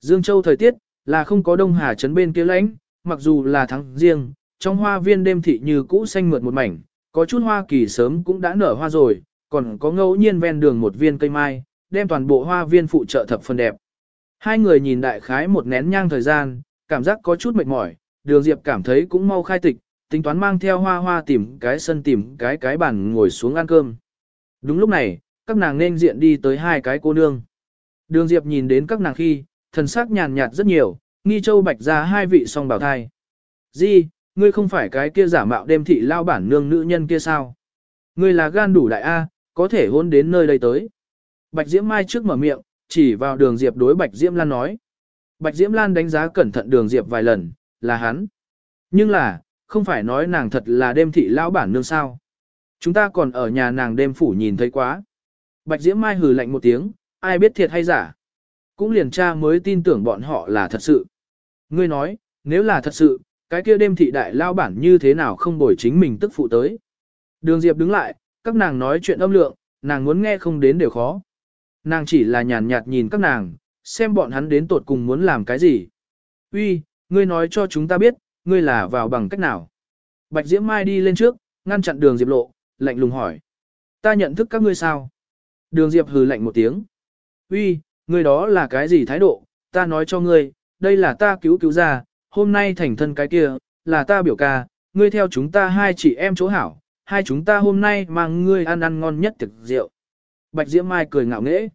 Dương Châu thời tiết, là không có đông hà trấn bên kia lãnh, mặc dù là tháng riêng, trong hoa viên đêm thị như cũ xanh mượt một mảnh, có chút hoa kỳ sớm cũng đã nở hoa rồi, còn có ngẫu nhiên ven đường một viên cây mai, đem toàn bộ hoa viên phụ trợ thập phần đẹp. Hai người nhìn đại khái một nén nhang thời gian, cảm giác có chút mệt mỏi, đường Diệp cảm thấy cũng mau khai tịch, tính toán mang theo hoa hoa tìm cái sân tìm cái cái bàn ngồi xuống ăn cơm. Đúng lúc này, các nàng nên diện đi tới hai cái cô nương. Đường Diệp nhìn đến các nàng khi, thần sắc nhàn nhạt rất nhiều, nghi châu bạch ra hai vị song bảo thai. Di, ngươi không phải cái kia giả mạo đêm thị lao bản nương nữ nhân kia sao? Ngươi là gan đủ đại A, có thể hôn đến nơi đây tới. Bạch Diễm Mai trước mở miệng, chỉ vào đường Diệp đối Bạch Diễm Lan nói. Bạch Diễm Lan đánh giá cẩn thận đường Diệp vài lần, là hắn. Nhưng là, không phải nói nàng thật là đêm thị lão bản nương sao. Chúng ta còn ở nhà nàng đêm phủ nhìn thấy quá. Bạch Diễm Mai hừ lạnh một tiếng, ai biết thiệt hay giả. Cũng liền cha mới tin tưởng bọn họ là thật sự. Ngươi nói, nếu là thật sự, cái kia đêm thị đại lao bản như thế nào không bồi chính mình tức phụ tới. Đường Diệp đứng lại, các nàng nói chuyện âm lượng, nàng muốn nghe không đến đều khó. Nàng chỉ là nhàn nhạt nhìn các nàng, xem bọn hắn đến tột cùng muốn làm cái gì. Uy, ngươi nói cho chúng ta biết, ngươi là vào bằng cách nào. Bạch Diễm Mai đi lên trước, ngăn chặn đường Diệp lộ, lạnh lùng hỏi. Ta nhận thức các ngươi sao? Đường Diệp hừ lạnh một tiếng. Uy, ngươi đó là cái gì thái độ? Ta nói cho ngươi, đây là ta cứu cứu ra, hôm nay thành thân cái kia, là ta biểu ca, ngươi theo chúng ta hai chị em chỗ hảo, hai chúng ta hôm nay mang ngươi ăn ăn ngon nhất thực rượu. Bạch Diễm Mai cười ngạo nghễ.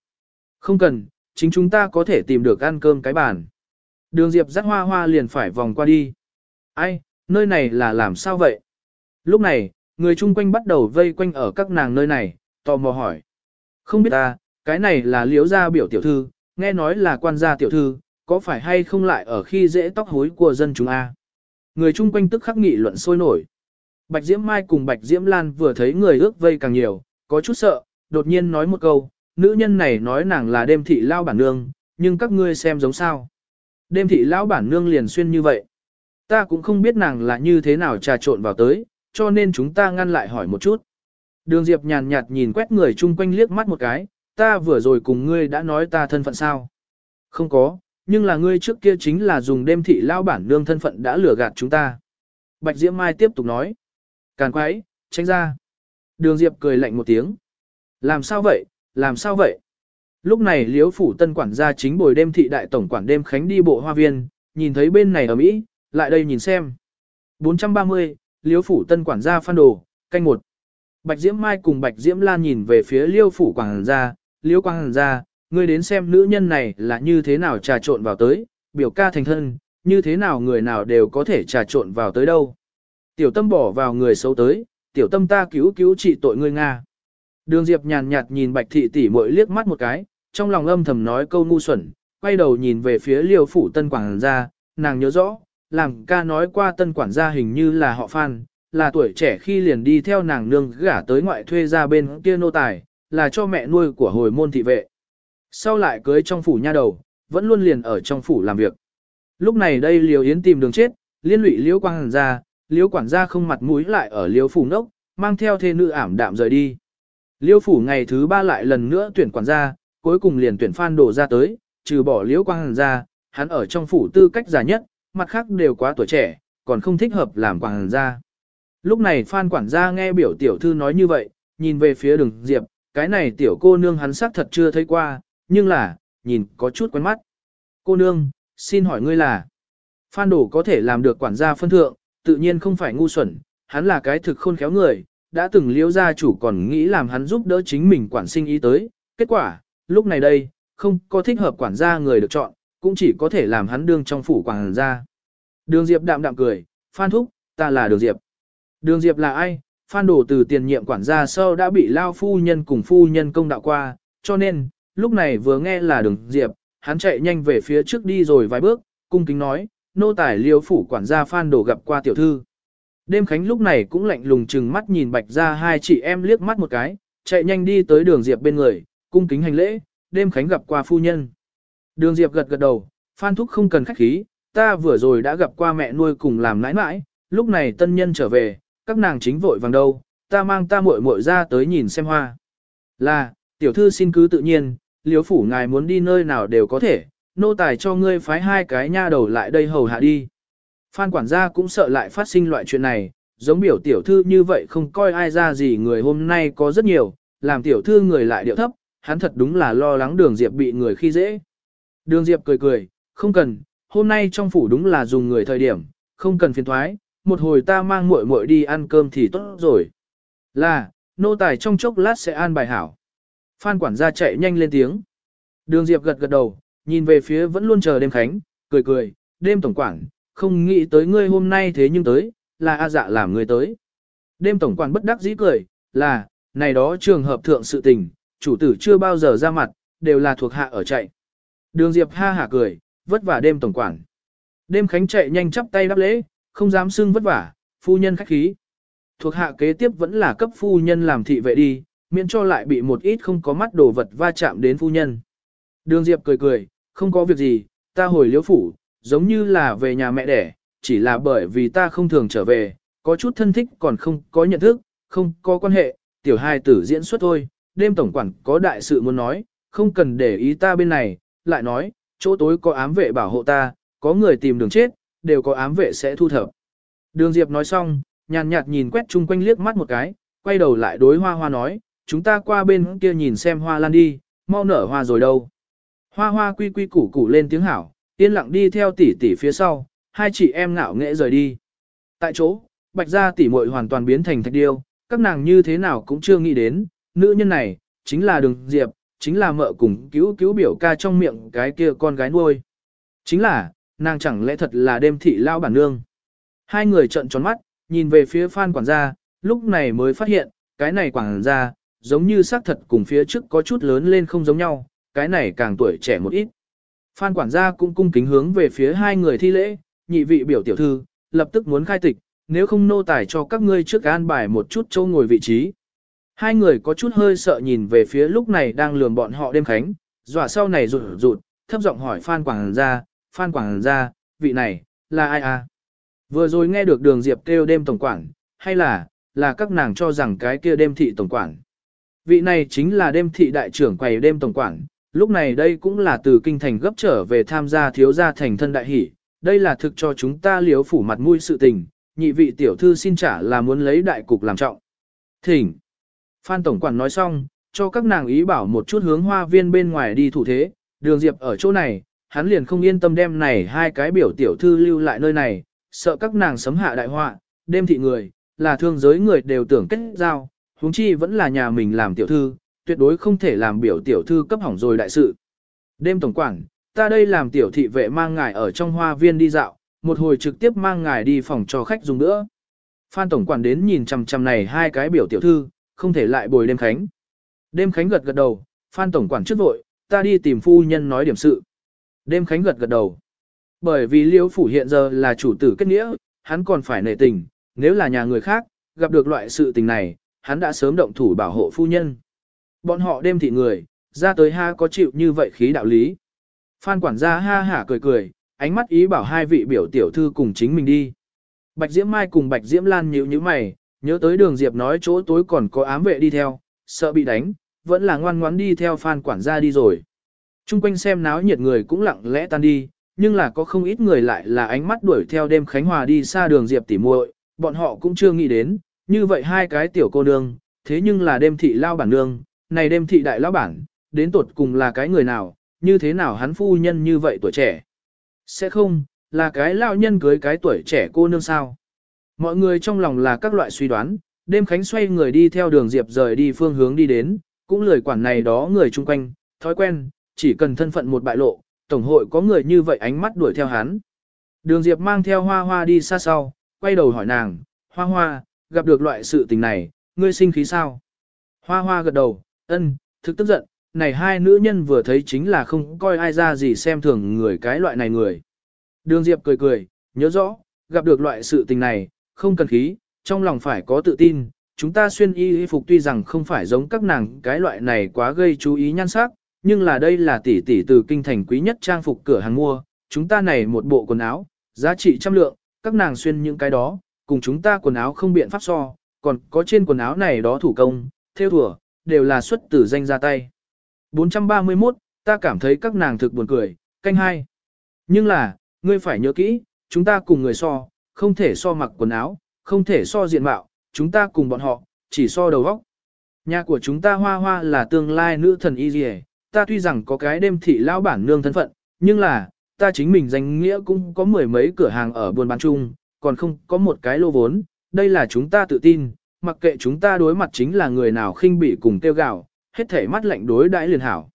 Không cần, chính chúng ta có thể tìm được ăn cơm cái bàn. Đường Diệp dắt hoa hoa liền phải vòng qua đi. Ai, nơi này là làm sao vậy? Lúc này, người chung quanh bắt đầu vây quanh ở các nàng nơi này, tò mò hỏi. Không biết ta, cái này là liếu gia biểu tiểu thư, nghe nói là quan gia tiểu thư, có phải hay không lại ở khi dễ tóc hối của dân chúng A. Người chung quanh tức khắc nghị luận sôi nổi. Bạch Diễm Mai cùng Bạch Diễm Lan vừa thấy người ước vây càng nhiều, có chút sợ, đột nhiên nói một câu, nữ nhân này nói nàng là đêm thị lao bản nương, nhưng các ngươi xem giống sao. Đêm thị lão bản nương liền xuyên như vậy. Ta cũng không biết nàng là như thế nào trà trộn vào tới, cho nên chúng ta ngăn lại hỏi một chút. Đường Diệp nhàn nhạt nhìn quét người chung quanh liếc mắt một cái, ta vừa rồi cùng ngươi đã nói ta thân phận sao. Không có, nhưng là ngươi trước kia chính là dùng đêm thị lao bản nương thân phận đã lừa gạt chúng ta. Bạch Diễm Mai tiếp tục nói. Càn quái, tránh ra. Đường Diệp cười lạnh một tiếng. Làm sao vậy, làm sao vậy? Lúc này liếu phủ tân quản gia chính bồi đêm thị đại tổng quản đêm khánh đi bộ hoa viên, nhìn thấy bên này ở Mỹ, lại đây nhìn xem. 430, Liêu phủ tân quản gia phan đồ, canh một. Bạch Diễm Mai cùng Bạch Diễm Lan nhìn về phía liêu phủ quản gia, liêu quản gia, ngươi đến xem nữ nhân này là như thế nào trà trộn vào tới, biểu ca thành thân, như thế nào người nào đều có thể trà trộn vào tới đâu. Tiểu tâm bỏ vào người xấu tới, tiểu tâm ta cứu cứu trị tội ngươi Nga. Đường Diệp nhàn nhạt nhìn Bạch Thị tỷ muội liếc mắt một cái, trong lòng âm thầm nói câu ngu xuẩn, quay đầu nhìn về phía liêu phủ tân quản gia, nàng nhớ rõ, làm ca nói qua tân quản gia hình như là họ Phan, là tuổi trẻ khi liền đi theo nàng nương gả tới ngoại thuê ra bên kia nô tài, là cho mẹ nuôi của hồi môn thị vệ. Sau lại cưới trong phủ nha đầu, vẫn luôn liền ở trong phủ làm việc. Lúc này đây Liêu Yến tìm đường chết, liên lụy Liễu Quang gia, Liễu quản gia không mặt mũi lại ở Liễu phủ nốc, mang theo thê nữ ảm đạm rời đi. Liêu phủ ngày thứ ba lại lần nữa tuyển quản gia, cuối cùng liền tuyển Phan Đồ ra tới, trừ bỏ Liễu Quang gia, hắn ở trong phủ tư cách già nhất, mặt khác đều quá tuổi trẻ, còn không thích hợp làm quản gia. Lúc này Phan quản gia nghe biểu tiểu thư nói như vậy, nhìn về phía đường Diệp, cái này tiểu cô nương hắn sắc thật chưa thấy qua, nhưng là, nhìn có chút quen mắt. Cô nương, xin hỏi ngươi là, Phan Đổ có thể làm được quản gia phân thượng, tự nhiên không phải ngu xuẩn, hắn là cái thực khôn khéo người, đã từng liễu gia chủ còn nghĩ làm hắn giúp đỡ chính mình quản sinh ý tới, kết quả, lúc này đây, không có thích hợp quản gia người được chọn, cũng chỉ có thể làm hắn đương trong phủ quản gia. Đường Diệp đạm đạm cười, Phan Thúc, ta là Đường Diệp. Đường Diệp là ai? Phan Đổ từ tiền nhiệm quản gia sau đã bị Lao Phu Nhân cùng Phu Nhân công đạo qua, cho nên, lúc này vừa nghe là đường diệp, hắn chạy nhanh về phía trước đi rồi vài bước, cung kính nói, nô tài liêu phủ quản gia phan đồ gặp qua tiểu thư. Đêm khánh lúc này cũng lạnh lùng chừng mắt nhìn bạch ra hai chị em liếc mắt một cái, chạy nhanh đi tới đường diệp bên người, cung kính hành lễ, đêm khánh gặp qua phu nhân. Đường diệp gật gật đầu, phan thúc không cần khách khí, ta vừa rồi đã gặp qua mẹ nuôi cùng làm nãi nãi, lúc này tân nhân trở về, các nàng chính vội vàng đâu, ta mang ta muội muội ra tới nhìn xem hoa. Là, tiểu thư xin cứ tự nhiên, liếu phủ ngài muốn đi nơi nào đều có thể, nô tài cho ngươi phái hai cái nha đầu lại đây hầu hạ đi. Phan quản gia cũng sợ lại phát sinh loại chuyện này, giống biểu tiểu thư như vậy không coi ai ra gì người hôm nay có rất nhiều, làm tiểu thư người lại điệu thấp, hắn thật đúng là lo lắng đường Diệp bị người khi dễ. Đường Diệp cười cười, không cần, hôm nay trong phủ đúng là dùng người thời điểm, không cần phiền thoái, một hồi ta mang muội muội đi ăn cơm thì tốt rồi. Là, nô tài trong chốc lát sẽ an bài hảo. Phan quản gia chạy nhanh lên tiếng. Đường Diệp gật gật đầu, nhìn về phía vẫn luôn chờ đêm khánh, cười cười, đêm tổng quản, không nghĩ tới ngươi hôm nay thế nhưng tới, là A dạ làm ngươi tới. Đêm tổng quản bất đắc dĩ cười, là, này đó trường hợp thượng sự tình, chủ tử chưa bao giờ ra mặt, đều là thuộc hạ ở chạy. Đường Diệp ha hả cười, vất vả đêm tổng quản. Đêm khánh chạy nhanh chắp tay đáp lễ, không dám xưng vất vả, phu nhân khách khí. Thuộc hạ kế tiếp vẫn là cấp phu nhân làm thị vệ đi, miễn cho lại bị một ít không có mắt đồ vật va chạm đến phu nhân. Đường Diệp cười cười, không có việc gì, ta hồi liễu phủ, giống như là về nhà mẹ đẻ, chỉ là bởi vì ta không thường trở về, có chút thân thích còn không có nhận thức, không có quan hệ, tiểu hai tử diễn xuất thôi, đêm tổng quản có đại sự muốn nói, không cần để ý ta bên này, lại nói, chỗ tối có ám vệ bảo hộ ta, có người tìm đường chết, đều có ám vệ sẽ thu thập. Đường Diệp nói xong, nhàn nhạt nhìn quét chung quanh liếc mắt một cái, quay đầu lại đối hoa hoa nói, chúng ta qua bên kia nhìn xem hoa lan đi, mau nở hoa rồi đâu. Hoa hoa quy quy củ củ lên tiếng hảo, yên lặng đi theo tỷ tỷ phía sau, hai chị em ngạo nghễ rời đi. Tại chỗ, bạch gia tỷ muội hoàn toàn biến thành thạch điêu, các nàng như thế nào cũng chưa nghĩ đến, nữ nhân này, chính là đường diệp, chính là mợ cùng cứu cứu biểu ca trong miệng cái kia con gái nuôi. Chính là, nàng chẳng lẽ thật là đêm thị lao bản nương. Hai người trợn tròn mắt, nhìn về phía Phan quản gia, lúc này mới phát hiện, cái này quản gia, giống như xác thật cùng phía trước có chút lớn lên không giống nhau, cái này càng tuổi trẻ một ít. Phan quản gia cũng cung kính hướng về phía hai người thi lễ, nhị vị biểu tiểu thư, lập tức muốn khai tịch, nếu không nô tài cho các ngươi trước an bài một chút châu ngồi vị trí. Hai người có chút hơi sợ nhìn về phía lúc này đang lườm bọn họ đêm khánh, dọa sau này rụt rụt, thấp giọng hỏi Phan Quảng gia, Phan Quảng gia, vị này, là ai à? Vừa rồi nghe được đường Diệp kêu đêm tổng quản, hay là, là các nàng cho rằng cái kia đêm thị tổng quản. Vị này chính là đêm thị đại trưởng quầy đêm tổng quản, lúc này đây cũng là từ kinh thành gấp trở về tham gia thiếu gia thành thân đại hỷ, đây là thực cho chúng ta liếu phủ mặt mũi sự tình, nhị vị tiểu thư xin trả là muốn lấy đại cục làm trọng. Thỉnh. Phan Tổng Quản nói xong, cho các nàng ý bảo một chút hướng hoa viên bên ngoài đi thủ thế, đường diệp ở chỗ này, hắn liền không yên tâm đem này hai cái biểu tiểu thư lưu lại nơi này, sợ các nàng sấm hạ đại họa, đêm thị người, là thương giới người đều tưởng kết giao, huống chi vẫn là nhà mình làm tiểu thư, tuyệt đối không thể làm biểu tiểu thư cấp hỏng rồi đại sự. Đêm Tổng Quản, ta đây làm tiểu thị vệ mang ngài ở trong hoa viên đi dạo, một hồi trực tiếp mang ngài đi phòng cho khách dùng nữa. Phan Tổng Quản đến nhìn chằm chằm này hai cái biểu tiểu thư, không thể lại bồi đêm khánh. Đêm khánh gật gật đầu, Phan Tổng Quản trước vội, ta đi tìm phu nhân nói điểm sự. Đêm khánh gật gật đầu. Bởi vì liễu phủ hiện giờ là chủ tử kết nghĩa, hắn còn phải nể tình, nếu là nhà người khác, gặp được loại sự tình này, hắn đã sớm động thủ bảo hộ phu nhân. Bọn họ đêm thị người, ra tới ha có chịu như vậy khí đạo lý. Phan quản gia ha hả cười cười, ánh mắt ý bảo hai vị biểu tiểu thư cùng chính mình đi. Bạch Diễm Mai cùng Bạch Diễm Lan nhíu như mày, nhớ tới đường Diệp nói chỗ tối còn có ám vệ đi theo, sợ bị đánh, vẫn là ngoan ngoãn đi theo Phan quản gia đi rồi. Trung quanh xem náo nhiệt người cũng lặng lẽ tan đi, nhưng là có không ít người lại là ánh mắt đuổi theo đêm Khánh Hòa đi xa đường Diệp tỉ muội, bọn họ cũng chưa nghĩ đến, như vậy hai cái tiểu cô nương, thế nhưng là đêm thị lao bản nương, này đêm thị đại lao bản, đến tột cùng là cái người nào, như thế nào hắn phu nhân như vậy tuổi trẻ. Sẽ không, là cái lao nhân cưới cái tuổi trẻ cô nương sao. Mọi người trong lòng là các loại suy đoán, đêm khánh xoay người đi theo đường Diệp rời đi phương hướng đi đến, cũng lười quản này đó người chung quanh, thói quen, chỉ cần thân phận một bại lộ, tổng hội có người như vậy ánh mắt đuổi theo hắn. Đường Diệp mang theo hoa hoa đi xa sau, quay đầu hỏi nàng, hoa hoa, gặp được loại sự tình này, ngươi sinh khí sao? Hoa hoa gật đầu, ân, thực tức giận, này hai nữ nhân vừa thấy chính là không coi ai ra gì xem thường người cái loại này người. Đường Diệp cười cười, nhớ rõ, gặp được loại sự tình này, không cần khí, trong lòng phải có tự tin. Chúng ta xuyên y phục tuy rằng không phải giống các nàng cái loại này quá gây chú ý nhan sắc, nhưng là đây là tỷ tỷ từ kinh thành quý nhất trang phục cửa hàng mua, chúng ta này một bộ quần áo, giá trị trăm lượng, các nàng xuyên những cái đó, cùng chúng ta quần áo không biện pháp so, còn có trên quần áo này đó thủ công, theo thùa, đều là xuất từ danh ra tay. 431, ta cảm thấy các nàng thực buồn cười, canh hai. Nhưng là, ngươi phải nhớ kỹ, chúng ta cùng người so, không thể so mặc quần áo, không thể so diện mạo, chúng ta cùng bọn họ, chỉ so đầu óc. Nhà của chúng ta hoa hoa là tương lai nữ thần y dì ta tuy rằng có cái đêm thị lao bản nương thân phận, nhưng là, ta chính mình danh nghĩa cũng có mười mấy cửa hàng ở buôn bán chung, còn không có một cái lô vốn, đây là chúng ta tự tin, mặc kệ chúng ta đối mặt chính là người nào khinh bị cùng tiêu gạo, hết thể mắt lạnh đối đãi liền hảo.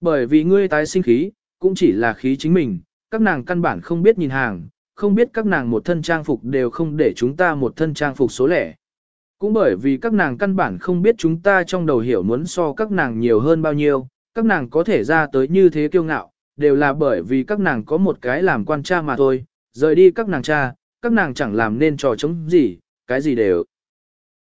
Bởi vì ngươi tái sinh khí, cũng chỉ là khí chính mình, các nàng căn bản không biết nhìn hàng, không biết các nàng một thân trang phục đều không để chúng ta một thân trang phục số lẻ. Cũng bởi vì các nàng căn bản không biết chúng ta trong đầu hiểu muốn so các nàng nhiều hơn bao nhiêu, các nàng có thể ra tới như thế kiêu ngạo, đều là bởi vì các nàng có một cái làm quan cha mà thôi, rời đi các nàng cha, các nàng chẳng làm nên trò chống gì, cái gì đều.